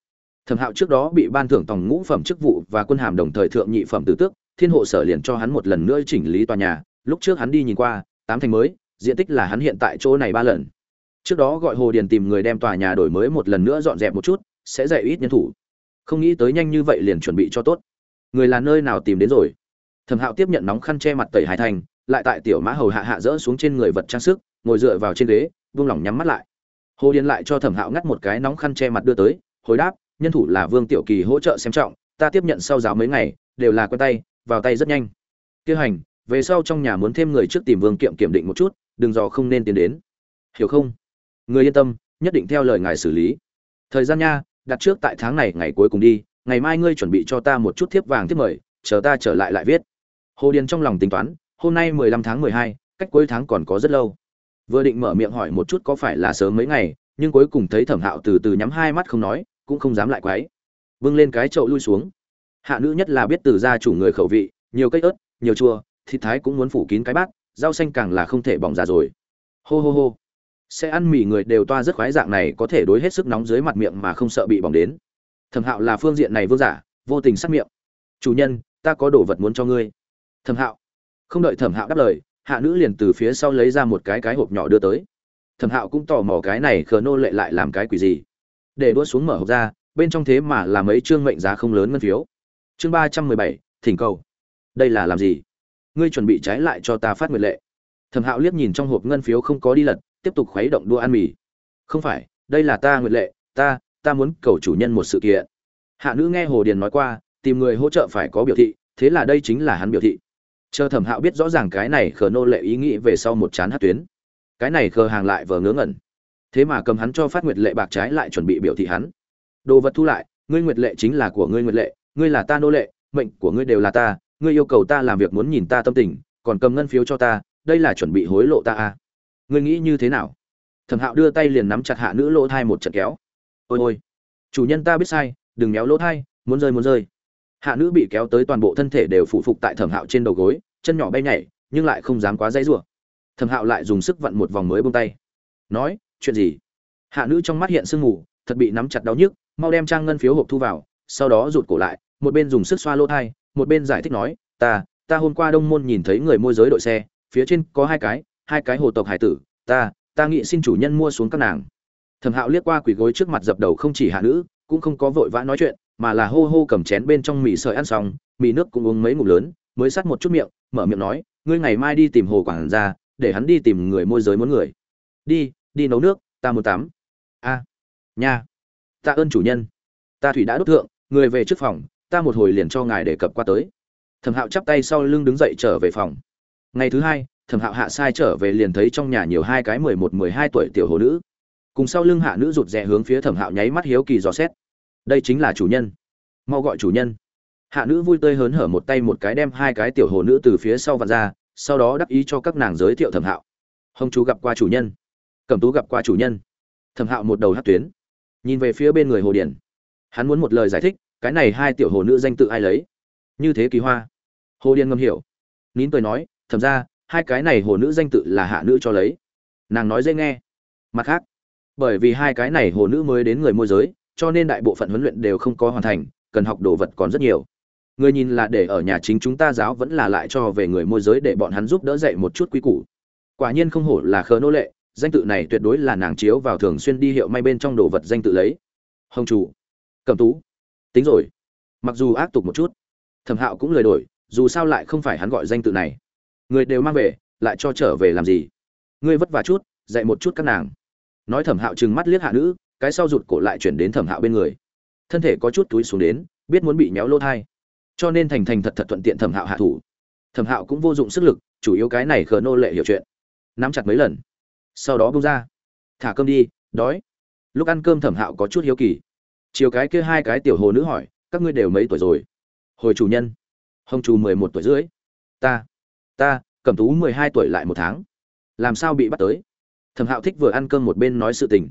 Thẩm hạo trước đó bị ban thưởng tòng ngũ phẩm chức vụ và quân hàm đồng thời thượng nhị phẩm tử tước, thiên hộ sở liền cho hắn một lần nữa chỉnh lý tòa nhà, lúc trước hắn đi nhìn qua, tám thành mới, diện tích là hắn hiện tại chỗ này ba lần. Trước đó gọi hồ điền tìm người đem tòa nhà đổi mới một lần nữa dọn dẹp một chút, sẽ dạy ít nhân thủ. Không nghĩ tới nhanh như vậy liền chuẩn bị cho tốt. Người là nơi nào tìm đến rồi? Thẩm hạo tiếp nhận nóng khăn che mặt tẩy hải thành lại tại tiểu mã hầu hạ hạ dỡ xuống trên người vật trang sức, ngồi dựa vào trên ghế, vương lòng nhắm mắt lại. Hồ điền lại cho thẩm hạo ngắt một cái nóng khăn che mặt đưa tới, hồi đáp, nhân thủ là vương tiểu kỳ hỗ trợ xem trọng, ta tiếp nhận sau giáo mấy ngày, đều là quen tay, vào tay rất nhanh. Tiêu hành, về sau trong nhà muốn thêm người trước tìm vương kiệm kiểm định một chút, đừng dò không nên tiến đến. Hiểu không? Người yên tâm, nhất định theo lời ngài xử lý. Thời gian nha, đặt trước tại tháng này, ngày cuối cùng đi, ngày mai ngươi chuẩn bị cho ta một chút thiếp vàng thiếp mời, chờ ta trở lại lại viết. Hồ điền trong lòng tính toán hôm nay mười lăm tháng mười hai, cách cuối tháng còn có rất lâu. Vừa định mở miệng hỏi một chút có phải là sớm mấy ngày, nhưng cuối cùng thấy thẩm hạo từ từ nhắm hai mắt không nói, cũng không dám lại quấy. Vâng lên cái chậu lui xuống. Hạ nữ nhất là biết từ gia chủ người khẩu vị, nhiều cây ớt, nhiều chua, thịt thái cũng muốn phủ kín cái bát, rau xanh càng là không thể bỏng già rồi. Hô hô hô. Sẽ ăn mì người đều toa rất khoái dạng này, có thể đối hết sức nóng dưới mặt miệng mà không sợ bị bỏng đến. Thẩm hạo là phương diện này vương giả, vô tình sát miệng. Chủ nhân, ta có đồ vật muốn cho ngươi. Thẩm hạo không đợi thẩm hạo đáp lời, hạ nữ liền từ phía sau lấy ra một cái cái hộp nhỏ đưa tới. Thẩm hạo cũng tò mò cái này khờ nô lệ lại làm cái quỷ gì. Để đua xuống mở hộp ra, bên trong thế mà là mấy chương mệnh giá không lớn ngân phiếu. Chương ba trăm mười bảy, thỉnh cầu. Đây là làm gì? Ngươi chuẩn bị trái lại cho ta phát nguyện lệ. Thẩm hạo liếc nhìn trong hộp ngân phiếu không có đi lật, tiếp tục khuấy động đua ăn mì. Không phải, đây là ta nguyện lệ, ta ta muốn cầu chủ nhân một sự kiện. Hạ nữ nghe hồ điền nói qua, tìm người hỗ trợ phải có biểu thị, thế là đây chính là hắn biểu thị chờ thẩm hạo biết rõ ràng cái này khờ nô lệ ý nghĩ về sau một chán hát tuyến. Cái này khờ hàng lại vờ ngớ ngẩn. Thế mà cầm hắn cho phát nguyệt lệ bạc trái lại chuẩn bị biểu thị hắn. Đồ vật thu lại, ngươi nguyệt lệ chính là của ngươi nguyệt lệ, ngươi là ta nô lệ, mệnh của ngươi đều là ta, ngươi yêu cầu ta làm việc muốn nhìn ta tâm tình, còn cầm ngân phiếu cho ta, đây là chuẩn bị hối lộ ta à. Ngươi nghĩ như thế nào? Thẩm hạo đưa tay liền nắm chặt hạ nữ lỗ thai một trận kéo. Ôi ôi, chủ nhân ta biết sai, đừng méo lỗ thai, muốn rơi muốn rơi hạ nữ bị kéo tới toàn bộ thân thể đều phụ phục tại thẩm hạo trên đầu gối, chân nhỏ bay nhảy, nhưng lại không dám quá dãy rủa. Thẩm hạo lại dùng sức vặn một vòng mới bông tay. Nói, chuyện gì? Hạ nữ trong mắt hiện sương mù, thật bị nắm chặt đau nhức, mau đem trang ngân phiếu hộp thu vào, sau đó rụt cổ lại, một bên dùng sức xoa lỗ thai, một bên giải thích nói, ta ta hôm qua đông môn nhìn thấy người môi giới đội xe, phía trên có hai cái hai cái hồ tộc hải tử, ta ta nghĩ xin chủ nhân mua xuống các nàng. Thẩm hạo liếc qua quỳ gối trước mặt dập đầu không chỉ hạ nữ, cũng không có vội vã nói chuyện mà là hô hô cầm chén bên trong mì sợi ăn xong, mì nước cũng uống mấy ngụm lớn, mới sắt một chút miệng, mở miệng nói, ngươi ngày mai đi tìm hồ quảng ra, để hắn đi tìm người môi giới muốn người. Đi đi nấu nước, ta muốn tắm. A, nha, tạ ơn chủ nhân. Ta thủy đã đốt thượng, người về trước phòng, ta một hồi liền cho ngài để cập qua tới. Thẩm hạo chắp tay sau lưng đứng dậy trở về phòng. Ngày thứ hai, thẩm hạo hạ sai trở về liền thấy trong nhà nhiều hai cái mười một, mười hai tuổi tiểu hồ nữ. Cùng sau lưng hạ nữ rụt rè hướng phía thẩm hạo nháy mắt hiếu kỳ dò xét đây chính là chủ nhân. Mau gọi chủ nhân. Hạ nữ vui tươi hớn hở một tay một cái đem hai cái tiểu hồ nữ từ phía sau vặn ra, sau đó đắc ý cho các nàng giới thiệu thẩm hạo. Hồng chú gặp qua chủ nhân. Cẩm tú gặp qua chủ nhân. Thẩm hạo một đầu hát tuyến. Nhìn về phía bên người hồ điển. Hắn muốn một lời giải thích, cái này hai tiểu hồ nữ danh tự ai lấy? Như thế kỳ hoa. Hồ điền ngâm hiểu. Nín cười nói thầm ra, hai cái này hồ nữ danh tự là hạ nữ cho lấy. Nàng nói dễ nghe. Mặt khác, bởi vì hai cái này hồ nữ mới đến người môi giới cho nên đại bộ phận huấn luyện đều không có hoàn thành, cần học đồ vật còn rất nhiều. Người nhìn là để ở nhà chính chúng ta giáo vẫn là lại cho về người môi giới để bọn hắn giúp đỡ dạy một chút quý củ. Quả nhiên không hổ là khờ nô lệ, danh tự này tuyệt đối là nàng chiếu vào thường xuyên đi hiệu may bên trong đồ vật danh tự lấy. Hồng chủ, cẩm tú, tính rồi. Mặc dù ác tục một chút, thẩm hạo cũng lời đổi, dù sao lại không phải hắn gọi danh tự này. Người đều mang về, lại cho trở về làm gì? Ngươi vất vả chút, dạy một chút các nàng. Nói thẩm hạo trừng mắt liếc hạ nữ cái sau rụt cổ lại chuyển đến thẩm hạo bên người. Thân thể có chút túi xuống đến, biết muốn bị méo lỗ thai. Cho nên thành thành thật thật thuận tiện thẩm hạo hạ thủ. Thẩm hạo cũng vô dụng sức lực, chủ yếu cái này khờ nô lệ hiểu chuyện. Nắm chặt mấy lần. Sau đó bung ra. Thả cơm đi, đói. Lúc ăn cơm thẩm hạo có chút hiếu kỳ. Chiều cái kia hai cái tiểu hồ nữ hỏi, các ngươi đều mấy tuổi rồi? Hồi chủ nhân. Hồng trù mười một tuổi rưỡi. Ta ta, cẩm tú mười hai tuổi lại một tháng. Làm sao bị bắt tới? Thẩm hạo thích vừa ăn cơm một bên nói sự tình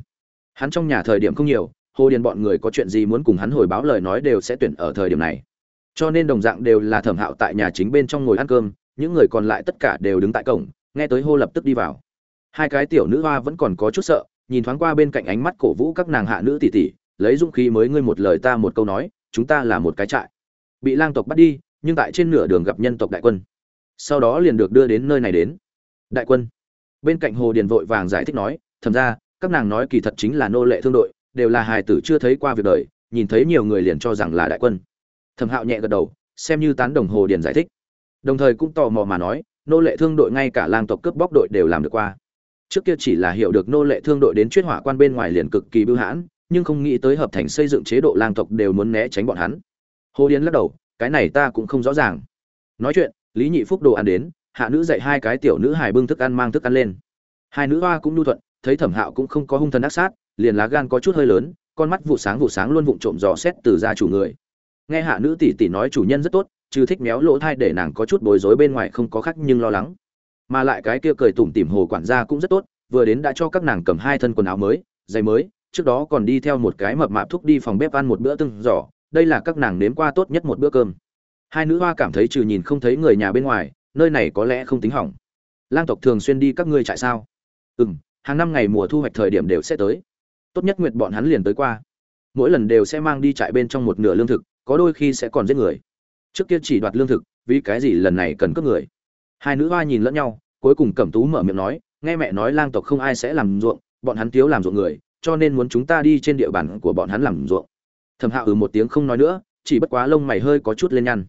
hắn trong nhà thời điểm không nhiều, hồ điền bọn người có chuyện gì muốn cùng hắn hồi báo lời nói đều sẽ tuyển ở thời điểm này. Cho nên đồng dạng đều là thẩm hạo tại nhà chính bên trong ngồi ăn cơm, những người còn lại tất cả đều đứng tại cổng, nghe tới hô lập tức đi vào. Hai cái tiểu nữ hoa vẫn còn có chút sợ, nhìn thoáng qua bên cạnh ánh mắt cổ vũ các nàng hạ nữ tỷ tỷ, lấy dũng khí mới ngươi một lời ta một câu nói, chúng ta là một cái trại. Bị lang tộc bắt đi, nhưng tại trên nửa đường gặp nhân tộc đại quân. Sau đó liền được đưa đến nơi này đến. Đại quân. Bên cạnh hồ điền vội vàng giải thích nói thầm ra các nàng nói kỳ thật chính là nô lệ thương đội, đều là hài tử chưa thấy qua việc đời, nhìn thấy nhiều người liền cho rằng là đại quân. Thẩm hạo nhẹ gật đầu, xem như tán đồng hồ điền giải thích. Đồng thời cũng tò mò mà nói, nô lệ thương đội ngay cả lang tộc cướp bóc đội đều làm được qua. Trước kia chỉ là hiểu được nô lệ thương đội đến chuyết hỏa quan bên ngoài liền cực kỳ bưu hãn, nhưng không nghĩ tới hợp thành xây dựng chế độ lang tộc đều muốn né tránh bọn hắn. Hồ điền lắc đầu, cái này ta cũng không rõ ràng. Nói chuyện, lý nhị phúc đồ ăn đến, hạ nữ dạy hai cái tiểu nữ hài bưng thức ăn mang thức ăn lên. Hai nữ hoa cũng nhu thuận thấy thẩm hạo cũng không có hung thần ác sát, liền lá gan có chút hơi lớn, con mắt vụ sáng vụ sáng luôn vụng trộm dò xét từ gia chủ người. Nghe hạ nữ tỷ tỷ nói chủ nhân rất tốt chứ thích méo lỗ thai để nàng có chút bối rối bên ngoài không có khác nhưng lo lắng. Mà lại cái kia cười tủm tỉm hồ quản gia cũng rất tốt, vừa đến đã cho các nàng cầm hai thân quần áo mới, giày mới, trước đó còn đi theo một cái mập mạp thúc đi phòng bếp ăn một bữa tưng giỏ, đây là các nàng nếm qua tốt nhất một bữa cơm. Hai nữ hoa cảm thấy trừ nhìn không thấy người nhà bên ngoài, nơi này có lẽ không tính hỏng. Lang tộc thường xuyên đi các ngươi trại sao? Ừ m hàng năm ngày mùa thu hoạch thời điểm đều sẽ tới. Tốt nhất nguyệt bọn hắn liền tới qua. Mỗi lần đều sẽ mang đi trại bên trong một nửa lương thực, có đôi khi sẽ còn giết người. Trước kia chỉ đoạt lương thực, vì cái gì lần này cần cướp người? Hai nữ hoa nhìn lẫn nhau, cuối cùng cẩm tú mở miệng nói, nghe mẹ nói lang tộc không ai sẽ làm ruộng, bọn hắn thiếu làm ruộng người, cho nên muốn chúng ta đi trên địa bàn của bọn hắn làm ruộng. Thẩm hạ ừ một tiếng không nói nữa, chỉ bất quá lông mày hơi có chút lên nhăn.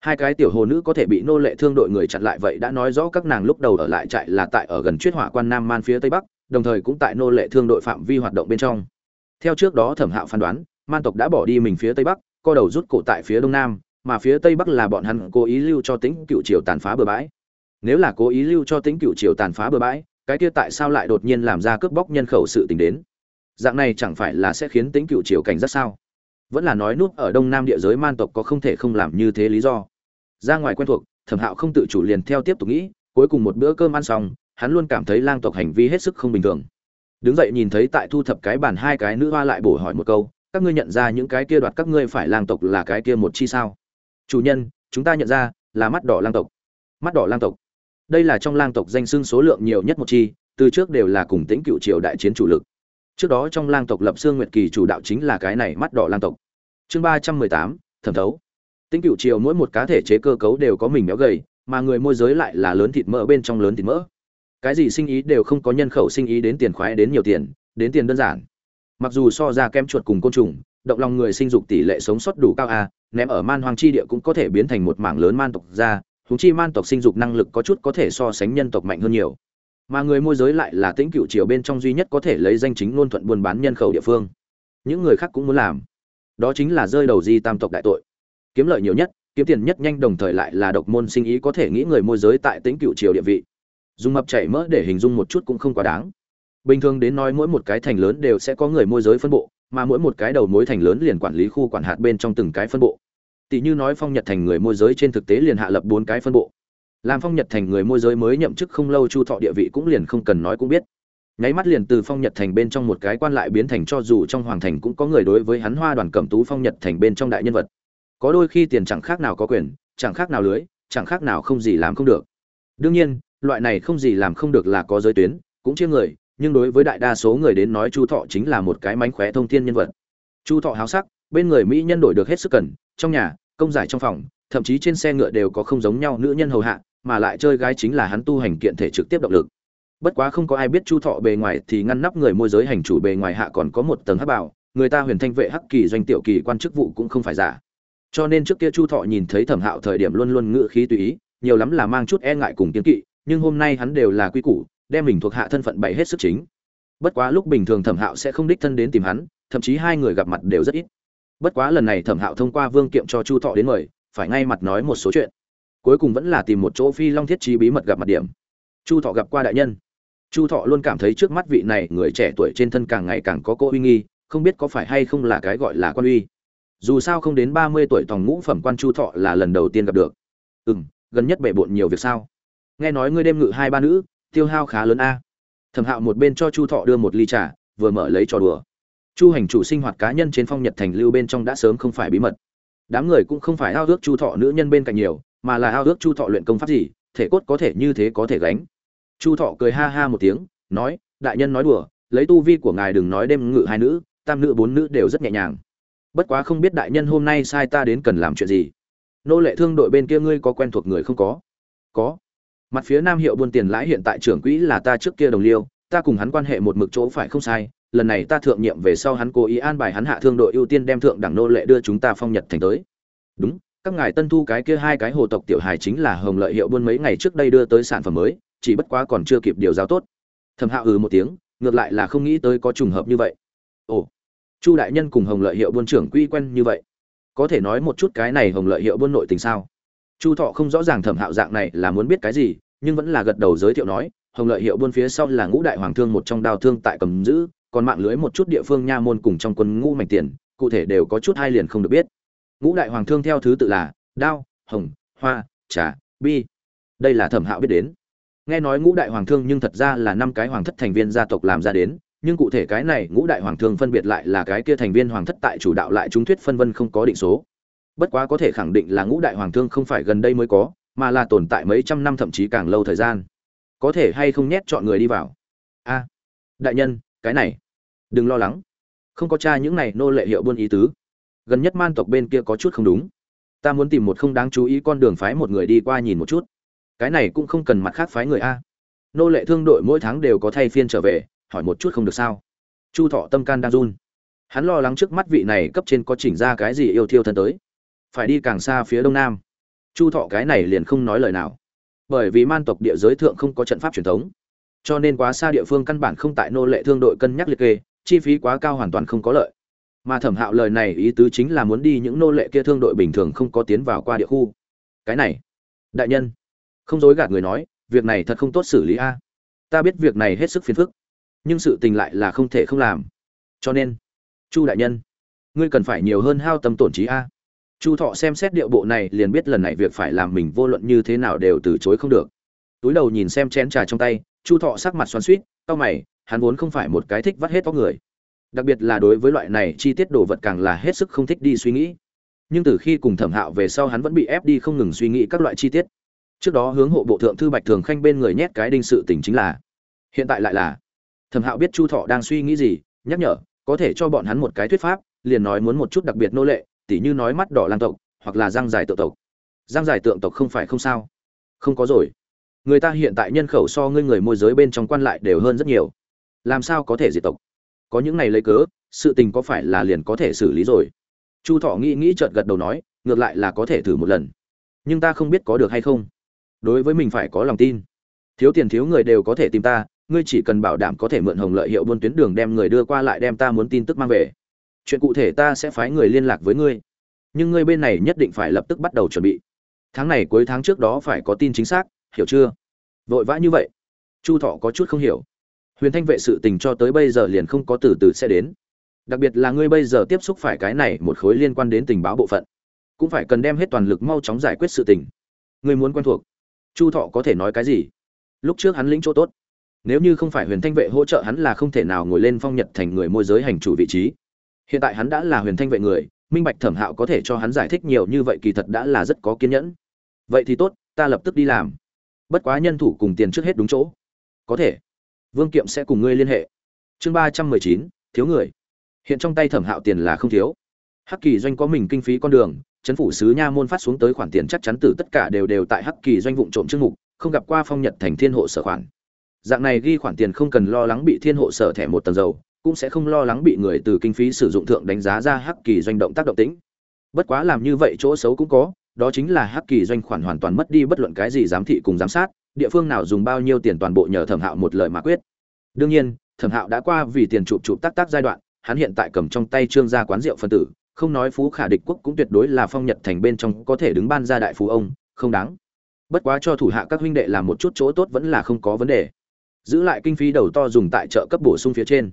Hai cái tiểu hồ nữ có thể bị nô lệ thương đội người chặn lại vậy đã nói rõ các nàng lúc đầu ở lại trại là tại ở gần chuyết hỏa quan nam man phía tây bắc đồng thời cũng tại nô lệ thương đội phạm vi hoạt động bên trong. Theo trước đó thẩm hạo phán đoán, man tộc đã bỏ đi mình phía tây bắc, co đầu rút cổ tại phía đông nam, mà phía tây bắc là bọn hắn cố ý lưu cho tính cựu triều tàn phá bờ bãi. Nếu là cố ý lưu cho tính cựu triều tàn phá bờ bãi, cái kia tại sao lại đột nhiên làm ra cướp bóc nhân khẩu sự tình đến? Dạng này chẳng phải là sẽ khiến tính cựu triều cảnh rất sao? Vẫn là nói nút ở đông nam địa giới man tộc có không thể không làm như thế lý do. Ra ngoài quen thuộc, thẩm hạo không tự chủ liền theo tiếp tục nghĩ, cuối cùng một bữa cơm ăn xong hắn luôn cảm thấy lang tộc hành vi hết sức không bình thường. Đứng dậy nhìn thấy tại thu thập cái bàn hai cái nữ hoa lại bổ hỏi một câu, các ngươi nhận ra những cái kia đoạt các ngươi phải lang tộc là cái kia một chi sao? Chủ nhân, chúng ta nhận ra là mắt đỏ lang tộc. Mắt đỏ lang tộc? Đây là trong lang tộc danh xưng số lượng nhiều nhất một chi, từ trước đều là cùng tĩnh cựu triều đại chiến chủ lực. Trước đó trong lang tộc lập xương nguyệt kỳ chủ đạo chính là cái này mắt đỏ lang tộc. Chương ba trăm mười tám, thẩm thấu. Tĩnh cựu triều mỗi một cá thể chế cơ cấu đều có mình béo gầy, mà người môi giới lại là lớn thịt mỡ bên trong lớn thịt mỡ cái gì sinh ý đều không có nhân khẩu sinh ý đến tiền khoái đến nhiều tiền, đến tiền đơn giản. Mặc dù so ra kem chuột cùng côn trùng, động lòng người sinh dục tỷ lệ sống sót đủ cao a, ném ở man hoang chi địa cũng có thể biến thành một mảng lớn man tộc ra húng chi man tộc sinh dục năng lực có chút có thể so sánh nhân tộc mạnh hơn nhiều. Mà người môi giới lại là tĩnh cựu triều bên trong duy nhất có thể lấy danh chính ngôn thuận buôn bán nhân khẩu địa phương. Những người khác cũng muốn làm. Đó chính là rơi đầu di tam tộc đại tội. Kiếm lợi nhiều nhất, kiếm tiền nhất nhanh đồng thời lại là độc môn sinh ý có thể nghĩ người môi giới tại tĩnh cựu triều địa vị dùng mập chảy mỡ để hình dung một chút cũng không quá đáng. Bình thường đến nói mỗi một cái thành lớn đều sẽ có người môi giới phân bộ, mà mỗi một cái đầu mối thành lớn liền quản lý khu quản hạt bên trong từng cái phân bộ. Tỷ như nói phong nhật thành người môi giới trên thực tế liền hạ lập bốn cái phân bộ. Làm phong nhật thành người môi giới mới nhậm chức không lâu chu thọ địa vị cũng liền không cần nói cũng biết. Nháy mắt liền từ phong nhật thành bên trong một cái quan lại biến thành cho dù trong hoàng thành cũng có người đối với hắn hoa đoàn cẩm tú phong nhật thành bên trong đại nhân vật. Có đôi khi tiền chẳng khác nào có quyền, chẳng khác nào lưới, chẳng khác nào không gì làm không được. Đương nhiên loại này không gì làm không được là có giới tuyến, cũng chia người, nhưng đối với đại đa số người đến nói chu thọ chính là một cái mánh khóe thông thiên nhân vật. Chu thọ háo sắc, bên người mỹ nhân đổi được hết sức cần, trong nhà, công giải trong phòng, thậm chí trên xe ngựa đều có không giống nhau nữ nhân hầu hạ, mà lại chơi gái chính là hắn tu hành kiện thể trực tiếp động lực. Bất quá không có ai biết chu thọ bề ngoài thì ngăn nắp người môi giới hành chủ bề ngoài hạ còn có một tầng hắc bảo người ta huyền thanh vệ hắc kỳ doanh tiểu kỳ quan chức vụ cũng không phải giả. Cho nên trước kia chu thọ nhìn thấy thẩm hạo thời điểm luôn luôn ngự khí tùy ý, nhiều lắm là mang chút e ngại cùng kiến kỵ nhưng hôm nay hắn đều là quy củ, đem mình thuộc hạ thân phận bày hết sức chính. Bất quá lúc bình thường thẩm hạo sẽ không đích thân đến tìm hắn, thậm chí hai người gặp mặt đều rất ít. Bất quá lần này thẩm hạo thông qua vương kiệm cho chu thọ đến mời, phải ngay mặt nói một số chuyện. Cuối cùng vẫn là tìm một chỗ phi long thiết trí bí mật gặp mặt điểm. Chu thọ gặp qua đại nhân. Chu thọ luôn cảm thấy trước mắt vị này người trẻ tuổi trên thân càng ngày càng có cô uy nghi, không biết có phải hay không là cái gọi là quan uy. Dù sao không đến ba mươi tuổi tòng ngũ phẩm quan chu thọ là lần đầu tiên gặp được. Ừ m gần nhất bể bộn nhiều việc sao? Nghe nói ngươi đêm ngự hai ba nữ, tiêu hao khá lớn a. Thẩm hạo một bên cho chu thọ đưa một ly trà, vừa mở lấy trò đùa. Chu hành chủ sinh hoạt cá nhân trên phong nhật thành lưu bên trong đã sớm không phải bí mật. Đám người cũng không phải ao ước chu thọ nữ nhân bên cạnh nhiều, mà là ao ước chu thọ luyện công pháp gì, thể cốt có thể như thế có thể gánh. Chu thọ cười ha ha một tiếng, nói, đại nhân nói đùa, lấy tu vi của ngài đừng nói đêm ngự hai nữ, tam nữ bốn nữ đều rất nhẹ nhàng. Bất quá không biết đại nhân hôm nay sai ta đến cần làm chuyện gì. Nô lệ thương đội bên kia ngươi có quen thuộc người không có? Có mặt phía nam hiệu buôn tiền lãi hiện tại trưởng quỹ là ta trước kia đồng liêu, ta cùng hắn quan hệ một mực chỗ phải không sai, lần này ta thượng nhiệm về sau hắn cố ý an bài hắn hạ thương đội ưu tiên đem thượng đẳng nô lệ đưa chúng ta phong nhật thành tới. Đúng, các ngài tân thu cái kia hai cái hồ tộc tiểu hài chính là hồng lợi hiệu buôn mấy ngày trước đây đưa tới sản phẩm mới, chỉ bất quá còn chưa kịp điều giáo tốt. Thẩm hạo ừ một tiếng, ngược lại là không nghĩ tới có trùng hợp như vậy. Ồ, chu đại nhân cùng hồng lợi hiệu buôn trưởng quy quen như vậy. Có thể nói một chút cái này hồng lợi hiệu buôn nội tình sao? Chu thọ không rõ ràng thẩm hạo dạng này là muốn biết cái gì, nhưng vẫn là gật đầu giới thiệu nói, hồng lợi hiệu buôn phía sau là ngũ đại hoàng thương một trong đao thương tại cầm giữ, còn mạng lưới một chút địa phương nha môn cùng trong quân ngũ mảnh tiền, cụ thể đều có chút hai liền không được biết. Ngũ đại hoàng thương theo thứ tự là đao, hồng, hoa, trà, bi. Đây là thẩm hạo biết đến. Nghe nói ngũ đại hoàng thương nhưng thật ra là năm cái hoàng thất thành viên gia tộc làm ra đến, nhưng cụ thể cái này ngũ đại hoàng thương phân biệt lại là cái kia thành viên hoàng thất tại chủ đạo lại chúng thuyết phân vân không có định số bất quá có thể khẳng định là ngũ đại hoàng thương không phải gần đây mới có, mà là tồn tại mấy trăm năm thậm chí càng lâu thời gian. Có thể hay không nhét chọn người đi vào? A, đại nhân, cái này, đừng lo lắng. Không có cha những này nô lệ hiệu buôn ý tứ. Gần nhất man tộc bên kia có chút không đúng. Ta muốn tìm một không đáng chú ý con đường phái một người đi qua nhìn một chút. Cái này cũng không cần mặt khác phái người a. Nô lệ thương đội mỗi tháng đều có thay phiên trở về, hỏi một chút không được sao? Chu thọ tâm can đang run. Hắn lo lắng trước mắt vị này cấp trên có chỉnh ra cái gì yêu thiêu thân tới phải đi càng xa phía đông nam. Chu thọ cái này liền không nói lời nào. Bởi vì man tộc địa giới thượng không có trận pháp truyền thống, cho nên quá xa địa phương căn bản không tại nô lệ thương đội cân nhắc liệt kê, chi phí quá cao hoàn toàn không có lợi. Mà thẩm hạo lời này ý tứ chính là muốn đi những nô lệ kia thương đội bình thường không có tiến vào qua địa khu. Cái này, đại nhân, không dối gạt người nói, việc này thật không tốt xử lý a. Ta biết việc này hết sức phiền phức, nhưng sự tình lại là không thể không làm. Cho nên, chu đại nhân, ngươi cần phải nhiều hơn hao tâm tổn trí a chu thọ xem xét điệu bộ này liền biết lần này việc phải làm mình vô luận như thế nào đều từ chối không được. Túi đầu nhìn xem chén trà trong tay, chu thọ sắc mặt xoắn suýt tao mày, hắn vốn không phải một cái thích vắt hết tóc người. Đặc biệt là đối với loại này chi tiết đồ vật càng là hết sức không thích đi suy nghĩ. Nhưng từ khi cùng thẩm hạo về sau hắn vẫn bị ép đi không ngừng suy nghĩ các loại chi tiết. Trước đó hướng hộ bộ thượng thư bạch thường khanh bên người nhét cái đinh sự tình chính là, hiện tại lại là, thẩm hạo biết chu thọ đang suy nghĩ gì, nhắc nhở, có thể cho bọn hắn một cái thuyết pháp, liền nói muốn một chút đặc biệt nô lệ tỉ như nói mắt đỏ lang tộc, hoặc là răng dài tượng tộc. Răng dài tượng tộc không phải không sao. Không có rồi. Người ta hiện tại nhân khẩu so ngươi người môi giới bên trong quan lại đều hơn rất nhiều. Làm sao có thể diệt tộc? Có những này lấy cớ, sự tình có phải là liền có thể xử lý rồi? Chu thọ nghĩ nghĩ chợt gật đầu nói, ngược lại là có thể thử một lần. Nhưng ta không biết có được hay không. Đối với mình phải có lòng tin. Thiếu tiền thiếu người đều có thể tìm ta, ngươi chỉ cần bảo đảm có thể mượn hồng lợi hiệu buôn tuyến đường đem người đưa qua lại đem ta muốn tin tức mang về chuyện cụ thể ta sẽ phái người liên lạc với ngươi. Nhưng ngươi bên này nhất định phải lập tức bắt đầu chuẩn bị. Tháng này cuối tháng trước đó phải có tin chính xác, hiểu chưa? Vội vã như vậy. Chu thọ có chút không hiểu. Huyền thanh vệ sự tình cho tới bây giờ liền không có từ từ sẽ đến. Đặc biệt là ngươi bây giờ tiếp xúc phải cái này một khối liên quan đến tình báo bộ phận. Cũng phải cần đem hết toàn lực mau chóng giải quyết sự tình. Ngươi muốn quen thuộc. Chu thọ có thể nói cái gì? Lúc trước hắn lĩnh chỗ tốt. Nếu như không phải huyền thanh vệ hỗ trợ hắn là không thể nào ngồi lên phong nhật thành người môi giới hành chủ vị trí hiện tại hắn đã là huyền thanh vệ người, minh bạch thẩm hạo có thể cho hắn giải thích nhiều như vậy kỳ thật đã là rất có kiên nhẫn. Vậy thì tốt, ta lập tức đi làm. Bất quá nhân thủ cùng tiền trước hết đúng chỗ. Có thể. Vương kiệm sẽ cùng ngươi liên hệ. Chương ba trăm mười chín, thiếu người. Hiện trong tay thẩm hạo tiền là không thiếu. Hắc kỳ doanh có mình kinh phí con đường, chấn phủ sứ nha môn phát xuống tới khoản tiền chắc chắn từ tất cả đều đều tại hắc kỳ doanh vụ trộm chương mục, không gặp qua phong nhật thành thiên hộ sở khoản. Dạng này ghi khoản tiền không cần lo lắng bị thiên hộ sở thẻ một tầng dầu cũng sẽ không lo lắng bị người từ kinh phí sử dụng thượng đánh giá ra hắc kỳ doanh động tác động tĩnh. Bất quá làm như vậy chỗ xấu cũng có, đó chính là hắc kỳ doanh khoản hoàn toàn mất đi bất luận cái gì giám thị cùng giám sát, địa phương nào dùng bao nhiêu tiền toàn bộ nhờ thẩm hạo một lời mà quyết. Đương nhiên, thẩm hạo đã qua vì tiền chụp chụp tác tác giai đoạn, hắn hiện tại cầm trong tay trương gia quán rượu phân tử, không nói phú khả địch quốc cũng tuyệt đối là phong nhật thành bên trong có thể đứng ban ra đại phú ông, không đáng. Bất quá cho thủ hạ các huynh đệ làm một chút chỗ tốt vẫn là không có vấn đề. Giữ lại kinh phí đầu to dùng tại chợ cấp bổ sung phía trên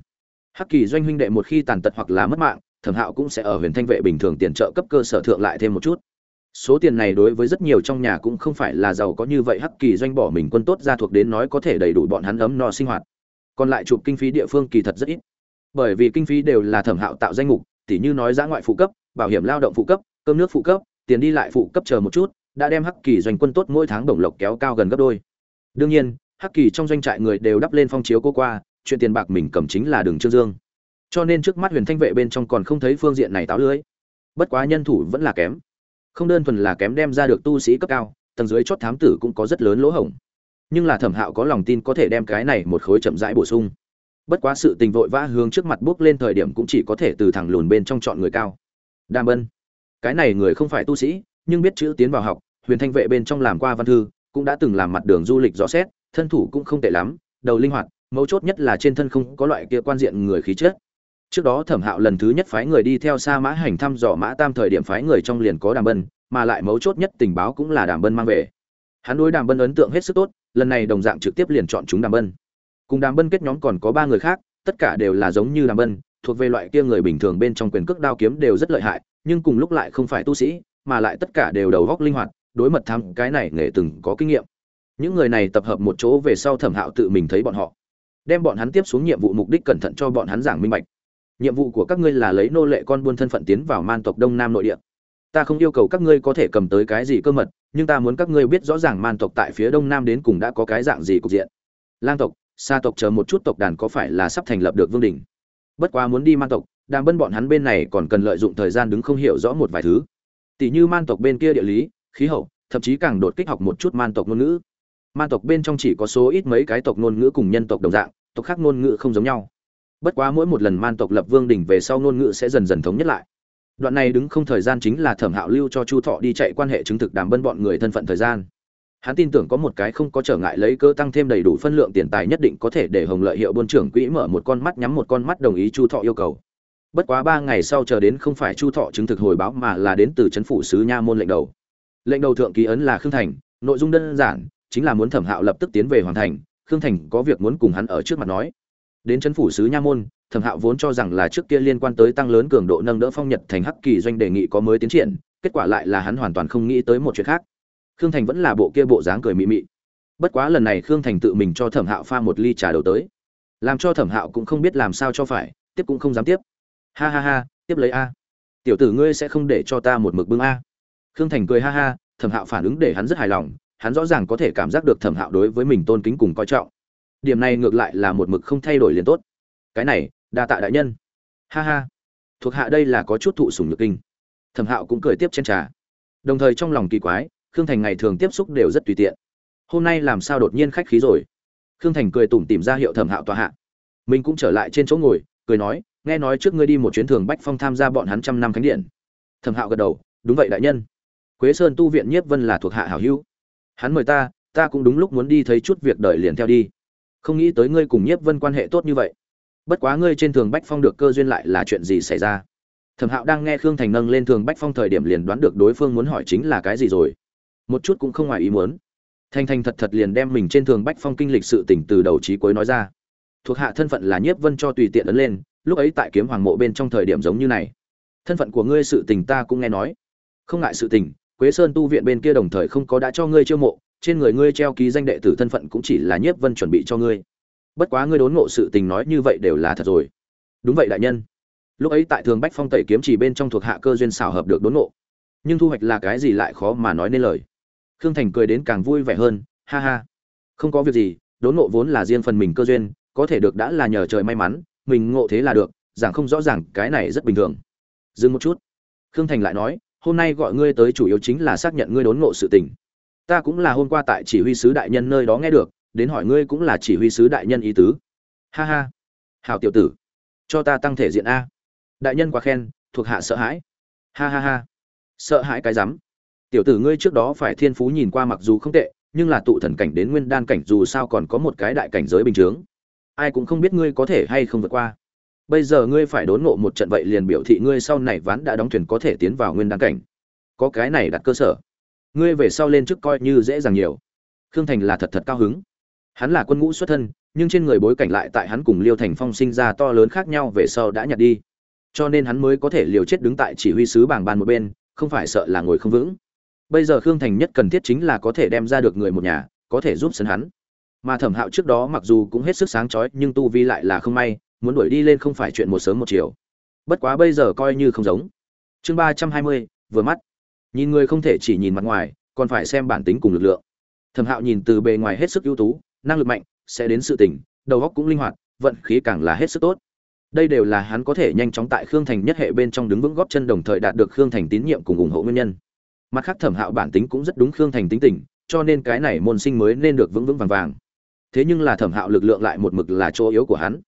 hắc kỳ doanh huynh đệ một khi tàn tật hoặc là mất mạng, thẩm hạo cũng sẽ ở huyền thanh vệ bình thường tiền trợ cấp cơ sở thượng lại thêm một chút. Số tiền này đối với rất nhiều trong nhà cũng không phải là giàu có như vậy, hắc kỳ doanh bỏ mình quân tốt ra thuộc đến nói có thể đầy đủ bọn hắn ấm no sinh hoạt. Còn lại chụp kinh phí địa phương kỳ thật rất ít. Bởi vì kinh phí đều là thẩm hạo tạo danh mục, tỉ như nói giã ngoại phụ cấp, bảo hiểm lao động phụ cấp, cơm nước phụ cấp, tiền đi lại phụ cấp chờ một chút, đã đem hắc kỳ doanh quân tốt mỗi tháng đồng lộc kéo cao gần gấp đôi. Đương nhiên, hắc kỳ trong doanh trại người đều đắp lên phong chiếu cô qua chuyện tiền bạc mình cầm chính là đường trương dương. Cho nên trước mắt huyền thanh vệ bên trong còn không thấy phương diện này táo lưới. Bất quá nhân thủ vẫn là kém. Không đơn thuần là kém đem ra được tu sĩ cấp cao, tầng dưới chót thám tử cũng có rất lớn lỗ hổng. Nhưng là thẩm hạo có lòng tin có thể đem cái này một khối chậm rãi bổ sung. Bất quá sự tình vội vã hướng trước mặt bước lên thời điểm cũng chỉ có thể từ thẳng lùn bên trong chọn người cao. Đam ân cái này người không phải tu sĩ, nhưng biết chữ tiến vào học, huyền thanh vệ bên trong làm qua văn thư, cũng đã từng làm mặt đường du lịch rõ xét, thân thủ cũng không tệ lắm, đầu linh hoạt mấu chốt nhất là trên thân không có loại kia quan diện người khí chất. Trước đó thẩm hạo lần thứ nhất phái người đi theo sa mã hành thăm dò mã tam thời điểm phái người trong liền có đàm bân, mà lại mấu chốt nhất tình báo cũng là đàm bân mang về. Hắn đối đàm bân ấn tượng hết sức tốt, lần này đồng dạng trực tiếp liền chọn chúng đàm bân. Cùng đàm bân kết nhóm còn có ba người khác, tất cả đều là giống như đàm bân, thuộc về loại kia người bình thường bên trong quyền cước đao kiếm đều rất lợi hại, nhưng cùng lúc lại không phải tu sĩ, mà lại tất cả đều đầu góc linh hoạt, đối mật thăm cái này nghề từng có kinh nghiệm. Những người này tập hợp một chỗ về sau thẩm hạo tự mình thấy bọn họ đem bọn hắn tiếp xuống nhiệm vụ mục đích cẩn thận cho bọn hắn giảng minh bạch. Nhiệm vụ của các ngươi là lấy nô lệ con buôn thân phận tiến vào man tộc đông nam nội địa. Ta không yêu cầu các ngươi có thể cầm tới cái gì cơ mật, nhưng ta muốn các ngươi biết rõ ràng man tộc tại phía đông nam đến cùng đã có cái dạng gì cục diện. Lang tộc, sa tộc chờ một chút tộc đàn có phải là sắp thành lập được vương đình? Bất quá muốn đi man tộc đang bân bọn hắn bên này còn cần lợi dụng thời gian đứng không hiểu rõ một vài thứ. Tỷ như man tộc bên kia địa lý, khí hậu, thậm chí càng đột kích học một chút man tộc ngôn ngữ. Man tộc bên trong chỉ có số ít mấy cái tộc ngôn ngữ cùng nhân tộc đồng dạng tộc khác ngôn ngữ không giống nhau. Bất quá mỗi một lần man tộc lập vương đỉnh về sau ngôn ngữ sẽ dần dần thống nhất lại. Đoạn này đứng không thời gian chính là thẩm hạo lưu cho chu thọ đi chạy quan hệ chứng thực đàm bân bọn người thân phận thời gian. Hắn tin tưởng có một cái không có trở ngại lấy cơ tăng thêm đầy đủ phân lượng tiền tài nhất định có thể để hồng lợi hiệu buôn trưởng quỹ mở một con mắt nhắm một con mắt đồng ý chu thọ yêu cầu. Bất quá ba ngày sau chờ đến không phải chu thọ chứng thực hồi báo mà là đến từ c h ấ n phủ sứ nha môn lệnh đầu. Lệnh đầu thượng ký ấn là khương thành, nội dung đơn giản, chính là muốn thẩm hạo lập tức tiến về hoàn thành khương thành có việc muốn cùng hắn ở trước mặt nói. Đến c h ấ n phủ sứ nha môn, thẩm hạo vốn cho rằng là trước kia liên quan tới tăng lớn cường độ nâng đỡ phong nhật thành hắc kỳ doanh đề nghị có mới tiến triển, kết quả lại là hắn hoàn toàn không nghĩ tới một chuyện khác. Khương thành vẫn là bộ kia bộ dáng cười mị mị. Bất quá lần này khương thành tự mình cho thẩm hạo pha một ly trà đầu tới. Làm cho thẩm hạo cũng không biết làm sao cho phải, tiếp cũng không dám tiếp. Ha ha ha, tiếp lấy a. Tiểu tử ngươi sẽ không để cho ta một mực bưng a. Khương thành cười ha ha, thẩm hạo phản ứng để hắn rất hài lòng hắn rõ ràng có thể cảm giác được thẩm hạo đối với mình tôn kính cùng coi trọng. Điểm này ngược lại là một mực không thay đổi liền tốt. Cái này, đa tạ đại nhân. Ha ha. Thuộc hạ đây là có chút thụ sùng nhược kinh. Thẩm hạo cũng cười tiếp trên trà. Đồng thời trong lòng kỳ quái, khương thành ngày thường tiếp xúc đều rất tùy tiện. Hôm nay làm sao đột nhiên khách khí rồi? Khương thành cười tủm tìm ra hiệu thẩm hạo tòa hạ. Mình cũng trở lại trên chỗ ngồi, cười nói, nghe nói trước ngươi đi một chuyến thường bách phong tham gia bọn hắn trăm năm khánh điện. Thẩm hạo gật đầu, đúng vậy đại nhân. Quế sơn tu viện nhiếp vân là thuộc hạ hảo hữu hắn mời ta ta cũng đúng lúc muốn đi thấy chút việc đời liền theo đi. Không nghĩ tới ngươi cùng nhiếp vân quan hệ tốt như vậy. Bất quá ngươi trên thường bách phong được cơ duyên lại là chuyện gì xảy ra? Thẩm hạo đang nghe khương thành nâng lên thường bách phong thời điểm liền đoán được đối phương muốn hỏi chính là cái gì rồi. Một chút cũng không ngoài ý muốn. Thanh thanh thật thật liền đem mình trên thường bách phong kinh lịch sự tỉnh từ đầu trí cuối nói ra. Thuộc hạ thân phận là nhiếp vân cho tùy tiện ấn lên, lúc ấy tại kiếm hoàng mộ bên trong thời điểm giống như này. Thân phận của ngươi sự tình ta cũng nghe nói. Không ngại sự tình quế sơn tu viện bên kia đồng thời không có đã cho ngươi chiêu mộ, trên người ngươi treo ký danh đệ tử thân phận cũng chỉ là nhiếp vân chuẩn bị cho ngươi. Bất quá ngươi đốn ngộ sự tình nói như vậy đều là thật rồi. Đúng vậy đại nhân. Lúc ấy tại thường bách phong tẩy kiếm chỉ bên trong thuộc hạ cơ duyên xảo hợp được đốn ngộ. Nhưng thu hoạch là cái gì lại khó mà nói nên lời. Khương thành cười đến càng vui vẻ hơn, ha ha. Không có việc gì, đốn ngộ vốn là riêng phần mình cơ duyên, có thể được đã là nhờ trời may mắn, mình ngộ thế là được, giảng không rõ ràng, cái này rất bình thường. Dừng một chút. Khương thành lại nói hôm nay gọi ngươi tới chủ yếu chính là xác nhận ngươi đốn ngộ sự tình. Ta cũng là hôm qua tại chỉ huy sứ đại nhân nơi đó nghe được đến hỏi ngươi cũng là chỉ huy sứ đại nhân ý tứ. Ha ha. Hảo tiểu tử. Cho ta tăng thể diện a. Đại nhân quá khen thuộc hạ sợ hãi. Ha ha ha. Sợ hãi cái rắm. Tiểu tử ngươi trước đó phải thiên phú nhìn qua mặc dù không tệ nhưng là tụ thần cảnh đến nguyên đan cảnh dù sao còn có một cái đại cảnh giới bình thường, ai cũng không biết ngươi có thể hay không vượt qua bây giờ ngươi phải đốn ngộ một trận vậy liền biểu thị ngươi sau này ván đã đóng thuyền có thể tiến vào nguyên đăng cảnh. Có cái này đặt cơ sở. Ngươi về sau lên chức coi như dễ dàng nhiều. Khương thành là thật thật cao hứng. Hắn là quân ngũ xuất thân, nhưng trên người bối cảnh lại tại hắn cùng liêu thành phong sinh ra to lớn khác nhau về sau đã nhặt đi. Cho nên hắn mới có thể liều chết đứng tại chỉ huy sứ bảng bàn một bên, không phải sợ là ngồi không vững. Bây giờ khương thành nhất cần thiết chính là có thể đem ra được người một nhà, có thể giúp sân hắn. Mà thẩm hạo trước đó mặc dù cũng hết sức sáng trói nhưng tu vi lại là không may muốn đuổi đi lên không phải chuyện một sớm một chiều. Bất quá bây giờ coi như không giống. Chương ba trăm hai mươi, vừa mắt. Nhìn người không thể chỉ nhìn mặt ngoài, còn phải xem bản tính cùng lực lượng. Thẩm hạo nhìn từ bề ngoài hết sức ưu tú, năng lực mạnh, sẽ đến sự tỉnh, đầu óc cũng linh hoạt, vận khí càng là hết sức tốt. Đây đều là hắn có thể nhanh chóng tại khương thành nhất hệ bên trong đứng vững góp chân đồng thời đạt được khương thành tín nhiệm cùng ủng hộ nguyên nhân. Mặt khác thẩm hạo bản tính cũng rất đúng khương thành tính tình, cho nên cái này môn sinh mới nên được vững vững vàng vàng. Thế nhưng là thẩm hạo lực lượng lại một mực là chỗ yếu của hắn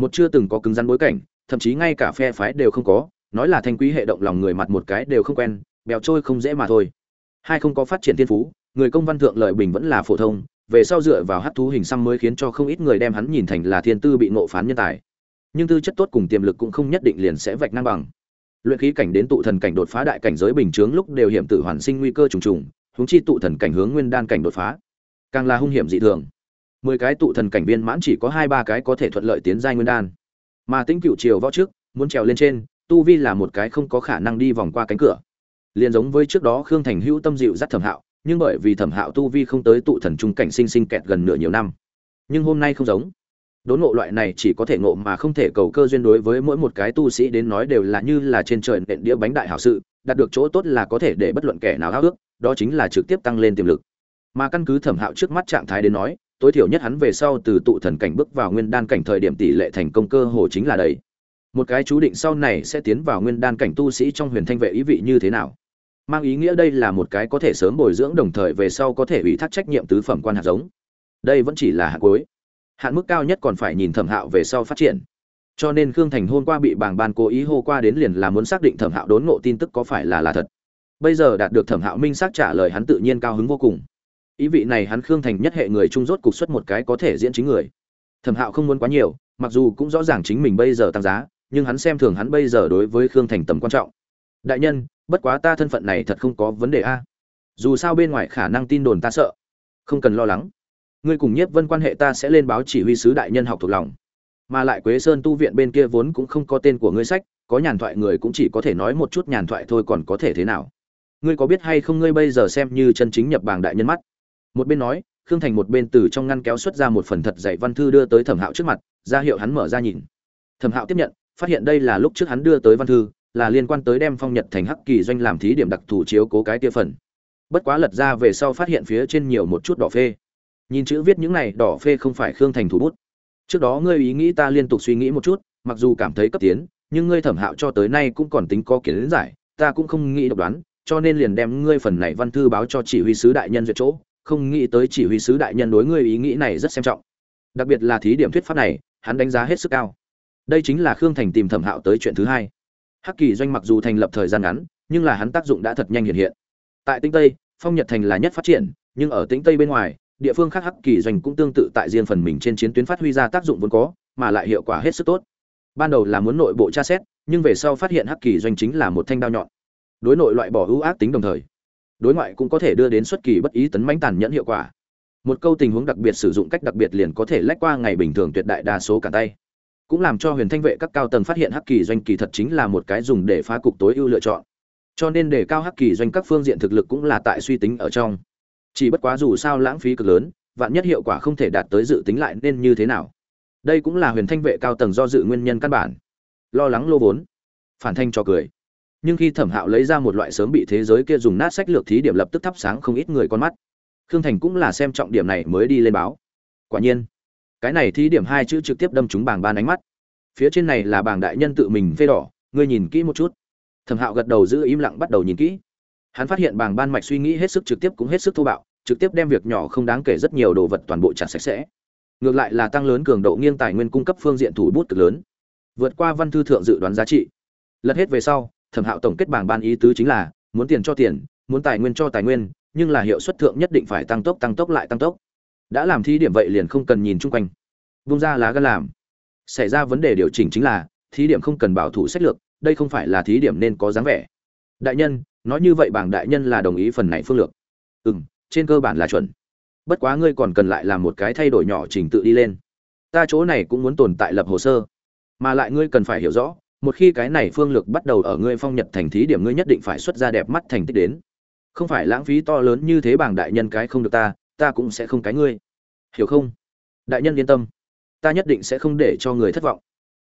một chưa từng có cứng rắn bối cảnh, thậm chí ngay cả phe phái đều không có, nói là thanh quý hệ động lòng người mặt một cái đều không quen, bèo trôi không dễ mà thôi. Hai không có phát triển thiên phú, người công văn thượng lợi bình vẫn là phổ thông, về sau dựa vào hát thú hình xăm mới khiến cho không ít người đem hắn nhìn thành là thiên tư bị ngộ phán nhân tài. Nhưng tư chất tốt cùng tiềm lực cũng không nhất định liền sẽ vạch ngang bằng. Luyện khí cảnh đến tụ thần cảnh đột phá đại cảnh giới bình chướng lúc đều hiểm tử hoàn sinh nguy cơ trùng trùng, huống chi tụ thần cảnh hướng nguyên đan cảnh đột phá, càng là hung hiểm dị thường mười cái tụ thần cảnh viên mãn chỉ có hai ba cái có thể thuận lợi tiến giai nguyên đan. Mà tính cựu triều võ trước, muốn trèo lên trên, tu vi là một cái không có khả năng đi vòng qua cánh cửa. Liền giống với trước đó khương thành hữu tâm dịu dắt thẩm hạo, nhưng bởi vì thẩm hạo tu vi không tới tụ thần trung cảnh sinh sinh kẹt gần nửa nhiều năm. Nhưng hôm nay không giống. Đốn ngộ loại này chỉ có thể ngộ mà không thể cầu cơ duyên đối với mỗi một cái tu sĩ đến nói đều là như là trên trời nện đĩa bánh đại hảo sự, đạt được chỗ tốt là có thể để bất luận kẻ nào háo ước đó chính là trực tiếp tăng lên tiềm lực. Mà căn cứ thẩm hạo trước mắt trạng thái đến nói tối thiểu nhất hắn về sau từ tụ thần cảnh bước vào nguyên đan cảnh thời điểm tỷ lệ thành công cơ hồ chính là đầy. Một cái chú định sau này sẽ tiến vào nguyên đan cảnh tu sĩ trong huyền thanh vệ ý vị như thế nào? Mang ý nghĩa đây là một cái có thể sớm bồi dưỡng đồng thời về sau có thể ủy thác trách nhiệm tứ phẩm quan hạt giống. Đây vẫn chỉ là hạt cuối. Hạn mức cao nhất còn phải nhìn thẩm hạo về sau phát triển. Cho nên khương thành hôm qua bị bảng ban cố ý hô qua đến liền là muốn xác định thẩm hạo đốn ngộ tin tức có phải là là thật. Bây giờ đạt được thẩm hạo minh xác trả lời hắn tự nhiên cao hứng vô cùng ý vị này hắn khương thành nhất hệ người trung rốt cục xuất một cái có thể diễn chính người. Thẩm hạo không muốn quá nhiều, mặc dù cũng rõ ràng chính mình bây giờ tăng giá, nhưng hắn xem thường hắn bây giờ đối với khương thành tầm quan trọng. Đại nhân, bất quá ta thân phận này thật không có vấn đề a. Dù sao bên ngoài khả năng tin đồn ta sợ. Không cần lo lắng. Ngươi cùng nhiếp vân quan hệ ta sẽ lên báo chỉ huy sứ đại nhân học thuộc lòng. Mà lại quế sơn tu viện bên kia vốn cũng không có tên của ngươi sách, có nhàn thoại người cũng chỉ có thể nói một chút nhàn thoại thôi còn có thể thế nào. Ngươi có biết hay không ngươi bây giờ xem như chân chính nhập bảng đại nhân mắt? Một bên nói, khương thành một bên từ trong ngăn kéo xuất ra một phần thật dạy văn thư đưa tới thẩm hạo trước mặt, ra hiệu hắn mở ra nhìn. Thẩm hạo tiếp nhận, phát hiện đây là lúc trước hắn đưa tới văn thư, là liên quan tới đem phong nhật thành hắc kỳ doanh làm thí điểm đặc thù chiếu cố cái tia phần. Bất quá lật ra về sau phát hiện phía trên nhiều một chút đỏ phê. Nhìn chữ viết những này, đỏ phê không phải khương thành thủ bút. Trước đó ngươi ý nghĩ ta liên tục suy nghĩ một chút, mặc dù cảm thấy cấp tiến, nhưng ngươi thẩm hạo cho tới nay cũng còn tính có kiến giải, ta cũng không nghĩ độc đoán, cho nên liền đem ngươi phần này văn thư báo cho chỉ huy sứ đại nhân duyệt chỗ không nghĩ tới chỉ huy sứ đại nhân đối ngươi ý nghĩ này rất xem trọng. Đặc biệt là thí điểm thuyết pháp này, hắn đánh giá hết sức cao. Đây chính là khương thành tìm thẩm hạo tới chuyện thứ hai. Hắc kỳ doanh mặc dù thành lập thời gian ngắn, nhưng là hắn tác dụng đã thật nhanh hiện hiện. Tại Tĩnh tây, phong nhật thành là nhất phát triển, nhưng ở tĩnh tây bên ngoài, địa phương khác hắc kỳ doanh cũng tương tự tại riêng phần mình trên chiến tuyến phát huy ra tác dụng vốn có, mà lại hiệu quả hết sức tốt. Ban đầu là muốn nội bộ tra xét, nhưng về sau phát hiện hắc kỳ doanh chính là một thanh đao nhọn. Đối nội loại bỏ ưu ác tính đồng thời đối ngoại cũng có thể đưa đến xuất kỳ bất ý tấn mãnh tàn nhẫn hiệu quả. Một câu tình huống đặc biệt sử dụng cách đặc biệt liền có thể lách qua ngày bình thường tuyệt đại đa số cả tay. Cũng làm cho huyền thanh vệ các cao tầng phát hiện hắc kỳ doanh kỳ thật chính là một cái dùng để phá cục tối ưu lựa chọn. Cho nên để cao hắc kỳ doanh các phương diện thực lực cũng là tại suy tính ở trong. Chỉ bất quá dù sao lãng phí cực lớn, vạn nhất hiệu quả không thể đạt tới dự tính lại nên như thế nào? Đây cũng là huyền thanh vệ cao tầng do dự nguyên nhân căn bản. Lo lắng lô vốn. Phản thanh cho cười nhưng khi thẩm hạo lấy ra một loại sớm bị thế giới kia dùng nát sách lược thí điểm lập tức thắp sáng không ít người con mắt. Khương thành cũng là xem trọng điểm này mới đi lên báo. Quả nhiên, cái này thí điểm hai chữ trực tiếp đâm trúng bảng ban ánh mắt. Phía trên này là bảng đại nhân tự mình phê đỏ, ngươi nhìn kỹ một chút. Thẩm hạo gật đầu giữ im lặng bắt đầu nhìn kỹ. Hắn phát hiện bảng ban mạch suy nghĩ hết sức trực tiếp cũng hết sức thô bạo, trực tiếp đem việc nhỏ không đáng kể rất nhiều đồ vật toàn bộ chặt sạch sẽ. Ngược lại là tăng lớn cường độ nghiêng tài nguyên cung cấp phương diện thủ bút cực lớn. Vượt qua văn thư thượng dự đoán giá trị. Lật hết về sau thẩm hạo tổng kết bảng ban ý tứ chính là, muốn tiền cho tiền, muốn tài nguyên cho tài nguyên, nhưng là hiệu suất thượng nhất định phải tăng tốc tăng tốc lại tăng tốc. Đã làm thí điểm vậy liền không cần nhìn chung quanh. Bung ra lá gan làm. Xảy ra vấn đề điều chỉnh chính là, thí điểm không cần bảo thủ sách lược, đây không phải là thí điểm nên có dáng vẻ. Đại nhân, nói như vậy bảng đại nhân là đồng ý phần này phương lược. Ừ m trên cơ bản là chuẩn. Bất quá ngươi còn cần lại làm một cái thay đổi nhỏ trình tự đi lên. Ta chỗ này cũng muốn tồn tại lập hồ sơ. Mà lại ngươi cần phải hiểu rõ một khi cái này phương lược bắt đầu ở ngươi phong nhật thành thí điểm ngươi nhất định phải xuất ra đẹp mắt thành tích đến. Không phải lãng phí to lớn như thế bảng đại nhân cái không được ta ta cũng sẽ không cái ngươi. Hiểu không? Đại nhân yên tâm. Ta nhất định sẽ không để cho người thất vọng.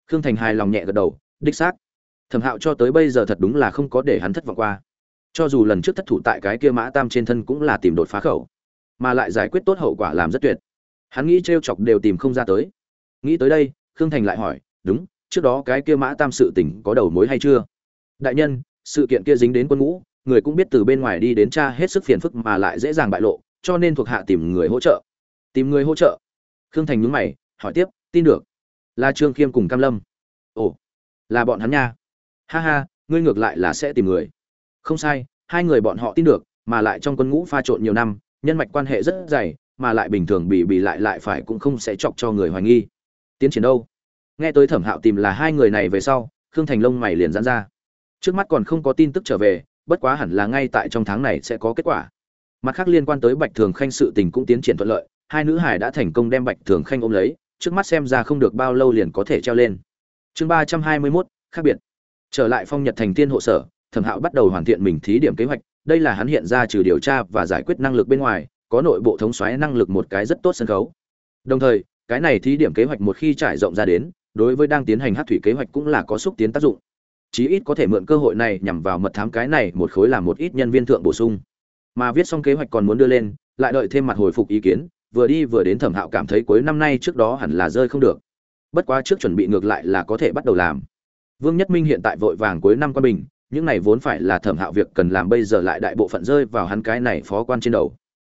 Khương thành hài lòng nhẹ gật đầu, đích xác. Thẩm hạo cho tới bây giờ thật đúng là không có để hắn thất vọng qua. Cho dù lần trước thất thủ tại cái kia mã tam trên thân cũng là tìm đột phá khẩu, mà lại giải quyết tốt hậu quả làm rất tuyệt. Hắn nghĩ t r e o chọc đều tìm không ra tới. Nghĩ tới đây, khương thành lại hỏi, đúng trước đó cái kia mã tam sự tỉnh có đầu mối hay chưa? Đại nhân, sự kiện kia dính đến quân ngũ, người cũng biết từ bên ngoài đi đến cha hết sức phiền phức mà lại dễ dàng bại lộ, cho nên thuộc hạ tìm người hỗ trợ. Tìm người hỗ trợ? Khương thành nhúng mày, hỏi tiếp, tin được. Là trương khiêm cùng cam lâm. Ồ, là bọn hắn nha. Ha ha, ngươi ngược lại là sẽ tìm người. Không sai, hai người bọn họ tin được, mà lại trong quân ngũ pha trộn nhiều năm, nhân mạch quan hệ rất dày, mà lại bình thường bị bị lại lại phải cũng không sẽ chọc cho người hoài nghi. Tiến triển đâu? Nghe tới thẩm hạo tìm là hai người này về sau, khương thành lông mày liền dán ra. Trước mắt còn không có tin tức trở về, bất quá hẳn là ngay tại trong tháng này sẽ có kết quả. Mặt khác liên quan tới bạch thường khanh sự tình cũng tiến triển thuận lợi, hai nữ hải đã thành công đem bạch thường khanh ôm lấy, trước mắt xem ra không được bao lâu liền có thể treo lên. Chương ba trăm hai mươi mốt, khác biệt. Trở lại phong nhật thành tiên hộ sở, thẩm hạo bắt đầu hoàn thiện mình thí điểm kế hoạch, đây là hắn hiện ra trừ điều tra và giải quyết năng lực bên ngoài, có nội bộ thống xoáy năng lực một cái rất tốt sân khấu. Đồng thời, cái này thí điểm kế hoạch một khi trải rộng ra đến đối với đang tiến hành hát thủy kế hoạch cũng là có xúc tiến tác dụng. Chí ít có thể mượn cơ hội này nhằm vào mật thám cái này một khối làm một ít nhân viên thượng bổ sung. Mà viết xong kế hoạch còn muốn đưa lên, lại đợi thêm mặt hồi phục ý kiến, vừa đi vừa đến thẩm hạo cảm thấy cuối năm nay trước đó hẳn là rơi không được. Bất quá trước chuẩn bị ngược lại là có thể bắt đầu làm. Vương nhất minh hiện tại vội vàng cuối năm quan bình, những này vốn phải là thẩm hạo việc cần làm bây giờ lại đại bộ phận rơi vào hắn cái này phó quan trên đầu.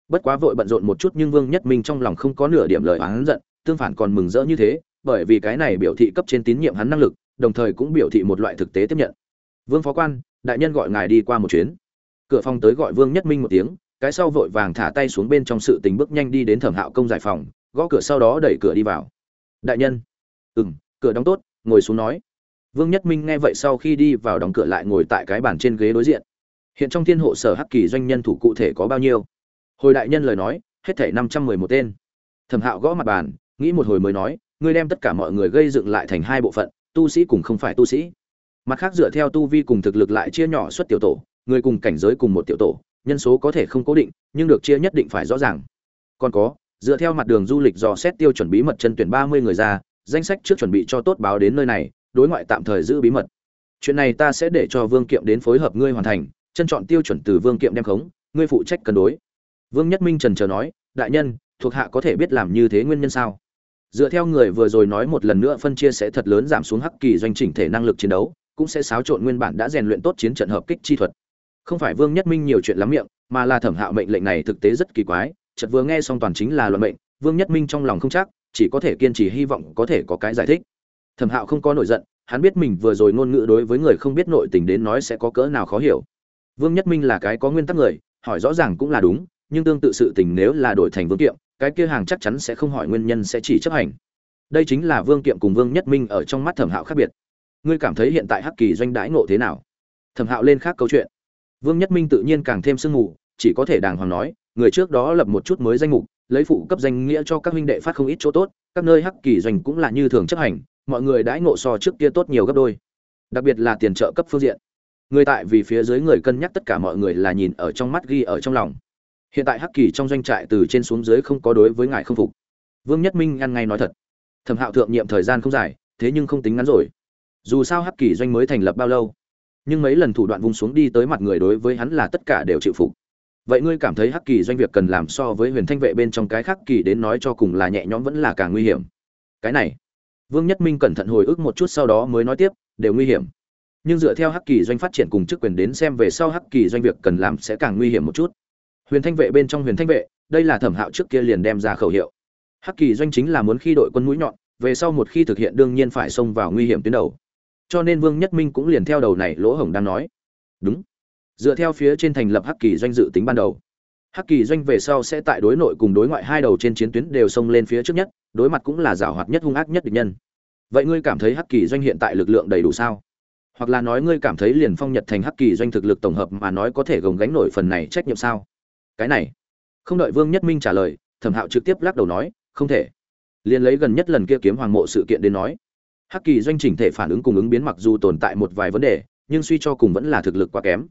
Bất quá vội bận rộn một chút nhưng vương nhất minh trong lòng không có nửa điểm lời oán giận, tương phản còn mừng rỡ như thế bởi vì cái này biểu thị cấp trên tín nhiệm hắn năng lực đồng thời cũng biểu thị một loại thực tế tiếp nhận. Vương phó quan đại nhân gọi ngài đi qua một chuyến. Cửa phòng tới gọi vương nhất minh một tiếng cái sau vội vàng thả tay xuống bên trong sự tình bước nhanh đi đến thẩm hạo công giải phòng gõ cửa sau đó đẩy cửa đi vào. Đại nhân. Ừm, cửa đóng tốt ngồi xuống nói. Vương nhất minh nghe vậy sau khi đi vào đóng cửa lại ngồi tại cái bàn trên ghế đối diện. Hiện trong thiên hộ sở hắc kỳ doanh nhân thủ cụ thể có bao nhiêu? Hồi đại nhân lời nói hết thảy năm trăm mười một tên. Thẩm hạo gõ mặt bàn nghĩ một hồi mới nói ngươi đem tất cả mọi người gây dựng lại thành hai bộ phận, tu sĩ cùng không phải tu sĩ. Mặt khác dựa theo tu vi cùng thực lực lại chia nhỏ suất tiểu tổ, người cùng cảnh giới cùng một tiểu tổ, nhân số có thể không cố định, nhưng được chia nhất định phải rõ ràng. Còn có, dựa theo mặt đường du lịch dò xét tiêu chuẩn bí mật chân tuyển ba mươi người ra, danh sách trước chuẩn bị cho tốt báo đến nơi này, đối ngoại tạm thời giữ bí mật. Chuyện này ta sẽ để cho vương kiệm đến phối hợp ngươi hoàn thành, chân chọn tiêu chuẩn từ vương kiệm đem khống, ngươi phụ trách cân đối. Vương nhất minh trần chờ nói, đại nhân, thuộc hạ có thể biết làm như thế nguyên nhân sao? Dựa theo người vừa rồi nói một lần nữa phân chia sẽ thật lớn giảm xuống hắc kỳ doanh chỉnh thể năng lực chiến đấu, cũng sẽ xáo trộn nguyên bản đã rèn luyện tốt chiến trận hợp kích chi thuật. Không phải vương nhất minh nhiều chuyện lắm miệng, mà là thẩm hạo mệnh lệnh này thực tế rất kỳ quái, chợt vừa nghe xong toàn chính là luận mệnh, vương nhất minh trong lòng không chắc, chỉ có thể kiên trì hy vọng có thể có cái giải thích. Thẩm hạo không có nổi giận, hắn biết mình vừa rồi ngôn ngữ đối với người không biết nội tình đến nói sẽ có cỡ nào khó hiểu. Vương nhất minh là cái có nguyên tắc người, hỏi rõ ràng cũng là đúng, nhưng tương tự sự tình nếu là đổi thành vương kiệm cái kia hàng chắc chắn sẽ không hỏi nguyên nhân sẽ chỉ chấp hành đây chính là vương kiệm cùng vương nhất minh ở trong mắt thẩm hạo khác biệt ngươi cảm thấy hiện tại hắc kỳ doanh đãi ngộ thế nào thẩm hạo lên khác câu chuyện Vương Nhất Minh tự nhiên càng thêm sương mù, chỉ có thể đàng hoàng nói, người trước đó lập một chút mới danh mục, lấy phụ cấp danh nghĩa cho các huynh đệ phát không ít chỗ tốt, các nơi hắc kỳ doanh cũng là như thường chấp hành, mọi người đãi ngộ so trước kia tốt nhiều gấp đôi. Đặc biệt là tiền trợ cấp phương diện. Người tại vì phía dưới người cân nhắc tất cả mọi người là nhìn ở trong mắt ghi ở trong lòng. Hiện tại hắc kỳ trong doanh trại từ trên xuống dưới không có đối với ngài không phục. Vương Nhất Minh ăn ngay nói thật. Thẩm Hạo thượng nhiệm thời gian không dài, thế nhưng không tính ngắn rồi. Dù sao hắc kỳ doanh mới thành lập bao lâu, nhưng mấy lần thủ đoạn vung xuống đi tới mặt người đối với hắn là tất cả đều chịu phục vậy ngươi cảm thấy hắc kỳ doanh việc cần làm so với huyền thanh vệ bên trong cái khắc kỳ đến nói cho cùng là nhẹ nhõm vẫn là càng nguy hiểm cái này vương nhất minh cẩn thận hồi ức một chút sau đó mới nói tiếp đều nguy hiểm nhưng dựa theo hắc kỳ doanh phát triển cùng chức quyền đến xem về sau hắc kỳ doanh việc cần làm sẽ càng nguy hiểm một chút huyền thanh vệ bên trong huyền thanh vệ, đây là thẩm hạo trước kia liền đem ra khẩu hiệu. Hắc kỳ doanh chính là muốn khi đội quân mũi nhọn, về sau một khi thực hiện đương nhiên phải xông vào nguy hiểm tuyến đầu. Cho nên vương nhất minh cũng liền theo đầu này lỗ hổng đang nói. Đúng. Dựa theo phía trên thành lập hắc kỳ doanh dự tính ban đầu, hắc kỳ doanh về sau sẽ tại đối nội cùng đối ngoại hai đầu trên chiến tuyến đều xông lên phía trước nhất, đối mặt cũng là giảo hoạt nhất hung ác nhất địch nhân. Vậy ngươi cảm thấy hắc kỳ doanh hiện tại lực lượng đầy đủ sao? Hoặc là nói ngươi cảm thấy liền phong nhật thành hắc kỳ doanh thực lực tổng hợp mà nói có thể gồng gánh nổi phần này trách nhiệm sao? Cái này. Không đợi vương nhất minh trả lời, thẩm hạo trực tiếp lắc đầu nói, không thể. Liền lấy gần nhất lần kia kiếm hoàng mộ sự kiện đến nói, hắc kỳ doanh chỉnh thể phản ứng cùng ứng biến mặc dù tồn tại một vài vấn đề, nhưng suy cho cùng vẫn là thực lực quá kém.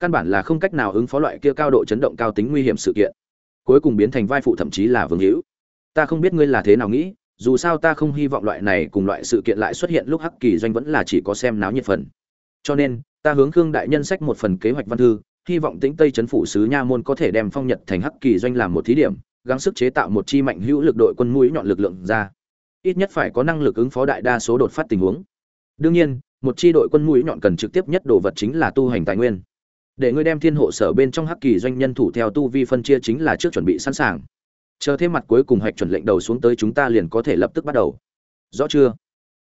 Căn bản là không cách nào ứng phó loại kia cao độ chấn động cao tính nguy hiểm sự kiện. Cuối cùng biến thành vai phụ thậm chí là vương hữu. Ta không biết ngươi là thế nào nghĩ, dù sao ta không hy vọng loại này cùng loại sự kiện lại xuất hiện lúc hắc kỳ doanh vẫn là chỉ có xem náo nhiệt phần. Cho nên, ta hướng khương đại nhân sách một phần kế hoạch văn thư hy vọng tĩnh tây chấn phủ sứ nha môn có thể đem phong nhật thành hắc kỳ doanh làm một thí điểm, gắng sức chế tạo một chi mạnh hữu lực đội quân mũi nhọn lực lượng ra. Ít nhất phải có năng lực ứng phó đại đa số đột phát tình huống. Đương nhiên, một chi đội quân mũi nhọn cần trực tiếp nhất đồ vật chính là tu hành tài nguyên. Để ngươi đem thiên hộ sở bên trong hắc kỳ doanh nhân thủ theo tu vi phân chia chính là trước chuẩn bị sẵn sàng. Chờ thêm mặt cuối cùng hạch chuẩn lệnh đầu xuống tới chúng ta liền có thể lập tức bắt đầu. Rõ chưa?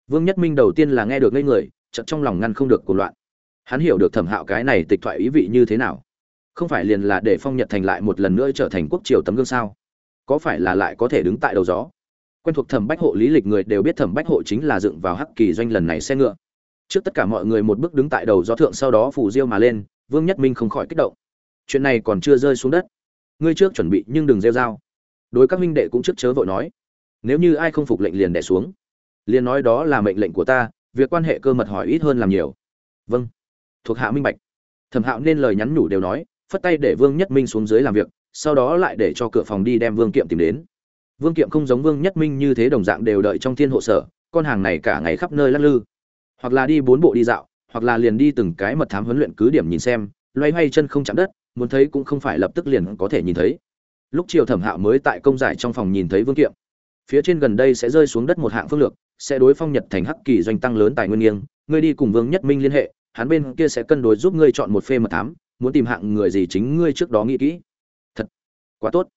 Vương nhất minh đầu tiên là nghe được ngây người, chợt trong lòng ngăn không được cuộc loạn hắn hiểu được thẩm hạo cái này tịch thoại ý vị như thế nào. Không phải liền là để phong nhật thành lại một lần nữa trở thành quốc triều tấm gương sao? Có phải là lại có thể đứng tại đầu gió? Quen thuộc thẩm bách hộ lý lịch người đều biết thẩm bách hộ chính là dựng vào hắc kỳ doanh lần này xe ngựa. Trước tất cả mọi người một bước đứng tại đầu gió thượng sau đó phủ diêu mà lên, vương nhất minh không khỏi kích động. Chuyện này còn chưa rơi xuống đất. Ngươi trước chuẩn bị nhưng đừng rêu dao đối các minh đệ cũng trước chớ vội nói. Nếu như ai không phục lệnh liền đẻ xuống. Liền nói đó là mệnh lệnh của ta, việc quan hệ cơ mật hỏi ít hơn làm nhiều. Vâng thuộc hạ minh bạch. Thẩm hạo nên lời nhắn nhủ đều nói, phất tay để vương nhất minh xuống dưới làm việc, sau đó lại để cho cửa phòng đi đem vương kiệm tìm đến. Vương kiệm không giống vương nhất minh như thế đồng dạng đều đợi trong thiên hộ sở, con hàng này cả ngày khắp nơi lắc lư. Hoặc là đi bốn bộ đi dạo, hoặc là liền đi từng cái mật thám huấn luyện cứ điểm nhìn xem, loay hoay chân không chạm đất, muốn thấy cũng không phải lập tức liền có thể nhìn thấy. Lúc chiều thẩm hạo mới tại công giải trong phòng nhìn thấy vương kiệm. Phía trên gần đây sẽ rơi xuống đất một hạng phương lược, sẽ đối phong nhật thành hắc kỳ doanh tăng lớn tài nguyên nghiêng, ngươi đi cùng vương nhất minh liên hệ hắn bên kia sẽ cân đối giúp ngươi chọn một phê mật thám, muốn tìm hạng người gì chính ngươi trước đó nghĩ kỹ. Thật, quá tốt.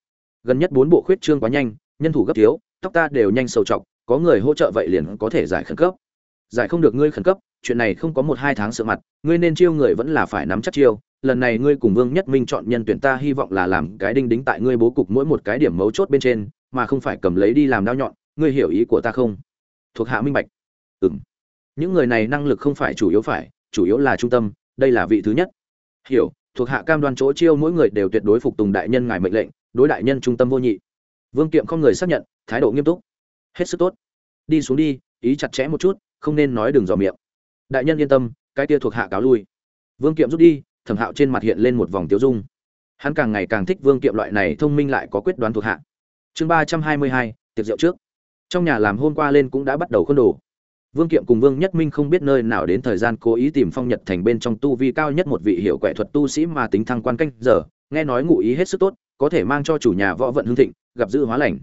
Gần nhất bốn bộ khuyết trương quá nhanh, nhân thủ gấp thiếu, tóc ta đều nhanh sầu trọc, có người hỗ trợ vậy liền có thể giải khẩn cấp. Giải không được ngươi khẩn cấp, chuyện này không có một hai tháng sợ mặt, ngươi nên chiêu người vẫn là phải nắm chắc chiêu. Lần này ngươi cùng vương nhất minh chọn nhân tuyển ta hy vọng là làm cái đinh đính tại ngươi bố cục mỗi một cái điểm mấu chốt bên trên, mà không phải cầm lấy đi làm đao nhọn, ngươi hiểu ý của ta không? Thuộc hạ minh bạch. Ừng những người này năng lực không phải chủ yếu phải chủ yếu là trung tâm, đây là vị thứ nhất. Hiểu, thuộc hạ cam đoan chỗ chiêu mỗi người đều tuyệt đối phục tùng đại nhân ngài mệnh lệnh, đối đại nhân trung tâm vô nhị. Vương kiệm không người xác nhận, thái độ nghiêm túc. Hết sức tốt. Đi xuống đi, ý chặt chẽ một chút, không nên nói đừng dò miệng. Đại nhân yên tâm, cái kia thuộc hạ cáo lui. Vương kiệm rút đi, thẩm hạo trên mặt hiện lên một vòng tiêu dung. Hắn càng ngày càng thích vương kiệm loại này thông minh lại có quyết đoán thuộc hạ. Chương ba trăm hai mươi hai, tiệc rượu trước. Trong nhà làm hôm qua lên cũng đã bắt đầu khuôn đồ vương kiệm cùng vương nhất minh không biết nơi nào đến thời gian cố ý tìm phong nhật thành bên trong tu vi cao nhất một vị hiệu quẻ thuật tu sĩ mà tính thăng quan canh giờ, nghe nói ngụ ý hết sức tốt, có thể mang cho chủ nhà võ vận hưng thịnh, gặp dự hóa lành.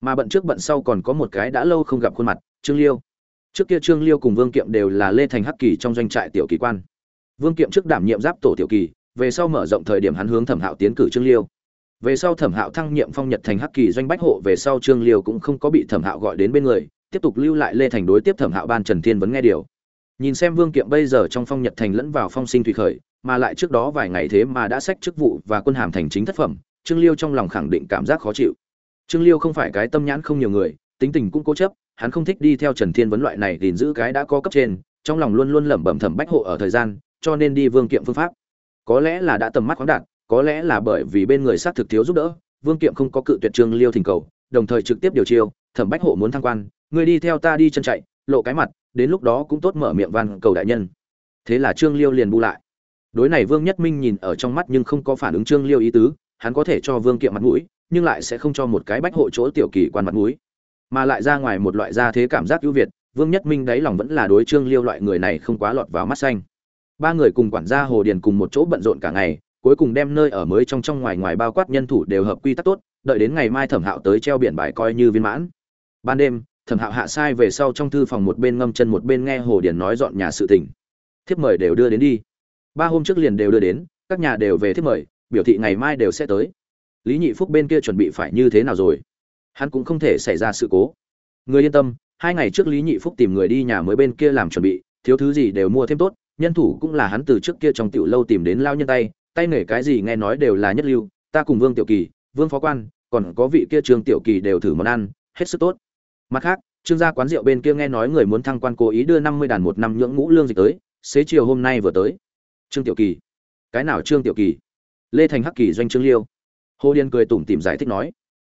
Mà bận trước bận sau còn có một cái đã lâu không gặp khuôn mặt, trương liêu. Trước kia trương liêu cùng vương kiệm đều là lê thành hắc kỳ trong doanh trại tiểu kỳ quan. Vương kiệm trước đảm nhiệm giáp tổ tiểu kỳ, về sau mở rộng thời điểm hắn hướng thẩm hạo tiến cử trương liêu. Về sau thẩm hạo thăng nhiệm phong nhật thành hắc kỳ doanh bách hộ, về sau trương liêu cũng không có bị thẩm hạo gọi đến bên người tiếp tục lưu lại lê thành đối tiếp thẩm hạo ban trần thiên vấn nghe điều. Nhìn xem vương kiệm bây giờ trong phong nhật thành lẫn vào phong sinh thủy khởi, mà lại trước đó vài ngày thế mà đã sách chức vụ và quân hàm thành chính thất phẩm, trương liêu trong lòng khẳng định cảm giác khó chịu. Trương liêu không phải cái tâm nhãn không nhiều người, tính tình cũng cố chấp, hắn không thích đi theo trần thiên vấn loại này gìn giữ cái đã có cấp trên, trong lòng luôn luôn lẩm bẩm thẩm bách hộ ở thời gian, cho nên đi vương kiệm phương pháp. Có lẽ là đã tầm mắt khoáng đạt, có lẽ là bởi vì bên người sát thực thiếu giúp đỡ, vương kiệm không có cự tuyệt trương liêu thỉnh cầu, đồng thời trực tiếp điều chiêu, thẩm bách hộ muốn thăng quan ngươi đi theo ta đi chân chạy, lộ cái mặt, đến lúc đó cũng tốt mở miệng van cầu đại nhân. Thế là trương liêu liền bu lại. Đối này vương nhất minh nhìn ở trong mắt nhưng không có phản ứng trương liêu ý tứ, hắn có thể cho vương kiệm mặt mũi, nhưng lại sẽ không cho một cái bách hộ chỗ tiểu kỳ quan mặt mũi. Mà lại ra ngoài một loại gia thế cảm giác ưu việt, vương nhất minh đáy lòng vẫn là đối trương liêu loại người này không quá lọt vào mắt xanh. Ba người cùng quản gia hồ điền cùng một chỗ bận rộn cả ngày, cuối cùng đem nơi ở mới trong trong ngoài ngoài bao quát nhân thủ đều hợp quy tắc tốt, đợi đến ngày mai thẩm hạo tới treo biển bài coi như viên mãn. Ban đêm thẩm hạo hạ sai về sau trong thư phòng một bên ngâm chân một bên nghe hồ điền nói dọn nhà sự tình. Thiếp mời đều đưa đến đi. Ba hôm trước liền đều đưa đến, các nhà đều về thiếp mời, biểu thị ngày mai đều sẽ tới. Lý nhị phúc bên kia chuẩn bị phải như thế nào rồi? Hắn cũng không thể xảy ra sự cố. Người yên tâm, hai ngày trước lý nhị phúc tìm người đi nhà mới bên kia làm chuẩn bị, thiếu thứ gì đều mua thêm tốt, nhân thủ cũng là hắn từ trước kia trong tiểu lâu tìm đến lao nhân tay tay nghề cái gì nghe nói đều là nhất lưu, ta cùng vương tiểu kỳ, vương phó quan, còn có vị kia trương tiểu kỳ đều thử món ăn, hết sức tốt mặt khác, trương gia quán rượu bên kia nghe nói người muốn thăng quan cố ý đưa năm mươi đàn một năm nhưỡng ngũ lương dịch tới, xế chiều hôm nay vừa tới. Trương tiểu kỳ. Cái nào trương tiểu kỳ? Lê thành hắc kỳ doanh trương liêu. Hồ điền cười tủm tỉm giải thích nói.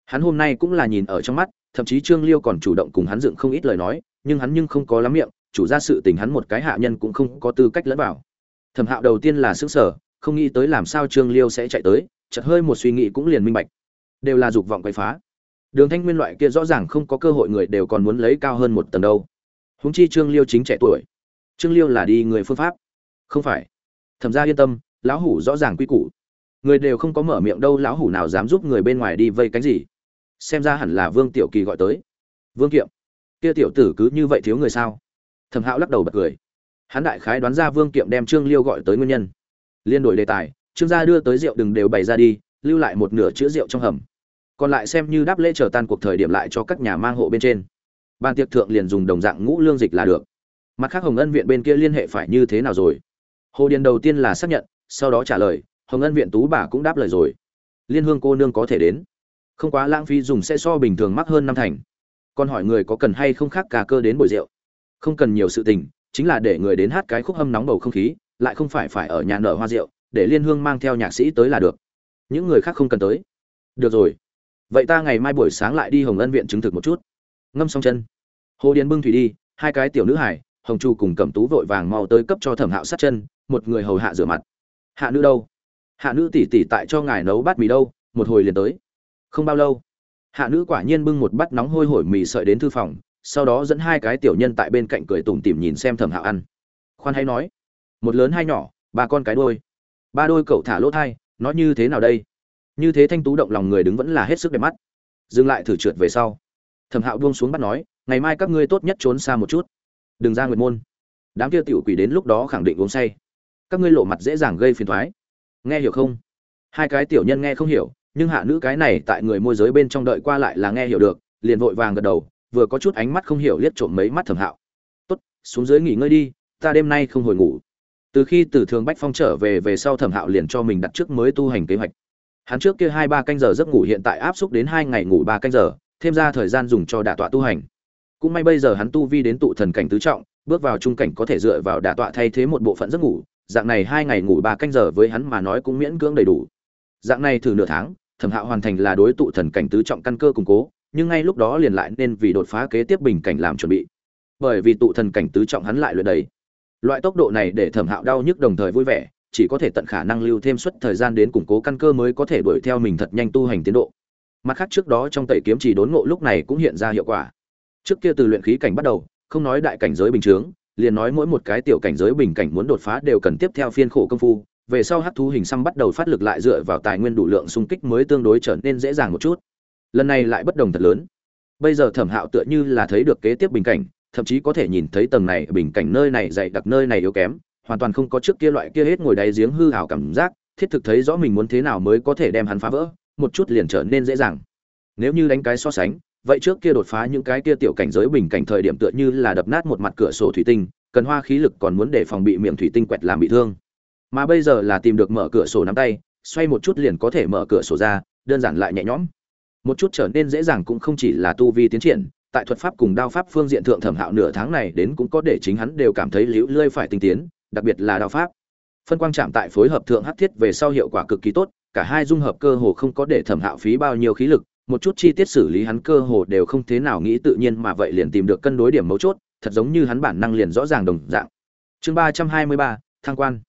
Hắn hôm nay cũng là nhìn ở trong mắt, thậm chí trương liêu còn chủ động cùng hắn dựng không ít lời nói, nhưng hắn nhưng không có lắm miệng, chủ ra sự tình hắn một cái hạ nhân cũng không có tư cách lẫn vào. Thẩm hạo đầu tiên là xứng sở không nghĩ tới làm sao trương liêu sẽ chạy tới, chợt hơi một suy nghĩ cũng liền minh bạch. Đều là dục vọng quậy phá đường thanh nguyên loại kia rõ ràng không có cơ hội người đều còn muốn lấy cao hơn một tầng đâu. Huống chi trương liêu chính trẻ tuổi. Trương liêu là đi người phương pháp. Không phải. Thẩm ra yên tâm, lão hủ rõ ràng quy củ. Người đều không có mở miệng đâu, lão hủ nào dám giúp người bên ngoài đi vây cánh gì. Xem ra hẳn là vương tiểu kỳ gọi tới. Vương kiệm, kia tiểu tử cứ như vậy thiếu người sao? Thẩm hạo lắc đầu bật cười. Hắn đại khái đoán ra vương kiệm đem trương liêu gọi tới nguyên nhân. Liên đổi đề tài, trương gia đưa tới rượu đừng đều bày ra đi, lưu lại một nửa chữ rượu trong hầm còn lại xem như đáp lễ chờ tan cuộc thời điểm lại cho các nhà mang hộ bên trên. Ban tiệc thượng liền dùng đồng dạng ngũ lương dịch là được. Mặt khác hồng ân viện bên kia liên hệ phải như thế nào rồi? Hồ điền đầu tiên là xác nhận, sau đó trả lời, hồng ân viện tú bà cũng đáp lời rồi. Liên hương cô nương có thể đến. Không quá lãng phí dùng sẽ so bình thường mắc hơn năm thành. Còn hỏi người có cần hay không khác cà cơ đến bồi rượu. Không cần nhiều sự tình, chính là để người đến hát cái khúc hâm nóng bầu không khí, lại không phải phải ở nhà nở hoa rượu, để liên hương mang theo nhạc sĩ tới là được. Những người khác không cần tới. Được rồi vậy ta ngày mai buổi sáng lại đi hồng ân viện chứng thực một chút. Ngâm xong chân. Hồ điền bưng thủy đi, hai cái tiểu nữ hải, hồng chu cùng cẩm tú vội vàng mau tới cấp cho thẩm hạo sát chân, một người hầu hạ rửa mặt. Hạ nữ đâu? Hạ nữ tỉ tỉ tại cho ngài nấu bát mì đâu, một hồi liền tới. Không bao lâu, hạ nữ quả nhiên bưng một bát nóng hôi hổi mì sợi đến thư phòng, sau đó dẫn hai cái tiểu nhân tại bên cạnh cười tủm tỉm nhìn xem thẩm hạo ăn. Khoan hay nói, một lớn hai nhỏ, ba con cái đôi ba đôi cậu thả lỗ thai, nó như thế nào đây? Như thế thanh tú động lòng người đứng vẫn là hết sức đẹp mắt. Dừng lại thử trượt về sau. Thẩm hạo buông xuống bắt nói, ngày mai các ngươi tốt nhất trốn xa một chút. Đừng ra nguyệt môn. Đám kia tiểu quỷ đến lúc đó khẳng định uống say. Các ngươi lộ mặt dễ dàng gây phiền thoái nghe hiểu không? Hai cái tiểu nhân nghe không hiểu, nhưng hạ nữ cái này tại người môi giới bên trong đợi qua lại là nghe hiểu được, liền vội vàng gật đầu, vừa có chút ánh mắt không hiểu liếc trộm mấy mắt thẩm hạo. Tốt, xuống dưới nghỉ ngơi đi, ta đêm nay không hồi ngủ. Từ khi từ thường bách phong trở về về sau thẩm hạo liền cho mình đặt trước mới tu hành kế hoạch hắn trước kia hai ba canh giờ giấc ngủ hiện tại áp xúc đến hai ngày ngủ ba canh giờ, thêm ra thời gian dùng cho đả tọa tu hành. Cũng may bây giờ hắn tu vi đến tụ thần cảnh tứ trọng, bước vào trung cảnh có thể dựa vào đả tọa thay thế một bộ phận giấc ngủ, dạng này hai ngày ngủ ba canh giờ với hắn mà nói cũng miễn cưỡng đầy đủ. Dạng này thử nửa tháng, thẩm hạo hoàn thành là đối tụ thần cảnh tứ trọng căn cơ củng cố, nhưng ngay lúc đó liền lại nên vì đột phá kế tiếp bình cảnh làm chuẩn bị. Bởi vì tụ thần cảnh tứ trọng hắn lại luyện đầy. Loại tốc độ này để thẩm hạo đau nhức đồng thời vui vẻ chỉ có thể tận khả năng lưu thêm suất thời gian đến củng cố căn cơ mới có thể đuổi theo mình thật nhanh tu hành tiến độ. Mặt khác trước đó trong tẩy kiếm chỉ đốn ngộ lúc này cũng hiện ra hiệu quả. Trước kia từ luyện khí cảnh bắt đầu không nói đại cảnh giới bình thường, liền nói mỗi một cái tiểu cảnh giới bình cảnh muốn đột phá đều cần tiếp theo phiên khổ công phu về sau hắc thú hình xăm bắt đầu phát lực lại dựa vào tài nguyên đủ lượng xung kích mới tương đối trở nên dễ dàng một chút. Lần này lại bất đồng thật lớn. Bây giờ thẩm hạo tựa như là thấy được kế tiếp bình cảnh thậm chí có thể nhìn thấy tầng này bình cảnh nơi này dày đặc nơi này yếu kém hoàn toàn không có trước kia loại kia hết ngồi đáy giếng hư hảo cảm giác, thiết thực thấy rõ mình muốn thế nào mới có thể đem hắn phá vỡ, một chút liền trở nên dễ dàng. Nếu như đánh cái so sánh, vậy trước kia đột phá những cái kia tiểu cảnh giới bình cảnh thời điểm tựa như là đập nát một mặt cửa sổ thủy tinh, cần hoa khí lực còn muốn để phòng bị miệng thủy tinh quẹt làm bị thương. Mà bây giờ là tìm được mở cửa sổ nắm tay, xoay một chút liền có thể mở cửa sổ ra, đơn giản lại nhẹ nhõm. Một chút trở nên dễ dàng cũng không chỉ là tu vi tiến triển, tại thuật pháp cùng đao pháp phương diện thượng thẩm hạo nửa tháng này đến cũng có để chính hắn đều cảm thấy liễu lơi phải tinh tiến đặc biệt là đao pháp. Phân quang chạm tại phối hợp thượng hắc thiết về sau hiệu quả cực kỳ tốt, cả hai dung hợp cơ hồ không có để thẩm hạo phí bao nhiêu khí lực, một chút chi tiết xử lý hắn cơ hồ đều không thế nào nghĩ tự nhiên mà vậy liền tìm được cân đối điểm mấu chốt, thật giống như hắn bản năng liền rõ ràng đồng dạng. Chương ba trăm hai mươi ba thang quan.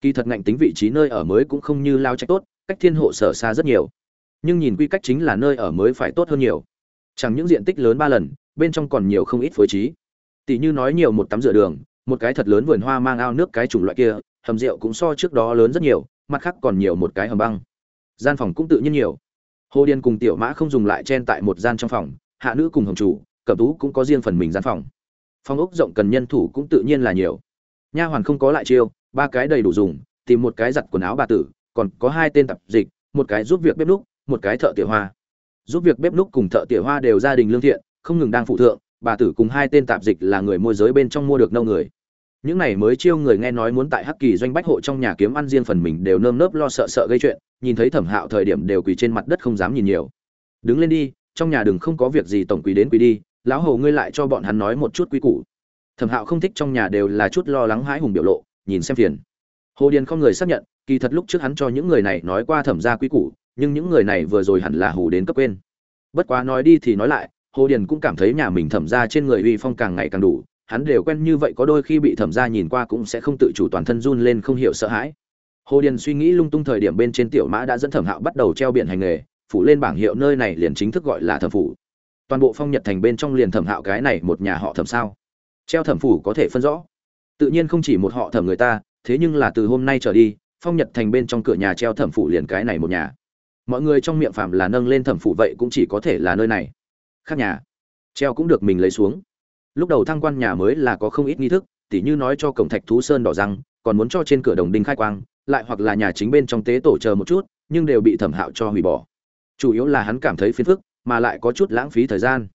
Kỳ thật ngạnh tính vị trí nơi ở mới cũng không như lao trách tốt, cách thiên hộ sở xa rất nhiều. Nhưng nhìn quy cách chính là nơi ở mới phải tốt hơn nhiều. Chẳng những diện tích lớn ba lần, bên trong còn nhiều không ít phối trí. Tỷ như nói nhiều một tắm rửa đường một cái thật lớn vườn hoa mang ao nước cái chủng loại kia, hầm rượu cũng so trước đó lớn rất nhiều, mặt khác còn nhiều một cái hầm băng. Gian phòng cũng tự nhiên nhiều. Hồ điền cùng tiểu mã không dùng lại chen tại một gian trong phòng, hạ nữ cùng hồng chủ, cẩm tú cũng có riêng phần mình gian phòng. Phòng ốc rộng cần nhân thủ cũng tự nhiên là nhiều. Nha hoàn không có lại chiêu, ba cái đầy đủ dùng, tìm một cái giặt quần áo bà tử, còn có hai tên tập dịch, một cái giúp việc bếp núc, một cái thợ tỉa hoa. Giúp việc bếp núc cùng thợ tỉa hoa đều gia đình lương thiện, không ngừng đang phụ thượng, bà tử cùng hai tên tạp dịch là người môi giới bên trong mua được nâu người những này mới chiêu người nghe nói muốn tại hắc kỳ doanh bách hộ trong nhà kiếm ăn riêng phần mình đều nơm nớp lo sợ sợ gây chuyện, nhìn thấy thẩm hạo thời điểm đều quỳ trên mặt đất không dám nhìn nhiều. Đứng lên đi, trong nhà đừng không có việc gì, tổng quỳ đến quỳ đi, lão hầu ngươi lại cho bọn hắn nói một chút quý củ. Thẩm hạo không thích trong nhà đều là chút lo lắng hãi hùng biểu lộ, nhìn xem phiền. Hồ điền không người xác nhận, kỳ thật lúc trước hắn cho những người này nói qua thẩm gia quý củ, nhưng những người này vừa rồi hẳn là hù đến cấp quên. Bất quá nói đi thì nói lại, hồ điền cũng cảm thấy nhà mình thẩm gia trên người uy phong càng ngày càng đủ hắn đều quen như vậy có đôi khi bị thẩm gia nhìn qua cũng sẽ không tự chủ toàn thân run lên không hiểu sợ hãi. Hồ điền suy nghĩ lung tung thời điểm bên trên tiểu mã đã dẫn thẩm hạo bắt đầu treo biển hành nghề, phủ lên bảng hiệu nơi này liền chính thức gọi là thẩm phủ. Toàn bộ phong nhật thành bên trong liền thẩm hạo cái này một nhà họ thẩm sao? Treo thẩm phủ có thể phân rõ. Tự nhiên không chỉ một họ thẩm người ta, thế nhưng là từ hôm nay trở đi, phong nhật thành bên trong cửa nhà treo thẩm phủ liền cái này một nhà. Mọi người trong miệng phạm là nâng lên thẩm phủ vậy cũng chỉ có thể là nơi này. Khác nhà. Treo cũng được mình lấy xuống lúc đầu thăng quan nhà mới là có không ít nghi thức, tỉ như nói cho cổng thạch thú sơn đỏ răng còn muốn cho trên cửa đồng đinh khai quang, lại hoặc là nhà chính bên trong tế tổ chờ một chút, nhưng đều bị thẩm hạo cho hủy bỏ. Chủ yếu là hắn cảm thấy phiền phức, mà lại có chút lãng phí thời gian.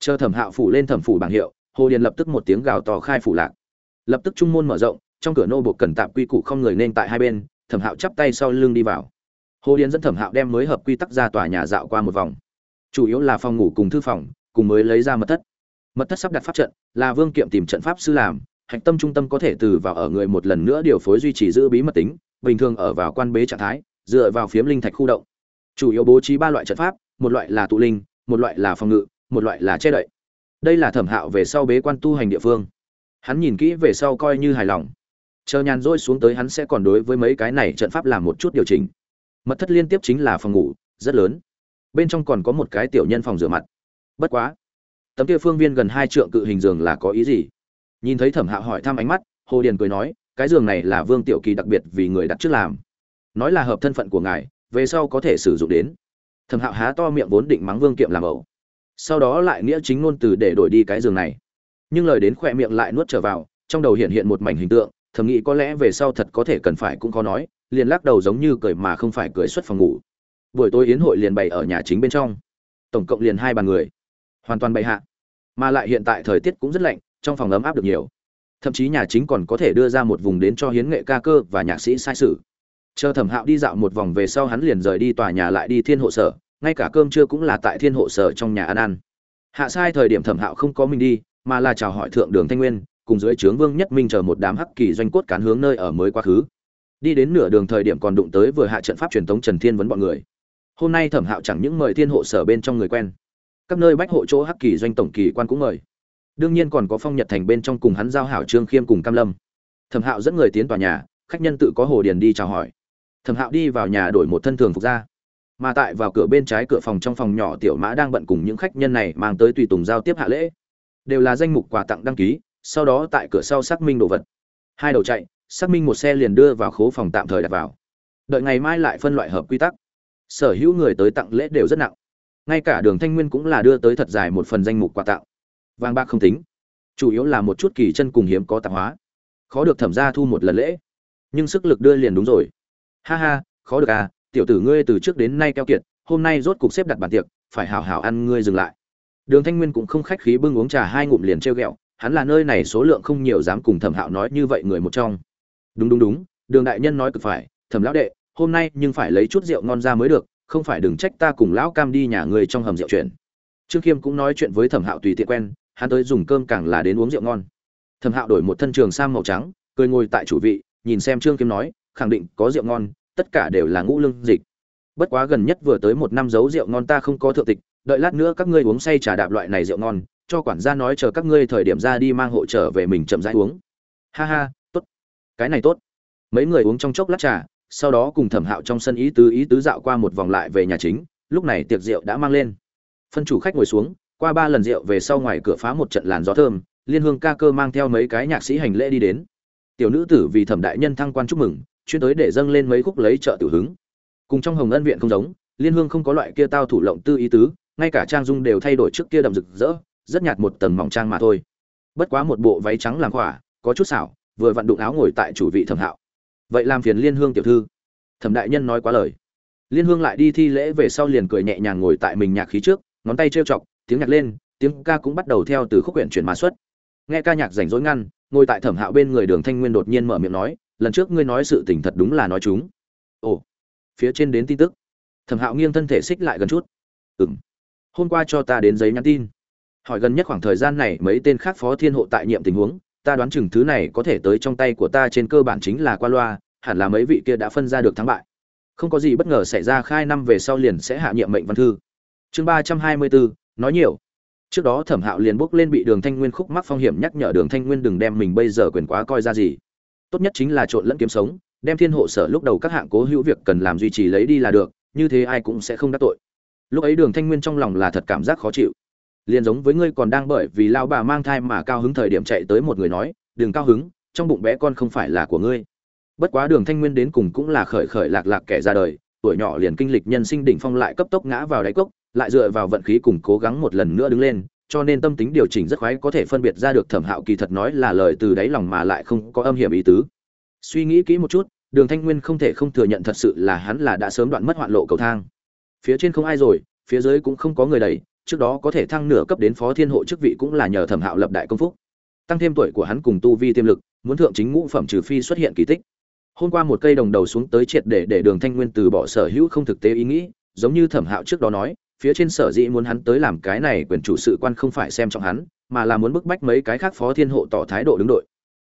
Chờ thẩm hạo phủ lên thẩm phủ bảng hiệu, hồ điền lập tức một tiếng gào to khai phủ lạc. Lập tức trung môn mở rộng, trong cửa nô buộc cần tạm quy củ không người nên tại hai bên, thẩm hạo chắp tay sau lưng đi vào. Hồ điền dẫn thẩm hạo đem mới hợp quy tắc ra tòa nhà dạo qua một vòng. Chủ yếu là phòng ngủ cùng thư phòng, cùng mới lấy ra mật thất mật thất sắp đặt pháp trận, là vương kiệm tìm trận pháp sư làm, hạch tâm trung tâm có thể từ vào ở người một lần nữa điều phối duy trì giữ bí mật tính, bình thường ở vào quan bế trạng thái, dựa vào phiếm linh thạch khu động. Chủ yếu bố trí ba loại trận pháp, một loại là tụ linh, một loại là phòng ngự, một loại là che đậy. Đây là thẩm hạo về sau bế quan tu hành địa phương. Hắn nhìn kỹ về sau coi như hài lòng. Chờ nhàn rỗi xuống tới hắn sẽ còn đối với mấy cái này trận pháp làm một chút điều chỉnh. Mật thất liên tiếp chính là phòng ngủ, rất lớn. Bên trong còn có một cái tiểu nhân phòng rửa mặt. Bất quá tấm kia phương viên gần hai trượng cự hình giường là có ý gì? Nhìn thấy thẩm hạo hỏi thăm ánh mắt, hồ điền cười nói, cái giường này là vương tiểu kỳ đặc biệt vì người đặt trước làm. Nói là hợp thân phận của ngài, về sau có thể sử dụng đến. Thẩm hạo há to miệng vốn định mắng vương kiệm làm ẩu. Sau đó lại nghĩa chính ngôn từ để đổi đi cái giường này. Nhưng lời đến khỏe miệng lại nuốt trở vào, trong đầu hiện hiện một mảnh hình tượng, thầm nghĩ có lẽ về sau thật có thể cần phải cũng có nói, liền lắc đầu giống như cười mà không phải cười xuất phòng ngủ. Buổi tối yến hội liền bày ở nhà chính bên trong. Tổng cộng liền hai bàn người hoàn toàn bậy hạ. Mà lại hiện tại thời tiết cũng rất lạnh, trong phòng ấm áp được nhiều. Thậm chí nhà chính còn có thể đưa ra một vùng đến cho hiến nghệ ca cơ và nhạc sĩ sai sử chờ thẩm hạo đi dạo một vòng về sau hắn liền rời đi tòa nhà lại đi thiên hộ sở, ngay cả cơm trưa cũng là tại thiên hộ sở trong nhà ăn ăn. Hạ sai thời điểm thẩm hạo không có mình đi, mà là chào hỏi thượng đường thanh nguyên, cùng dưới trướng vương nhất minh chờ một đám hắc kỳ doanh cốt cán hướng nơi ở mới quá khứ. Đi đến nửa đường thời điểm còn đụng tới vừa hạ trận pháp truyền thống trần thiên vấn bọn người. Hôm nay thẩm hạo chẳng những mời thiên hộ sở bên trong người quen các nơi bách hộ chỗ hắc kỳ doanh tổng kỳ quan cũng mời. Đương nhiên còn có phong nhật thành bên trong cùng hắn giao hảo trương khiêm cùng cam lâm. Thẩm hạo dẫn người tiến tòa nhà, khách nhân tự có hồ điền đi chào hỏi. Thẩm hạo đi vào nhà đổi một thân thường phục ra. Mà tại vào cửa bên trái cửa phòng trong phòng nhỏ tiểu mã đang bận cùng những khách nhân này mang tới tùy tùng giao tiếp hạ lễ. Đều là danh mục quà tặng đăng ký, sau đó tại cửa sau xác minh đồ vật. Hai đầu chạy, xác minh một xe liền đưa vào khố phòng tạm thời đặt vào. Đợi ngày mai lại phân loại hợp quy tắc. Sở hữu người tới tặng lễ đều rất nặng ngay cả đường thanh nguyên cũng là đưa tới thật dài một phần danh mục quà tặng. Vàng bạc không tính. Chủ yếu là một chút kỳ chân cùng hiếm có tạp hóa. Khó được thẩm ra thu một lần lễ. Nhưng sức lực đưa liền đúng rồi. Ha ha, khó được à tiểu tử ngươi từ trước đến nay keo kiệt, hôm nay rốt cục xếp đặt bàn tiệc, phải hào hào ăn ngươi dừng lại. Đường thanh nguyên cũng không khách khí bưng uống trà hai ngụm liền treo ghẹo, hắn là nơi này số lượng không nhiều dám cùng thẩm hạo nói như vậy người một trong. Đúng đúng đúng, đường đại nhân nói cực phải, thẩm lão đệ, hôm nay nhưng phải lấy chút rượu ngon ra mới được không phải đừng trách ta cùng lão cam đi nhà người trong hầm rượu chuyện. Trương khiêm cũng nói chuyện với thẩm hạo tùy tiện quen, hắn tới dùng cơm càng là đến uống rượu ngon. Thẩm hạo đổi một thân trường sam màu trắng, cười ngồi tại chủ vị, nhìn xem trương khiêm nói, khẳng định có rượu ngon, tất cả đều là ngũ lương dịch. Bất quá gần nhất vừa tới một năm giấu rượu ngon ta không có thượng tịch, đợi lát nữa các ngươi uống say trà đạp loại này rượu ngon, cho quản gia nói chờ các ngươi thời điểm ra đi mang hộ trở về mình chậm rãi uống. Ha ha, tốt. Cái này tốt. Mấy người uống trong chốc lát trà sau đó cùng thẩm hạo trong sân ý tứ ý tứ dạo qua một vòng lại về nhà chính, lúc này tiệc rượu đã mang lên. Phân chủ khách ngồi xuống, qua ba lần rượu về sau ngoài cửa phá một trận làn gió thơm, liên hương ca cơ mang theo mấy cái nhạc sĩ hành lễ đi đến. Tiểu nữ tử vì thẩm đại nhân thăng quan chúc mừng, chuyên tới để dâng lên mấy khúc lấy trợ tử hứng. Cùng trong hồng ân viện không giống, liên hương không có loại kia tao thủ lộng tư ý tứ, ngay cả trang dung đều thay đổi trước kia đậm rực rỡ, rất nhạt một tầng mỏng trang mà thôi. Bất quá một bộ váy trắng làm khỏa, có chút xảo, vừa vặn đụng áo ngồi tại chủ vị thẩm hạo vậy làm phiền liên hương tiểu thư. Thẩm đại nhân nói quá lời. Liên hương lại đi thi lễ về sau liền cười nhẹ nhàng ngồi tại mình nhạc khí trước, ngón tay trêu chọc, tiếng nhạc lên, tiếng ca cũng bắt đầu theo từ khúc quyển chuyển mà xuất. Nghe ca nhạc rảnh rỗi ngăn, ngồi tại thẩm hạo bên người đường thanh nguyên đột nhiên mở miệng nói, lần trước ngươi nói sự tình thật đúng là nói chúng. Ồ, phía trên đến tin tức. Thẩm hạo nghiêng thân thể xích lại gần chút. Ừ m hôm qua cho ta đến giấy nhắn tin. Hỏi gần nhất khoảng thời gian này mấy tên khác phó thiên hộ tại nhiệm tình huống ta đoán chừng thứ này có thể tới trong tay của ta trên cơ bản chính là qua loa, hẳn là mấy vị kia đã phân ra được thắng bại. Không có gì bất ngờ xảy ra, khai năm về sau liền sẽ hạ nhiệm mệnh văn thư. Chương ba trăm hai mươi bốn, nói nhiều. Trước đó thẩm hạo liền bốc lên bị đường thanh nguyên khúc mắc phong hiểm nhắc nhở đường thanh nguyên đừng đem mình bây giờ quyền quá coi ra gì. Tốt nhất chính là trộn lẫn kiếm sống, đem thiên hộ sở lúc đầu các hạng cố hữu việc cần làm duy trì lấy đi là được, như thế ai cũng sẽ không đắc tội. Lúc ấy đường thanh nguyên trong lòng là thật cảm giác khó chịu liền giống với ngươi còn đang bởi vì lao bà mang thai mà cao hứng thời điểm chạy tới một người nói, đừng cao hứng, trong bụng bé con không phải là của ngươi. Bất quá đường thanh nguyên đến cùng cũng là khởi khởi lạc lạc kẻ ra đời, tuổi nhỏ liền kinh lịch nhân sinh đỉnh phong lại cấp tốc ngã vào đáy cốc, lại dựa vào vận khí cùng cố gắng một lần nữa đứng lên, cho nên tâm tính điều chỉnh rất khoái có thể phân biệt ra được thẩm hạo kỳ thật nói là lời từ đáy lòng mà lại không có âm hiểm ý tứ. Suy nghĩ kỹ một chút, đường thanh nguyên không thể không thừa nhận thật sự là hắn là đã sớm đoạn mất hoạn lộ cầu thang. Phía trên không ai rồi, phía dưới cũng không có người đầy trước đó có thể thăng nửa cấp đến phó thiên hộ chức vị cũng là nhờ thẩm hạo lập đại công phúc. Tăng thêm tuổi của hắn cùng tu vi tiềm lực, muốn thượng chính ngũ phẩm trừ phi xuất hiện kỳ tích. Hôm qua một cây đồng đầu xuống tới triệt để để đường thanh nguyên từ bỏ sở hữu không thực tế ý nghĩ, giống như thẩm hạo trước đó nói, phía trên sở dĩ muốn hắn tới làm cái này quyền chủ sự quan không phải xem trọng hắn, mà là muốn bức bách mấy cái khác phó thiên hộ tỏ thái độ đứng đội.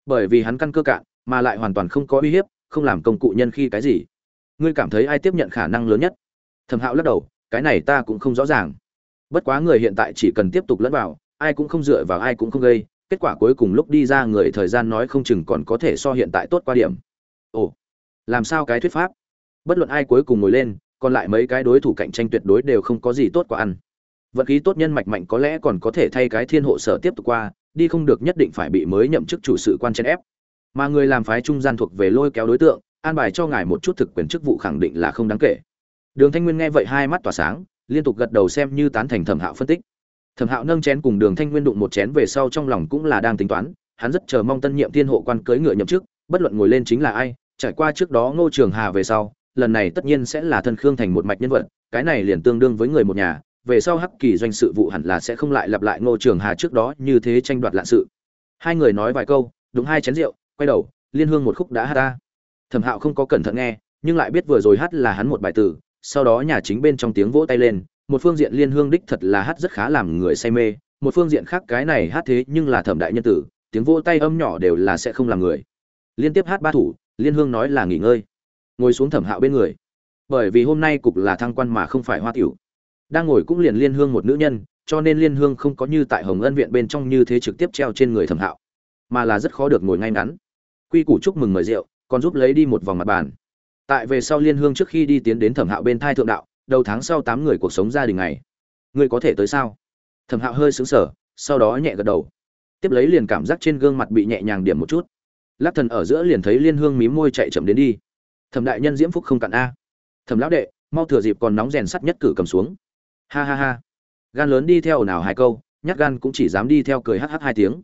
Bởi vì hắn căn cơ cạn, mà lại hoàn toàn không có uy hiếp, không làm công cụ nhân khi cái gì. Ngươi cảm thấy ai tiếp nhận khả năng lớn nhất? Thẩm hạo lắc đầu, cái này ta cũng không rõ ràng bất quá người hiện tại chỉ cần tiếp tục lẫn vào, ai cũng không dựa vào, ai cũng không gây. Kết quả cuối cùng lúc đi ra người thời gian nói không chừng còn có thể so hiện tại tốt qua điểm. Ồ, làm sao cái thuyết pháp? Bất luận ai cuối cùng ngồi lên, còn lại mấy cái đối thủ cạnh tranh tuyệt đối đều không có gì tốt qua ăn. Vận khí tốt nhân mạch mạnh có lẽ còn có thể thay cái thiên hộ sở tiếp tục qua, đi không được nhất định phải bị mới nhậm chức chủ sự quan chen ép. Mà người làm phái trung gian thuộc về lôi kéo đối tượng, an bài cho ngài một chút thực quyền chức vụ khẳng định là không đáng kể. Đường thanh nguyên nghe vậy hai mắt tỏa sáng liên tục gật đầu xem như tán thành thẩm hạo phân tích. Thẩm hạo nâng chén cùng đường thanh nguyên đụng một chén về sau trong lòng cũng là đang tính toán, hắn rất chờ mong tân nhiệm thiên hộ quan cưới ngựa nhậm chức, bất luận ngồi lên chính là ai, trải qua trước đó ngô trường hà về sau, lần này tất nhiên sẽ là thân khương thành một mạch nhân vật, cái này liền tương đương với người một nhà, về sau hắc kỳ doanh sự vụ hẳn là sẽ không lại lặp lại ngô trường hà trước đó như thế tranh đoạt lạ sự. Hai người nói vài câu đúng hai chén rượu, quay đầu, liên hương một khúc đã hát ta thẩm hạo không có cẩn thận nghe, nhưng lại biết vừa rồi hát là hắn một bài tử sau đó nhà chính bên trong tiếng vỗ tay lên, một phương diện liên hương đích thật là hát rất khá làm người say mê, một phương diện khác cái này hát thế nhưng là thẩm đại nhân tử, tiếng vỗ tay âm nhỏ đều là sẽ không làm người. Liên tiếp hát ba thủ, liên hương nói là nghỉ ngơi. Ngồi xuống thẩm hạo bên người. Bởi vì hôm nay cục là thăng quan mà không phải hoa tiểu. Đang ngồi cũng liền liên hương một nữ nhân, cho nên liên hương không có như tại hồng ân viện bên trong như thế trực tiếp treo trên người thẩm hạo, mà là rất khó được ngồi ngay ngắn. Quy củ chúc mừng mời rượu, còn giúp lấy đi một vòng mặt bàn tại về sau liên hương trước khi đi tiến đến thẩm hạo bên thai thượng đạo, đầu tháng sau tám người cuộc sống gia đình này ngươi có thể tới sao? Thẩm hạo hơi xứng sở sau đó nhẹ gật đầu. Tiếp lấy liền cảm giác trên gương mặt bị nhẹ nhàng điểm một chút. Lắc thần ở giữa liền thấy liên hương mím môi chạy chậm đến đi. Thẩm đại nhân diễm phúc không cạn a. Thẩm lão đệ, mau thừa dịp còn nóng rèn sắt nhất cử cầm xuống. Ha ha ha. Gan lớn đi theo nào hai câu, nhát gan cũng chỉ dám đi theo cười hh hai tiếng.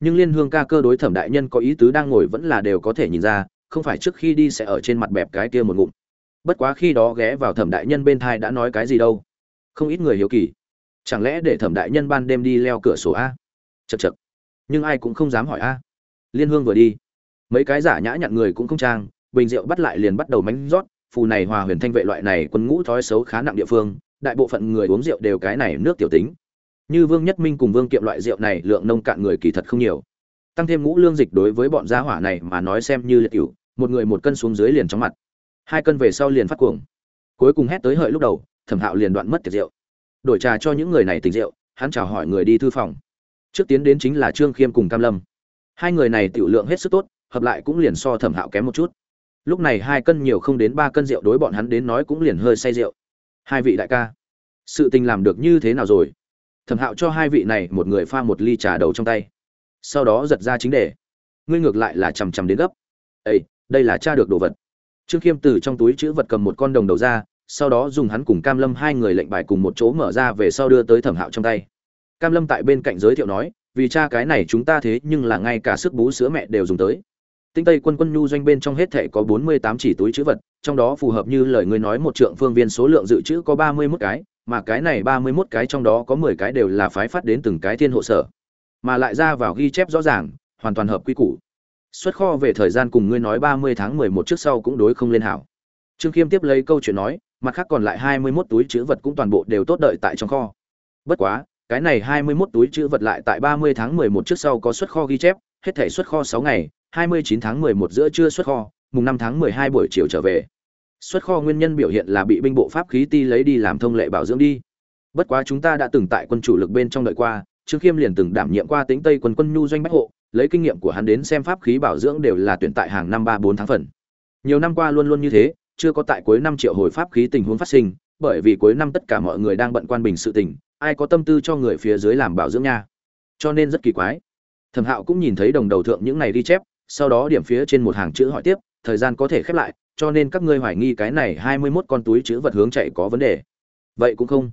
Nhưng liên hương ca cơ đối thẩm đại nhân có ý tứ đang ngồi vẫn là đều có thể nhìn ra không phải trước khi đi sẽ ở trên mặt bẹp cái kia một ngụm. Bất quá khi đó ghé vào thẩm đại nhân bên thai đã nói cái gì đâu. Không ít người hiếu kỳ. Chẳng lẽ để thẩm đại nhân ban đêm đi leo cửa sổ a? Chật chật nhưng ai cũng không dám hỏi a. Liên hương vừa đi. Mấy cái giả nhã nhặn người cũng không trang, bình rượu bắt lại liền bắt đầu mánh rót. Phù này hòa huyền thanh vệ loại này quân ngũ thói xấu khá nặng địa phương, đại bộ phận người uống rượu đều cái này nước tiểu tính. Như vương nhất minh cùng vương kiệm loại rượu này lượng nông cạn người kỳ thật không nhiều. Tăng thêm ngũ lương dịch đối với bọn gia hỏa này mà nói xem như liệt cửu một người một cân xuống dưới liền chóng mặt. Hai cân về sau liền phát cuồng. Cuối cùng hét tới hợi lúc đầu, thẩm hạo liền đoạn mất tiệc rượu. Đổi trà cho những người này tỉnh rượu, hắn chào hỏi người đi thư phòng. Trước tiến đến chính là trương khiêm cùng cam lâm. Hai người này tiểu lượng hết sức tốt, hợp lại cũng liền so thẩm hạo kém một chút. Lúc này hai cân nhiều không đến ba cân rượu đối bọn hắn đến nói cũng liền hơi say rượu. Hai vị đại ca, sự tình làm được như thế nào rồi? Thẩm hạo cho hai vị này một người pha một ly trà đầu trong tay. Sau đó giật ra chính đề. Ngươi ngược lại là chằm chằm đến gấp. Ây đây là cha được đồ vật trương khiêm từ trong túi chữ vật cầm một con đồng đầu ra sau đó dùng hắn cùng cam lâm hai người lệnh bài cùng một chỗ mở ra về sau đưa tới thẩm hạo trong tay cam lâm tại bên cạnh giới thiệu nói vì cha cái này chúng ta thế nhưng là ngay cả sức bú sữa mẹ đều dùng tới Tinh Tây quân quân nhu doanh bên trong hết thể có 48 chỉ túi trữ vật, trong đó phù hợp như lời ngươi nói một trượng phương viên số lượng dự trữ có 31 cái, mà cái này 31 cái trong đó có 10 cái đều là phái phát đến từng cái thiên hộ sở. Mà lại ra vào ghi chép rõ ràng, hoàn toàn hợp quy củ. Xuất kho về thời gian cùng ngươi nói 30 tháng 11 trước sau cũng đối không lên hảo. Trương Kiêm tiếp lấy câu chuyện nói, mặt khác còn lại 21 túi chữ vật cũng toàn bộ đều tốt đợi tại trong kho. Bất quá, cái này 21 túi chữ vật lại tại 30 tháng 11 trước sau có xuất kho ghi chép, hết thể xuất kho 6 ngày, 29 tháng 11 giữa trưa xuất kho, mùng 5 tháng 12 buổi chiều trở về. Xuất kho nguyên nhân biểu hiện là bị binh bộ pháp khí ti lấy đi làm thông lệ bảo dưỡng đi. Bất quá chúng ta đã từng tại quân chủ lực bên trong đợi qua, Trương Khiêm liền từng đảm nhiệm qua tính Tây quân quân nhu doanh bách hộ, lấy kinh nghiệm của hắn đến xem pháp khí bảo dưỡng đều là tuyển tại hàng năm 3 4 tháng phần. Nhiều năm qua luôn luôn như thế, chưa có tại cuối năm triệu hồi pháp khí tình huống phát sinh, bởi vì cuối năm tất cả mọi người đang bận quan bình sự tình, ai có tâm tư cho người phía dưới làm bảo dưỡng nha. Cho nên rất kỳ quái. Thẩm Hạo cũng nhìn thấy đồng đầu thượng những này đi chép, sau đó điểm phía trên một hàng chữ hỏi tiếp, thời gian có thể khép lại, cho nên các ngươi hoài nghi cái này 21 con túi chữ vật hướng chạy có vấn đề. Vậy cũng không.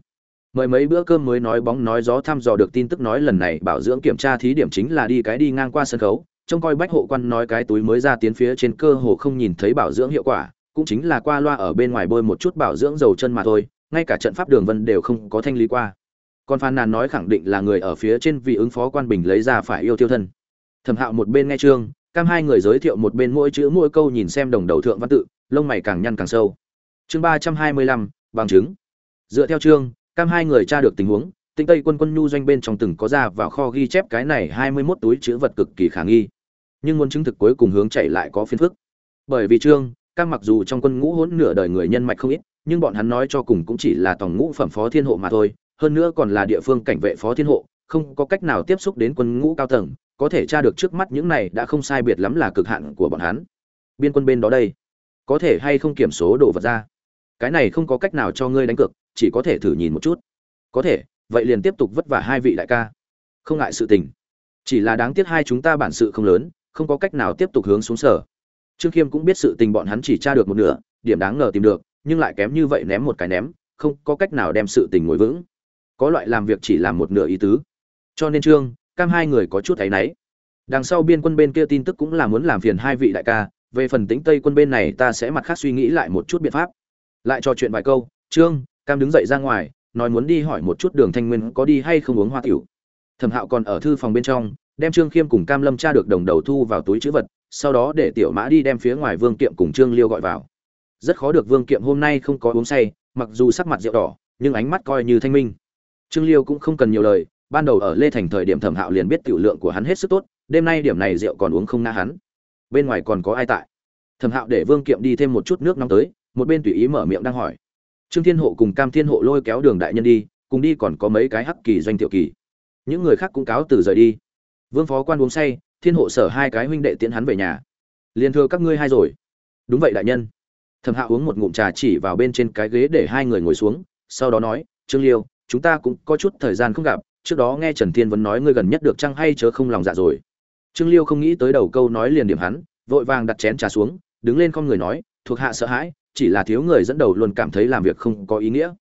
Mời mấy bữa cơm mới nói bóng nói gió thăm dò được tin tức nói lần này bảo dưỡng kiểm tra thí điểm chính là đi cái đi ngang qua sân khấu, trông coi bách hộ quan nói cái túi mới ra tiến phía trên cơ hồ không nhìn thấy bảo dưỡng hiệu quả, cũng chính là qua loa ở bên ngoài bôi một chút bảo dưỡng dầu chân mà thôi, ngay cả trận pháp đường vân đều không có thanh lý qua. Còn Phan Nàn nói khẳng định là người ở phía trên vì ứng phó quan bình lấy ra phải yêu tiêu thân. Thẩm Hạo một bên nghe chương, cam hai người giới thiệu một bên mỗi chữ mỗi câu nhìn xem đồng đầu thượng văn tự, lông mày càng nhăn càng sâu. Chương ba trăm hai mươi lăm bằng chứng. Dựa theo chương, cam hai người tra được tình huống, Tinh Tây quân quân nhu doanh bên trong từng có ra vào kho ghi chép cái này hai mươi 21 túi chữ vật cực kỳ khả nghi. Nhưng muốn chứng thực cuối cùng hướng chạy lại có phiền phức. Bởi vì trương cam mặc dù trong quân ngũ hỗn nửa đời người nhân mạch không ít, nhưng bọn hắn nói cho cùng cũng chỉ là tổng ngũ phẩm phó thiên hộ mà thôi, hơn nữa còn là địa phương cảnh vệ phó thiên hộ, không có cách nào tiếp xúc đến quân ngũ cao tầng, có thể tra được trước mắt những này đã không sai biệt lắm là cực hạn của bọn hắn. Biên quân bên đó đây, có thể hay không kiểm số đồ vật ra? Cái này không có cách nào cho ngươi đánh cược, chỉ có thể thử nhìn một chút. Có thể, vậy liền tiếp tục vất vả hai vị đại ca. Không ngại sự tình. Chỉ là đáng tiếc hai chúng ta bản sự không lớn, không có cách nào tiếp tục hướng xuống sở. Trương Khiêm cũng biết sự tình bọn hắn chỉ tra được một nửa, điểm đáng ngờ tìm được, nhưng lại kém như vậy ném một cái ném, không có cách nào đem sự tình ngồi vững. Có loại làm việc chỉ làm một nửa ý tứ. Cho nên Trương, cam hai người có chút thấy nấy đằng sau biên quân bên kia tin tức cũng là muốn làm phiền hai vị đại ca về phần tính tây quân bên này ta sẽ mặt khác suy nghĩ lại một chút biện pháp lại trò chuyện vài câu trương cam đứng dậy ra ngoài, nói muốn đi hỏi một chút đường thanh nguyên có đi hay không uống hoa tiểu. Thẩm hạo còn ở thư phòng bên trong, đem trương khiêm cùng cam lâm tra được đồng đầu thu vào túi chữ vật, sau đó để tiểu mã đi đem phía ngoài vương kiệm cùng trương liêu gọi vào. Rất khó được vương kiệm hôm nay không có uống say, mặc dù sắc mặt rượu đỏ, nhưng ánh mắt coi như thanh minh. Trương liêu cũng không cần nhiều lời, ban đầu ở lê thành thời điểm thẩm hạo liền biết tiểu lượng của hắn hết sức tốt, đêm nay điểm này rượu còn uống không ngã hắn. Bên ngoài còn có ai tại? Thẩm hạo để vương kiệm đi thêm một chút nước nóng tới, một bên tùy ý mở miệng đang hỏi trương thiên hộ cùng cam thiên hộ lôi kéo đường đại nhân đi cùng đi còn có mấy cái hắc kỳ doanh tiểu kỳ. Những người khác cũng cáo từ rời đi. Vương phó quan uống say thiên hộ sở hai cái huynh đệ tiễn hắn về nhà. Liền thưa các ngươi hai rồi. Đúng vậy đại nhân. Thẩm Hạ uống một ngụm trà chỉ vào bên trên cái ghế để hai người ngồi xuống sau đó nói trương liêu chúng ta cũng có chút thời gian không gặp trước đó nghe Trần Thiên Vấn nói ngươi gần nhất được chăng hay chớ không lòng dạ rồi. Trương Liêu không nghĩ tới đầu câu nói liền điểm hắn, vội vàng đặt chén trà xuống, đứng lên con người nói, thuộc hạ sợ hãi, chỉ là thiếu người dẫn đầu luôn cảm thấy làm việc không có ý nghĩa.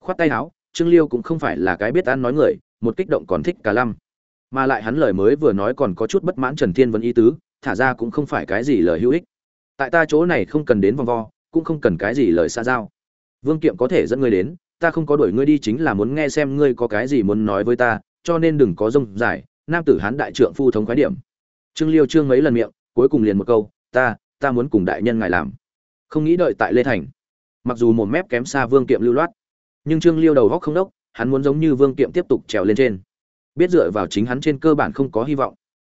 Khoát tay áo, Trương Liêu cũng không phải là cái biết ăn nói người, một kích động còn thích cả lăm. Mà lại hắn lời mới vừa nói còn có chút bất mãn Trần Thiên Vấn ý tứ, thả ra cũng không phải cái gì lời hữu ích. Tại ta chỗ này không cần đến vòng vo, cũng không cần cái gì lời xa giao. Vương Kiệm có thể dẫn ngươi đến, ta không có đuổi ngươi đi chính là muốn nghe xem ngươi có cái gì muốn nói với ta cho nên đừng có rông dài nam tử hán đại trượng phu thống khái điểm trương liêu trương mấy lần miệng cuối cùng liền một câu ta ta muốn cùng đại nhân ngài làm không nghĩ đợi tại lê thành. Mặc dù một mép kém xa vương kiệm lưu loát, nhưng trương liêu đầu góc không đốc, hắn muốn giống như vương kiệm tiếp tục trèo lên trên. Biết dựa vào chính hắn trên cơ bản không có hy vọng,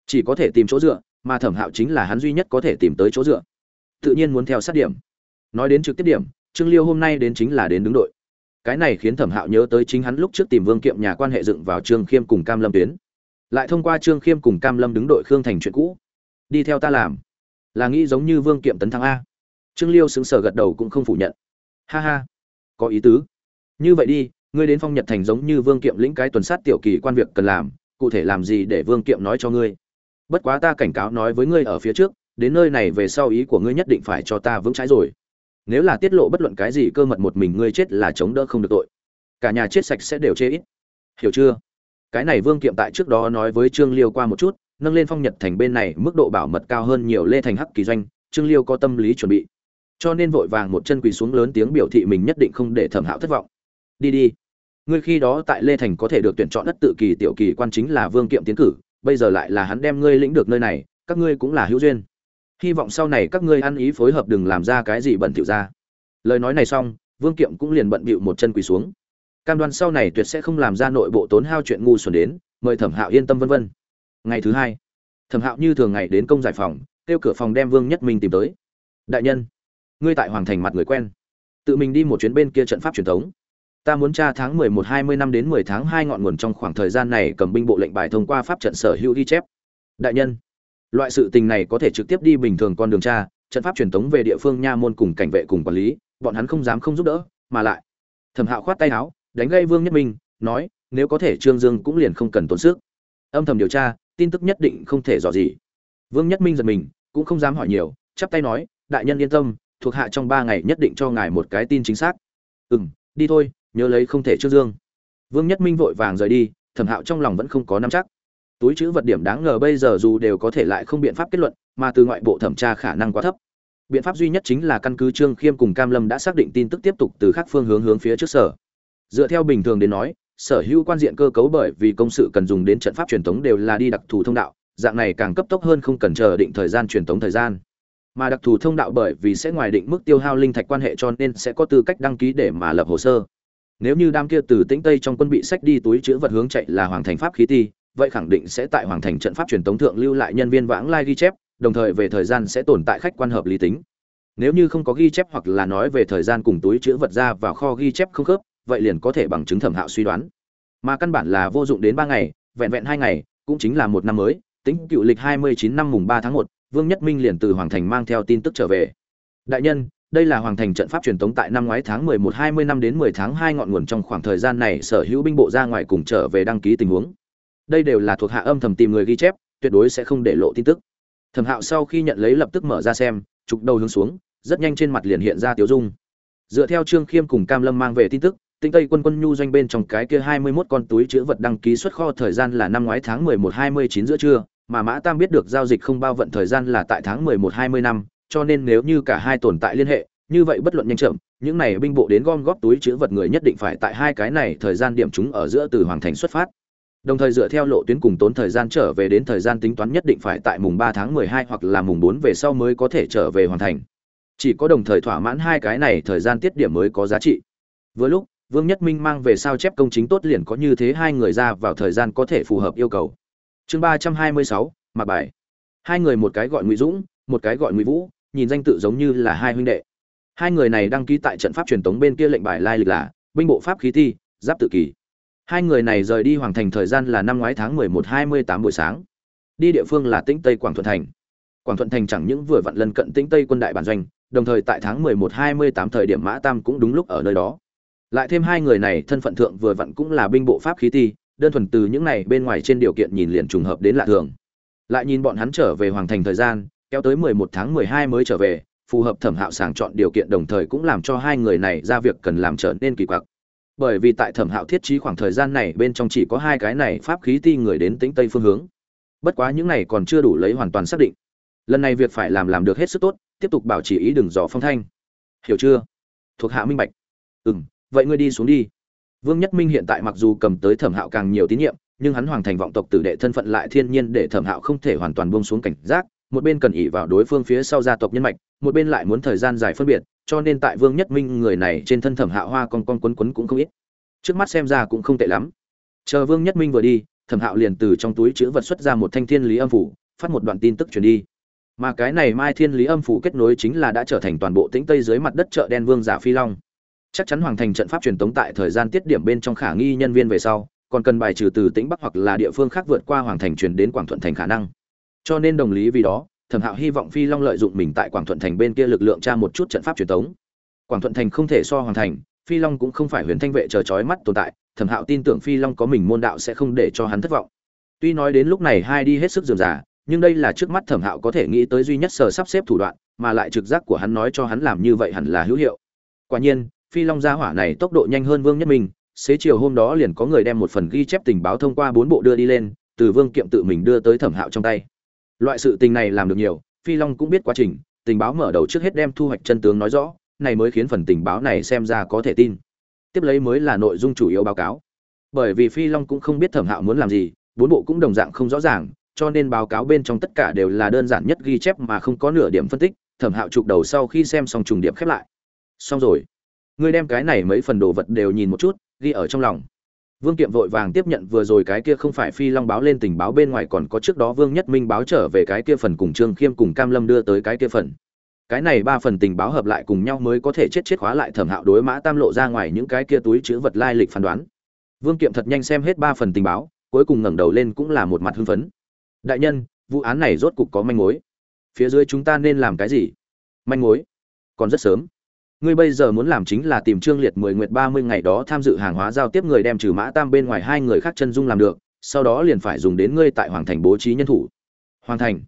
chỉ có thể tìm chỗ dựa, mà thẩm hạo chính là hắn duy nhất có thể tìm tới chỗ dựa. Tự nhiên muốn theo sát điểm. Nói đến trực tiếp điểm, trương liêu hôm nay đến chính là đến đứng đội. Cái này khiến thẩm hạo nhớ tới chính hắn lúc trước tìm vương kiệm nhà quan hệ dựng vào trương khiêm cùng cam lâm tuyến. Lại thông qua trương khiêm cùng cam lâm đứng đội khương thành chuyện cũ. Đi theo ta làm. Là nghĩ giống như vương kiệm tấn thắng a trương liêu xứng sở gật đầu cũng không phủ nhận. Ha ha, có ý tứ. Như vậy đi, ngươi đến phong nhật thành giống như vương kiệm lĩnh cái tuần sát tiểu kỳ quan việc cần làm, cụ thể làm gì để vương kiệm nói cho ngươi? Bất quá ta cảnh cáo nói với ngươi ở phía trước, đến nơi này về sau ý của ngươi nhất định phải cho ta vững trái rồi. Nếu là tiết lộ bất luận cái gì cơ mật một mình ngươi chết là chống đỡ không được tội. Cả nhà chết sạch sẽ đều chê ít. Hiểu chưa? Cái này vương kiệm tại trước đó nói với trương liêu qua một chút, nâng lên phong nhật thành bên này mức độ bảo mật cao hơn nhiều lê thành hắc kỳ doanh, trương liêu có tâm lý chuẩn bị cho nên vội vàng một chân quỳ xuống lớn tiếng biểu thị mình nhất định không để thẩm hạo thất vọng. Đi đi. Ngươi khi đó tại lê thành có thể được tuyển chọn đất tự kỳ tiểu kỳ quan chính là vương kiệm tiến cử, bây giờ lại là hắn đem ngươi lĩnh được nơi này, các ngươi cũng là hữu duyên. Hy vọng sau này các ngươi ăn ý phối hợp đừng làm ra cái gì bẩn thỉu ra. Lời nói này xong, vương kiệm cũng liền bận bịu một chân quỳ xuống. Cam đoan sau này tuyệt sẽ không làm ra nội bộ tốn hao chuyện ngu xuẩn đến, mời thẩm hạo yên tâm vân vân. Ngày thứ hai, thẩm hạo như thường ngày đến công giải phòng, kêu cửa phòng đem vương nhất minh tìm tới. Đại nhân ngươi tại hoàng thành mặt người quen. Tự mình đi một chuyến bên kia trận pháp truyền thống. Ta muốn tra tháng mười một, hai mươi năm đến mười tháng hai ngọn nguồn trong khoảng thời gian này cầm binh bộ lệnh bài thông qua pháp trận sở hữu ghi chép. Đại nhân, loại sự tình này có thể trực tiếp đi bình thường con đường tra, trận pháp truyền thống về địa phương nha môn cùng cảnh vệ cùng quản lý, bọn hắn không dám không giúp đỡ, mà lại. Thẩm hạo khoát tay áo, đánh gây vương nhất minh, nói, nếu có thể trương dương cũng liền không cần tốn sức. Âm thầm điều tra, tin tức nhất định không thể dò gì vương nhất minh giật mình, cũng không dám hỏi nhiều, chắp tay nói, đại nhân yên tâm thuộc hạ trong ba ngày nhất định cho ngài một cái tin chính xác. Ừ m đi thôi, nhớ lấy không thể trương dương. Vương nhất minh vội vàng rời đi, thẩm hạo trong lòng vẫn không có nắm chắc. Túi chữ vật điểm đáng ngờ bây giờ dù đều có thể lại không biện pháp kết luận, mà từ ngoại bộ thẩm tra khả năng quá thấp. Biện pháp duy nhất chính là căn cứ trương khiêm cùng cam lâm đã xác định tin tức tiếp tục từ các phương hướng hướng phía trước sở. Dựa theo bình thường đến nói, sở hữu quan diện cơ cấu bởi vì công sự cần dùng đến trận pháp truyền thống đều là đi đặc thù thông đạo, dạng này càng cấp tốc hơn không cần chờ định thời gian truyền thống thời gian mà đặc thù thông đạo bởi vì sẽ ngoài định mức tiêu hao linh thạch quan hệ cho nên sẽ có tư cách đăng ký để mà lập hồ sơ. Nếu như đam kia từ tĩnh tây trong quân bị sách đi túi chữ vật hướng chạy là hoàng thành pháp khí ti, vậy khẳng định sẽ tại hoàng thành trận pháp truyền thống thượng lưu lại nhân viên vãng lai ghi chép, đồng thời về thời gian sẽ tồn tại khách quan hợp lý tính. Nếu như không có ghi chép hoặc là nói về thời gian cùng túi chữ vật ra vào kho ghi chép không khớp, vậy liền có thể bằng chứng thẩm hạo suy đoán. Mà căn bản là vô dụng đến ba ngày, vẹn vẹn hai ngày, cũng chính là một năm mới, tính cựu lịch hai mươi chín năm mùng ba tháng một vương nhất minh liền từ hoàng thành mang theo tin tức trở về. Đại nhân, đây là hoàng thành trận pháp truyền thống tại năm ngoái tháng mười một, hai mươi năm đến mười tháng hai ngọn nguồn trong khoảng thời gian này sở hữu binh bộ ra ngoài cùng trở về đăng ký tình huống. Đây đều là thuộc hạ âm thầm tìm người ghi chép, tuyệt đối sẽ không để lộ tin tức. Thẩm hạo sau khi nhận lấy lập tức mở ra xem, trục đầu hướng xuống, rất nhanh trên mặt liền hiện ra tiểu dung. Dựa theo trương khiêm cùng cam lâm mang về tin tức, tinh tây quân quân nhu doanh bên trong cái kia hai mươi 21 con túi chứa vật đăng ký xuất kho thời gian là năm ngoái tháng mười một, hai mươi chín giữa trưa mà mã tam biết được giao dịch không bao vận thời gian là tại tháng mười một, hai mươi năm, cho nên nếu như cả hai tồn tại liên hệ, như vậy bất luận nhanh chậm, những này binh bộ đến gom góp túi chứa vật người nhất định phải tại hai cái này thời gian điểm chúng ở giữa từ hoàng thành xuất phát. Đồng thời dựa theo lộ tuyến cùng tốn thời gian trở về đến thời gian tính toán nhất định phải tại mùng ba tháng mười hai hoặc là mùng bốn về sau mới có thể trở về hoàn thành. Chỉ có đồng thời thỏa mãn hai cái này thời gian tiết điểm mới có giá trị. Vừa lúc, vương nhất minh mang về sao chép công chính tốt liền có như thế hai người ra vào thời gian có thể phù hợp yêu cầu chương ba trăm hai mươi sáu mặc bài. Hai người một cái gọi ngụy dũng một cái gọi ngụy vũ nhìn danh tự giống như là hai huynh đệ. Hai người này đăng ký tại trận pháp truyền tống bên kia lệnh bài lai lịch là binh bộ pháp khí thi giáp tự kỳ. Hai người này rời đi hoàng thành thời gian là năm ngoái tháng mười một hai mươi tám buổi sáng. Đi địa phương là tĩnh tây quảng thuận thành. Quảng thuận thành chẳng những vừa vặn lân cận tĩnh tây quân đại bản doanh đồng thời tại tháng 11-28 thời điểm Mã Tam cũng đúng lúc ở nơi đó. Lại thêm hai người này thân phận thượng vừa vặn cũng là binh bộ pháp khí ti, đơn thuần từ những này bên ngoài trên điều kiện nhìn liền trùng hợp đến lạ thường. Lại nhìn bọn hắn trở về hoàng thành thời gian, kéo tới 11 tháng 12 mới trở về, phù hợp thẩm hạo sàng chọn điều kiện đồng thời cũng làm cho hai người này ra việc cần làm trở nên kỳ quặc. Bởi vì tại thẩm hạo thiết trí khoảng thời gian này bên trong chỉ có hai cái này pháp khí ti người đến tính tây phương hướng. Bất quá những này còn chưa đủ lấy hoàn toàn xác định. Lần này việc phải làm làm được hết sức tốt, tiếp tục bảo trì ý đừng dò phong thanh hiểu chưa thuộc hạ minh bạch ừ vậy ngươi đi xuống đi vương nhất minh hiện tại mặc dù cầm tới thẩm hạo càng nhiều tín nhiệm, nhưng hắn hoàng thành vọng tộc tử đệ thân phận lại thiên nhiên để thẩm hạo không thể hoàn toàn buông xuống cảnh giác, một bên cần ỷ vào đối phương phía sau gia tộc nhân mạch, một bên lại muốn thời gian dài phân biệt, cho nên tại vương nhất minh người này trên thân thẩm hạo hoa con con quấn quấn cũng không ít. Trước mắt xem ra cũng không tệ lắm. Chờ vương nhất minh vừa đi, thẩm hạo liền từ trong túi chữ vật xuất ra một thanh thiên lý âm phủ, phát một đoạn tin tức truyền đi. Mà cái này mai thiên lý âm phủ kết nối chính là đã trở thành toàn bộ tĩnh tây dưới mặt đất chợ đen vương giả phi long chắc chắn hoàng thành trận pháp truyền tống tại thời gian tiết điểm bên trong khả nghi nhân viên về sau, còn cần bài trừ từ tĩnh bắc hoặc là địa phương khác vượt qua hoàng thành truyền đến quảng thuận thành khả năng. Cho nên đồng lý vì đó, thẩm hạo hy vọng phi long lợi dụng mình tại quảng thuận thành bên kia lực lượng tra một chút trận pháp truyền tống. Quảng thuận thành không thể so hoàng thành, phi long cũng không phải huyền thanh vệ chờ chói mắt tồn tại, thẩm hạo tin tưởng phi long có mình môn đạo sẽ không để cho hắn thất vọng. Tuy nói đến lúc này hai đi hết sức dườm giả nhưng đây là trước mắt thẩm hạo có thể nghĩ tới duy nhất sở sắp xếp thủ đoạn, mà lại trực giác của hắn nói cho hắn làm như vậy hẳn là hữu hiệu. Quả nhiên phi long gia hỏa này tốc độ nhanh hơn vương nhất minh, xế chiều hôm đó liền có người đem một phần ghi chép tình báo thông qua bốn bộ đưa đi lên, từ vương kiệm tự mình đưa tới thẩm hạo trong tay. Loại sự tình này làm được nhiều, phi long cũng biết quá trình, tình báo mở đầu trước hết đem thu hoạch chân tướng nói rõ, này mới khiến phần tình báo này xem ra có thể tin. Tiếp lấy mới là nội dung chủ yếu báo cáo. Bởi vì phi long cũng không biết thẩm hạo muốn làm gì, bốn bộ cũng đồng dạng không rõ ràng, cho nên báo cáo bên trong tất cả đều là đơn giản nhất ghi chép mà không có nửa điểm phân tích, thẩm hạo chụp đầu sau khi xem xong trùng điểm khép lại. Xong rồi ngươi đem cái này mấy phần đồ vật đều nhìn một chút, ghi ở trong lòng. Vương kiệm vội vàng tiếp nhận vừa rồi cái kia không phải phi long báo lên tình báo bên ngoài còn có trước đó vương nhất minh báo trở về cái kia phần cùng trương khiêm cùng cam lâm đưa tới cái kia phần. Cái này ba phần tình báo hợp lại cùng nhau mới có thể chết chết khóa lại thẩm hạo đối mã tam lộ ra ngoài những cái kia túi chữ vật lai lịch phán đoán. Vương kiệm thật nhanh xem hết ba phần tình báo, cuối cùng ngẩng đầu lên cũng là một mặt hưng phấn. Đại nhân, vụ án này rốt cục có manh mối. Phía dưới chúng ta nên làm cái gì? Manh mối? Còn rất sớm ngươi bây giờ muốn làm chính là tìm trương liệt mười nguyệt ba mươi ngày đó tham dự hàng hóa giao tiếp người đem trừ mã tam bên ngoài hai người khác chân dung làm được, sau đó liền phải dùng đến ngươi tại hoàng thành bố trí nhân thủ. Hoàng thành.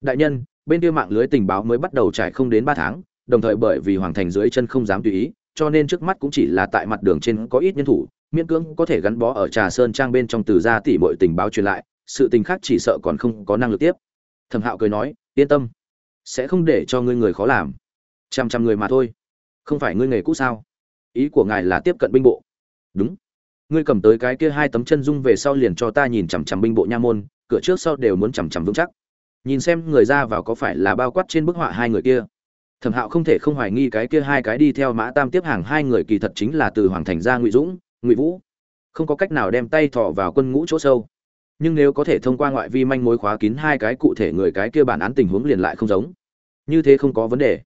Đại nhân, bên kia mạng lưới tình báo mới bắt đầu trải không đến ba tháng, đồng thời bởi vì hoàng thành dưới chân không dám tùy ý, cho nên trước mắt cũng chỉ là tại mặt đường trên có ít nhân thủ, miễn cưỡng có thể gắn bó ở trà sơn trang bên trong từ ra tỷ mọi tình báo truyền lại, sự tình khác chỉ sợ còn không có năng lực tiếp. Thẩm hạo cười nói, yên tâm, sẽ không để cho ngươi người khó làm. Trăm trăm người mà thôi không phải ngươi nghề cũ sao? Ý của ngài là tiếp cận binh bộ. Đúng. Ngươi cầm tới cái kia hai tấm chân dung về sau liền cho ta nhìn chằm chằm binh bộ nha môn, cửa trước sau đều muốn chằm chằm vững chắc. Nhìn xem người ra vào có phải là bao quát trên bức họa hai người kia. Thẩm hạo không thể không hoài nghi cái kia hai cái đi theo mã tam tiếp hàng hai người kỳ thật chính là từ hoàng thành ra ngụy dũng, ngụy vũ. Không có cách nào đem tay thọ vào quân ngũ chỗ sâu. Nhưng nếu có thể thông qua ngoại vi manh mối khóa kín hai cái cụ thể người cái kia bản án tình huống liền lại không giống. Như thế không có vấn đề.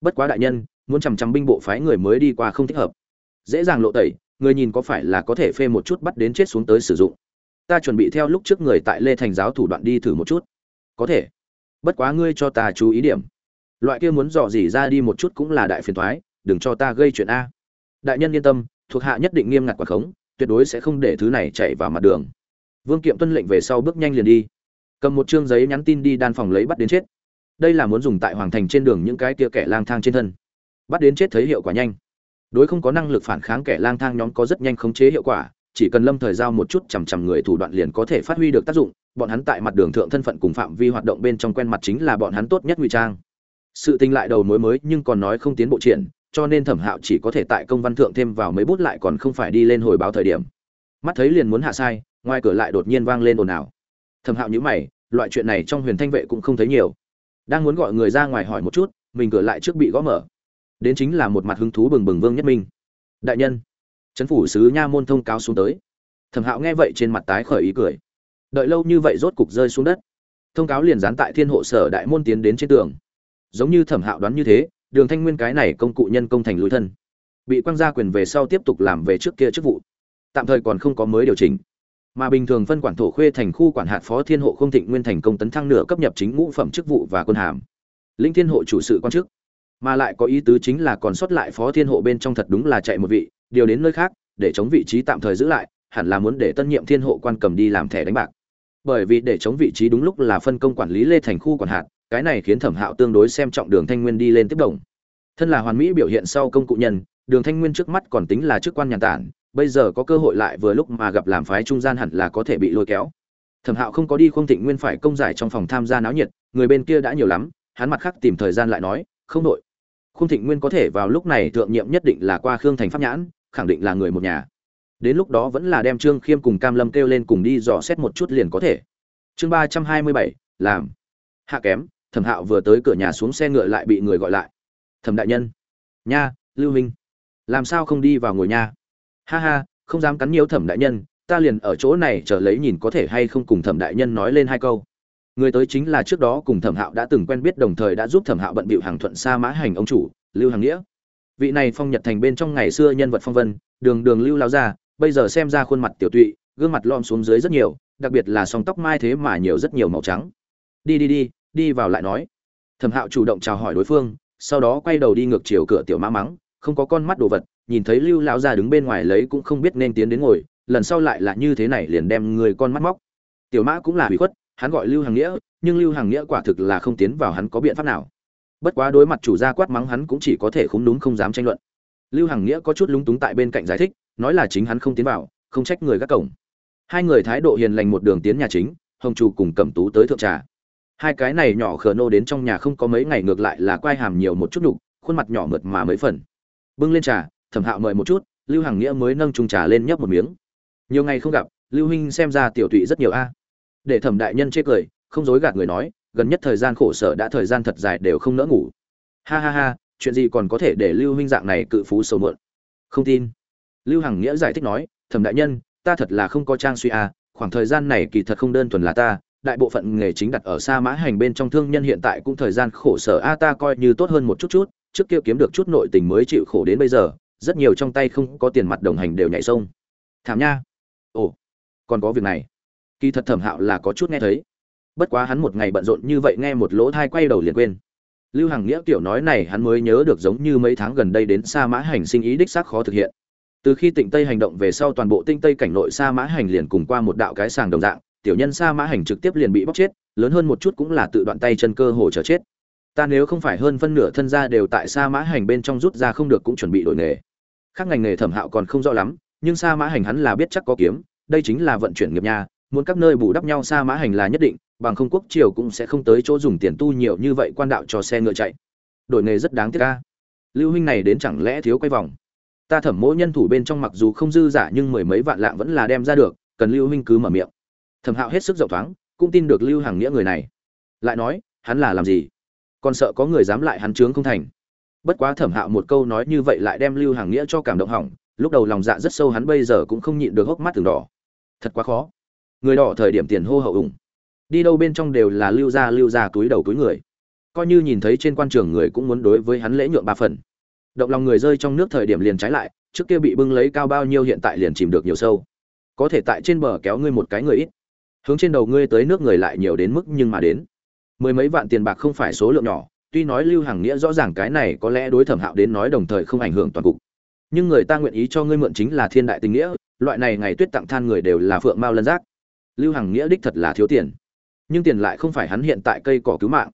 Bất quá đại nhân muốn chằm chằm binh bộ phái người mới đi qua không thích hợp. Dễ dàng lộ tẩy, người nhìn có phải là có thể phê một chút bắt đến chết xuống tới sử dụng. Ta chuẩn bị theo lúc trước người tại lê thành giáo thủ đoạn đi thử một chút. Có thể. Bất quá ngươi cho ta chú ý điểm. Loại kia muốn dò dỉ ra đi một chút cũng là đại phiền thoái đừng cho ta gây chuyện a. Đại nhân yên tâm, thuộc hạ nhất định nghiêm ngặt quả khống, tuyệt đối sẽ không để thứ này chạy vào mặt đường. Vương kiệm tuân lệnh về sau bước nhanh liền đi. Cầm một chương giấy nhắn tin đi đan phòng lấy bắt đến chết. Đây là muốn dùng tại hoàng thành trên đường những cái kia kẻ lang thang trên thân bắt đến chết thấy hiệu quả nhanh. Đối không có năng lực phản kháng kẻ lang thang nhóm có rất nhanh khống chế hiệu quả, chỉ cần lâm thời giao một chút chằm chằm người thủ đoạn liền có thể phát huy được tác dụng, bọn hắn tại mặt đường thượng thân phận cùng phạm vi hoạt động bên trong quen mặt chính là bọn hắn tốt nhất ngụy trang. Sự tình lại đầu mối mới nhưng còn nói không tiến bộ triển, cho nên thẩm hạo chỉ có thể tại công văn thượng thêm vào mấy bút lại còn không phải đi lên hồi báo thời điểm. Mắt thấy liền muốn hạ sai, ngoài cửa lại đột nhiên vang lên ồn ào. Thẩm hạo nhữ mày, loại chuyện này trong huyền thanh vệ cũng không thấy nhiều. Đang muốn gọi người ra ngoài hỏi một chút, mình cửa lại trước bị gõ mở đến chính là một mặt hứng thú bừng bừng vương nhất minh. Đại nhân trấn phủ sứ nha môn thông cáo xuống tới. Thẩm hạo nghe vậy trên mặt tái khởi ý cười. Đợi lâu như vậy rốt cục rơi xuống đất. Thông cáo liền dán tại thiên hộ sở đại môn tiến đến trên tường. Giống như thẩm hạo đoán như thế, đường thanh nguyên cái này công cụ nhân công thành lối thân. Bị quăng ra quyền về sau tiếp tục làm về trước kia chức vụ. Tạm thời còn không có mới điều chỉnh. Mà bình thường phân quản thổ khuê thành khu quản hạt phó thiên hộ không thịnh nguyên thành công tấn thăng nửa cấp nhập chính ngũ phẩm chức vụ và quân hàm. Linh thiên hộ chủ sự quan chức mà lại có ý tứ chính là còn sót lại phó thiên hộ bên trong thật đúng là chạy một vị, điều đến nơi khác, để chống vị trí tạm thời giữ lại, hẳn là muốn để tân nhiệm thiên hộ quan cầm đi làm thẻ đánh bạc. Bởi vì để chống vị trí đúng lúc là phân công quản lý lê thành khu quản hạt, cái này khiến thẩm hạo tương đối xem trọng đường thanh nguyên đi lên tiếp đồng. Thân là hoàn mỹ biểu hiện sau công cụ nhân, đường thanh nguyên trước mắt còn tính là chức quan nhàn tản, bây giờ có cơ hội lại vừa lúc mà gặp làm phái trung gian hẳn là có thể bị lôi kéo. Thẩm hạo không có đi không thịnh nguyên phải công giải trong phòng tham gia náo nhiệt, người bên kia đã nhiều lắm, hắn mặt khác tìm thời gian lại nói, không đội khung thịnh nguyên có thể vào lúc này thượng nhiệm nhất định là qua khương thành pháp nhãn, khẳng định là người một nhà. Đến lúc đó vẫn là đem trương khiêm cùng cam lâm kêu lên cùng đi dò xét một chút liền có thể. Chương ba trăm hai mươi bảy, làm. Hạ kém, thẩm hạo vừa tới cửa nhà xuống xe ngựa lại bị người gọi lại. Thẩm đại nhân. Nha, lưu minh. Làm sao không đi vào ngồi nha? Ha ha, không dám cắn nhiều thẩm đại nhân, ta liền ở chỗ này chờ lấy nhìn có thể hay không cùng thẩm đại nhân nói lên hai câu người tới chính là trước đó cùng thẩm hạo đã từng quen biết, đồng thời đã giúp thẩm hạo bận bịu hàng thuận xa mã hành ông chủ, lưu hàng nghĩa. Vị này phong nhật thành bên trong ngày xưa nhân vật phong vân, đường đường lưu lao ra bây giờ xem ra khuôn mặt tiểu tụy, gương mặt lom xuống dưới rất nhiều, đặc biệt là song tóc mai thế mà nhiều rất nhiều màu trắng. Đi đi đi đi vào lại nói. Thẩm hạo chủ động chào hỏi đối phương, sau đó quay đầu đi ngược chiều cửa tiểu mã mắng, không có con mắt đồ vật, nhìn thấy lưu lão già đứng bên ngoài lấy cũng không biết nên tiến đến ngồi, lần sau lại là như thế này liền đem người con mắt móc. Tiểu mã cũng là hủy khuất hắn gọi lưu hàng nghĩa, nhưng lưu hàng nghĩa quả thực là không tiến vào hắn có biện pháp nào. Bất quá đối mặt chủ gia quát mắng hắn cũng chỉ có thể không đúng không dám tranh luận. Lưu hàng nghĩa có chút lúng túng tại bên cạnh giải thích, nói là chính hắn không tiến vào, không trách người gác cổng. Hai người thái độ hiền lành một đường tiến nhà chính, hồng chủ cùng cẩm tú tới thượng trà. Hai cái này nhỏ khờ nô đến trong nhà không có mấy ngày ngược lại là quai hàm nhiều một chút đủ khuôn mặt nhỏ mượt mà mấy phần. Bưng lên trà, thẩm hạo mời một chút, lưu hằng nghĩa mới nâng chung trà lên nhấp một miếng. Nhiều ngày không gặp, lưu huynh xem ra tiểu tụy rất nhiều a để thẩm đại nhân chê cười, không dối gạt người nói, gần nhất thời gian khổ sở đã thời gian thật dài đều không nỡ ngủ. Ha ha ha, chuyện gì còn có thể để lưu huynh dạng này cự phú sầu mượn không tin. Lưu hằng nghĩa giải thích nói, thẩm đại nhân, ta thật là không có trang suy a khoảng thời gian này kỳ thật không đơn thuần là ta, đại bộ phận nghề chính đặt ở xa mã hành bên trong thương nhân hiện tại cũng thời gian khổ sở a ta coi như tốt hơn một chút chút, trước kia kiếm được chút nội tình mới chịu khổ đến bây giờ, rất nhiều trong tay không có tiền mặt đồng hành đều nhảy sông. Thảm nha. Ồ, còn có việc này kỳ thật thẩm hạo là có chút nghe thấy. Bất quá hắn một ngày bận rộn như vậy nghe một lỗ thai quay đầu liền quên. Lưu hằng nghĩa kiểu nói này hắn mới nhớ được giống như mấy tháng gần đây đến sa mã hành sinh ý đích xác khó thực hiện. Từ khi tịnh tây hành động về sau toàn bộ tinh tây cảnh nội sa mã hành liền cùng qua một đạo cái sàng đồng dạng, tiểu nhân sa mã hành trực tiếp liền bị bóc chết, lớn hơn một chút cũng là tự đoạn tay chân cơ hồ chờ chết. Ta nếu không phải hơn phân nửa thân gia đều tại sa mã hành bên trong rút ra không được cũng chuẩn bị đổi nghề. Khác ngành nghề thẩm hạo còn không rõ lắm, nhưng sa mã hành hắn là biết chắc có kiếm, đây chính là vận chuyển nghiệp nha muốn các nơi bù đắp nhau xa mã hành là nhất định, bằng không quốc triều cũng sẽ không tới chỗ dùng tiền tu nhiều như vậy quan đạo cho xe ngựa chạy. Đổi nghề rất đáng tiếc ca lưu huynh này đến chẳng lẽ thiếu quay vòng? Ta thẩm mỗi nhân thủ bên trong mặc dù không dư giả nhưng mười mấy vạn lạng vẫn là đem ra được, cần lưu huynh cứ mở miệng. Thẩm hạo hết sức rộng thoáng, cũng tin được lưu hàng nghĩa người này. Lại nói, hắn là làm gì? Còn sợ có người dám lại hắn chướng không thành. Bất quá thẩm hạo một câu nói như vậy lại đem lưu hàng nghĩa cho cảm động hỏng, lúc đầu lòng dạ rất sâu hắn bây giờ cũng không nhịn được hốc mắt từng đỏ. Thật quá khó người đỏ thời điểm tiền hô hậu ủng. Đi đâu bên trong đều là lưu ra lưu ra túi đầu túi người. Coi như nhìn thấy trên quan trường người cũng muốn đối với hắn lễ nhượng ba phần. Động lòng người rơi trong nước thời điểm liền trái lại, trước kia bị bưng lấy cao bao nhiêu hiện tại liền chìm được nhiều sâu. Có thể tại trên bờ kéo ngươi một cái người ít. Hướng trên đầu ngươi tới nước người lại nhiều đến mức nhưng mà đến. Mười mấy vạn tiền bạc không phải số lượng nhỏ, tuy nói lưu hàng nghĩa rõ ràng cái này có lẽ đối thẩm hạo đến nói đồng thời không ảnh hưởng toàn cục. Nhưng người ta nguyện ý cho ngươi mượn chính là thiên đại tình nghĩa, loại này ngày tuyết tặng than người đều là phượng mao lân giác lưu Hằng nghĩa đích thật là thiếu tiền. Nhưng tiền lại không phải hắn hiện tại cây cỏ cứu mạng.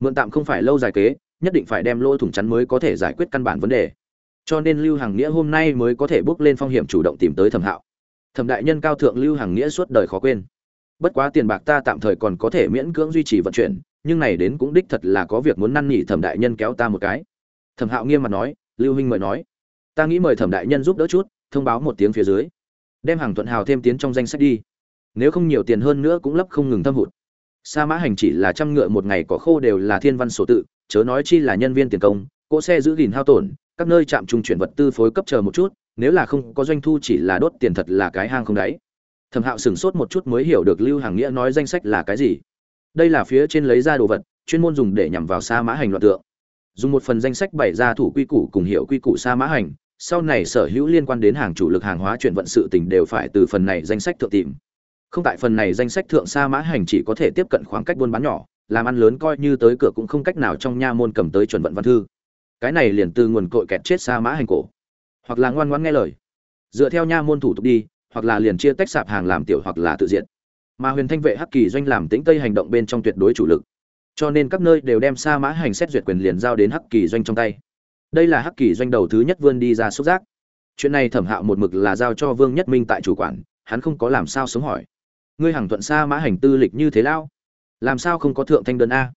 Mượn tạm không phải lâu dài kế, nhất định phải đem lỗ thủng chắn mới có thể giải quyết căn bản vấn đề. Cho nên lưu Hằng nghĩa hôm nay mới có thể bước lên phong hiểm chủ động tìm tới thẩm hạo. Thẩm đại nhân cao thượng lưu Hằng nghĩa suốt đời khó quên. Bất quá tiền bạc ta tạm thời còn có thể miễn cưỡng duy trì vận chuyển, nhưng này đến cũng đích thật là có việc muốn năn nỉ thẩm đại nhân kéo ta một cái. Thẩm hạo nghiêm mặt nói, lưu huynh mời nói. Ta nghĩ mời thẩm đại nhân giúp đỡ chút, thông báo một tiếng phía dưới. Đem hàng thuận hào thêm tiến trong danh sách đi nếu không nhiều tiền hơn nữa cũng lấp không ngừng thâm hụt. Sa mã hành chỉ là trăm ngựa một ngày có khô đều là thiên văn sổ tự, chớ nói chi là nhân viên tiền công, cỗ xe giữ gìn hao tổn, các nơi chạm trung chuyển vật tư phối cấp chờ một chút, nếu là không có doanh thu chỉ là đốt tiền thật là cái hang không đáy. Thẩm hạo sửng sốt một chút mới hiểu được lưu hàng nghĩa nói danh sách là cái gì. Đây là phía trên lấy ra đồ vật, chuyên môn dùng để nhằm vào sa mã hành loạn tượng. Dùng một phần danh sách bày ra thủ quy củ cùng hiệu quy củ sa mã hành, sau này sở hữu liên quan đến hàng chủ lực hàng hóa chuyển vận sự tình đều phải từ phần này danh sách thượng tìm không tại phần này danh sách thượng sa mã hành chỉ có thể tiếp cận khoảng cách buôn bán nhỏ, làm ăn lớn coi như tới cửa cũng không cách nào trong nha môn cầm tới chuẩn vận văn thư. Cái này liền từ nguồn cội kẹt chết sa mã hành cổ. Hoặc là ngoan ngoãn nghe lời. Dựa theo nha môn thủ tục đi, hoặc là liền chia tách sạp hàng làm tiểu hoặc là tự diện. Mà huyền thanh vệ hắc kỳ doanh làm tĩnh tây hành động bên trong tuyệt đối chủ lực. Cho nên các nơi đều đem sa mã hành xét duyệt quyền liền giao đến hắc kỳ doanh trong tay. Đây là hắc kỳ doanh đầu thứ nhất vươn đi ra xúc giác. Chuyện này thẩm hạo một mực là giao cho vương nhất minh tại chủ quản, hắn không có làm sao sống hỏi ngươi hàng thuận xa mã hành tư lịch như thế lao. Làm sao không có thượng thanh đơn a?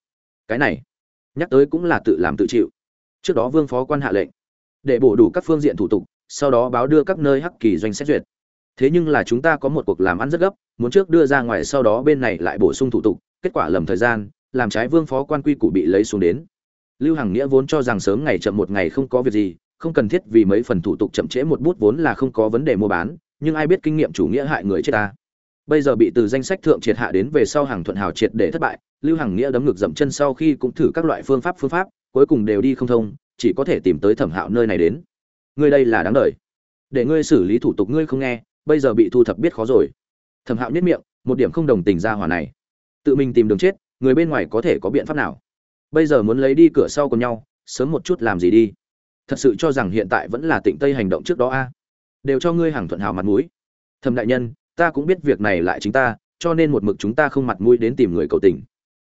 Cái này, nhắc tới cũng là tự làm tự chịu. Trước đó vương phó quan hạ lệnh, để bổ đủ các phương diện thủ tục, sau đó báo đưa các nơi hắc kỳ doanh xét duyệt. Thế nhưng là chúng ta có một cuộc làm ăn rất gấp, muốn trước đưa ra ngoài sau đó bên này lại bổ sung thủ tục, kết quả lầm thời gian, làm trái vương phó quan quy củ bị lấy xuống đến. Lưu hằng nghĩa vốn cho rằng sớm ngày chậm một ngày không có việc gì, không cần thiết vì mấy phần thủ tục chậm trễ một bút vốn là không có vấn đề mua bán, nhưng ai biết kinh nghiệm chủ nghĩa hại người chết ta bây giờ bị từ danh sách thượng triệt hạ đến về sau hàng thuận hào triệt để thất bại, lưu hằng nghĩa đấm ngược dậm chân sau khi cũng thử các loại phương pháp phương pháp, cuối cùng đều đi không thông, chỉ có thể tìm tới thẩm hạo nơi này đến. Ngươi đây là đáng đời. Để ngươi xử lý thủ tục ngươi không nghe, bây giờ bị thu thập biết khó rồi. Thẩm hạo nhất miệng, một điểm không đồng tình ra hỏa này. Tự mình tìm đường chết, người bên ngoài có thể có biện pháp nào? Bây giờ muốn lấy đi cửa sau cùng nhau, sớm một chút làm gì đi? Thật sự cho rằng hiện tại vẫn là tịnh tây hành động trước đó a? Đều cho ngươi hàng thuận hào mặt mũi. Thẩm đại nhân ta cũng biết việc này lại chính ta, cho nên một mực chúng ta không mặt mũi đến tìm người cầu tình.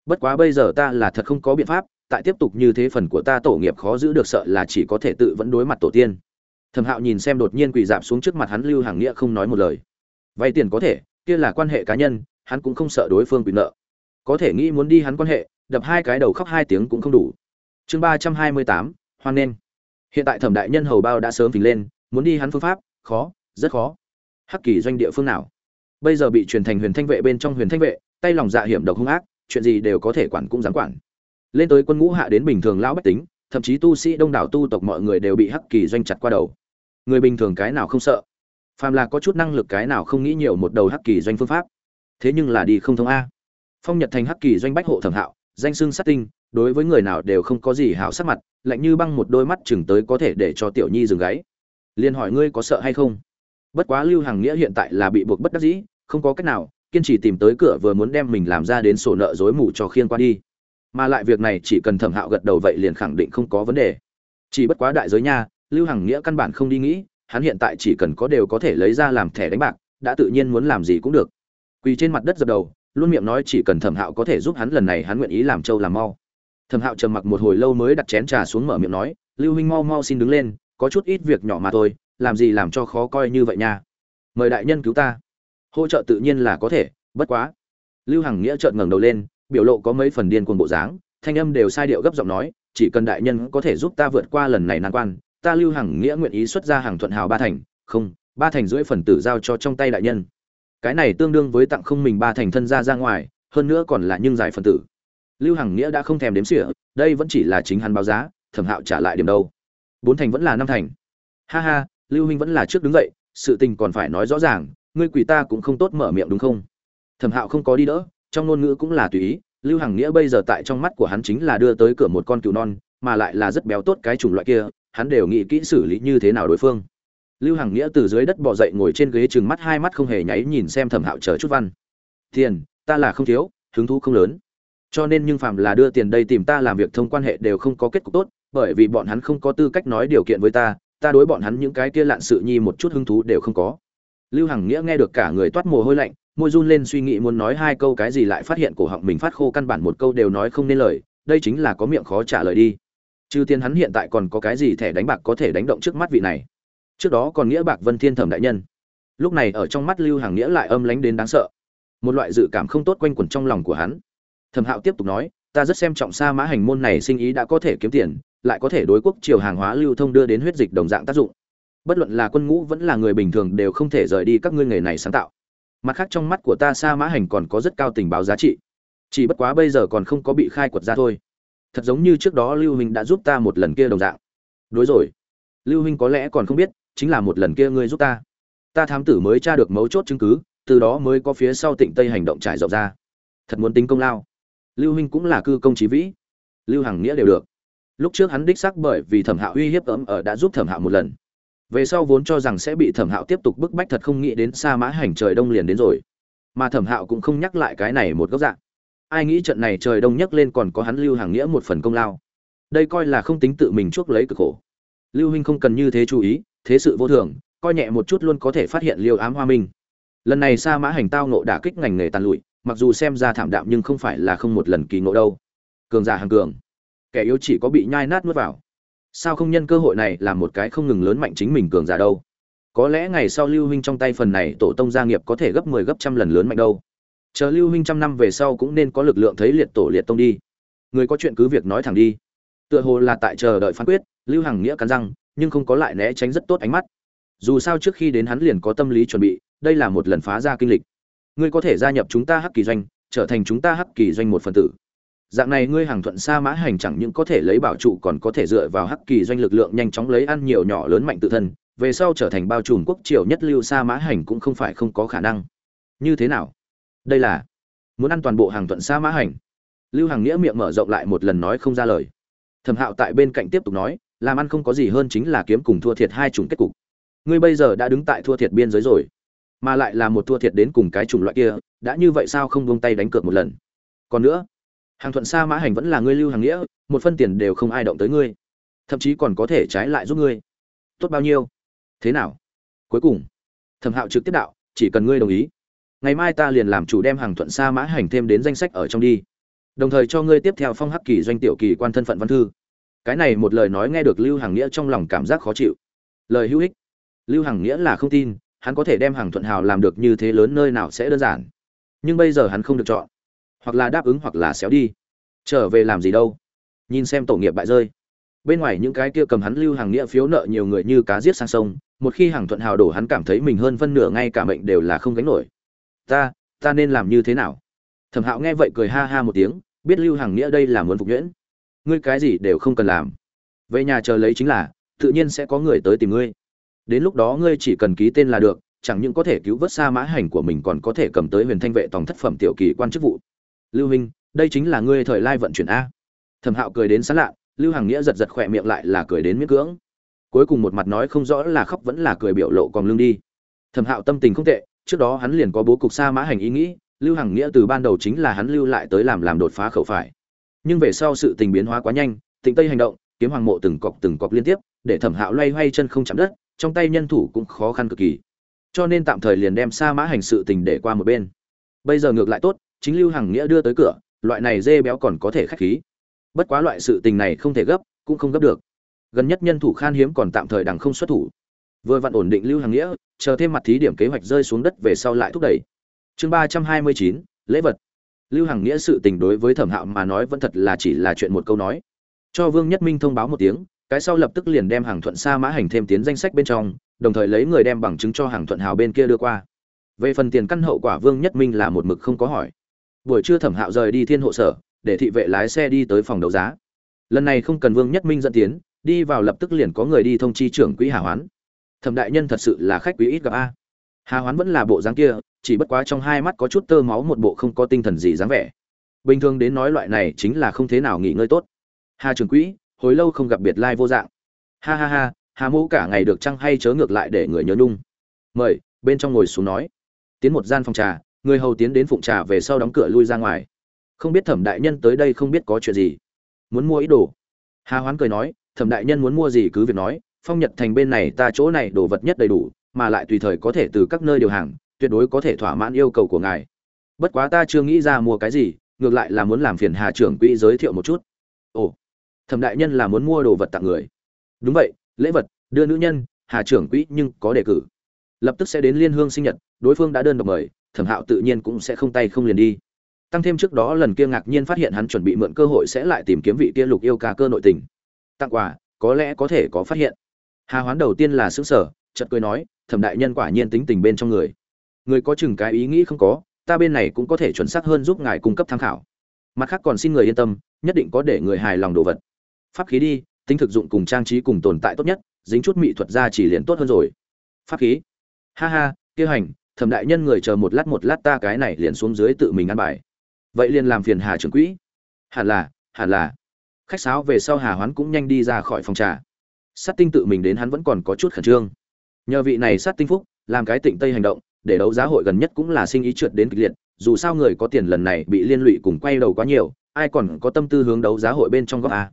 Bất quá bây giờ ta là thật không có biện pháp, tại tiếp tục như thế phần của ta tổ nghiệp khó giữ được sợ là chỉ có thể tự vẫn đối mặt tổ tiên. Thẩm hạo nhìn xem đột nhiên quỳ dạp xuống trước mặt hắn lưu hàng nghĩa không nói một lời. Vay tiền có thể, kia là quan hệ cá nhân, hắn cũng không sợ đối phương bị nợ. Có thể nghĩ muốn đi hắn quan hệ, đập hai cái đầu khóc hai tiếng cũng không đủ. Chương ba trăm hai mươi tám, hoan nghênh. Hiện tại thẩm đại nhân hầu bao đã sớm phình lên, muốn đi hắn phương pháp, khó, rất khó. Hắc kỳ doanh địa phương nào? Bây giờ bị truyền thành huyền thanh vệ bên trong huyền thanh vệ, tay lòng dạ hiểm độc hung ác, chuyện gì đều có thể quản cũng dám quản. Lên tới quân ngũ hạ đến bình thường lão bách tính, thậm chí tu sĩ đông đảo tu tộc mọi người đều bị hắc kỳ doanh chặt qua đầu. Người bình thường cái nào không sợ? Phàm là có chút năng lực cái nào không nghĩ nhiều một đầu hắc kỳ doanh phương pháp? Thế nhưng là đi không thông a. Phong nhật thành hắc kỳ doanh bách hộ thẩm hạo, danh xưng sát tinh, đối với người nào đều không có gì hảo sắc mặt, lạnh như băng một đôi mắt chừng tới có thể để cho tiểu nhi dừng gáy. Liền hỏi ngươi có sợ hay không? Bất quá lưu hàng nghĩa hiện tại là bị buộc bất đắc dĩ không có cách nào, kiên trì tìm tới cửa vừa muốn đem mình làm ra đến sổ nợ dối mù cho khiên qua đi. Mà lại việc này chỉ cần thẩm hạo gật đầu vậy liền khẳng định không có vấn đề. Chỉ bất quá đại giới nha, lưu hằng nghĩa căn bản không đi nghĩ, hắn hiện tại chỉ cần có đều có thể lấy ra làm thẻ đánh bạc, đã tự nhiên muốn làm gì cũng được. Quỳ trên mặt đất dập đầu, luôn miệng nói chỉ cần thẩm hạo có thể giúp hắn lần này hắn nguyện ý làm trâu làm mau. Thẩm hạo trầm mặc một hồi lâu mới đặt chén trà xuống mở miệng nói, lưu huynh mau mau xin đứng lên, có chút ít việc nhỏ mà thôi, làm gì làm cho khó coi như vậy nha. Mời đại nhân cứu ta hỗ trợ tự nhiên là có thể, bất quá. Lưu hằng nghĩa trợn ngẩng đầu lên, biểu lộ có mấy phần điên cuồng bộ dáng, thanh âm đều sai điệu gấp giọng nói, chỉ cần đại nhân có thể giúp ta vượt qua lần này nan quan, ta lưu hằng nghĩa nguyện ý xuất ra hàng thuận hào ba thành, không, ba thành rưỡi phần tử giao cho trong tay đại nhân. Cái này tương đương với tặng không mình ba thành thân ra ra ngoài, hơn nữa còn là nhưng giải phần tử. Lưu hằng nghĩa đã không thèm đếm xỉa, đây vẫn chỉ là chính hắn báo giá, thẩm hạo trả lại điểm đâu. Bốn thành vẫn là năm thành. Ha ha, lưu huynh vẫn là trước đứng dậy, sự tình còn phải nói rõ ràng ngươi quỷ ta cũng không tốt mở miệng đúng không? Thẩm hạo không có đi đỡ, trong ngôn ngữ cũng là tùy ý, lưu hằng nghĩa bây giờ tại trong mắt của hắn chính là đưa tới cửa một con cừu non, mà lại là rất béo tốt cái chủng loại kia, hắn đều nghĩ kỹ xử lý như thế nào đối phương. Lưu hằng nghĩa từ dưới đất bò dậy ngồi trên ghế chừng mắt, hai mắt không hề nháy nhìn xem thẩm hạo chờ chút văn. Tiền, ta là không thiếu, hứng thú không lớn. Cho nên nhưng phàm là đưa tiền đây tìm ta làm việc thông quan hệ đều không có kết cục tốt, bởi vì bọn hắn không có tư cách nói điều kiện với ta ta đối bọn hắn những cái kia lạn sự nhi một chút hứng thú đều không có lưu hằng nghĩa nghe được cả người toát mồ hôi lạnh, môi run lên suy nghĩ muốn nói hai câu cái gì lại phát hiện cổ họng mình phát khô căn bản một câu đều nói không nên lời, đây chính là có miệng khó trả lời đi. Trừ tiền hắn hiện tại còn có cái gì thẻ đánh bạc có thể đánh động trước mắt vị này? Trước đó còn nghĩa bạc vân thiên thẩm đại nhân. Lúc này ở trong mắt lưu hàng nghĩa lại âm lánh đến đáng sợ. Một loại dự cảm không tốt quanh quẩn trong lòng của hắn. Thẩm hạo tiếp tục nói, ta rất xem trọng xa mã hành môn này sinh ý đã có thể kiếm tiền, lại có thể đối quốc triều hàng hóa lưu thông đưa đến huyết dịch đồng dạng tác dụng bất luận là quân ngũ vẫn là người bình thường đều không thể rời đi các ngươi nghề này sáng tạo. Mặt khác trong mắt của ta sa mã hành còn có rất cao tình báo giá trị. Chỉ bất quá bây giờ còn không có bị khai quật ra thôi. Thật giống như trước đó lưu huynh đã giúp ta một lần kia đồng dạng. Đối rồi. Lưu huynh có lẽ còn không biết, chính là một lần kia ngươi giúp ta. Ta thám tử mới tra được mấu chốt chứng cứ, từ đó mới có phía sau tịnh tây hành động trải rộng ra. Thật muốn tính công lao. Lưu huynh cũng là cư công trí vĩ. Lưu hằng nghĩa đều được. Lúc trước hắn đích xác bởi vì thẩm hạo uy hiếp ấm ở đã giúp thẩm hạo một lần về sau vốn cho rằng sẽ bị thẩm hạo tiếp tục bức bách thật không nghĩ đến sa mã hành trời đông liền đến rồi. Mà thẩm hạo cũng không nhắc lại cái này một góc dạng. Ai nghĩ trận này trời đông nhắc lên còn có hắn lưu hàng nghĩa một phần công lao. Đây coi là không tính tự mình chuốc lấy cực khổ. Lưu huynh không cần như thế chú ý, thế sự vô thường, coi nhẹ một chút luôn có thể phát hiện liêu ám hoa minh. Lần này sa mã hành tao nộ đả kích ngành nghề tàn lụi, mặc dù xem ra thảm đạm nhưng không phải là không một lần kỳ ngộ đâu. Cường giả hàng cường. Kẻ yếu chỉ có bị nhai nát nuốt vào sao không nhân cơ hội này làm một cái không ngừng lớn mạnh chính mình cường giả đâu? Có lẽ ngày sau lưu huynh trong tay phần này tổ tông gia nghiệp có thể gấp 10 gấp trăm lần lớn mạnh đâu. Chờ lưu huynh trăm năm về sau cũng nên có lực lượng thấy liệt tổ liệt tông đi. Người có chuyện cứ việc nói thẳng đi. Tựa hồ là tại chờ đợi phán quyết, lưu hằng nghĩa cắn răng, nhưng không có lại né tránh rất tốt ánh mắt. Dù sao trước khi đến hắn liền có tâm lý chuẩn bị, đây là một lần phá ra kinh lịch. Ngươi có thể gia nhập chúng ta hắc kỳ doanh, trở thành chúng ta hắc kỳ doanh một phần tử dạng này ngươi hàng thuận xa mã hành chẳng những có thể lấy bảo trụ còn có thể dựa vào hắc kỳ doanh lực lượng nhanh chóng lấy ăn nhiều nhỏ lớn mạnh tự thân, về sau trở thành bao trùm quốc triều nhất lưu xa mã hành cũng không phải không có khả năng. Như thế nào? Đây là muốn ăn toàn bộ hàng thuận xa mã hành. Lưu hàng nghĩa miệng mở rộng lại một lần nói không ra lời. Thẩm hạo tại bên cạnh tiếp tục nói, làm ăn không có gì hơn chính là kiếm cùng thua thiệt hai chủng kết cục. Ngươi bây giờ đã đứng tại thua thiệt biên giới rồi, mà lại là một thua thiệt đến cùng cái chủng loại kia, đã như vậy sao không buông tay đánh cược một lần? Còn nữa hàng thuận xa mã hành vẫn là ngươi lưu hàng nghĩa, một phân tiền đều không ai động tới ngươi. Thậm chí còn có thể trái lại giúp ngươi. Tốt bao nhiêu? Thế nào? Cuối cùng, thẩm hạo trực tiếp đạo, chỉ cần ngươi đồng ý. Ngày mai ta liền làm chủ đem hàng thuận xa mã hành thêm đến danh sách ở trong đi. Đồng thời cho ngươi tiếp theo phong hắc kỳ doanh tiểu kỳ quan thân phận văn thư. Cái này một lời nói nghe được lưu hàng nghĩa trong lòng cảm giác khó chịu. Lời hữu ích. Lưu hàng nghĩa là không tin, hắn có thể đem hàng thuận hào làm được như thế lớn nơi nào sẽ đơn giản. Nhưng bây giờ hắn không được chọn hoặc là đáp ứng hoặc là xéo đi. Trở về làm gì đâu. Nhìn xem tổ nghiệp bại rơi. Bên ngoài những cái kia cầm hắn lưu hàng nghĩa phiếu nợ nhiều người như cá giết sang sông, một khi hàng thuận hào đổ hắn cảm thấy mình hơn phân nửa ngay cả mệnh đều là không gánh nổi. Ta ta nên làm như thế nào? Thẩm hạo nghe vậy cười ha ha một tiếng, biết lưu hàng nghĩa đây là muốn phục nhuyễn. Ngươi cái gì đều không cần làm. Về nhà chờ lấy chính là, tự nhiên sẽ có người tới tìm ngươi. Đến lúc đó ngươi chỉ cần ký tên là được, chẳng những có thể cứu vớt xa mã hành của mình còn có thể cầm tới huyền thanh vệ tòng thất phẩm tiểu kỳ quan chức vụ lưu huynh, đây chính là ngươi thời lai vận chuyển a. Thẩm hạo cười đến sán lạ, lưu hàng nghĩa giật giật khỏe miệng lại là cười đến miết cưỡng. Cuối cùng một mặt nói không rõ là khóc vẫn là cười biểu lộ còn lương đi. Thẩm hạo tâm tình không tệ, trước đó hắn liền có bố cục xa mã hành ý nghĩ, lưu hàng nghĩa từ ban đầu chính là hắn lưu lại tới làm làm đột phá khẩu phải. Nhưng về sau sự tình biến hóa quá nhanh, tịnh tây hành động, kiếm hoàng mộ từng cọc từng cọc liên tiếp, để thẩm hạo loay hoay chân không chạm đất, trong tay nhân thủ cũng khó khăn cực kỳ. Cho nên tạm thời liền đem sa mã hành sự tình để qua một bên. Bây giờ ngược lại tốt chính lưu hằng nghĩa đưa tới cửa, loại này dê béo còn có thể khách khí. Bất quá loại sự tình này không thể gấp, cũng không gấp được. Gần nhất nhân thủ khan hiếm còn tạm thời đằng không xuất thủ. Vừa vặn ổn định lưu hằng nghĩa, chờ thêm mặt thí điểm kế hoạch rơi xuống đất về sau lại thúc đẩy. Chương ba trăm hai mươi chín, lễ vật. Lưu hằng nghĩa sự tình đối với thẩm hạo mà nói vẫn thật là chỉ là chuyện một câu nói. Cho vương nhất minh thông báo một tiếng, cái sau lập tức liền đem hàng thuận sa mã hành thêm tiến danh sách bên trong, đồng thời lấy người đem bằng chứng cho hàng thuận hào bên kia đưa qua. Về phần tiền căn hậu quả vương nhất minh là một mực không có hỏi buổi trưa thẩm hạo rời đi thiên hộ sở, để thị vệ lái xe đi tới phòng đấu giá. Lần này không cần vương nhất minh dẫn tiến, đi vào lập tức liền có người đi thông chi trưởng quỹ hà hoán. Thẩm đại nhân thật sự là khách quý ít gặp a. Hà hoán vẫn là bộ dáng kia, chỉ bất quá trong hai mắt có chút tơ máu một bộ không có tinh thần gì dáng vẻ. Bình thường đến nói loại này chính là không thế nào nghỉ ngơi tốt. Hà trưởng quỹ, hồi lâu không gặp biệt lai vô dạng. Ha ha ha, hà mũ cả ngày được chăng hay chớ ngược lại để người nhớ nhung. Mời, bên trong ngồi xuống nói. Tiến một gian phòng trà người hầu tiến đến phụng trà về sau đóng cửa lui ra ngoài. Không biết thẩm đại nhân tới đây không biết có chuyện gì. Muốn mua ít đồ. Hà hoán cười nói, thẩm đại nhân muốn mua gì cứ việc nói, phong nhật thành bên này ta chỗ này đồ vật nhất đầy đủ, mà lại tùy thời có thể từ các nơi điều hàng, tuyệt đối có thể thỏa mãn yêu cầu của ngài. Bất quá ta chưa nghĩ ra mua cái gì, ngược lại là muốn làm phiền hà trưởng quỹ giới thiệu một chút. Ồ, thẩm đại nhân là muốn mua đồ vật tặng người. Đúng vậy, lễ vật, đưa nữ nhân, hà trưởng quỹ nhưng có đề cử. Lập tức sẽ đến liên hương sinh nhật, đối phương đã đơn độc mời thẩm hạo tự nhiên cũng sẽ không tay không liền đi. Tăng thêm trước đó lần kia ngạc nhiên phát hiện hắn chuẩn bị mượn cơ hội sẽ lại tìm kiếm vị kia lục yêu ca cơ nội tình. Tặng quà, có lẽ có thể có phát hiện. Hà hoán đầu tiên là xứng sở chợt cười nói, thẩm đại nhân quả nhiên tính tình bên trong người. Người có chừng cái ý nghĩ không có, ta bên này cũng có thể chuẩn xác hơn giúp ngài cung cấp tham khảo. Mặt khác còn xin người yên tâm, nhất định có để người hài lòng đồ vật. Pháp khí đi, tính thực dụng cùng trang trí cùng tồn tại tốt nhất, dính chút mỹ thuật ra chỉ liền tốt hơn rồi. Pháp khí. Ha ha, kia hành thẩm đại nhân người chờ một lát một lát ta cái này liền xuống dưới tự mình ăn bài. Vậy liền làm phiền hà trưởng quỹ. Hẳn là hẳn là. Khách sáo về sau hà hoán cũng nhanh đi ra khỏi phòng trà. Sát tinh tự mình đến hắn vẫn còn có chút khẩn trương. Nhờ vị này sát tinh phúc, làm cái tịnh tây hành động, để đấu giá hội gần nhất cũng là sinh ý trượt đến kịch liệt, dù sao người có tiền lần này bị liên lụy cùng quay đầu quá nhiều, ai còn có tâm tư hướng đấu giá hội bên trong góc a à?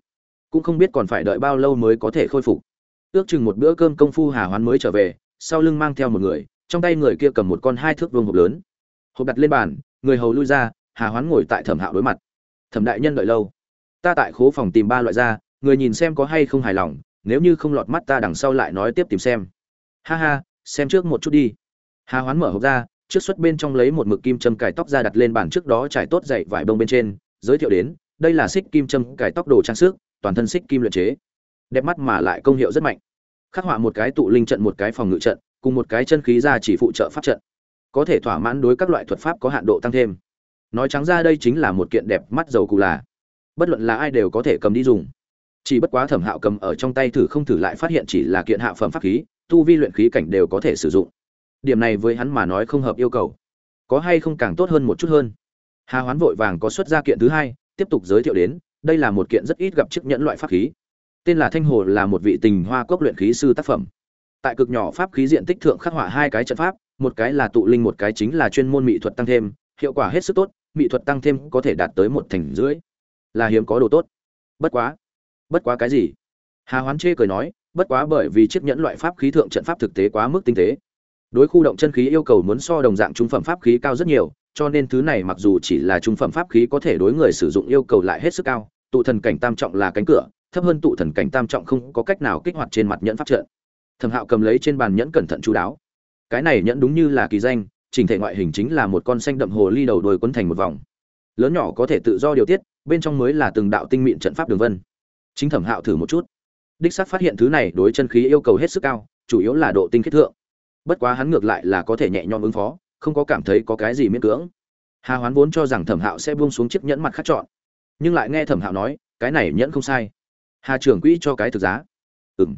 cũng không biết còn phải đợi bao lâu mới có thể khôi phục. Ước chừng một bữa cơm công phu hà hoán mới trở về, sau lưng mang theo một người trong tay người kia cầm một con hai thước vuông hộp lớn. Hộp đặt lên bàn, người hầu lui ra, hà hoán ngồi tại thẩm hạo đối mặt. Thẩm đại nhân đợi lâu. Ta tại khố phòng tìm ba loại da người nhìn xem có hay không hài lòng, nếu như không lọt mắt ta đằng sau lại nói tiếp tìm xem. Ha ha, xem trước một chút đi. Hà hoán mở hộp ra, trước xuất bên trong lấy một mực kim châm cài tóc ra đặt lên bàn trước đó trải tốt dậy vải bông bên trên, giới thiệu đến, đây là xích kim châm cài tóc đồ trang sức, toàn thân xích kim luyện chế. Đẹp mắt mà lại công hiệu rất mạnh. Khắc họa một cái tụ linh trận một cái phòng ngự trận cùng một cái chân khí ra chỉ phụ trợ pháp trận, có thể thỏa mãn đối các loại thuật pháp có hạn độ tăng thêm. Nói trắng ra đây chính là một kiện đẹp mắt dầu cù là, bất luận là ai đều có thể cầm đi dùng. Chỉ bất quá thẩm hạo cầm ở trong tay thử không thử lại phát hiện chỉ là kiện hạ phẩm pháp khí, tu vi luyện khí cảnh đều có thể sử dụng. Điểm này với hắn mà nói không hợp yêu cầu. Có hay không càng tốt hơn một chút hơn. Hà hoán vội vàng có xuất ra kiện thứ hai, tiếp tục giới thiệu đến, đây là một kiện rất ít gặp chiếc nhẫn loại pháp khí. Tên là thanh hồ là một vị tình hoa cốc luyện khí sư tác phẩm tại cực nhỏ pháp khí diện tích thượng khắc họa hai cái trận pháp, một cái là tụ linh, một cái chính là chuyên môn mỹ thuật tăng thêm, hiệu quả hết sức tốt, mỹ thuật tăng thêm có thể đạt tới một thành rưỡi. Là hiếm có đồ tốt. Bất quá bất quá cái gì? Hà hoán chê cười nói, bất quá bởi vì chiếc nhẫn loại pháp khí thượng trận pháp thực tế quá mức tinh tế. Đối khu động chân khí yêu cầu muốn so đồng dạng trung phẩm pháp khí cao rất nhiều, cho nên thứ này mặc dù chỉ là trung phẩm pháp khí có thể đối người sử dụng yêu cầu lại hết sức cao, tụ thần cảnh tam trọng là cánh cửa, thấp hơn tụ thần cảnh tam trọng không có cách nào kích hoạt trên mặt nhẫn pháp trận thẩm hạo cầm lấy trên bàn nhẫn cẩn thận chú đáo. Cái này nhẫn đúng như là kỳ danh chỉnh thể ngoại hình chính là một con xanh đậm hồ ly đầu đuôi quấn thành một vòng. Lớn nhỏ có thể tự do điều tiết, bên trong mới là từng đạo tinh mịn trận pháp đường vân. Chính thẩm hạo thử một chút. Đích xác phát hiện thứ này đối chân khí yêu cầu hết sức cao, chủ yếu là độ tinh khiết thượng. Bất quá hắn ngược lại là có thể nhẹ nhõm ứng phó, không có cảm thấy có cái gì miễn cưỡng. Hà hoán vốn cho rằng thẩm hạo sẽ buông xuống chiếc nhẫn mặt khác chọn, nhưng lại nghe thẩm hạo nói, cái này nhẫn không sai. Hà trưởng quỹ cho cái thực giá. Ừ m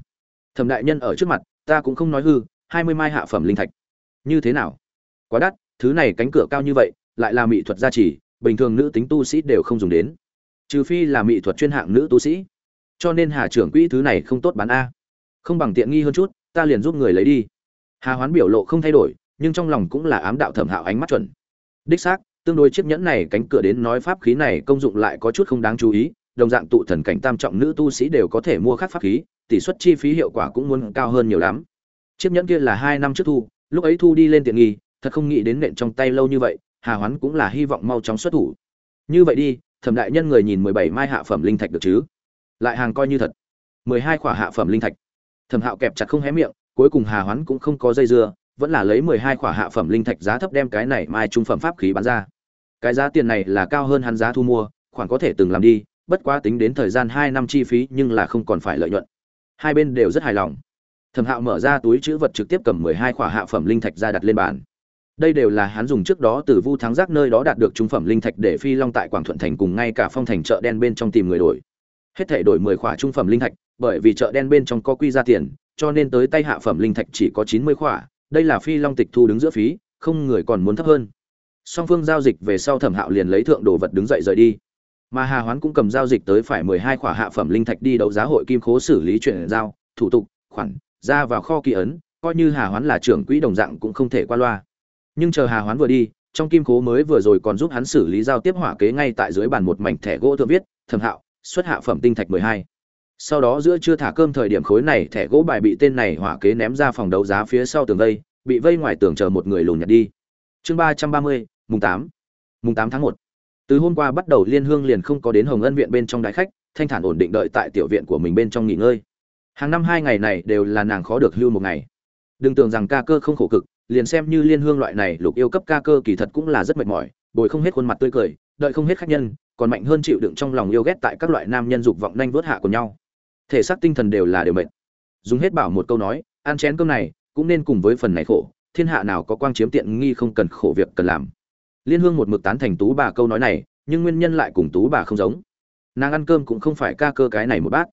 thẩm đại nhân ở trước mặt, ta cũng không nói hư, hai mươi mai hạ phẩm linh thạch. Như thế nào? Quá đắt, thứ này cánh cửa cao như vậy, lại là mỹ thuật gia trì, bình thường nữ tính tu sĩ đều không dùng đến. Trừ phi là mỹ thuật chuyên hạng nữ tu sĩ. Cho nên hà trưởng quỹ thứ này không tốt bán a. Không bằng tiện nghi hơn chút, ta liền giúp người lấy đi. Hà hoán biểu lộ không thay đổi, nhưng trong lòng cũng là ám đạo thẩm hạo ánh mắt chuẩn. Đích xác, tương đối chiếc nhẫn này cánh cửa đến nói pháp khí này công dụng lại có chút không đáng chú ý đồng dạng tụ thần cảnh tam trọng nữ tu sĩ đều có thể mua khác pháp khí, tỷ suất chi phí hiệu quả cũng muốn cao hơn nhiều lắm. Chiếc nhẫn kia là hai năm trước thu, lúc ấy thu đi lên tiện nghi, thật không nghĩ đến nện trong tay lâu như vậy, hà hoán cũng là hy vọng mau chóng xuất thủ. Như vậy đi, thẩm đại nhân người nhìn mười bảy mai hạ phẩm linh thạch được chứ? Lại hàng coi như thật. Mười hai khỏa hạ phẩm linh thạch. Thẩm hạo kẹp chặt không hé miệng, cuối cùng hà hoán cũng không có dây dưa, vẫn là lấy mười hai khỏa hạ phẩm linh thạch giá thấp đem cái này mai trung phẩm pháp khí bán ra. Cái giá tiền này là cao hơn hắn giá thu mua, khoản có thể từng làm đi bất quá tính đến thời gian hai năm chi phí nhưng là không còn phải lợi nhuận. Hai bên đều rất hài lòng. Thẩm hạo mở ra túi chữ vật trực tiếp cầm mười hai khỏa hạ phẩm linh thạch ra đặt lên bàn. Đây đều là hắn dùng trước đó từ vu thắng giác nơi đó đạt được trung phẩm linh thạch để phi long tại quảng thuận thành cùng ngay cả phong thành chợ đen bên trong tìm người đổi. Hết thể đổi mười khỏa trung phẩm linh thạch, bởi vì chợ đen bên trong có quy ra tiền, cho nên tới tay hạ phẩm linh thạch chỉ có chín mươi khỏa. Đây là phi long tịch thu đứng giữa phí, không người còn muốn thấp hơn. Song phương giao dịch về sau thẩm hạo liền lấy thượng đồ vật đứng dậy rời đi mà hà hoán cũng cầm giao dịch tới phải mười hai khỏa hạ phẩm linh thạch đi đấu giá hội kim khố xử lý chuyển giao, thủ tục, khoản, ra vào kho kỳ ấn, coi như hà hoán là trưởng quỹ đồng dạng cũng không thể qua loa. Nhưng chờ hà hoán vừa đi, trong kim khố mới vừa rồi còn giúp hắn xử lý giao tiếp hỏa kế ngay tại dưới bàn một mảnh thẻ gỗ thượng viết, thẩm hạo, xuất hạ phẩm tinh thạch mười hai. Sau đó giữa chưa thả cơm thời điểm khối này thẻ gỗ bài bị tên này hỏa kế ném ra phòng đấu giá phía sau tường vây, bị vây ngoài tường chờ một người lùn nhặt đi. Chương ba trăm ba mươi, mùng tám. Mùng tám tháng một từ hôm qua bắt đầu liên hương liền không có đến hồng ân viện bên trong đại khách, thanh thản ổn định đợi tại tiểu viện của mình bên trong nghỉ ngơi. Hàng năm hai ngày này đều là nàng khó được hưu một ngày. Đừng tưởng rằng ca cơ không khổ cực, liền xem như liên hương loại này lục yêu cấp ca cơ kỳ thật cũng là rất mệt mỏi, bồi không hết khuôn mặt tươi cười, đợi không hết khách nhân, còn mạnh hơn chịu đựng trong lòng yêu ghét tại các loại nam nhân dục vọng nhanh vớt hạ của nhau. Thể xác tinh thần đều là đều mệt. Dùng hết bảo một câu nói, ăn chén cơm này, cũng nên cùng với phần này khổ, thiên hạ nào có quang chiếm tiện nghi không cần khổ việc cần làm liên hương một mực tán thành tú bà câu nói này, nhưng nguyên nhân lại cùng tú bà không giống. Nàng ăn cơm cũng không phải ca cơ cái này một bát.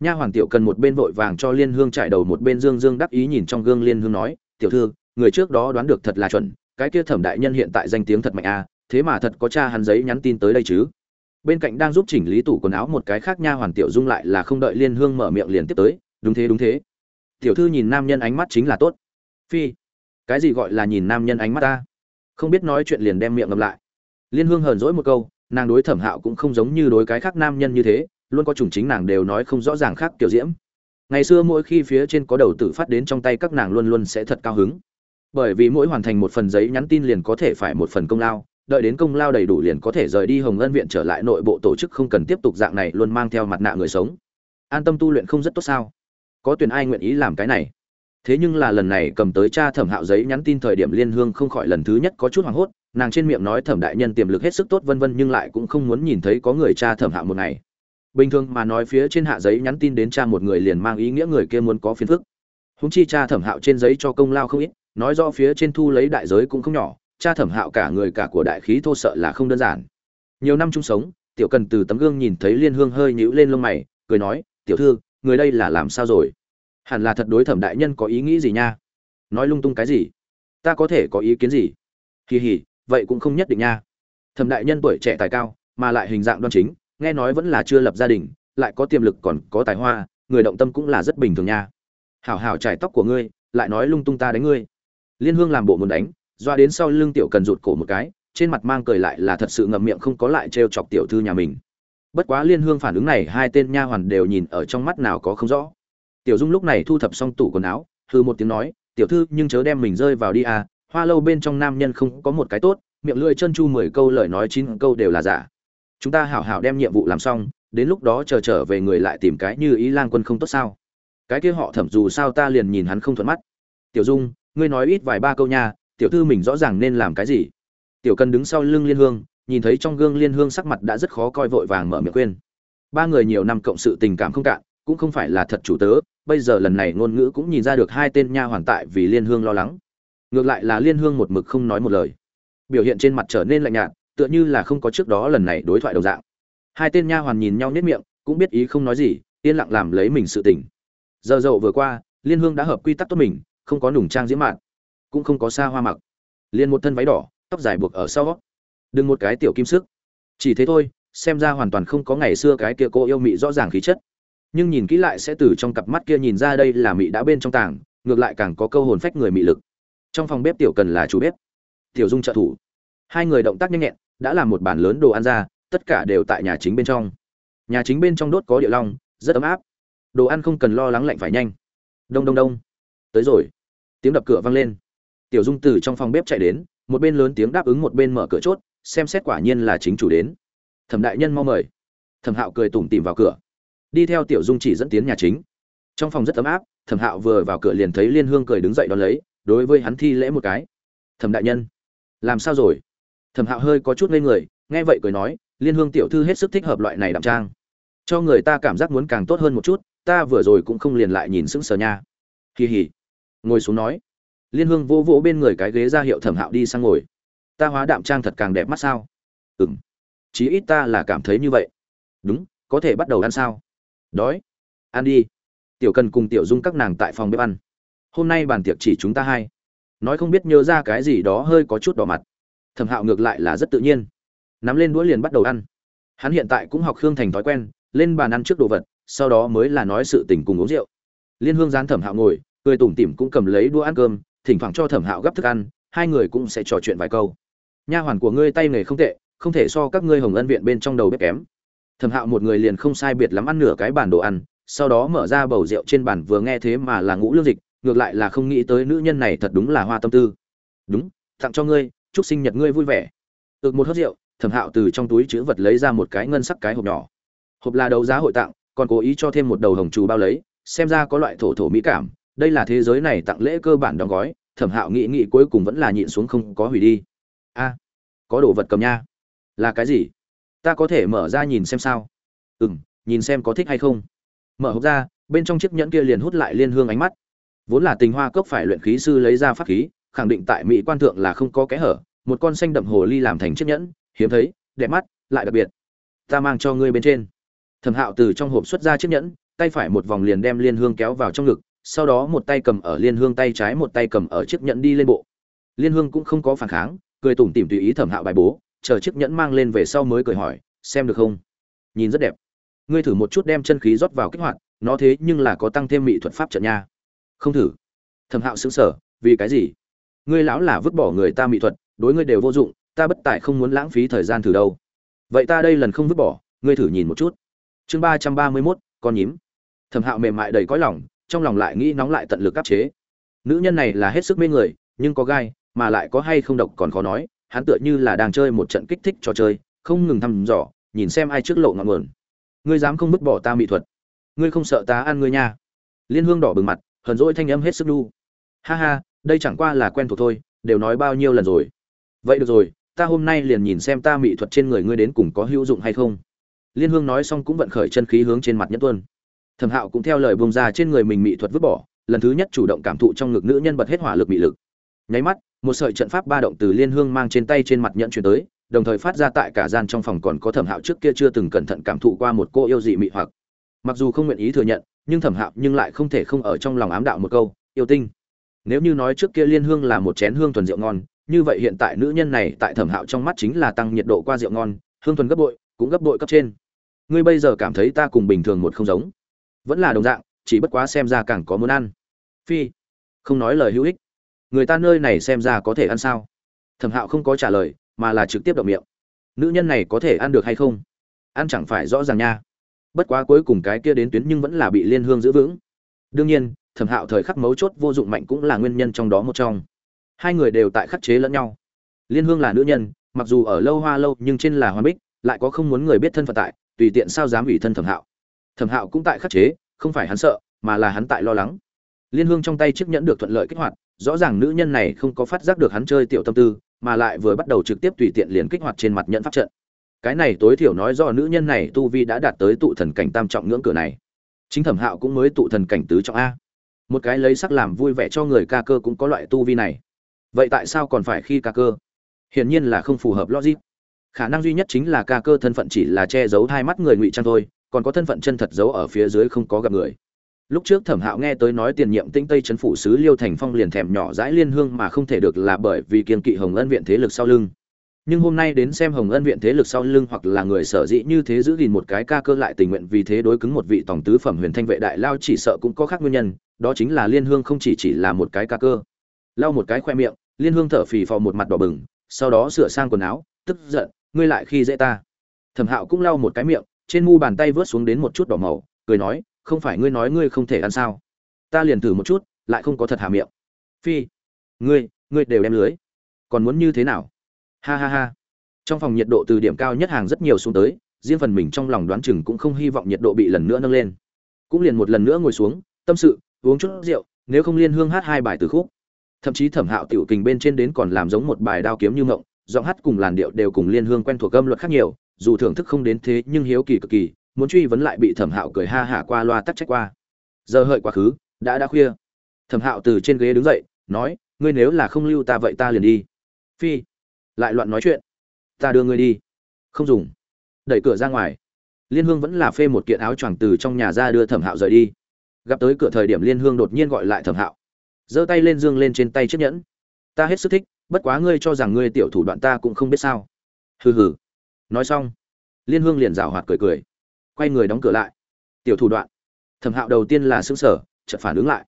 Nha hoàng tiểu cần một bên vội vàng cho liên hương chạy đầu, một bên dương dương đắc ý nhìn trong gương liên hương nói, tiểu thư, người trước đó đoán được thật là chuẩn, cái kia thẩm đại nhân hiện tại danh tiếng thật mạnh a thế mà thật có cha hắn giấy nhắn tin tới đây chứ? Bên cạnh đang giúp chỉnh lý tủ quần áo một cái khác nha hoàn tiểu dung lại là không đợi liên hương mở miệng liền tiếp tới, đúng thế đúng thế. Tiểu thư nhìn nam nhân ánh mắt chính là tốt. Phi, cái gì gọi là nhìn nam nhân ánh mắt ta? Không biết nói chuyện liền đem miệng ngậm lại. Liên hương hờn dỗi một câu, nàng đối thẩm hạo cũng không giống như đối cái khác nam nhân như thế, luôn có chủng chính nàng đều nói không rõ ràng khác kiểu diễm. Ngày xưa mỗi khi phía trên có đầu tử phát đến trong tay các nàng luôn luôn sẽ thật cao hứng. Bởi vì mỗi hoàn thành một phần giấy nhắn tin liền có thể phải một phần công lao, đợi đến công lao đầy đủ liền có thể rời đi hồng ân viện trở lại nội bộ tổ chức không cần tiếp tục dạng này luôn mang theo mặt nạ người sống. An tâm tu luyện không rất tốt sao? Có tuyển ai nguyện ý làm cái này? Thế nhưng là lần này cầm tới cha thẩm hạo giấy nhắn tin thời điểm liên hương không khỏi lần thứ nhất có chút hoảng hốt, nàng trên miệng nói thẩm đại nhân tiềm lực hết sức tốt vân vân nhưng lại cũng không muốn nhìn thấy có người cha thẩm hạo một ngày. Bình thường mà nói phía trên hạ giấy nhắn tin đến cha một người liền mang ý nghĩa người kia muốn có phiền phức. Húng chi cha thẩm hạo trên giấy cho công lao không ít, nói do phía trên thu lấy đại giới cũng không nhỏ, cha thẩm hạo cả người cả của đại khí thô sợ là không đơn giản. Nhiều năm chung sống, tiểu cần từ tấm gương nhìn thấy liên hương hơi nhíu lên lông mày, cười nói, tiểu thư, người đây là làm sao rồi? Hẳn là thật đối thẩm đại nhân có ý nghĩ gì nha? Nói lung tung cái gì? Ta có thể có ý kiến gì? Kỳ hỉ, vậy cũng không nhất định nha. Thẩm đại nhân tuổi trẻ tài cao, mà lại hình dạng đoan chính, nghe nói vẫn là chưa lập gia đình, lại có tiềm lực còn có tài hoa, người động tâm cũng là rất bình thường nha. Hảo hảo trải tóc của ngươi, lại nói lung tung ta đánh ngươi. Liên hương làm bộ muốn đánh, doa đến sau lưng tiểu cần rụt cổ một cái, trên mặt mang cười lại là thật sự ngậm miệng không có lại trêu chọc tiểu thư nhà mình. Bất quá liên hương phản ứng này hai tên nha hoàn đều nhìn ở trong mắt nào có không rõ tiểu dung lúc này thu thập xong tủ quần áo hư một tiếng nói, tiểu thư, nhưng chớ đem mình rơi vào đi à hoa lâu bên trong nam nhân không có một cái tốt, miệng lưỡi chân chu mười câu lời nói chín câu đều là giả. Chúng ta hảo hảo đem nhiệm vụ làm xong, đến lúc đó chờ trở về người lại tìm cái như ý lang quân không tốt sao? Cái kia họ thẩm dù sao ta liền nhìn hắn không thuận mắt. Tiểu dung, ngươi nói ít vài ba câu nha, tiểu thư mình rõ ràng nên làm cái gì? Tiểu cần đứng sau lưng liên hương, nhìn thấy trong gương liên hương sắc mặt đã rất khó coi vội vàng mở miệng khuyên. Ba người nhiều năm cộng sự tình cảm không cạn, cũng không phải là thật chủ tớ bây giờ lần này ngôn ngữ cũng nhìn ra được hai tên nha hoàn tại vì liên hương lo lắng. Ngược lại là liên hương một mực không nói một lời. Biểu hiện trên mặt trở nên lạnh nhạt, tựa như là không có trước đó lần này đối thoại đồng dạng. Hai tên nha hoàn nhìn nhau nết miệng, cũng biết ý không nói gì, yên lặng làm lấy mình sự tỉnh. Giờ dậu vừa qua, liên hương đã hợp quy tắc tốt mình, không có nùng trang diễm mạn, cũng không có xa hoa mặc. Liền một thân váy đỏ, tóc dài buộc ở sau đừng một cái tiểu kim sức. Chỉ thế thôi, xem ra hoàn toàn không có ngày xưa cái kia cô yêu mị rõ ràng khí chất nhưng nhìn kỹ lại sẽ từ trong cặp mắt kia nhìn ra đây là mị đã bên trong tảng, ngược lại càng có câu hồn phách người mị lực. Trong phòng bếp tiểu cần là chủ bếp. Tiểu dung trợ thủ. Hai người động tác nhanh nhẹn, đã làm một bàn lớn đồ ăn ra, tất cả đều tại nhà chính bên trong. Nhà chính bên trong đốt có địa long, rất ấm áp. Đồ ăn không cần lo lắng lạnh phải nhanh. Đông đông đông. Tới rồi. Tiếng đập cửa vang lên. Tiểu dung từ trong phòng bếp chạy đến, một bên lớn tiếng đáp ứng một bên mở cửa chốt, xem xét quả nhiên là chính chủ đến. Thẩm đại nhân mau mời. Thẩm hạo cười tủm tìm vào cửa đi theo tiểu dung chỉ dẫn tiến nhà chính. Trong phòng rất ấm áp, thẩm hạo vừa vào cửa liền thấy liên hương cười đứng dậy đón lấy, đối với hắn thi lễ một cái. Thẩm đại nhân, làm sao rồi? Thẩm hạo hơi có chút ngây người, nghe vậy cười nói, liên hương tiểu thư hết sức thích hợp loại này đạm trang. Cho người ta cảm giác muốn càng tốt hơn một chút, ta vừa rồi cũng không liền lại nhìn sững sờ nha. Kỳ hỉ. Ngồi xuống nói. Liên hương vỗ vỗ bên người cái ghế ra hiệu thẩm hạo đi sang ngồi. Ta hóa đạm trang thật càng đẹp mắt sao? Ừ m chí ít ta là cảm thấy như vậy. Đúng, có thể bắt đầu ăn sao? Đói. Ăn đi. Tiểu cần cùng tiểu dung các nàng tại phòng bếp ăn. Hôm nay bàn tiệc chỉ chúng ta hai. Nói không biết nhớ ra cái gì đó hơi có chút đỏ mặt. Thẩm hạo ngược lại là rất tự nhiên. Nắm lên đũa liền bắt đầu ăn. Hắn hiện tại cũng học khương thành thói quen, lên bàn ăn trước đồ vật, sau đó mới là nói sự tình cùng uống rượu. Liên hương gián thẩm hạo ngồi, cười tủm tỉm cũng cầm lấy đũa ăn cơm, thỉnh thoảng cho thẩm hạo gấp thức ăn, hai người cũng sẽ trò chuyện vài câu. Nha hoàn của ngươi tay nghề không tệ, không thể so các ngươi hồng ân viện bên trong đầu bếp kém thẩm hạo một người liền không sai biệt lắm ăn nửa cái bản đồ ăn, sau đó mở ra bầu rượu trên bàn vừa nghe thế mà là ngũ lương dịch, ngược lại là không nghĩ tới nữ nhân này thật đúng là hoa tâm tư. Đúng, tặng cho ngươi, chúc sinh nhật ngươi vui vẻ. Ực một hớt rượu, thẩm hạo từ trong túi chữ vật lấy ra một cái ngân sắc cái hộp nhỏ. Hộp là đấu giá hội tặng, còn cố ý cho thêm một đầu hồng trù bao lấy, xem ra có loại thổ thổ mỹ cảm, đây là thế giới này tặng lễ cơ bản đóng gói, thẩm hạo nghĩ nghĩ cuối cùng vẫn là nhịn xuống không có hủy đi. A, có đồ vật cầm nha. Là cái gì? Ta có thể mở ra nhìn xem sao? Ừ m nhìn xem có thích hay không. Mở hộp ra, bên trong chiếc nhẫn kia liền hút lại liên hương ánh mắt. Vốn là tình hoa cốc phải luyện khí sư lấy ra pháp khí, khẳng định tại mỹ quan thượng là không có kẽ hở. Một con xanh đậm hồ ly làm thành chiếc nhẫn, hiếm thấy, đẹp mắt, lại đặc biệt. Ta mang cho ngươi bên trên. Thẩm hạo từ trong hộp xuất ra chiếc nhẫn, tay phải một vòng liền đem liên hương kéo vào trong ngực, sau đó một tay cầm ở liên hương tay trái, một tay cầm ở chiếc nhẫn đi lên bộ. Liên hương cũng không có phản kháng, cười tủm tỉm tùy ý thẩm hạo bài bố chờ chiếc nhẫn mang lên về sau mới cười hỏi, xem được không? Nhìn rất đẹp. Ngươi thử một chút đem chân khí rót vào kích hoạt, nó thế nhưng là có tăng thêm mỹ thuật pháp trận nha. Không thử. Thẩm hạo xứng sở vì cái gì? Ngươi lão là vứt bỏ người ta mỹ thuật, đối ngươi đều vô dụng, ta bất tại không muốn lãng phí thời gian thử đâu. Vậy ta đây lần không vứt bỏ, ngươi thử nhìn một chút. Chương ba trăm ba mươi mốt, con nhím. Thẩm hạo mềm mại đầy cõi lòng, trong lòng lại nghĩ nóng lại tận lực áp chế. Nữ nhân này là hết sức mê người, nhưng có gai, mà lại có hay không độc còn khó nói hắn tựa như là đang chơi một trận kích thích trò chơi, không ngừng thăm dò, nhìn xem ai trước lộ ngọn nguồn. Ngươi dám không vứt bỏ ta mỹ thuật. Ngươi không sợ ta ăn ngươi nha. Liên hương đỏ bừng mặt, hờn dỗi thanh âm hết sức đu. Ha ha, đây chẳng qua là quen thuộc thôi, đều nói bao nhiêu lần rồi. Vậy được rồi, ta hôm nay liền nhìn xem ta mỹ thuật trên người ngươi đến cùng có hữu dụng hay không. Liên hương nói xong cũng vận khởi chân khí hướng trên mặt nhất tuân. Thẩm hạo cũng theo lời bông ra trên người mình mỹ thuật vứt bỏ, lần thứ nhất chủ động cảm thụ trong ngực nữ nhân bật hết hỏa lực mỹ lực. Nháy mắt một sợi trận pháp ba động từ liên hương mang trên tay trên mặt nhận chuyển tới, đồng thời phát ra tại cả gian trong phòng còn có thẩm hạo trước kia chưa từng cẩn thận cảm thụ qua một cô yêu dị mị hoặc. Mặc dù không nguyện ý thừa nhận, nhưng thẩm hạo nhưng lại không thể không ở trong lòng ám đạo một câu, yêu tinh, nếu như nói trước kia liên hương là một chén hương thuần rượu ngon, như vậy hiện tại nữ nhân này tại thẩm hạo trong mắt chính là tăng nhiệt độ qua rượu ngon, hương thuần gấp bội, cũng gấp bội cấp trên. Ngươi bây giờ cảm thấy ta cùng bình thường một không giống. Vẫn là đồng dạng, chỉ bất quá xem ra càng có muốn ăn. Phi, không nói lời hữu ích người ta nơi này xem ra có thể ăn sao? Thẩm hạo không có trả lời, mà là trực tiếp động miệng. Nữ nhân này có thể ăn được hay không? Ăn chẳng phải rõ ràng nha. Bất quá cuối cùng cái kia đến tuyến nhưng vẫn là bị liên hương giữ vững. Đương nhiên, thẩm hạo thời khắc mấu chốt vô dụng mạnh cũng là nguyên nhân trong đó một trong. Hai người đều tại khắc chế lẫn nhau. Liên hương là nữ nhân, mặc dù ở lâu hoa lâu nhưng trên là hoa bích, lại có không muốn người biết thân phận tại, tùy tiện sao dám ủy thân thẩm hạo. Thẩm hạo cũng tại khắc chế, không phải hắn sợ, mà là hắn tại lo lắng. Liên hương trong tay chiếc nhẫn được thuận lợi kích hoạt rõ ràng nữ nhân này không có phát giác được hắn chơi tiểu tâm tư, mà lại vừa bắt đầu trực tiếp tùy tiện liền kích hoạt trên mặt nhận pháp trận. Cái này tối thiểu nói do nữ nhân này tu vi đã đạt tới tụ thần cảnh tam trọng ngưỡng cửa này. Chính thẩm hạo cũng mới tụ thần cảnh tứ trọng a. Một cái lấy sắc làm vui vẻ cho người ca cơ cũng có loại tu vi này. Vậy tại sao còn phải khi ca cơ? Hiển nhiên là không phù hợp logic. Khả năng duy nhất chính là ca cơ thân phận chỉ là che giấu hai mắt người ngụy trang thôi, còn có thân phận chân thật giấu ở phía dưới không có gặp người lúc trước thẩm hạo nghe tới nói tiền nhiệm tinh tây c phủ sứ liêu thành phong liền thèm nhỏ dãi liên hương mà không thể được là bởi vì kiên kỵ hồng ân viện thế lực sau lưng. Nhưng hôm nay đến xem hồng ân viện thế lực sau lưng hoặc là người sở dĩ như thế giữ gìn một cái ca cơ lại tình nguyện vì thế đối cứng một vị tổng tứ phẩm huyền thanh vệ đại lao chỉ sợ cũng có khác nguyên nhân, đó chính là liên hương không chỉ chỉ là một cái ca cơ. Lau một cái khoe miệng, liên hương thở phì phò một mặt đỏ bừng, sau đó sửa sang quần áo, tức giận, ngươi lại khi dễ ta. Thẩm hạo cũng lau một cái miệng, trên mu bàn tay vớt xuống đến một chút đỏ màu, cười nói không phải ngươi nói ngươi không thể ăn sao? Ta liền thử một chút, lại không có thật hà miệng. Phi, ngươi ngươi đều đem lưới. Còn muốn như thế nào? Ha ha ha. Trong phòng nhiệt độ từ điểm cao nhất hàng rất nhiều xuống tới, riêng phần mình trong lòng đoán chừng cũng không hy vọng nhiệt độ bị lần nữa nâng lên. Cũng liền một lần nữa ngồi xuống, tâm sự, uống chút rượu, nếu không liên hương hát hai bài từ khúc. Thậm chí thẩm hạo tiểu kình bên trên đến còn làm giống một bài đao kiếm như ngộng, giọng hát cùng làn điệu đều cùng liên hương quen thuộc âm luật khác nhiều, dù thưởng thức không đến thế nhưng hiếu kỳ cực kỳ muốn truy vấn lại bị thẩm hạo cười ha hả qua loa tắc trách qua. Giờ hợi quá khứ, đã đã khuya. Thẩm hạo từ trên ghế đứng dậy, nói, ngươi nếu là không lưu ta vậy ta liền đi. Phi, lại loạn nói chuyện. Ta đưa ngươi đi. Không dùng. Đẩy cửa ra ngoài. Liên hương vẫn là phê một kiện áo choàng từ trong nhà ra đưa thẩm hạo rời đi. Gặp tới cửa thời điểm liên hương đột nhiên gọi lại thẩm hạo. Giơ tay lên dương lên trên tay chiếc nhẫn. Ta hết sức thích, bất quá ngươi cho rằng ngươi tiểu thủ đoạn ta cũng không biết sao. Hừ hừ. Nói xong, liên hương liền rào hoạt cười cười quay người đóng cửa lại. Tiểu thủ đoạn. Thẩm hạo đầu tiên là xứng sở chợt phản ứng lại.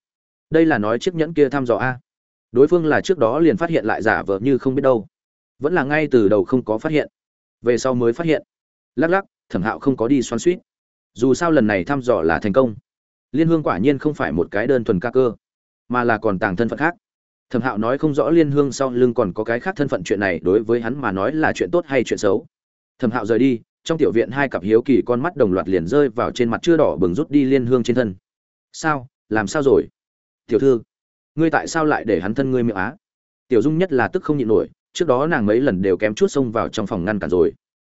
Đây là nói chiếc nhẫn kia thăm dò a. Đối phương là trước đó liền phát hiện lại giả vờ như không biết đâu. Vẫn là ngay từ đầu không có phát hiện. Về sau mới phát hiện. Lắc lắc, thẩm hạo không có đi xoắn suýt. Dù sao lần này thăm dò là thành công. Liên hương quả nhiên không phải một cái đơn thuần ca cơ, mà là còn tàng thân phận khác. Thẩm hạo nói không rõ liên hương sau lưng còn có cái khác thân phận chuyện này, đối với hắn mà nói là chuyện tốt hay chuyện xấu. Thẩm hạo rời đi trong tiểu viện hai cặp hiếu kỳ con mắt đồng loạt liền rơi vào trên mặt chưa đỏ bừng rút đi liên hương trên thân. Sao? Làm sao rồi? Tiểu thư, ngươi tại sao lại để hắn thân ngươi miệng á? Tiểu dung nhất là tức không nhịn nổi, trước đó nàng mấy lần đều kém chút xông vào trong phòng ngăn cản rồi.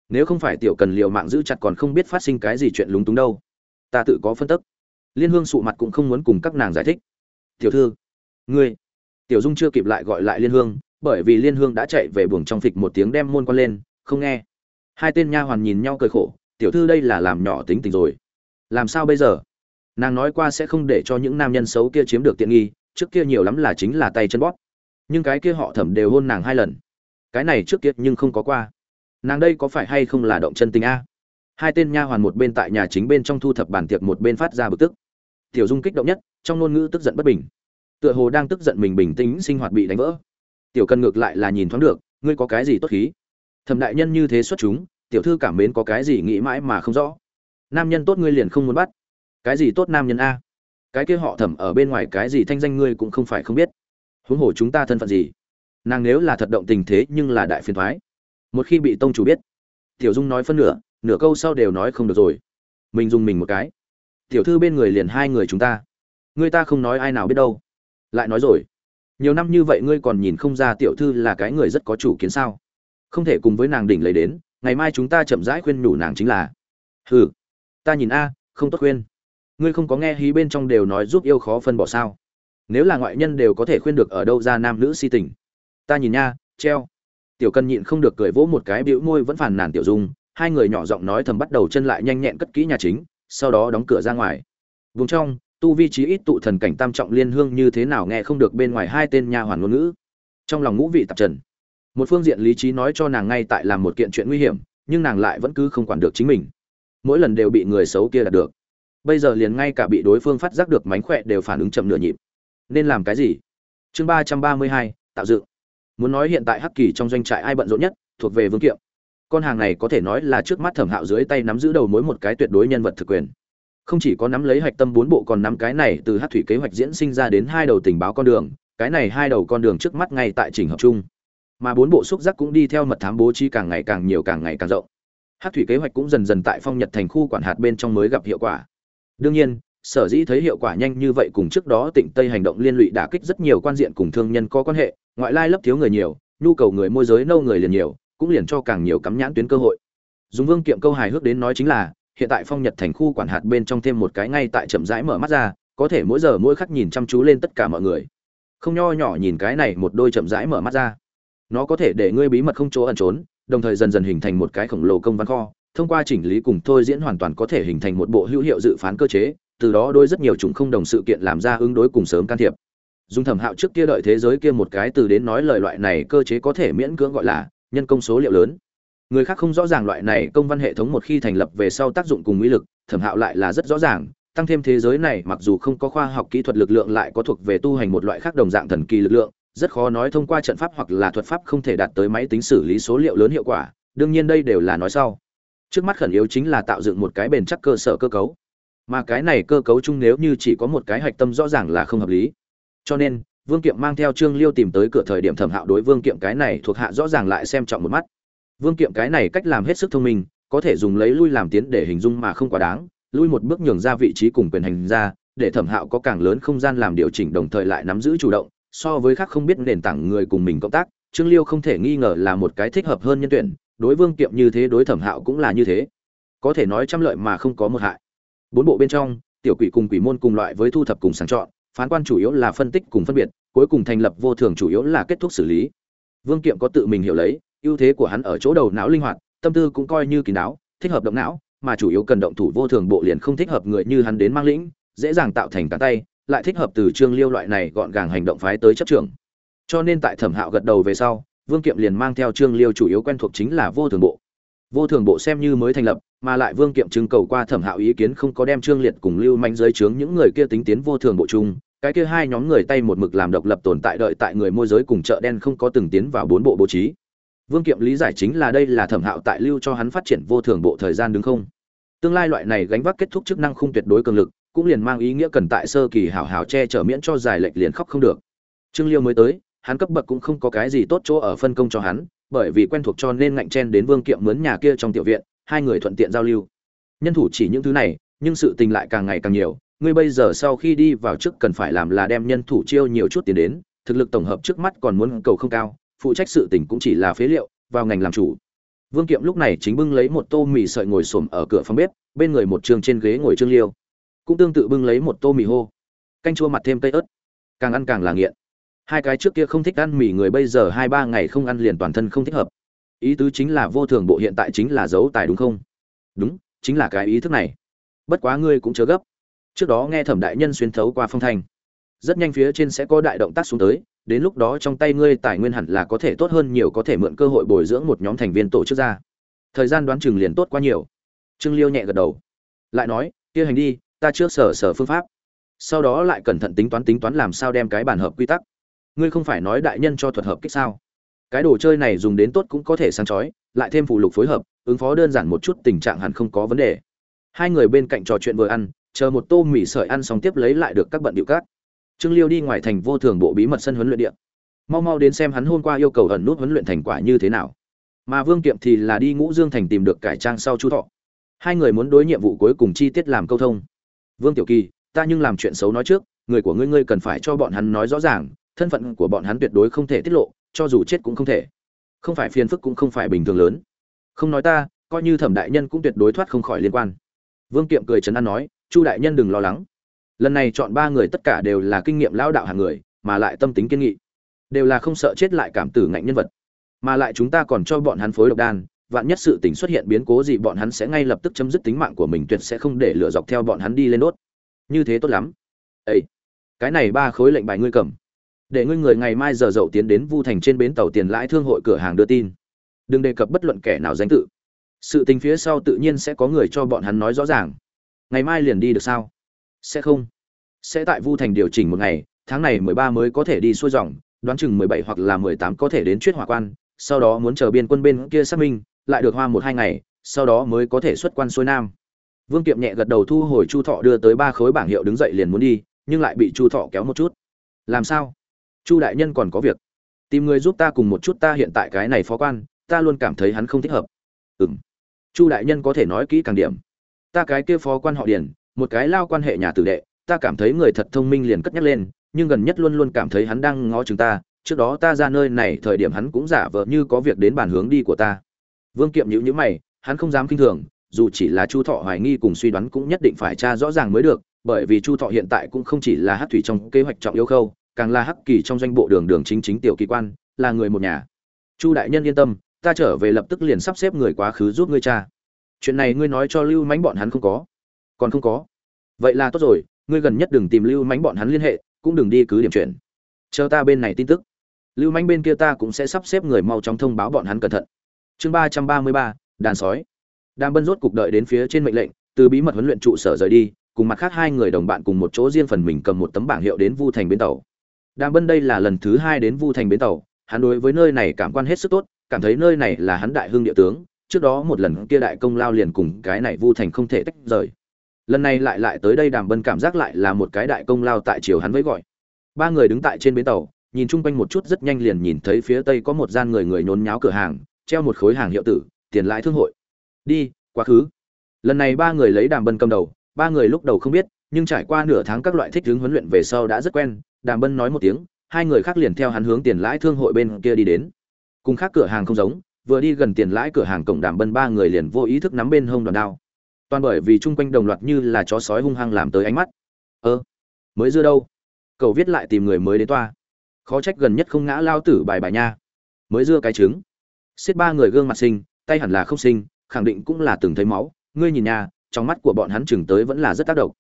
Nếu không phải tiểu cần liều mạng giữ chặt còn không biết phát sinh cái gì chuyện lúng túng đâu. Ta tự có phân tức. Liên hương sụ mặt cũng không muốn cùng các nàng giải thích. Tiểu thư, ngươi. Tiểu dung chưa kịp lại gọi lại liên hương, bởi vì liên hương đã chạy về buồng trong phịch một tiếng đem môn quan lên, không nghe hai tên nha hoàn nhìn nhau cười khổ, tiểu thư đây là làm nhỏ tính tình rồi. Làm sao bây giờ? Nàng nói qua sẽ không để cho những nam nhân xấu kia chiếm được tiện nghi, trước kia nhiều lắm là chính là tay chân bóp. Nhưng cái kia họ thẩm đều hôn nàng hai lần. Cái này trước kia nhưng không có qua. Nàng đây có phải hay không là động chân tình a? Hai tên nha hoàn một bên tại nhà chính bên trong thu thập bàn tiệc một bên phát ra bực tức. Tiểu dung kích động nhất, trong ngôn ngữ tức giận bất bình. Tựa hồ đang tức giận mình bình tĩnh sinh hoạt bị đánh vỡ. Tiểu cần ngược lại là nhìn thoáng được, ngươi có cái gì tốt khí? Thẩm đại nhân như thế xuất chúng, tiểu thư cảm mến có cái gì nghĩ mãi mà không rõ. Nam nhân tốt ngươi liền không muốn bắt. Cái gì tốt nam nhân a? Cái kia họ thẩm ở bên ngoài cái gì thanh danh ngươi cũng không phải không biết. Huống hồ chúng ta thân phận gì? Nàng nếu là thật động tình thế nhưng là đại phiền thoái. Một khi bị tông chủ biết, tiểu dung nói phân nửa nửa câu sau đều nói không được rồi. Mình dùng mình một cái. Tiểu thư bên người liền hai người chúng ta. Người ta không nói ai nào biết đâu. Lại nói rồi. Nhiều năm như vậy ngươi còn nhìn không ra tiểu thư là cái người rất có chủ kiến sao? Không thể cùng với nàng đỉnh lấy đến, ngày mai chúng ta chậm rãi khuyên nhủ nàng chính là, hừ, ta nhìn a, không tốt khuyên. Ngươi không có nghe hí bên trong đều nói giúp yêu khó phân bỏ sao? Nếu là ngoại nhân đều có thể khuyên được ở đâu ra nam nữ si tình. Ta nhìn nha, treo. Tiểu cân nhịn không được cười vỗ một cái bĩu môi vẫn phàn nàn tiểu dung, hai người nhỏ giọng nói thầm bắt đầu chân lại nhanh nhẹn cất kỹ nhà chính, sau đó đóng cửa ra ngoài. Vùng trong, tu vi trí ít tụ thần cảnh tam trọng liên hương như thế nào nghe không được bên ngoài hai tên nha hoàn ngôn ngữ. Trong lòng ngũ vị tạp trần một phương diện lý trí nói cho nàng ngay tại làm một kiện chuyện nguy hiểm, nhưng nàng lại vẫn cứ không quản được chính mình. Mỗi lần đều bị người xấu kia đạt được. Bây giờ liền ngay cả bị đối phương phát giác được mánh khỏe đều phản ứng chậm nửa nhịp. Nên làm cái gì? Chương ba trăm ba mươi hai, tạo dựng. Muốn nói hiện tại hắc kỳ trong doanh trại ai bận rộn nhất, thuộc về vương kiệm. Con hàng này có thể nói là trước mắt thẩm hạo dưới tay nắm giữ đầu mối một cái tuyệt đối nhân vật thực quyền. Không chỉ có nắm lấy hạch tâm bốn bộ còn nắm cái này từ hát thủy kế hoạch diễn sinh ra đến hai đầu tình báo con đường, cái này hai đầu con đường trước mắt ngay tại trình hợp chung mà bốn bộ xúc giác cũng đi theo mật thám bố trí càng ngày càng nhiều càng ngày càng rộng hát thủy kế hoạch cũng dần dần tại phong nhật thành khu quản hạt bên trong mới gặp hiệu quả đương nhiên sở dĩ thấy hiệu quả nhanh như vậy cùng trước đó tỉnh Tây hành động liên lụy đả kích rất nhiều quan diện cùng thương nhân có quan hệ, ngoại lai lấp thiếu người nhiều, nhu cầu người môi giới nâu người liền nhiều, cũng liền cho càng nhiều cắm nhãn tuyến cơ hội. Dùng Vương Kiệm câu hài hước đến nói chính là, hiện tại Phong Nhật thành khu quản hạt bên trong thêm một cái ngay tại chậm rãi mở mắt ra, có thể mỗi giờ mỗi khắc nhìn chăm chú lên tất cả mọi người. Không nho nhỏ nhìn cái này một đôi chậm rãi mở mắt ra. Nó có thể để ngươi bí mật không chỗ ẩn trốn, đồng thời dần dần hình thành một cái khổng lồ công văn kho, thông qua chỉnh lý cùng thôi diễn hoàn toàn có thể hình thành một bộ hữu hiệu dự phán cơ chế, từ đó đôi rất nhiều chủng không đồng sự kiện làm ra ứng đối cùng sớm can thiệp. Dung Thẩm Hạo trước kia đợi thế giới kia một cái từ đến nói lời loại này cơ chế có thể miễn cưỡng gọi là nhân công số liệu lớn. Người khác không rõ ràng loại này công văn hệ thống một khi thành lập về sau tác dụng cùng uy lực, Thẩm Hạo lại là rất rõ ràng, tăng thêm thế giới này mặc dù không có khoa học kỹ thuật lực lượng lại có thuộc về tu hành một loại khác đồng dạng thần kỳ lực lượng, rất khó nói thông qua trận pháp hoặc là thuật pháp không thể đạt tới máy tính xử lý số liệu lớn hiệu quả, đương nhiên đây đều là nói sau. Trước mắt khẩn yếu chính là tạo dựng một cái bền chắc cơ sở cơ cấu. Mà cái này cơ cấu chung nếu như chỉ có một cái hạch tâm rõ ràng là không hợp lý. Cho nên, Vương Kiệm mang theo Trương Liêu tìm tới cửa thời điểm Thẩm Hạo đối Vương Kiệm cái này thuộc hạ rõ ràng lại xem trọng một mắt. Vương Kiệm cái này cách làm hết sức thông minh, có thể dùng lấy lui làm tiến để hình dung mà không quá đáng, lui một bước nhường ra vị trí cùng quyền hành ra, để Thẩm Hạo có càng lớn không gian làm điều chỉnh đồng thời lại nắm giữ chủ động, so với khác không biết nền tảng người cùng mình cộng tác, Trương Liêu không thể nghi ngờ là một cái thích hợp hơn nhân tuyển, đối Vương Kiệm như thế đối Thẩm Hạo cũng là như thế. Có thể nói trăm lợi mà không có một hại. Bốn bộ bên trong, tiểu quỷ cùng quỷ môn cùng loại với thu thập cùng sàng chọn, phán quan chủ yếu là phân tích cùng phân biệt, cuối cùng thành lập vô thường chủ yếu là kết thúc xử lý. Vương Kiệm có tự mình hiểu lấy, ưu thế của hắn ở chỗ đầu não linh hoạt, tâm tư cũng coi như kỳ não, thích hợp động não, mà chủ yếu cần động thủ vô thường bộ liền không thích hợp người như hắn đến mang lĩnh, dễ dàng tạo thành cả tay, lại thích hợp từ Trương Liêu loại này gọn gàng hành động phái tới chấp trưởng. Cho nên tại Thẩm Hạo gật đầu về sau, Vương Kiệm liền mang theo Trương Liêu chủ yếu quen thuộc chính là vô thường bộ. Vô thường bộ xem như mới thành lập, mà lại Vương Kiệm trưng cầu qua Thẩm Hạo ý kiến không có đem Trương Liệt cùng Lưu manh giới chướng những người kia tính tiến vô thường bộ chung, cái kia hai nhóm người tay một mực làm độc lập tồn tại đợi tại người môi giới cùng chợ đen không có từng tiến vào bốn bộ bố trí. Vương Kiệm lý giải chính là đây là Thẩm Hạo tại lưu cho hắn phát triển vô thường bộ thời gian đứng không. Tương lai loại này gánh vác kết thúc chức năng không tuyệt đối cường lực, cũng liền mang ý nghĩa cần tại sơ kỳ hảo hảo che chở miễn cho dài lệch liền khóc không được. Trương Liêu mới tới, hắn cấp bậc cũng không có cái gì tốt chỗ ở phân công cho hắn, bởi vì quen thuộc cho nên ngạnh chen đến Vương Kiệm mướn nhà kia trong tiểu viện, hai người thuận tiện giao lưu. Nhân thủ chỉ những thứ này, nhưng sự tình lại càng ngày càng nhiều, ngươi bây giờ sau khi đi vào trước cần phải làm là đem nhân thủ chiêu nhiều chút tiền đến, thực lực tổng hợp trước mắt còn muốn cầu không cao, phụ trách sự tình cũng chỉ là phế liệu, vào ngành làm chủ. Vương Kiệm lúc này chính bưng lấy một tô mì sợi ngồi xổm ở cửa phòng bếp, bên người một trường trên ghế ngồi Trương Liêu. Cũng tương tự bưng lấy một tô mì hô, canh chua mặt thêm cây ớt. Càng ăn càng là nghiện. Hai cái trước kia không thích ăn mì người bây giờ hai ba ngày không ăn liền toàn thân không thích hợp. Ý tứ chính là vô thường bộ hiện tại chính là dấu tài đúng không? Đúng, chính là cái ý thức này. Bất quá ngươi cũng chớ gấp. Trước đó nghe Thẩm đại nhân xuyên thấu qua phong thanh, rất nhanh phía trên sẽ có đại động tác xuống tới, đến lúc đó trong tay ngươi tài nguyên hẳn là có thể tốt hơn nhiều có thể mượn cơ hội bồi dưỡng một nhóm thành viên tổ chức ra thời gian đoán chừng liền tốt quá nhiều trương liêu nhẹ gật đầu lại nói kia hành đi ta trước sở sở phương pháp sau đó lại cẩn thận tính toán tính toán làm sao đem cái bản hợp quy tắc ngươi không phải nói đại nhân cho thuật hợp kích sao cái đồ chơi này dùng đến tốt cũng có thể sáng chói, lại thêm phụ lục phối hợp, ứng phó đơn giản một chút tình trạng hẳn không có vấn đề hai người bên cạnh trò chuyện vừa ăn, chờ một tô mì sợi ăn xong tiếp lấy lại được các bận điệu cát Trương Liêu đi ngoài thành vô thường bộ bí mật sân huấn luyện địa. Mau mau đến xem hắn hôm qua yêu cầu ẩn nút huấn luyện thành quả như thế nào. Mà Vương Kiệm thì là đi Ngũ Dương thành tìm được cải trang sau Chu Thọ. Hai người muốn đối nhiệm vụ cuối cùng chi tiết làm câu thông. Vương Tiểu Kỳ, ta nhưng làm chuyện xấu nói trước, người của ngươi ngươi cần phải cho bọn hắn nói rõ ràng, thân phận của bọn hắn tuyệt đối không thể tiết lộ, cho dù chết cũng không thể. Không phải phiền phức cũng không phải bình thường lớn. Không nói ta, coi như Thẩm đại nhân cũng tuyệt đối thoát không khỏi liên quan. Vương Kiệm cười trấn an nói, Chu đại nhân đừng lo lắng lần này chọn ba người tất cả đều là kinh nghiệm lão đạo hàng người mà lại tâm tính kiên nghị đều là không sợ chết lại cảm tử ngạnh nhân vật mà lại chúng ta còn cho bọn hắn phối độc đan vạn nhất sự tình xuất hiện biến cố gì, bọn hắn sẽ ngay lập tức chấm dứt tính mạng của mình, tuyệt sẽ không để lửa dọc theo bọn hắn đi lên đốt. Như thế tốt lắm. Ây cái này ba khối lệnh bài ngươi cầm. Để ngươi người ngày mai giờ dậu tiến đến vu thành trên bến tàu tiền lãi thương hội cửa hàng đưa tin. Đừng đề cập bất luận kẻ nào danh tự. Sự tình phía sau tự nhiên sẽ có người cho bọn hắn nói rõ ràng. Ngày mai liền đi được sao? Sẽ không. Sẽ tại vu thành điều chỉnh một ngày, tháng này mười ba mới có thể đi xuôi dòng, đoán chừng mười bảy hoặc là mười tám có thể đến chuyết hỏa quan, sau đó muốn chờ biên quân bên kia xác minh lại được hoa một hai ngày, sau đó mới có thể xuất quan xuôi nam. Vương kiệm nhẹ gật đầu thu hồi chu thọ đưa tới ba khối bảng hiệu đứng dậy liền muốn đi, nhưng lại bị chu thọ kéo một chút. Làm sao? Chu đại nhân còn có việc. Tìm người giúp ta cùng một chút ta hiện tại cái này phó quan, ta luôn cảm thấy hắn không thích hợp. Ừ m chu đại nhân có thể nói kỹ càng điểm. Ta cái kia phó quan họ điền, một cái lao quan hệ nhà tử đệ, ta cảm thấy người thật thông minh liền cất nhắc lên, nhưng gần nhất luôn luôn cảm thấy hắn đang ngó chúng ta, trước đó ta ra nơi này thời điểm hắn cũng giả vờ như có việc đến bàn hướng đi của ta vương kiệm nhíu nhíu mày, hắn không dám kinh thường, dù chỉ là chu thọ hoài nghi cùng suy đoán cũng nhất định phải tra rõ ràng mới được, bởi vì chu thọ hiện tại cũng không chỉ là Hắc thủy trong kế hoạch trọng yếu khâu, càng là hắc kỳ trong doanh bộ đường đường chính chính tiểu kỳ quan, là người một nhà. Chu đại nhân yên tâm, ta trở về lập tức liền sắp xếp người quá khứ giúp ngươi cha chuyện này ngươi nói cho lưu mánh bọn hắn không có. Còn không có. Vậy là tốt rồi, ngươi gần nhất đừng tìm lưu mánh bọn hắn liên hệ, cũng đừng đi cứ điểm chuyện. chờ ta bên này tin tức. Lưu mánh bên kia ta cũng sẽ sắp xếp người mau chóng thông báo bọn hắn cẩn thận chương ba trăm ba mươi ba, đàn sói. Đàm bân rốt cục đợi đến phía trên mệnh lệnh, từ bí mật huấn luyện trụ sở rời đi, cùng mặt khác hai người đồng bạn cùng một chỗ riêng phần mình cầm một tấm bảng hiệu đến vu thành bến tàu. Đàm bân đây là lần thứ hai đến vu thành bến tàu, hắn đối với nơi này cảm quan hết sức tốt, cảm thấy nơi này là hắn đại hương địa tướng, trước đó một lần kia đại công lao liền cùng cái này vu thành không thể tách rời. Lần này lại lại tới đây đàm bân cảm giác lại là một cái đại công lao tại chiều hắn với gọi. Ba người đứng tại trên bến tàu, nhìn chung quanh một chút rất nhanh liền nhìn thấy phía tây có một gian người người nhốn nháo cửa hàng treo một khối hàng hiệu tử, tiền lãi thương hội. Đi, quá khứ. Lần này ba người lấy đàm bân cầm đầu, ba người lúc đầu không biết, nhưng trải qua nửa tháng các loại thích hướng huấn luyện về sau đã rất quen, đàm bân nói một tiếng, hai người khác liền theo hắn hướng tiền lãi thương hội bên kia đi đến. Cùng khác cửa hàng không giống, vừa đi gần tiền lãi cửa hàng cổng đàm bân ba người liền vô ý thức nắm bên hông đòn đao. Toàn bởi vì chung quanh đồng loạt như là chó sói hung hăng làm tới ánh mắt. Ơ, mới dưa đâu? Cậu viết lại tìm người mới đến toa. Khó trách gần nhất không ngã lao tử bài bài nha. Mới dưa cái trứng xét ba người gương mặt sinh tay hẳn là không sinh khẳng định cũng là từng thấy máu. Ngươi nhìn nha trong mắt của bọn hắn chừng tới vẫn là rất tác động.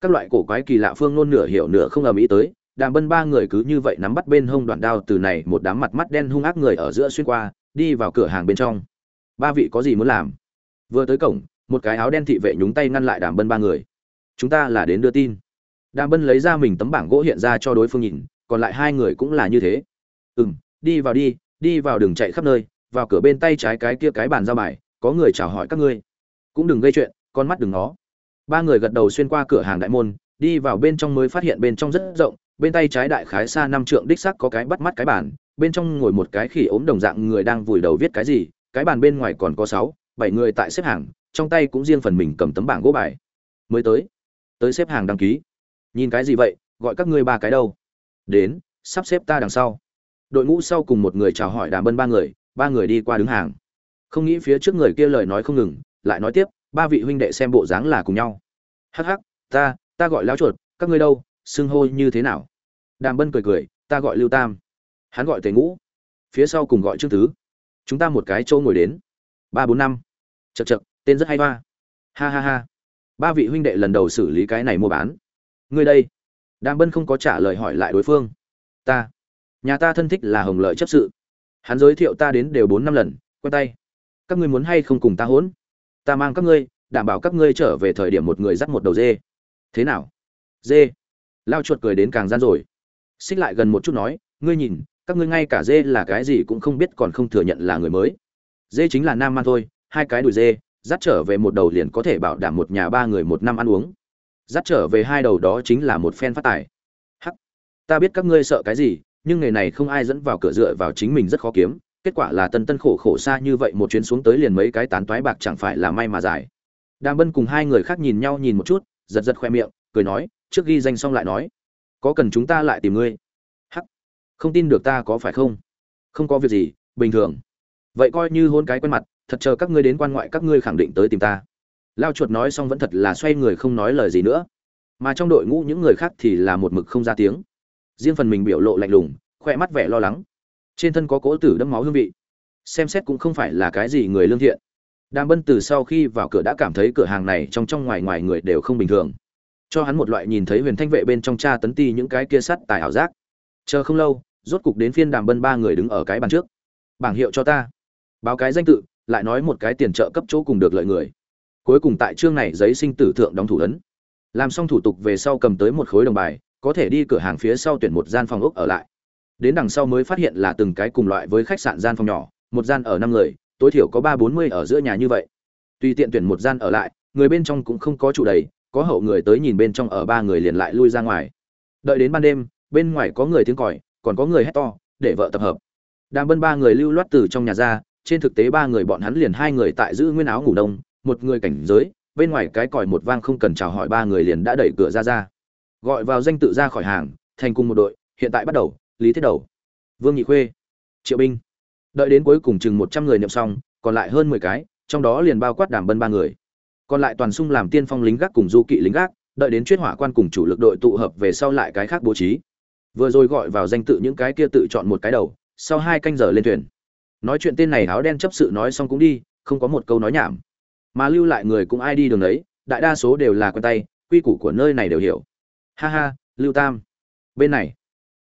Các loại cổ quái kỳ lạ phương nôn nửa hiểu nửa không ầm ý tới đàm bân ba người cứ như vậy nắm bắt bên hông đoạn đao từ này một đám mặt mắt đen hung ác người ở giữa xuyên qua đi vào cửa hàng bên trong. Ba vị có gì muốn làm? Vừa tới cổng một cái áo đen thị vệ nhúng tay ngăn lại đàm bân ba người. Chúng ta là đến đưa tin. Đàm bân lấy ra mình tấm bảng gỗ hiện ra cho đối phương nhìn còn lại hai người cũng là như thế. Ừm, đi vào đi đi vào đừng chạy khắp nơi vào cửa bên tay trái cái kia cái bàn giao bài, có người chào hỏi các ngươi. Cũng đừng gây chuyện, con mắt đừng nó ba người gật đầu xuyên qua cửa hàng đại môn, đi vào bên trong mới phát hiện bên trong rất rộng, bên tay trái đại khái xa năm trượng đích sắc có cái bắt mắt cái bàn, bên trong ngồi một cái khỉ ốm đồng dạng người đang vùi đầu viết cái gì, cái bàn bên ngoài còn có sáu, bảy người tại xếp hàng, trong tay cũng riêng phần mình cầm tấm bảng gỗ bài. Mới tới tới xếp hàng đăng ký. Nhìn cái gì vậy, gọi các ngươi ba cái đâu. Đến, sắp xếp ta đằng sau. Đội ngũ sau cùng một người chào hỏi đàm bân ba người ba người đi qua đứng hàng. Không nghĩ phía trước người kia lời nói không ngừng, lại nói tiếp, ba vị huynh đệ xem bộ dáng là cùng nhau. Hắc hắc, ta ta gọi lão chuột, các ngươi đâu, xưng hô như thế nào? Đàm bân cười cười, ta gọi lưu tam. Hắn gọi tề ngũ. Phía sau cùng gọi trương Thứ. chúng ta một cái chỗ ngồi đến. Ba bốn năm. Chật chật tên rất hay hoa. Ha ha ha. Ba vị huynh đệ lần đầu xử lý cái này mua bán. Ngươi đây. Đàm bân không có trả lời hỏi lại đối phương. Ta. Nhà ta thân thích là hồng lợi chấp sự hắn giới thiệu ta đến đều bốn năm lần, quen tay. Các ngươi muốn hay không cùng ta hỗn? Ta mang các ngươi, đảm bảo các ngươi trở về thời điểm một người dắt một đầu dê. Thế nào? Dê. Lao chuột cười đến càng gian rồi. Xích lại gần một chút nói, ngươi nhìn, các ngươi ngay cả dê là cái gì cũng không biết còn không thừa nhận là người mới. Dê chính là nam man thôi, hai cái đùi dê, dắt trở về một đầu liền có thể bảo đảm một nhà ba người một năm ăn uống. Dắt trở về hai đầu đó chính là một phen phát tài. Hắc. Ta biết các ngươi sợ cái gì nhưng nghề này không ai dẫn vào cửa dựa vào chính mình rất khó kiếm, kết quả là tân tân khổ khổ xa như vậy một chuyến xuống tới liền mấy cái tán toái bạc chẳng phải là may mà giải. Đàm bân cùng hai người khác nhìn nhau nhìn một chút, giật giật khoe miệng, cười nói, trước ghi danh xong lại nói, có cần chúng ta lại tìm ngươi? Hắc, không tin được ta có phải không? Không có việc gì, bình thường. Vậy coi như hôn cái quen mặt, thật chờ các ngươi đến quan ngoại các ngươi khẳng định tới tìm ta. Lao chuột nói xong vẫn thật là xoay người không nói lời gì nữa. Mà trong đội ngũ những người khác thì là một mực không ra tiếng riêng phần mình biểu lộ lạnh lùng, khoe mắt vẻ lo lắng. Trên thân có cỗ tử đẫm máu hương vị. Xem xét cũng không phải là cái gì người lương thiện. Đàm bân từ sau khi vào cửa đã cảm thấy cửa hàng này trong trong ngoài ngoài người đều không bình thường. Cho hắn một loại nhìn thấy huyền thanh vệ bên trong cha tấn ti những cái kia sắt tài ảo giác. Chờ không lâu, rốt cục đến phiên đàm bân ba người đứng ở cái bàn trước. Bảng hiệu cho ta. Báo cái danh tự, lại nói một cái tiền trợ cấp chỗ cùng được lợi người. Cuối cùng tại chương này giấy sinh tử thượng đóng thủ ấn. Làm xong thủ tục về sau cầm tới một khối đồng bài có thể đi cửa hàng phía sau tuyển một gian phòng ốc ở lại. Đến đằng sau mới phát hiện là từng cái cùng loại với khách sạn gian phòng nhỏ, một gian ở năm người, tối thiểu có ba bốn mươi ở giữa nhà như vậy. Tùy tiện tuyển một gian ở lại, người bên trong cũng không có chủ đầy, có hậu người tới nhìn bên trong ở ba người liền lại lui ra ngoài. Đợi đến ban đêm, bên ngoài có người tiếng còi, còn có người hét to, để vợ tập hợp. Đàm bân ba người lưu loát từ trong nhà ra, trên thực tế ba người bọn hắn liền hai người tại giữ nguyên áo ngủ đông, một người cảnh giới, bên ngoài cái còi một vang không cần chào hỏi ba người liền đã đẩy cửa ra ra gọi vào danh tự ra khỏi hàng, thành cùng một đội, hiện tại bắt đầu, lý thiết đầu, vương nhị khuê, triệu binh. Đợi đến cuối cùng chừng một trăm người niệm xong, còn lại hơn mười cái, trong đó liền bao quát đàm bân ba người. Còn lại toàn sung làm tiên phong lính gác cùng du kỵ lính gác, đợi đến chuyên hỏa quan cùng chủ lực đội tụ hợp về sau lại cái khác bố trí. Vừa rồi gọi vào danh tự những cái kia tự chọn một cái đầu, sau hai canh giờ lên thuyền. Nói chuyện tên này áo đen chấp sự nói xong cũng đi, không có một câu nói nhảm. Mà lưu lại người cũng ai đi đường ấy đại đa số đều là quen tay, quy củ của nơi này đều hiểu ha ha, lưu tam. Bên này.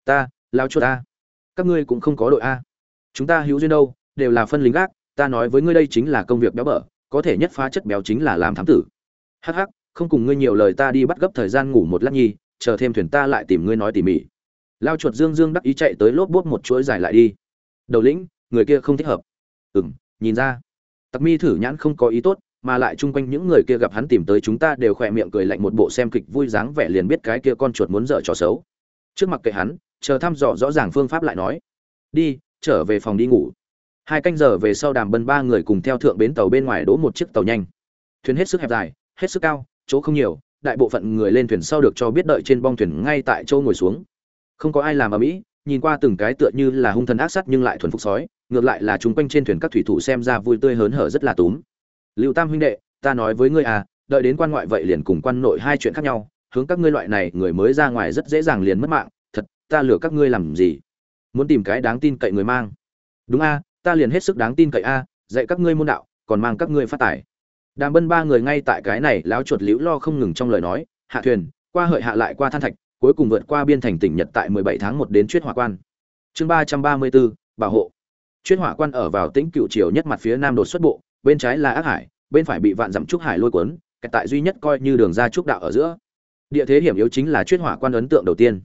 Ta, lao chuột ta các ngươi cũng không có đội a. Chúng ta hữu duyên đâu, đều là phân lính gác, ta nói với ngươi đây chính là công việc béo bở, có thể nhất phá chất béo chính là làm thám tử. Hắc hắc, không cùng ngươi nhiều lời ta đi bắt gấp thời gian ngủ một lát nhi, chờ thêm thuyền ta lại tìm ngươi nói tỉ mỉ. Lao chuột dương dương đắc ý chạy tới lốp bốt một chuỗi dài lại đi. Đầu lĩnh, người kia không thích hợp. Ừ m nhìn ra. Tặc mi thử nhãn không có ý tốt mà lại chung quanh những người kia gặp hắn tìm tới chúng ta đều khỏe miệng cười lạnh một bộ xem kịch vui dáng vẻ liền biết cái kia con chuột muốn dở trò xấu. Trước mặt kệ hắn, chờ thăm dò rõ ràng phương pháp lại nói. Đi, trở về phòng đi ngủ. Hai canh giờ về sau đàm bân ba người cùng theo thượng bến tàu bên ngoài đỗ một chiếc tàu nhanh. Thuyền hết sức hẹp dài, hết sức cao, chỗ không nhiều, đại bộ phận người lên thuyền sau được cho biết đợi trên bong thuyền ngay tại châu ngồi xuống. Không có ai làm ở mỹ nhìn qua từng cái tựa như là hung thần ác sắt nhưng lại thuần phục sói, ngược lại là chúng quanh trên thuyền các thủy thủ xem ra vui tươi hớn hở rất là túm lưu tam huynh đệ ta nói với ngươi à đợi đến quan ngoại vậy liền cùng quan nội hai chuyện khác nhau hướng các ngươi loại này người mới ra ngoài rất dễ dàng liền mất mạng thật ta lừa các ngươi làm gì? Muốn tìm cái đáng tin cậy người mang. Đúng a ta liền hết sức đáng tin cậy a dạy các ngươi môn đạo còn mang các ngươi phát tài. Đàm bân ba người ngay tại cái này lão chuột liễu lo không ngừng trong lời nói hạ thuyền qua hợi hạ lại qua than thạch cuối cùng vượt qua biên thành tỉnh nhật tại 17 tháng 1 đến chuyết hỏa quan. Chương 334, bảo hộ. Chuyết hỏa quan ở vào tĩnh cựu triều nhất mặt phía nam đột xuất bộ bên trái là ác hải, bên phải bị vạn dặm trúc hải lôi cuốn kẹt tại duy nhất coi như đường ra trúc đạo ở giữa. Địa thế hiểm yếu chính là chuyên hỏa quan ấn tượng đầu tiên.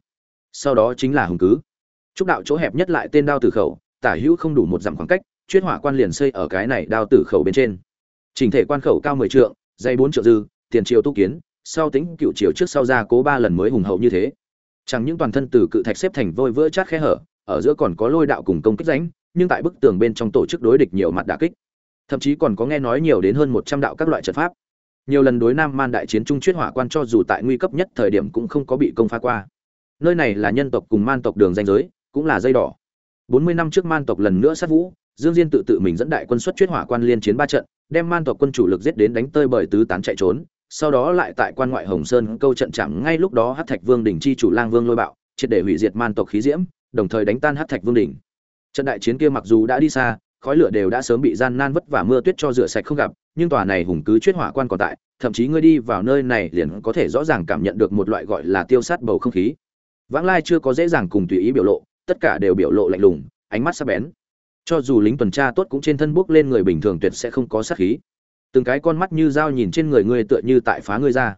Sau đó chính là hùng cứ. Trúc đạo chỗ hẹp nhất lại tên đao tử khẩu, tả hữu không đủ một dặm khoảng cách, chuyên hỏa quan liền xây ở cái này đao tử khẩu bên trên. Trình thể quan khẩu cao mười trượng dây bốn trượng dư, tiền triều tu kiến, sau tính cựu triều trước sau ra cố ba lần mới hùng hậu như thế. Chẳng những toàn thân từ cự thạch xếp thành vôi vỡ chát khe hở, ở giữa còn có lôi đạo cùng công kích ránh nhưng tại bức tường bên trong tổ chức đối địch nhiều mặt đả kích thậm chí còn có nghe nói nhiều đến hơn một trăm đạo các loại trận pháp. Nhiều lần đối nam man đại chiến trung chuyết hỏa quan cho dù tại nguy cấp nhất thời điểm cũng không có bị công phá qua. Nơi này là nhân tộc cùng man tộc đường danh giới, cũng là dây đỏ. Bốn mươi năm trước man tộc lần nữa sát vũ, dương diên tự tự mình dẫn đại quân xuất chuyết hỏa quan liên chiến ba trận, đem man tộc quân chủ lực giết đến đánh tơi bời tứ tán chạy trốn, sau đó lại tại quan ngoại hồng sơn câu trận chạm ngay lúc đó hát thạch vương đỉnh chi chủ lang vương lôi bạo, triệt để hủy diệt man tộc khí diễm, đồng thời đánh tan hát thạch vương đỉnh. Trận đại chiến kia mặc dù đã đi xa khói lửa đều đã sớm bị gian nan vất vả mưa tuyết cho rửa sạch không gặp, nhưng tòa này hùng cứ chuyết hỏa quan còn tại, thậm chí ngươi đi vào nơi này liền có thể rõ ràng cảm nhận được một loại gọi là tiêu sát bầu không khí. Vãng lai chưa có dễ dàng cùng tùy ý biểu lộ, tất cả đều biểu lộ lạnh lùng, ánh mắt sắc bén. Cho dù lính tuần tra tốt cũng trên thân bước lên người bình thường tuyệt sẽ không có sát khí. Từng cái con mắt như dao nhìn trên người ngươi tựa như tại phá ngươi ra.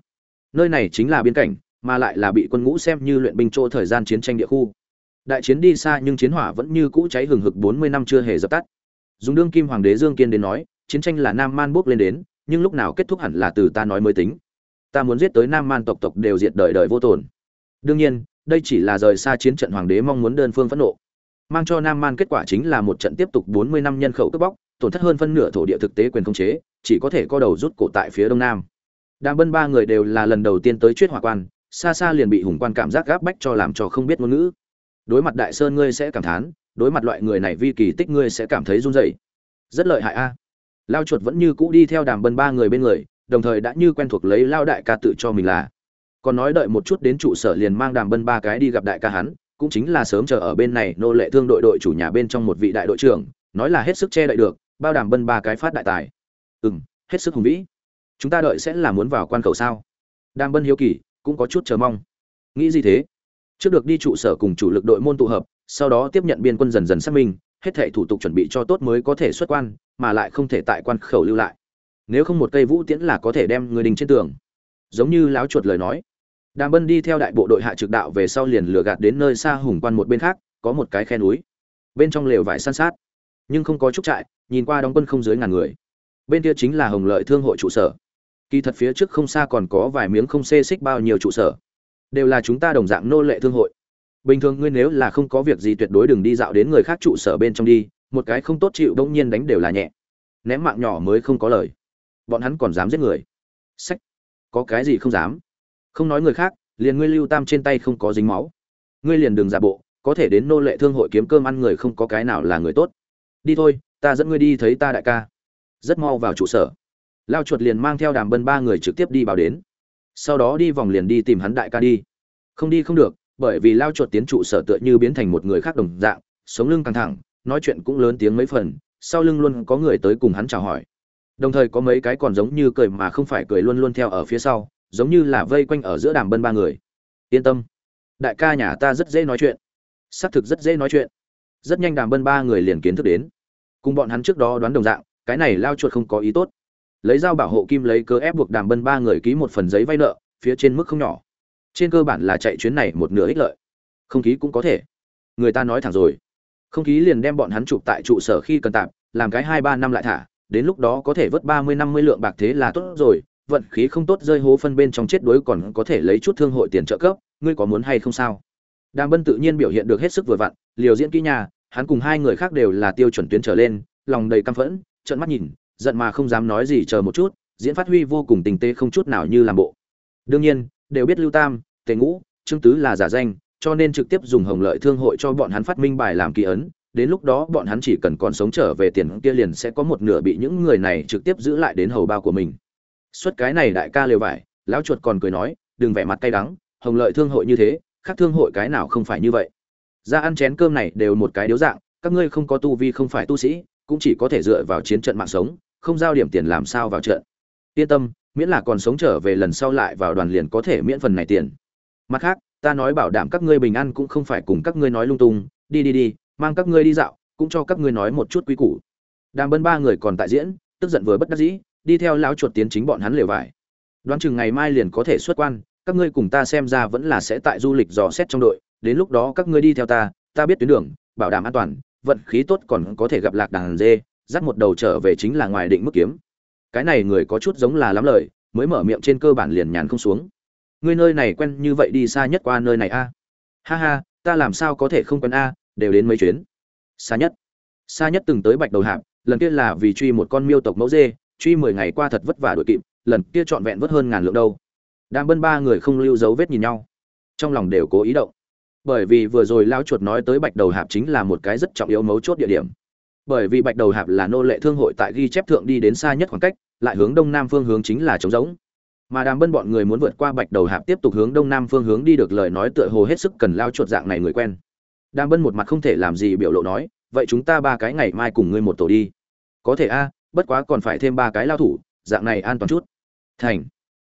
Nơi này chính là biên cảnh, mà lại là bị quân ngũ xem như luyện binh chỗ thời gian chiến tranh địa khu. Đại chiến đi xa nhưng chiến hỏa vẫn như cũ cháy hừng hực bốn mươi năm chưa hề dập tắt dùng đương kim hoàng đế dương kiên đến nói, chiến tranh là nam man bước lên đến, nhưng lúc nào kết thúc hẳn là từ ta nói mới tính. Ta muốn giết tới nam man tộc tộc đều diệt đời đời vô tồn. Đương nhiên, đây chỉ là rời xa chiến trận hoàng đế mong muốn đơn phương phẫn nộ. Mang cho nam man kết quả chính là một trận tiếp tục bốn mươi năm nhân khẩu cướp bóc, tổn thất hơn phân nửa thổ địa thực tế quyền khống chế, chỉ có thể co đầu rút cổ tại phía đông nam. Đàm bân ba người đều là lần đầu tiên tới chuyết hỏa quan, xa xa liền bị hùng quan cảm giác gáp bách cho làm cho không biết ngôn ngữ. Đối mặt đại sơn, ngươi sẽ cảm thán đối mặt loại người này vi kỳ tích ngươi sẽ cảm thấy run rẩy. Rất lợi hại a. Lao chuột vẫn như cũ đi theo đàm bân ba người bên người, đồng thời đã như quen thuộc lấy lao đại ca tự cho mình là. Còn nói đợi một chút đến trụ sở liền mang đàm bân ba cái đi gặp đại ca hắn, cũng chính là sớm chờ ở bên này nô lệ thương đội đội chủ nhà bên trong một vị đại đội trưởng, nói là hết sức che đậy được, bao đàm bân ba cái phát đại tài. Ừ m hết sức hùng vĩ. Chúng ta đợi sẽ là muốn vào quan cầu sao? Đàm bân hiếu kỳ, cũng có chút chờ mong. Nghĩ gì thế? Trước được đi trụ sở cùng chủ lực đội môn tụ hợp sau đó tiếp nhận biên quân dần dần xác minh, hết thảy thủ tục chuẩn bị cho tốt mới có thể xuất quan, mà lại không thể tại quan khẩu lưu lại. Nếu không một cây vũ tiễn là có thể đem người đình trên tường. Giống như láo chuột lời nói, đàm bân đi theo đại bộ đội hạ trực đạo về sau liền lừa gạt đến nơi xa hùng quan một bên khác, có một cái khe núi, bên trong lều vải san sát, nhưng không có trúc trại, nhìn qua đóng quân không dưới ngàn người. Bên kia chính là hồng lợi thương hội trụ sở. Kỳ thật phía trước không xa còn có vài miếng không xê xích bao nhiêu trụ sở. Đều là chúng ta đồng dạng nô lệ thương hội bình thường ngươi nếu là không có việc gì tuyệt đối đừng đi dạo đến người khác trụ sở bên trong đi, một cái không tốt chịu đông nhiên đánh đều là nhẹ. Ném mạng nhỏ mới không có lời. Bọn hắn còn dám giết người. Sách. Có cái gì không dám? Không nói người khác, liền ngươi lưu tam trên tay không có dính máu. Ngươi liền đường giả bộ, có thể đến nô lệ thương hội kiếm cơm ăn người không có cái nào là người tốt. Đi thôi, ta dẫn ngươi đi thấy ta đại ca. Rất mau vào trụ sở. Lao chuột liền mang theo đàm bân ba người trực tiếp đi vào đến. Sau đó đi vòng liền đi tìm hắn đại ca đi. Không đi không được bởi vì lao chuột tiến trụ sở tựa như biến thành một người khác đồng dạng, sống lưng căng thẳng, nói chuyện cũng lớn tiếng mấy phần, sau lưng luôn có người tới cùng hắn chào hỏi. Đồng thời có mấy cái còn giống như cười mà không phải cười luôn luôn theo ở phía sau, giống như là vây quanh ở giữa đàm bân ba người. Yên tâm, đại ca nhà ta rất dễ nói chuyện. Xác thực rất dễ nói chuyện. Rất nhanh đàm bân ba người liền kiến thức đến. Cùng bọn hắn trước đó đoán đồng dạng, cái này lao chuột không có ý tốt. Lấy dao bảo hộ kim lấy cớ ép buộc đàm bân ba người ký một phần giấy vay nợ, phía trên mức không nhỏ trên cơ bản là chạy chuyến này một nửa ích lợi. Không khí cũng có thể. Người ta nói thẳng rồi. Không khí liền đem bọn hắn chụp tại trụ sở khi cần tạm, làm cái hai ba năm lại thả, đến lúc đó có thể vớt ba mươi năm mươi lượng bạc thế là tốt rồi. Vận khí không tốt rơi hố phân bên trong chết đuối còn có thể lấy chút thương hội tiền trợ cấp, ngươi có muốn hay không sao? Đàm bân tự nhiên biểu hiện được hết sức vừa vặn, liều diễn kỹ nhà, hắn cùng hai người khác đều là tiêu chuẩn tuyến trở lên, lòng đầy căm phẫn, trợn mắt nhìn, giận mà không dám nói gì chờ một chút, diễn phát huy vô cùng tình tế không chút nào như làm bộ. Đương nhiên, đều biết lưu tam tề ngũ, trương tứ là giả danh, cho nên trực tiếp dùng hồng lợi thương hội cho bọn hắn phát minh bài làm kỳ ấn. Đến lúc đó bọn hắn chỉ cần còn sống trở về tiền kia liền sẽ có một nửa bị những người này trực tiếp giữ lại đến hầu bao của mình. Xuất cái này đại ca lều vải, lão chuột còn cười nói, đừng vẻ mặt cay đắng, hồng lợi thương hội như thế, khác thương hội cái nào không phải như vậy. Ra ăn chén cơm này đều một cái điếu dạng, các ngươi không có tu vi không phải tu sĩ, cũng chỉ có thể dựa vào chiến trận mạng sống, không giao điểm tiền làm sao vào trận. Yên tâm, miễn là còn sống trở về lần sau lại vào đoàn liền có thể miễn phần này tiền mặt khác, ta nói bảo đảm các ngươi bình an cũng không phải cùng các ngươi nói lung tung, đi đi đi, mang các ngươi đi dạo, cũng cho các ngươi nói một chút quý củ. Đàm bân ba người còn tại diễn, tức giận vừa bất đắc dĩ, đi theo lão chuột tiến chính bọn hắn lều vải. Đoán chừng ngày mai liền có thể xuất quan, các ngươi cùng ta xem ra vẫn là sẽ tại du lịch dò xét trong đội, đến lúc đó các ngươi đi theo ta ta biết tuyến đường, bảo đảm an toàn, vận khí tốt còn có thể gặp lạc đàn dê, dắt một đầu trở về chính là ngoài định mức kiếm. Cái này người có chút giống là lắm lời, mới mở miệng trên cơ bản liền nhàn không xuống ngươi nơi này quen như vậy đi xa nhất qua nơi này a. Ha ha, ta làm sao có thể không quen a, đều đến mấy chuyến. Xa nhất. Xa nhất từng tới bạch đầu hạp, lần kia là vì truy một con miêu tộc mẫu dê, truy mười ngày qua thật vất vả đội kịp, lần kia trọn vẹn vất hơn ngàn lượng đâu. Đang bân ba người không lưu dấu vết nhìn nhau. Trong lòng đều cố ý động. Bởi vì vừa rồi lão chuột nói tới bạch đầu hạp chính là một cái rất trọng yếu mấu chốt địa điểm. Bởi vì bạch đầu hạp là nô lệ thương hội tại ghi chép thượng đi đến xa nhất khoảng cách, lại hướng đông nam phương hướng chính là trống rỗng mà đàm bân bọn người muốn vượt qua bạch đầu hạp tiếp tục hướng đông nam phương hướng đi được lời nói tựa hồ hết sức cần lao chuột dạng này người quen. Đàm bân một mặt không thể làm gì biểu lộ nói, vậy chúng ta ba cái ngày mai cùng ngươi một tổ đi. Có thể a, bất quá còn phải thêm ba cái lao thủ, dạng này an toàn chút. Thành.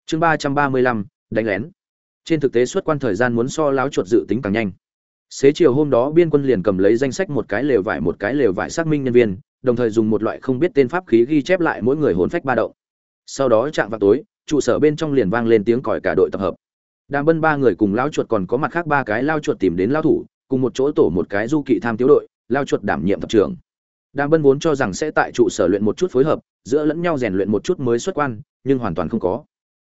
Chương ba trăm ba mươi lăm, đánh lén. Trên thực tế xuất quan thời gian muốn so láo chuột dự tính càng nhanh. Xế chiều hôm đó biên quân liền cầm lấy danh sách một cái lều vải một cái lều vải xác minh nhân viên, đồng thời dùng một loại không biết tên pháp khí ghi chép lại mỗi người hồn phách ba động. Sau đó chạm vào tối trụ sở bên trong liền vang lên tiếng còi cả đội tập hợp. Đàm bân ba người cùng lao chuột còn có mặt khác ba cái lao chuột tìm đến lao thủ, cùng một chỗ tổ một cái du kỵ tham tiếu đội, lao chuột đảm nhiệm tập trưởng. Đàm bân vốn cho rằng sẽ tại trụ sở luyện một chút phối hợp, giữa lẫn nhau rèn luyện một chút mới xuất quan, nhưng hoàn toàn không có.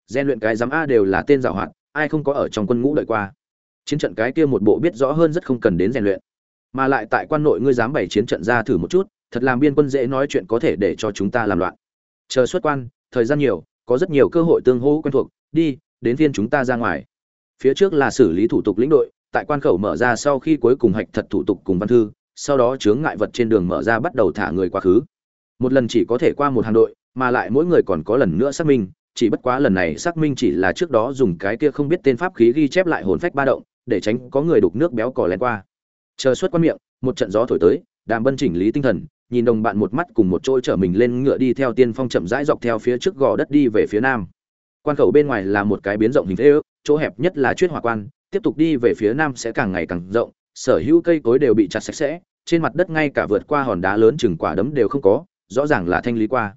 Rèn luyện cái giám a đều là tên giảo hoạt ai không có ở trong quân ngũ đợi qua. Chiến trận cái kia một bộ biết rõ hơn rất không cần đến rèn luyện. Mà lại tại quan nội ngươi dám bày chiến trận ra thử một chút, thật làm biên quân dễ nói chuyện có thể để cho chúng ta làm loạn. Chờ xuất quan, thời gian nhiều có rất nhiều cơ hội tương hỗ quen thuộc, đi, đến viên chúng ta ra ngoài. Phía trước là xử lý thủ tục lĩnh đội, tại quan khẩu mở ra sau khi cuối cùng hạch thật thủ tục cùng văn thư, sau đó chướng ngại vật trên đường mở ra bắt đầu thả người quá khứ. Một lần chỉ có thể qua một hàng đội, mà lại mỗi người còn có lần nữa xác minh, chỉ bất quá lần này xác minh chỉ là trước đó dùng cái kia không biết tên pháp khí ghi chép lại hồn phách ba động, để tránh có người đục nước béo cò lén qua. Chờ suốt quan miệng, một trận gió thổi tới, đàm bân chỉnh lý tinh thần nhìn đồng bạn một mắt cùng một trôi chở mình lên ngựa đi theo tiên phong chậm rãi dọc theo phía trước gò đất đi về phía nam. Quan khẩu bên ngoài là một cái biến rộng hình thế ước chỗ hẹp nhất là chuyết hòa quan, tiếp tục đi về phía nam sẽ càng ngày càng rộng, sở hữu cây cối đều bị chặt sạch sẽ, trên mặt đất ngay cả vượt qua hòn đá lớn chừng quả đấm đều không có, rõ ràng là thanh lý qua.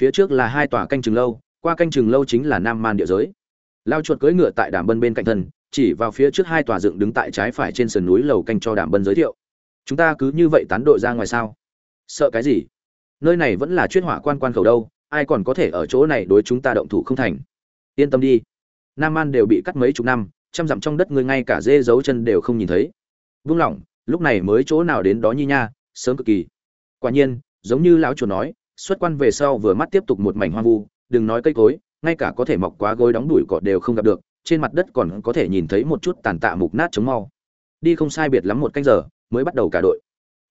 Phía trước là hai tòa canh chừng lâu, qua canh chừng lâu chính là nam man địa giới. Lao chuột cưỡi ngựa tại đàm bân bên cạnh thân, chỉ vào phía trước hai tòa dựng đứng tại trái phải trên sườn núi lầu canh cho đàm bân giới thiệu. Chúng ta cứ như vậy tán đội ra ngoài sao? Sợ cái gì? Nơi này vẫn là chuyên hỏa quan quan khẩu đâu, ai còn có thể ở chỗ này đối chúng ta động thủ không thành? Yên tâm đi. Nam An đều bị cắt mấy chục năm, trăm dặm trong đất người ngay cả dê dấu chân đều không nhìn thấy. Vung lỏng lúc này mới chỗ nào đến đó nhi nha, sớm cực kỳ. Quả nhiên, giống như lão chuột nói, xuất quan về sau vừa mắt tiếp tục một mảnh hoang vu, đừng nói cây cối, ngay cả có thể mọc quá gối đóng đuổi cọt đều không gặp được, trên mặt đất còn có thể nhìn thấy một chút tàn tạ mục nát chống mau. Đi không sai biệt lắm một canh giờ, mới bắt đầu cả đội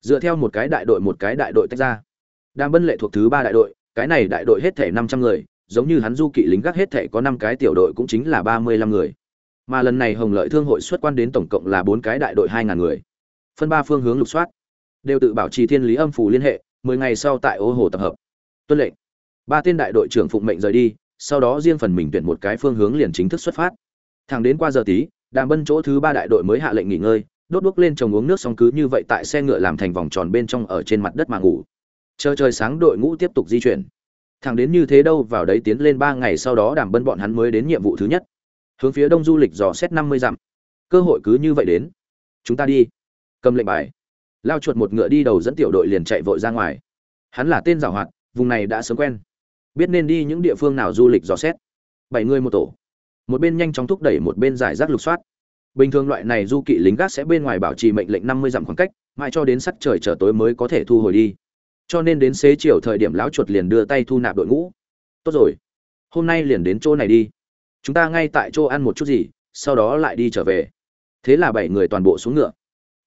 dựa theo một cái đại đội một cái đại đội tách ra. Đàm bân lệ thuộc thứ ba đại đội, cái này đại đội hết thể năm trăm người, giống như hắn du kỵ lính gác hết thể có năm cái tiểu đội cũng chính là ba mươi lăm người. Mà lần này hồng lợi thương hội xuất quan đến tổng cộng là bốn cái đại đội hai ngàn người. Phân ba phương hướng lục soát, đều tự bảo trì thiên lý âm phủ liên hệ, mười ngày sau tại ô hồ tập hợp. Tuân lệnh. Ba tên đại đội trưởng phụng mệnh rời đi, sau đó riêng phần mình tuyển một cái phương hướng liền chính thức xuất phát. Thẳng đến qua giờ tí, đàm bân chỗ thứ ba đại đội mới hạ lệnh nghỉ ngơi đốt đuốc lên trồng uống nước xong cứ như vậy tại xe ngựa làm thành vòng tròn bên trong ở trên mặt đất mà ngủ. Chờ trời sáng đội ngũ tiếp tục di chuyển. Thẳng đến như thế đâu vào đấy tiến lên ba ngày sau đó đàm bân bọn hắn mới đến nhiệm vụ thứ nhất. Hướng phía đông du lịch dò xét năm mươi dặm. Cơ hội cứ như vậy đến. Chúng ta đi. Cầm lệnh bài. Lao chuột một ngựa đi đầu dẫn tiểu đội liền chạy vội ra ngoài. Hắn là tên giảo hoạt, vùng này đã sớm quen. Biết nên đi những địa phương nào du lịch dò xét. Bảy người một tổ. Một bên nhanh chóng thúc đẩy một bên giải rác lục soát bình thường loại này du kỵ lính gác sẽ bên ngoài bảo trì mệnh lệnh năm mươi dặm khoảng cách, mãi cho đến sắc trời trở tối mới có thể thu hồi đi. Cho nên đến xế chiều thời điểm lão chuột liền đưa tay thu nạp đội ngũ. Tốt rồi, hôm nay liền đến chỗ này đi. Chúng ta ngay tại chỗ ăn một chút gì, sau đó lại đi trở về. Thế là bảy người toàn bộ xuống ngựa.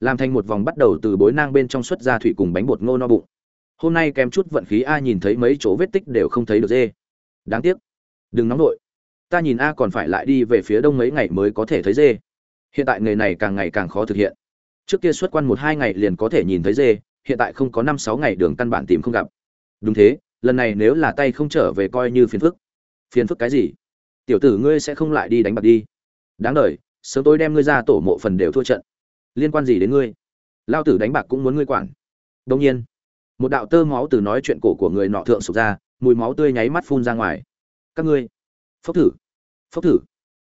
Làm thành một vòng bắt đầu từ bối nang bên trong xuất ra thủy cùng bánh bột ngô no bụng. Hôm nay kém chút vận khí a nhìn thấy mấy chỗ vết tích đều không thấy được dê. Đáng tiếc. Đừng nóng nổi ta nhìn a còn phải lại đi về phía đông mấy ngày mới có thể thấy dê hiện tại nghề này càng ngày càng khó thực hiện. Trước kia xuất quan một hai ngày liền có thể nhìn thấy dê, hiện tại không có năm sáu ngày đường căn bản tìm không gặp. Đúng thế, lần này nếu là tay không trở về coi như phiền phức. Phiền phức cái gì? Tiểu tử ngươi sẽ không lại đi đánh bạc đi. Đáng đ sớm tối đem ngươi ra tổ mộ phần đều thua trận. Liên quan gì đến ngươi? Lao tử đánh bạc cũng muốn ngươi quản. Đông nhiên, một đạo tơ máu từ nói chuyện cổ của người nọ thượng sụp ra, mùi máu tươi nháy mắt phun ra ngoài. Các ngươi, phốc thử phốc thử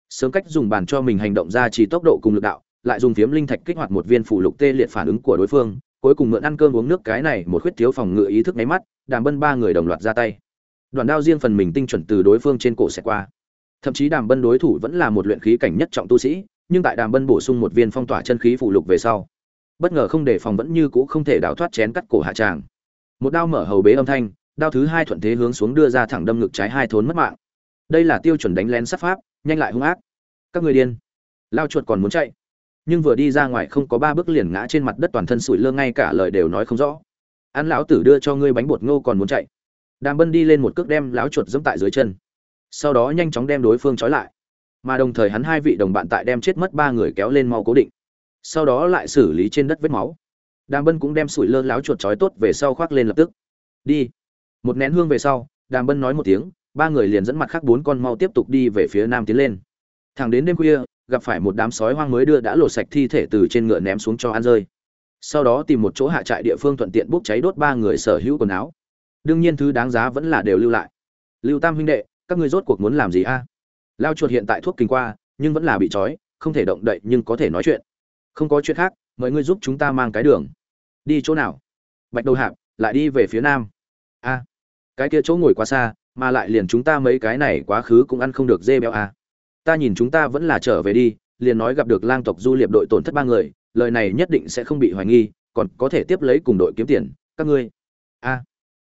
sớm cách dùng bàn cho mình hành động ra chỉ tốc độ cùng lực đạo, lại dùng phiếm linh thạch kích hoạt một viên phủ lục tê liệt phản ứng của đối phương, cuối cùng mượn ăn cơm uống nước cái này một khuyết thiếu phòng ngự ý thức nháy mắt, đàm bân ba người đồng loạt ra tay. Đoàn đao riêng phần mình tinh chuẩn từ đối phương trên cổ xẻ qua. Thậm chí đàm bân đối thủ vẫn là một luyện khí cảnh nhất trọng tu sĩ, nhưng tại đàm bân bổ sung một viên phong tỏa chân khí phụ lục về sau, bất ngờ không đề phòng vẫn như cũ không thể đào thoát chén cắt cổ hạ tràng. Một đao mở hầu bế âm thanh, đao thứ hai thuận thế hướng xuống đưa ra thẳng đâm ngực trái hai thốn mất mạng. Đây là tiêu chuẩn đánh lén sát pháp nhanh lại hung ác. Các người điên. Lao chuột còn muốn chạy. Nhưng vừa đi ra ngoài không có ba bước liền ngã trên mặt đất toàn thân sủi lơ ngay cả lời đều nói không rõ. Ăn lão tử đưa cho ngươi bánh bột ngô còn muốn chạy. Đàm bân đi lên một cước đem lão chuột dẫm tại dưới chân. Sau đó nhanh chóng đem đối phương trói lại. Mà đồng thời hắn hai vị đồng bạn tại đem chết mất ba người kéo lên mau cố định. Sau đó lại xử lý trên đất vết máu. Đàm bân cũng đem sủi lơ láo chuột trói tốt về sau khoác lên lập tức. Đi. Một nén hương về sau, đàm bân nói một tiếng ba người liền dẫn mặt khác bốn con mau tiếp tục đi về phía nam tiến lên. Thẳng đến đêm khuya, gặp phải một đám sói hoang mới đưa đã lột sạch thi thể từ trên ngựa ném xuống cho ăn rơi. Sau đó tìm một chỗ hạ trại địa phương thuận tiện bốc cháy đốt ba người sở hữu quần áo. Đương nhiên thứ đáng giá vẫn là đều lưu lại. Lưu tam huynh đệ, các ngươi rốt cuộc muốn làm gì a? Lao chuột hiện tại thuốc kinh qua, nhưng vẫn là bị trói, không thể động đậy nhưng có thể nói chuyện. Không có chuyện khác, mời ngươi giúp chúng ta mang cái đường. Đi chỗ nào? Bạch đầu hạp, lại đi về phía nam. A, cái kia chỗ ngồi quá xa mà lại liền chúng ta mấy cái này quá khứ cũng ăn không được dê béo à. Ta nhìn chúng ta vẫn là trở về đi, liền nói gặp được lang tộc du liệp đội tổn thất ba người, lời này nhất định sẽ không bị hoài nghi, còn có thể tiếp lấy cùng đội kiếm tiền, các ngươi. A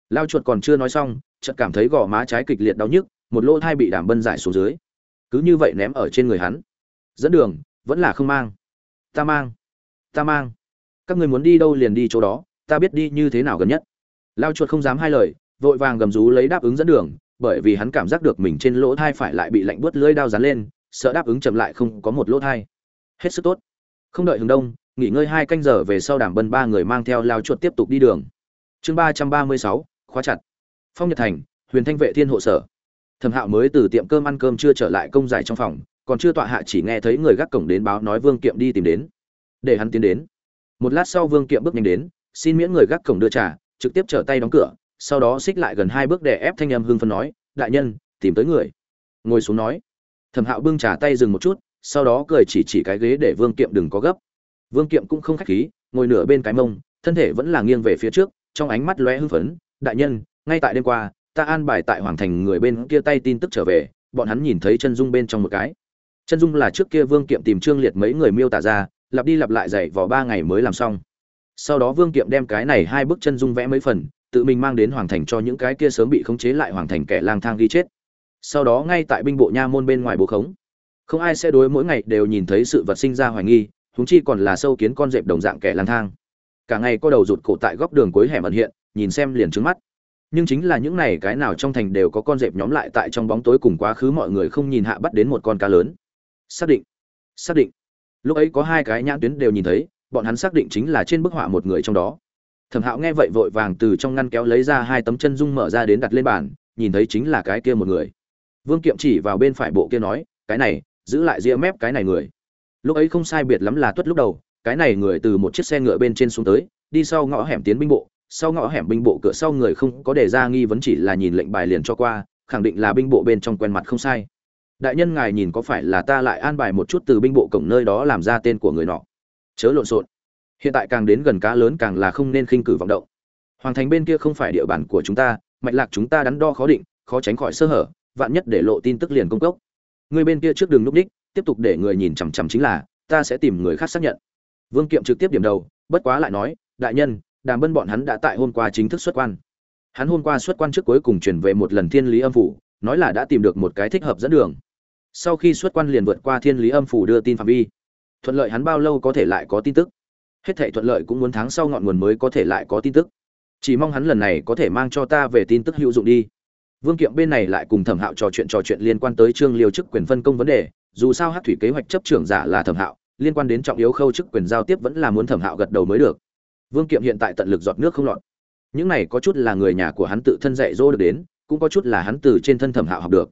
lao chuột còn chưa nói xong, chợt cảm thấy gò má trái kịch liệt đau nhức, một lỗ thai bị đảm bân giải xuống dưới. Cứ như vậy ném ở trên người hắn. Dẫn đường, vẫn là không mang. Ta mang. Ta mang. Các người muốn đi đâu liền đi chỗ đó, ta biết đi như thế nào gần nhất. Lao chuột không dám hai lời vội vàng gầm rú lấy đáp ứng dẫn đường, bởi vì hắn cảm giác được mình trên lỗ thai phải lại bị lạnh bớt lưỡi đao dán lên, sợ đáp ứng chậm lại không có một lỗ thai. Hết sức tốt. Không đợi hướng đông, nghỉ ngơi hai canh giờ về sau đàm bân ba người mang theo lao chuột tiếp tục đi đường. Chương ba trăm ba mươi sáu, khóa chặt. Phong nhật thành, huyền thanh vệ thiên hộ sở. Thẩm hạo mới từ tiệm cơm ăn cơm chưa trở lại công giải trong phòng, còn chưa tọa hạ chỉ nghe thấy người gác cổng đến báo nói vương kiệm đi tìm đến. Để hắn tiến đến. Một lát sau vương kiệm bước nhanh đến, xin miễn người gác cổng đưa trà, trực tiếp trở tay đóng cửa sau đó xích lại gần hai bước để ép thanh âm hưng phấn nói, đại nhân, tìm tới người. Ngồi xuống nói. Thẩm hạo bưng trà tay dừng một chút, sau đó cười chỉ chỉ cái ghế để vương kiệm đừng có gấp. Vương kiệm cũng không khách khí, ngồi nửa bên cái mông, thân thể vẫn là nghiêng về phía trước, trong ánh mắt lóe hưng phấn, đại nhân, ngay tại đêm qua, ta an bài tại hoàng thành người bên kia tay tin tức trở về, bọn hắn nhìn thấy chân dung bên trong một cái. Chân dung là trước kia vương kiệm tìm trương liệt mấy người miêu tả ra, lặp đi lặp lại dạy vỏ ba ngày mới làm xong. Sau đó vương kiệm đem cái này hai bức chân dung vẽ mấy phần tự mình mang đến hoàng thành cho những cái kia sớm bị khống chế lại hoàng thành kẻ lang thang ghi chết. Sau đó ngay tại binh bộ nha môn bên ngoài bố khống. Không ai sẽ đối mỗi ngày đều nhìn thấy sự vật sinh ra hoài nghi húng chi còn là sâu kiến con dẹp đồng dạng kẻ lang thang. Cả ngày có đầu rụt cổ tại góc đường cuối hẻm ẩn hiện, nhìn xem liền trứng mắt. Nhưng chính là những này cái nào trong thành đều có con dẹp nhóm lại tại trong bóng tối cùng quá khứ mọi người không nhìn hạ bắt đến một con cá lớn. Xác định. Xác định. Lúc ấy có hai cái nhãn tuyến đều nhìn thấy, bọn hắn xác định chính là trên bức họa một người trong đó thẩm hạo nghe vậy vội vàng từ trong ngăn kéo lấy ra hai tấm chân dung mở ra đến đặt lên bàn, nhìn thấy chính là cái kia một người. Vương kiệm chỉ vào bên phải bộ kia nói, cái này, giữ lại ria mép cái này người. Lúc ấy không sai biệt lắm là tuất lúc đầu, cái này người từ một chiếc xe ngựa bên trên xuống tới, đi sau ngõ hẻm tiến binh bộ, sau ngõ hẻm binh bộ cửa sau người không có đề ra nghi vấn chỉ là nhìn lệnh bài liền cho qua, khẳng định là binh bộ bên trong quen mặt không sai. Đại nhân ngài nhìn có phải là ta lại an bài một chút từ binh bộ cổng nơi đó làm ra tên của người nọ? Chớ lộn xộn hiện tại càng đến gần cá lớn càng là không nên khinh cử vọng động. Hoàng thành bên kia không phải địa bàn của chúng ta, mạch lạc chúng ta đắn đo khó định, khó tránh khỏi sơ hở, vạn nhất để lộ tin tức liền công cốc. Người bên kia trước đường núp đích tiếp tục để người nhìn chằm chằm chính là, ta sẽ tìm người khác xác nhận. Vương kiệm trực tiếp điểm đầu, bất quá lại nói, đại nhân, đàm bân bọn hắn đã tại hôm qua chính thức xuất quan. Hắn hôm qua xuất quan trước cuối cùng chuyển về một lần thiên lý âm phủ, nói là đã tìm được một cái thích hợp dẫn đường. Sau khi xuất quan liền vượt qua thiên lý âm phủ đưa tin phạm vi. Thuận lợi hắn bao lâu có thể lại có tin tức hết thảy thuận lợi cũng muốn tháng sau ngọn nguồn mới có thể lại có tin tức. Chỉ mong hắn lần này có thể mang cho ta về tin tức hữu dụng đi. Vương kiệm bên này lại cùng thẩm hạo trò chuyện trò chuyện liên quan tới trương liêu chức quyền phân công vấn đề. Dù sao hát thủy kế hoạch chấp trưởng giả là thẩm hạo, liên quan đến trọng yếu khâu chức quyền giao tiếp vẫn là muốn thẩm hạo gật đầu mới được. Vương kiệm hiện tại tận lực giọt nước không lọt. Những này có chút là người nhà của hắn tự thân dạy dỗ được đến, cũng có chút là hắn từ trên thân thẩm hạo học được.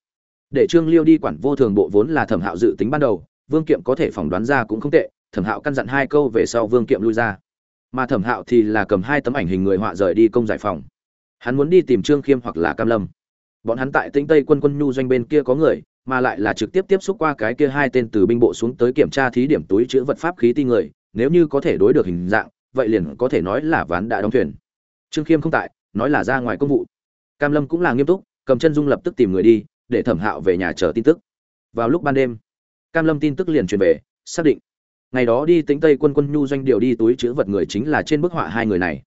Để trương liêu đi quản vô thường bộ vốn là thẩm hạo dự tính ban đầu, vương kiệm có thể phỏng đoán ra cũng không tệ thẩm hạo căn dặn hai câu về sau vương kiệm lui ra. Mà thẩm hạo thì là cầm hai tấm ảnh hình người họa rời đi công giải phòng. Hắn muốn đi tìm trương khiêm hoặc là cam lâm. Bọn hắn tại tĩnh tây quân quân nhu doanh bên kia có người, mà lại là trực tiếp tiếp xúc qua cái kia hai tên từ binh bộ xuống tới kiểm tra thí điểm túi chữ vật pháp khí ti người, nếu như có thể đối được hình dạng, vậy liền có thể nói là ván đã đóng thuyền. Trương khiêm không tại, nói là ra ngoài công vụ. Cam lâm cũng là nghiêm túc, cầm chân dung lập tức tìm người đi, để thẩm hạo về nhà chờ tin tức. Vào lúc ban đêm, cam lâm tin tức liền truyền về, xác định ngày đó đi tính tây quân quân nhu doanh điều đi túi chữ vật người chính là trên bức họa hai người này.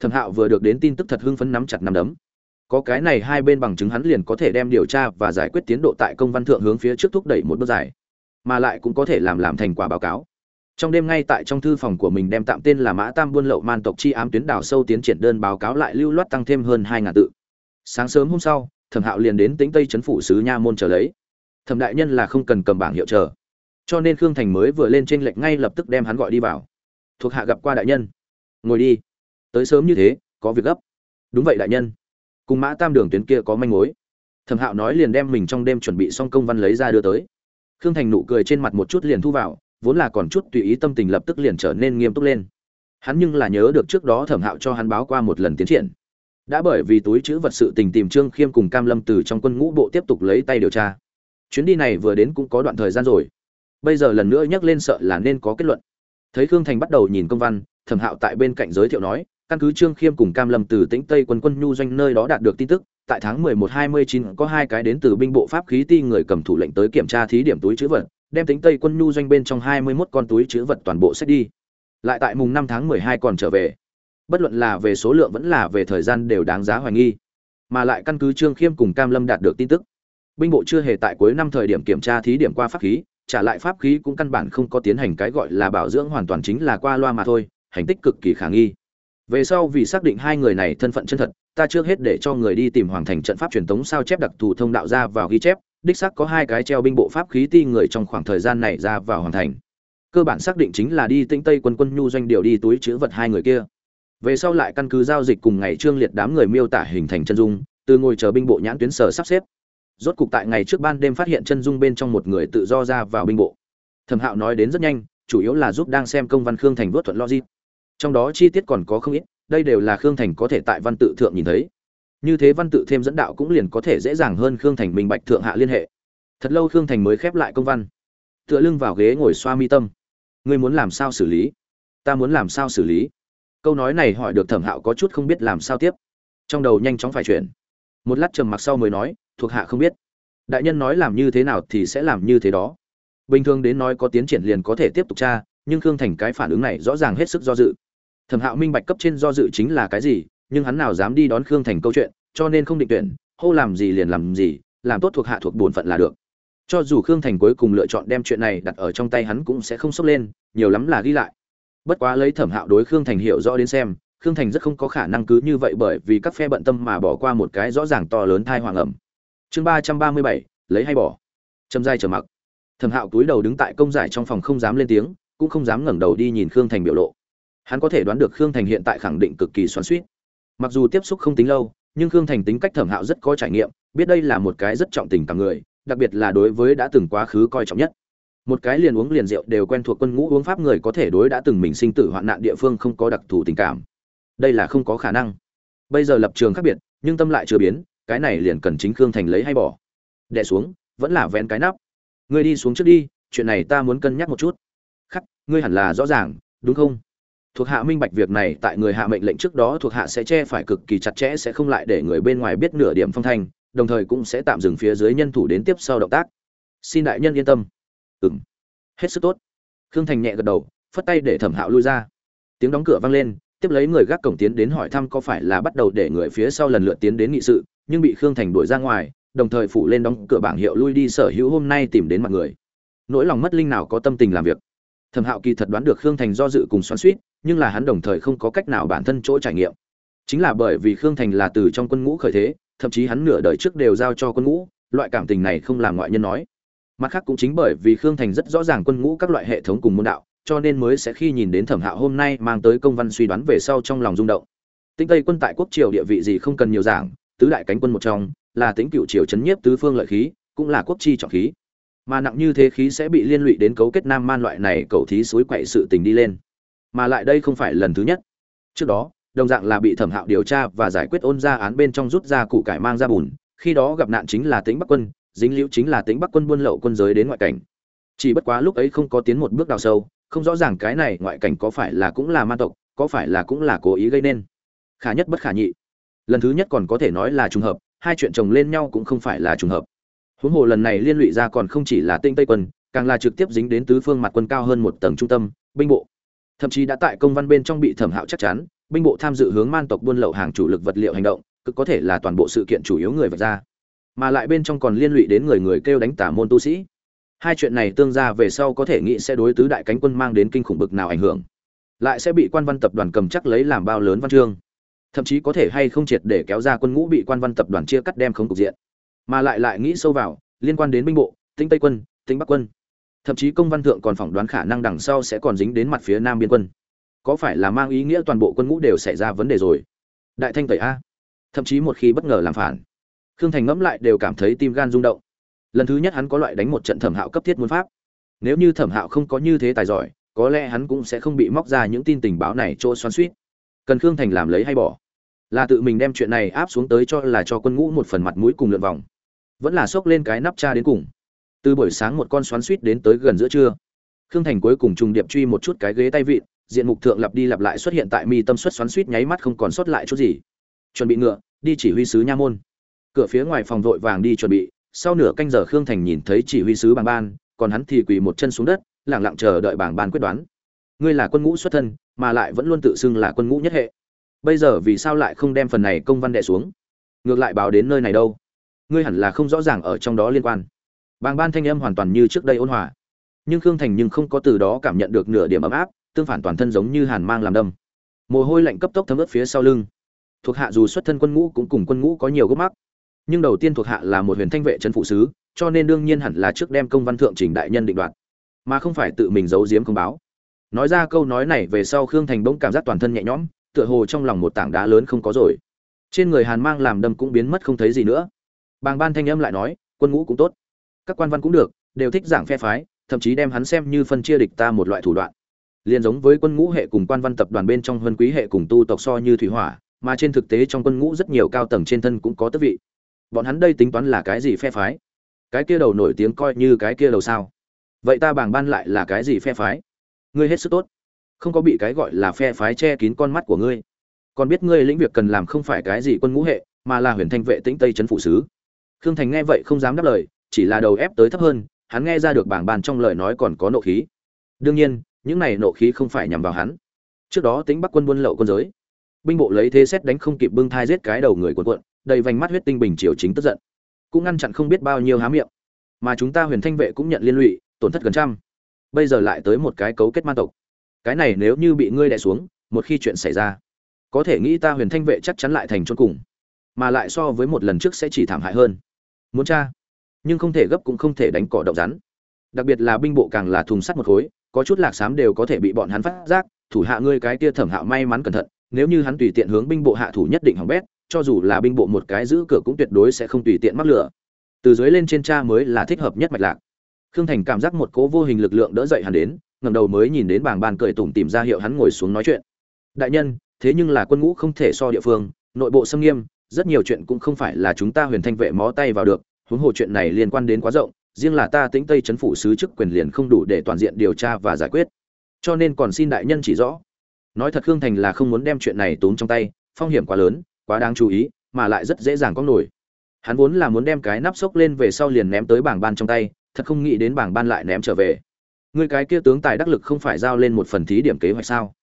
Thẩm hạo vừa được đến tin tức thật hưng phấn nắm chặt nắm đấm. Có cái này hai bên bằng chứng hắn liền có thể đem điều tra và giải quyết tiến độ tại công văn thượng hướng phía trước thúc đẩy một bước dài, mà lại cũng có thể làm làm thành quả báo cáo. Trong đêm ngay tại trong thư phòng của mình đem tạm tên là mã tam buôn lậu man tộc chi ám tuyến đảo sâu tiến triển đơn báo cáo lại lưu loát tăng thêm hơn hai ngàn tự. Sáng sớm hôm sau, thẩm hạo liền đến tính tây trấn phủ sứ nha môn chờ lấy. Thẩm đại nhân là không cần cầm bảng hiệu chờ cho nên khương thành mới vừa lên trên lệnh ngay lập tức đem hắn gọi đi vào. Thuộc hạ gặp qua đại nhân. Ngồi đi. Tới sớm như thế, có việc gấp. Đúng vậy đại nhân. Cùng mã tam đường tuyến kia có manh mối. Thẩm hạo nói liền đem mình trong đêm chuẩn bị xong công văn lấy ra đưa tới. Khương thành nụ cười trên mặt một chút liền thu vào, vốn là còn chút tùy ý tâm tình lập tức liền trở nên nghiêm túc lên. Hắn nhưng là nhớ được trước đó thẩm hạo cho hắn báo qua một lần tiến triển. Đã bởi vì túi chữ vật sự tình tìm trương khiêm cùng cam lâm từ trong quân ngũ bộ tiếp tục lấy tay điều tra. Chuyến đi này vừa đến cũng có đoạn thời gian rồi bây giờ lần nữa nhắc lên sợ là nên có kết luận. Thấy khương thành bắt đầu nhìn công văn, thẩm hạo tại bên cạnh giới thiệu nói, căn cứ trương khiêm cùng cam lâm từ tĩnh tây quân quân nhu doanh nơi đó đạt được tin tức, tại tháng mười một hai mươi chín có hai cái đến từ binh bộ pháp khí ti người cầm thủ lệnh tới kiểm tra thí điểm túi chữ vật, đem tính tây quân nhu doanh bên trong hai mươi 21 con túi chữ vật toàn bộ xét đi. Lại tại mùng năm tháng mười hai còn trở về. Bất luận là về số lượng vẫn là về thời gian đều đáng giá hoài nghi. Mà lại căn cứ trương khiêm cùng cam lâm đạt được tin tức, binh bộ chưa hề tại cuối năm thời điểm kiểm tra thí điểm qua pháp khí trả lại pháp khí cũng căn bản không có tiến hành cái gọi là bảo dưỡng hoàn toàn chính là qua loa mà thôi, hành tích cực kỳ khả nghi. Về sau vì xác định hai người này thân phận chân thật, ta trước hết để cho người đi tìm hoàng thành trận pháp truyền thống sao chép đặc thù thông đạo ra vào ghi chép, đích xác có hai cái treo binh bộ pháp khí ti người trong khoảng thời gian này ra vào hoàng thành. Cơ bản xác định chính là đi tĩnh tây quân quân nhu doanh điều đi túi chữ vật hai người kia. Về sau lại căn cứ giao dịch cùng ngày trương liệt đám người miêu tả hình thành chân dung, từ ngồi chờ binh bộ nhãn tuyến sở sắp xếp rốt cục tại ngày trước ban đêm phát hiện chân dung bên trong một người tự do ra vào binh bộ. Thẩm hạo nói đến rất nhanh, chủ yếu là giúp đang xem công văn khương thành vớt thuận logic. Trong đó chi tiết còn có không ít, đây đều là khương thành có thể tại văn tự thượng nhìn thấy. Như thế văn tự thêm dẫn đạo cũng liền có thể dễ dàng hơn khương thành minh bạch thượng hạ liên hệ. Thật lâu khương thành mới khép lại công văn. Tựa lưng vào ghế ngồi xoa mi tâm. Ngươi muốn làm sao xử lý? Ta muốn làm sao xử lý? Câu nói này hỏi được thẩm hạo có chút không biết làm sao tiếp. Trong đầu nhanh chóng phải chuyển. Một lát trầm mặc sau mới nói thuộc hạ không biết. Đại nhân nói làm như thế nào thì sẽ làm như thế đó. Bình thường đến nói có tiến triển liền có thể tiếp tục tra, nhưng khương thành cái phản ứng này rõ ràng hết sức do dự. Thẩm hạo minh bạch cấp trên do dự chính là cái gì, nhưng hắn nào dám đi đón khương thành câu chuyện, cho nên không định tuyển, hô làm gì liền làm gì, làm tốt thuộc hạ thuộc bổn phận là được. Cho dù khương thành cuối cùng lựa chọn đem chuyện này đặt ở trong tay hắn cũng sẽ không sốc lên, nhiều lắm là ghi lại. Bất quá lấy thẩm hạo đối khương thành hiểu rõ đến xem, khương thành rất không có khả năng cứ như vậy bởi vì các phe bận tâm mà bỏ qua một cái rõ ràng to lớn thai hoàng ẩm chương ba trăm ba mươi bảy, lấy hay bỏ. Châm dai trở mặc. Thẩm hạo túi đầu đứng tại công giải trong phòng không dám lên tiếng, cũng không dám ngẩng đầu đi nhìn khương thành biểu lộ. Hắn có thể đoán được khương thành hiện tại khẳng định cực kỳ xoắn suýt mặc dù tiếp xúc không tính lâu, nhưng khương thành tính cách thẩm hạo rất có trải nghiệm, biết đây là một cái rất trọng tình cả người, đặc biệt là đối với đã từng quá khứ coi trọng nhất. Một cái liền uống liền rượu đều quen thuộc quân ngũ uống pháp người có thể đối đã từng mình sinh tử hoạn nạn địa phương không có đặc thù tình cảm. Đây là không có khả năng. Bây giờ lập trường khác biệt, nhưng tâm lại chưa biến cái này liền cần chính khương thành lấy hay bỏ. Đẻ xuống, vẫn là vén cái nắp. Ngươi đi xuống trước đi, chuyện này ta muốn cân nhắc một chút. Khắc, ngươi hẳn là rõ ràng, đúng không? Thuộc hạ minh bạch việc này, tại người hạ mệnh lệnh trước đó thuộc hạ sẽ che phải cực kỳ chặt chẽ, sẽ không lại để người bên ngoài biết nửa điểm phong thanh, đồng thời cũng sẽ tạm dừng phía dưới nhân thủ đến tiếp sau động tác. Xin đại nhân yên tâm. Ừng hết sức tốt. Khương thành nhẹ gật đầu, phất tay để thẩm hạo lui ra. Tiếng đóng cửa vang lên, tiếp lấy người gác cổng tiến đến hỏi thăm có phải là bắt đầu để người phía sau lần lượt tiến đến nghị sự nhưng bị khương thành đuổi ra ngoài, đồng thời phủ lên đóng cửa bảng hiệu lui đi sở hữu hôm nay tìm đến mặt người. Nỗi lòng mất linh nào có tâm tình làm việc. Thẩm hạo kỳ thật đoán được khương thành do dự cùng xoắn suýt nhưng là hắn đồng thời không có cách nào bản thân chỗ trải nghiệm. Chính là bởi vì khương thành là từ trong quân ngũ khởi thế, thậm chí hắn nửa đời trước đều giao cho quân ngũ, loại cảm tình này không làm ngoại nhân nói. Mặt khác cũng chính bởi vì khương thành rất rõ ràng quân ngũ các loại hệ thống cùng môn đạo, cho nên mới sẽ khi nhìn đến thẩm hạo hôm nay mang tới công văn suy đoán về sau trong lòng rung động. Tinh tây quân tại quốc triều địa vị gì không cần nhiều giảng tứ đại cánh quân một trong, là tính cựu triều chấn nhiếp tứ phương lợi khí, cũng là quốc chi trọng khí. Mà nặng như thế khí sẽ bị liên lụy đến cấu kết nam man loại này cầu thí suối quậy sự tình đi lên. Mà lại đây không phải lần thứ nhất. Trước đó, đồng dạng là bị thẩm hạo điều tra và giải quyết ôn ra án bên trong rút ra cụ cải mang ra bùn, khi đó gặp nạn chính là tính bắc quân, dính liễu chính là tính bắc quân buôn lậu quân giới đến ngoại cảnh. Chỉ bất quá lúc ấy không có tiến một bước đào sâu, không rõ ràng cái này ngoại cảnh có phải là cũng là ma tộc, có phải là cũng là cố ý gây nên. Khả nhất bất khả nhị lần thứ nhất còn có thể nói là trùng hợp, hai chuyện chồng lên nhau cũng không phải là trùng hợp. Huống hồ lần này liên lụy ra còn không chỉ là tinh tây quân, càng là trực tiếp dính đến tứ phương mặt quân cao hơn một tầng trung tâm, binh bộ. Thậm chí đã tại công văn bên trong bị thẩm hạo chắc chắn, binh bộ tham dự hướng man tộc buôn lậu hàng chủ lực vật liệu hành động, cực có thể là toàn bộ sự kiện chủ yếu người vật ra. Mà lại bên trong còn liên lụy đến người người kêu đánh tả môn tu sĩ. Hai chuyện này tương ra về sau có thể nghĩ sẽ đối tứ đại cánh quân mang đến kinh khủng bực nào ảnh hưởng. Lại sẽ bị quan văn tập đoàn cầm chắc lấy làm bao lớn văn chương thậm chí có thể hay không triệt để kéo ra quân ngũ bị quan văn tập đoàn chia cắt đem không cục diện. Mà lại lại nghĩ sâu vào, liên quan đến binh bộ tinh tây quân tinh bắc quân. Thậm chí công văn thượng còn phỏng đoán khả năng đằng sau sẽ còn dính đến mặt phía nam biên quân. Có phải là mang ý nghĩa toàn bộ quân ngũ đều xảy ra vấn đề rồi? Đại thanh tẩy a. Thậm chí một khi bất ngờ làm phản, khương thành ngẫm lại đều cảm thấy tim gan rung động. Lần thứ nhất hắn có loại đánh một trận thẩm hạo cấp thiết muốn pháp. Nếu như thẩm hạo không có như thế tài giỏi, có lẽ hắn cũng sẽ không bị móc ra những tin tình báo này chỗ xoắn suýt cần khương thành làm lấy hay bỏ? Là tự mình đem chuyện này áp xuống tới cho là cho quân ngũ một phần mặt mũi cùng lượn vòng. Vẫn là xốc lên cái nắp cha đến cùng. Từ buổi sáng một con xoắn suýt đến tới gần giữa trưa. Khương thành cuối cùng trùng điệp truy một chút cái ghế tay vịn, diện mục thượng lặp đi lặp lại xuất hiện tại mi tâm suất xoắn suýt nháy mắt không còn sót lại chút gì. Chuẩn bị ngựa, đi chỉ huy sứ nha môn. Cửa phía ngoài phòng vội vàng đi chuẩn bị, sau nửa canh giờ khương thành nhìn thấy chỉ huy sứ bàng ban, còn hắn thì quỳ một chân xuống đất lẳng lặng chờ đợi bảng ban quyết đoán. Ngươi là quân ngũ xuất thân, mà lại vẫn luôn tự xưng là quân ngũ nhất hệ bây giờ vì sao lại không đem phần này công văn đệ xuống? Ngược lại báo đến nơi này đâu? Ngươi hẳn là không rõ ràng ở trong đó liên quan. Bàng ban thanh âm hoàn toàn như trước đây ôn hòa. Nhưng khương thành nhưng không có từ đó cảm nhận được nửa điểm ấm áp, tương phản toàn thân giống như hàn mang làm đâm. Mồ hôi lạnh cấp tốc thấm ướt phía sau lưng. Thuộc hạ dù xuất thân quân ngũ cũng cùng quân ngũ có nhiều gốc mắc. Nhưng đầu tiên thuộc hạ là một huyền thanh vệ trấn phụ sứ, cho nên đương nhiên hẳn là trước đem công văn thượng trình đại nhân định đoạt. Mà không phải tự mình giấu giếm công báo. Nói ra câu nói này về sau khương thành bỗng cảm giác toàn thân nhẹ nhõm tựa hồ trong lòng một tảng đá lớn không có rồi. Trên người hàn mang làm đâm cũng biến mất không thấy gì nữa. Bàng ban thanh âm lại nói, quân ngũ cũng tốt. Các quan văn cũng được, đều thích giảng phe phái, thậm chí đem hắn xem như phân chia địch ta một loại thủ đoạn. Liền giống với quân ngũ hệ cùng quan văn tập đoàn bên trong huân quý hệ cùng tu tộc so như thủy hỏa, mà trên thực tế trong quân ngũ rất nhiều cao tầng trên thân cũng có tước vị. Bọn hắn đây tính toán là cái gì phe phái? Cái kia đầu nổi tiếng coi như cái kia đầu sao? Vậy ta bảng ban lại là cái gì phe phái? Ngươi hết sức tốt không có bị cái gọi là phe phái che kín con mắt của ngươi. Còn biết ngươi lĩnh việc cần làm không phải cái gì quân ngũ hệ, mà là huyền thanh vệ tĩnh tây trấn phụ sứ. Khương thành nghe vậy không dám đáp lời, chỉ là đầu ép tới thấp hơn, hắn nghe ra được bảng bàn trong lời nói còn có nộ khí. Đương nhiên, những này nộ khí không phải nhằm vào hắn. Trước đó tính bắc quân buôn lậu quân giới. Binh bộ lấy thế xét đánh không kịp bưng thai giết cái đầu người quân quận đầy vành mắt huyết tinh bình triều chính tức giận. Cũng ngăn chặn không biết bao nhiêu há miệng. Mà chúng ta huyền thanh vệ cũng nhận liên lụy, tổn thất gần trăm. Bây giờ lại tới một cái cấu kết man tộc cái này nếu như bị ngươi đè xuống, một khi chuyện xảy ra, có thể nghĩ ta huyền thanh vệ chắc chắn lại thành chôn cùng, mà lại so với một lần trước sẽ chỉ thảm hại hơn. Muốn cha nhưng không thể gấp cũng không thể đánh cỏ động rắn. Đặc biệt là binh bộ càng là thùng sắt một khối, có chút lạc xám đều có thể bị bọn hắn phát giác, thủ hạ ngươi cái kia thẩm hạo may mắn cẩn thận, nếu như hắn tùy tiện hướng binh bộ hạ thủ nhất định hỏng bét, cho dù là binh bộ một cái giữ cửa cũng tuyệt đối sẽ không tùy tiện mắc lửa. Từ dưới lên trên cha mới là thích hợp nhất mạch lạc. Khương thành cảm giác một cố vô hình lực lượng đỡ dậy hắn đến ngẩng đầu mới nhìn đến bảng ban cười tủm tìm ra hiệu hắn ngồi xuống nói chuyện. Đại nhân, thế nhưng là quân ngũ không thể so địa phương, nội bộ xâm nghiêm, rất nhiều chuyện cũng không phải là chúng ta huyền thanh vệ mó tay vào được, huống hồ chuyện này liên quan đến quá rộng, riêng là ta tĩnh tây chấn phủ sứ chức quyền liền không đủ để toàn diện điều tra và giải quyết. Cho nên còn xin đại nhân chỉ rõ. Nói thật khương thành là không muốn đem chuyện này tốn trong tay, phong hiểm quá lớn, quá đáng chú ý, mà lại rất dễ dàng có nổi. Hắn vốn là muốn đem cái nắp sốc lên về sau liền ném tới bảng ban trong tay, thật không nghĩ đến bảng ban lại ném trở về người cái kia tướng tài đắc lực không phải giao lên một phần thí điểm kế hoạch sao?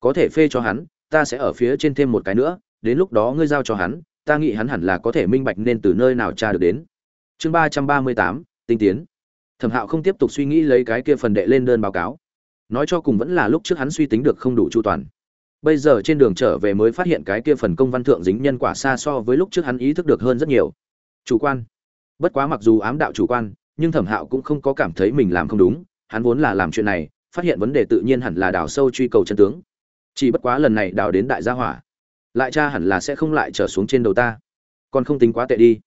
Có thể phê cho hắn, ta sẽ ở phía trên thêm một cái nữa, đến lúc đó ngươi giao cho hắn, ta nghĩ hắn hẳn là có thể minh bạch nên từ nơi nào tra được đến. Chương ba trăm ba mươi tám, tinh tiến. Thẩm hạo không tiếp tục suy nghĩ lấy cái kia phần đệ lên đơn báo cáo. Nói cho cùng vẫn là lúc trước hắn suy tính được không đủ chu toàn. Bây giờ trên đường trở về mới phát hiện cái kia phần công văn thượng dính nhân quả xa so với lúc trước hắn ý thức được hơn rất nhiều. Chủ quan. Bất quá mặc dù ám đạo chủ quan, nhưng thẩm hạo cũng không có cảm thấy mình làm không đúng hắn vốn là làm chuyện này, phát hiện vấn đề tự nhiên hẳn là đào sâu truy cầu chân tướng. Chỉ bất quá lần này đào đến đại gia hỏa, lại cha hẳn là sẽ không lại trở xuống trên đầu ta. Còn không tính quá tệ đi.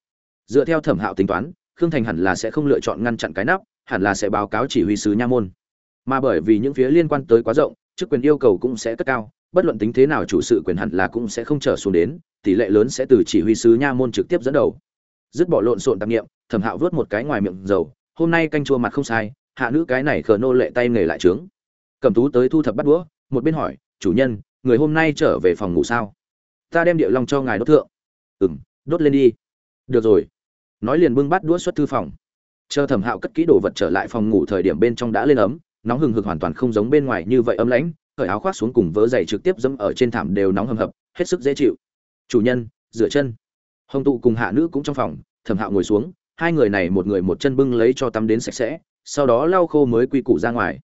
Dựa theo thẩm hạo tính toán, khương thành hẳn là sẽ không lựa chọn ngăn chặn cái nắp, hẳn là sẽ báo cáo chỉ huy sứ nha môn. Mà bởi vì những phía liên quan tới quá rộng, chức quyền yêu cầu cũng sẽ cất cao, bất luận tính thế nào chủ sự quyền hẳn là cũng sẽ không trở xuống đến, tỷ lệ lớn sẽ từ chỉ huy sứ nha môn trực tiếp dẫn đầu. Dứt bỏ lộn xộn tạp nghiệm, thẩm hạo vớt một cái ngoài miệng dầu, hôm nay canh chua mặt không sai hạ nữ cái này khờ nô lệ tay nghề lại trướng. Cầm tú tới thu thập bắt đũa, một bên hỏi, chủ nhân, người hôm nay trở về phòng ngủ sao? Ta đem địa long cho ngài đốt thượng. Ừ m đốt lên đi. Được rồi. Nói liền bưng bắt đũa xuất thư phòng. Chờ thẩm hạo cất kỹ đồ vật trở lại phòng ngủ thời điểm bên trong đã lên ấm, nóng hừng hực hoàn toàn không giống bên ngoài như vậy ấm lãnh, cởi áo khoác xuống cùng vớ giày trực tiếp dẫm ở trên thảm đều nóng hầm hập, hết sức dễ chịu. Chủ nhân, rửa chân. Hồng tụ cùng hạ nữ cũng trong phòng, thẩm hạo ngồi xuống hai người này một người một chân bưng lấy cho tắm đến sạch sẽ, sau đó lau khô mới quy củ ra ngoài.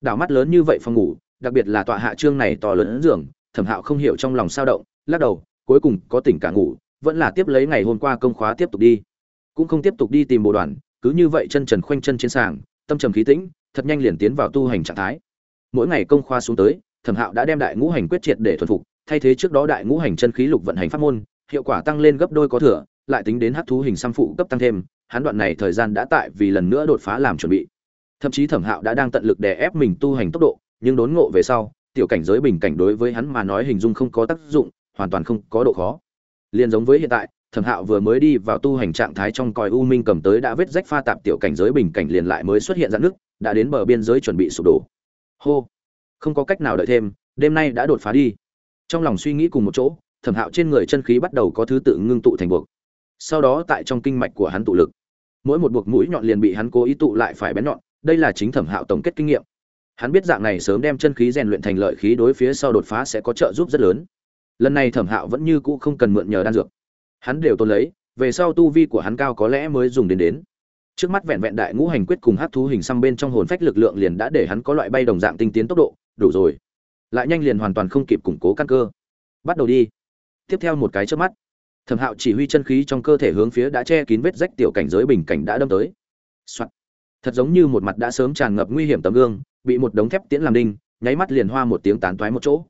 Đảo mắt lớn như vậy phòng ngủ, đặc biệt là tọa hạ trương này to lớn giường, thẩm hạo không hiểu trong lòng sao động, lắc đầu, cuối cùng có tỉnh cả ngủ, vẫn là tiếp lấy ngày hôm qua công khóa tiếp tục đi. Cũng không tiếp tục đi tìm bộ đoàn, cứ như vậy chân trần khoanh chân trên sàng, tâm trầm khí tĩnh, thật nhanh liền tiến vào tu hành trạng thái. Mỗi ngày công khoa xuống tới, thẩm hạo đã đem đại ngũ hành quyết triệt để thuần phục, thay thế trước đó đại ngũ hành chân khí lục vận hành pháp môn, hiệu quả tăng lên gấp đôi có thừa lại tính đến hắc thú hình xăm phụ cấp tăng thêm, hắn đoạn này thời gian đã tại vì lần nữa đột phá làm chuẩn bị. Thậm chí thẩm hạo đã đang tận lực đè ép mình tu hành tốc độ, nhưng đốn ngộ về sau, tiểu cảnh giới bình cảnh đối với hắn mà nói hình dung không có tác dụng, hoàn toàn không có độ khó. Liền giống với hiện tại, thẩm hạo vừa mới đi vào tu hành trạng thái trong còi u minh cầm tới đã vết rách pha tạp tiểu cảnh giới bình cảnh liền lại mới xuất hiện dạn nước đã đến bờ biên giới chuẩn bị sụp đổ. Hô! Không có cách nào đợi thêm, đêm nay đã đột phá đi. Trong lòng suy nghĩ cùng một chỗ, thẩm hạo trên người chân khí bắt đầu có thứ tự ngưng tụ thành buộc sau đó tại trong kinh mạch của hắn tụ lực. Mỗi một buộc mũi nhọn liền bị hắn cố ý tụ lại phải bén nhọn, đây là chính thẩm hạo tổng kết kinh nghiệm. Hắn biết dạng này sớm đem chân khí rèn luyện thành lợi khí đối phía sau đột phá sẽ có trợ giúp rất lớn. Lần này thẩm hạo vẫn như cũ không cần mượn nhờ đan dược. Hắn đều tôn lấy, về sau tu vi của hắn cao có lẽ mới dùng đến đến. Trước mắt vẹn vẹn đại ngũ hành quyết cùng hát thú hình xăm bên trong hồn phách lực lượng liền đã để hắn có loại bay đồng dạng tinh tiến tốc độ, đủ rồi. Lại nhanh liền hoàn toàn không kịp củng cố căn cơ. Bắt đầu đi. Tiếp theo một cái trước mắt thẩm hạo chỉ huy chân khí trong cơ thể hướng phía đã che kín vết rách tiểu cảnh giới bình cảnh đã đâm tới、Soạn. thật giống như một mặt đã sớm tràn ngập nguy hiểm tấm gương, bị một đống thép tiễn làm đinh, nháy mắt liền hoa một tiếng tán toái một chỗ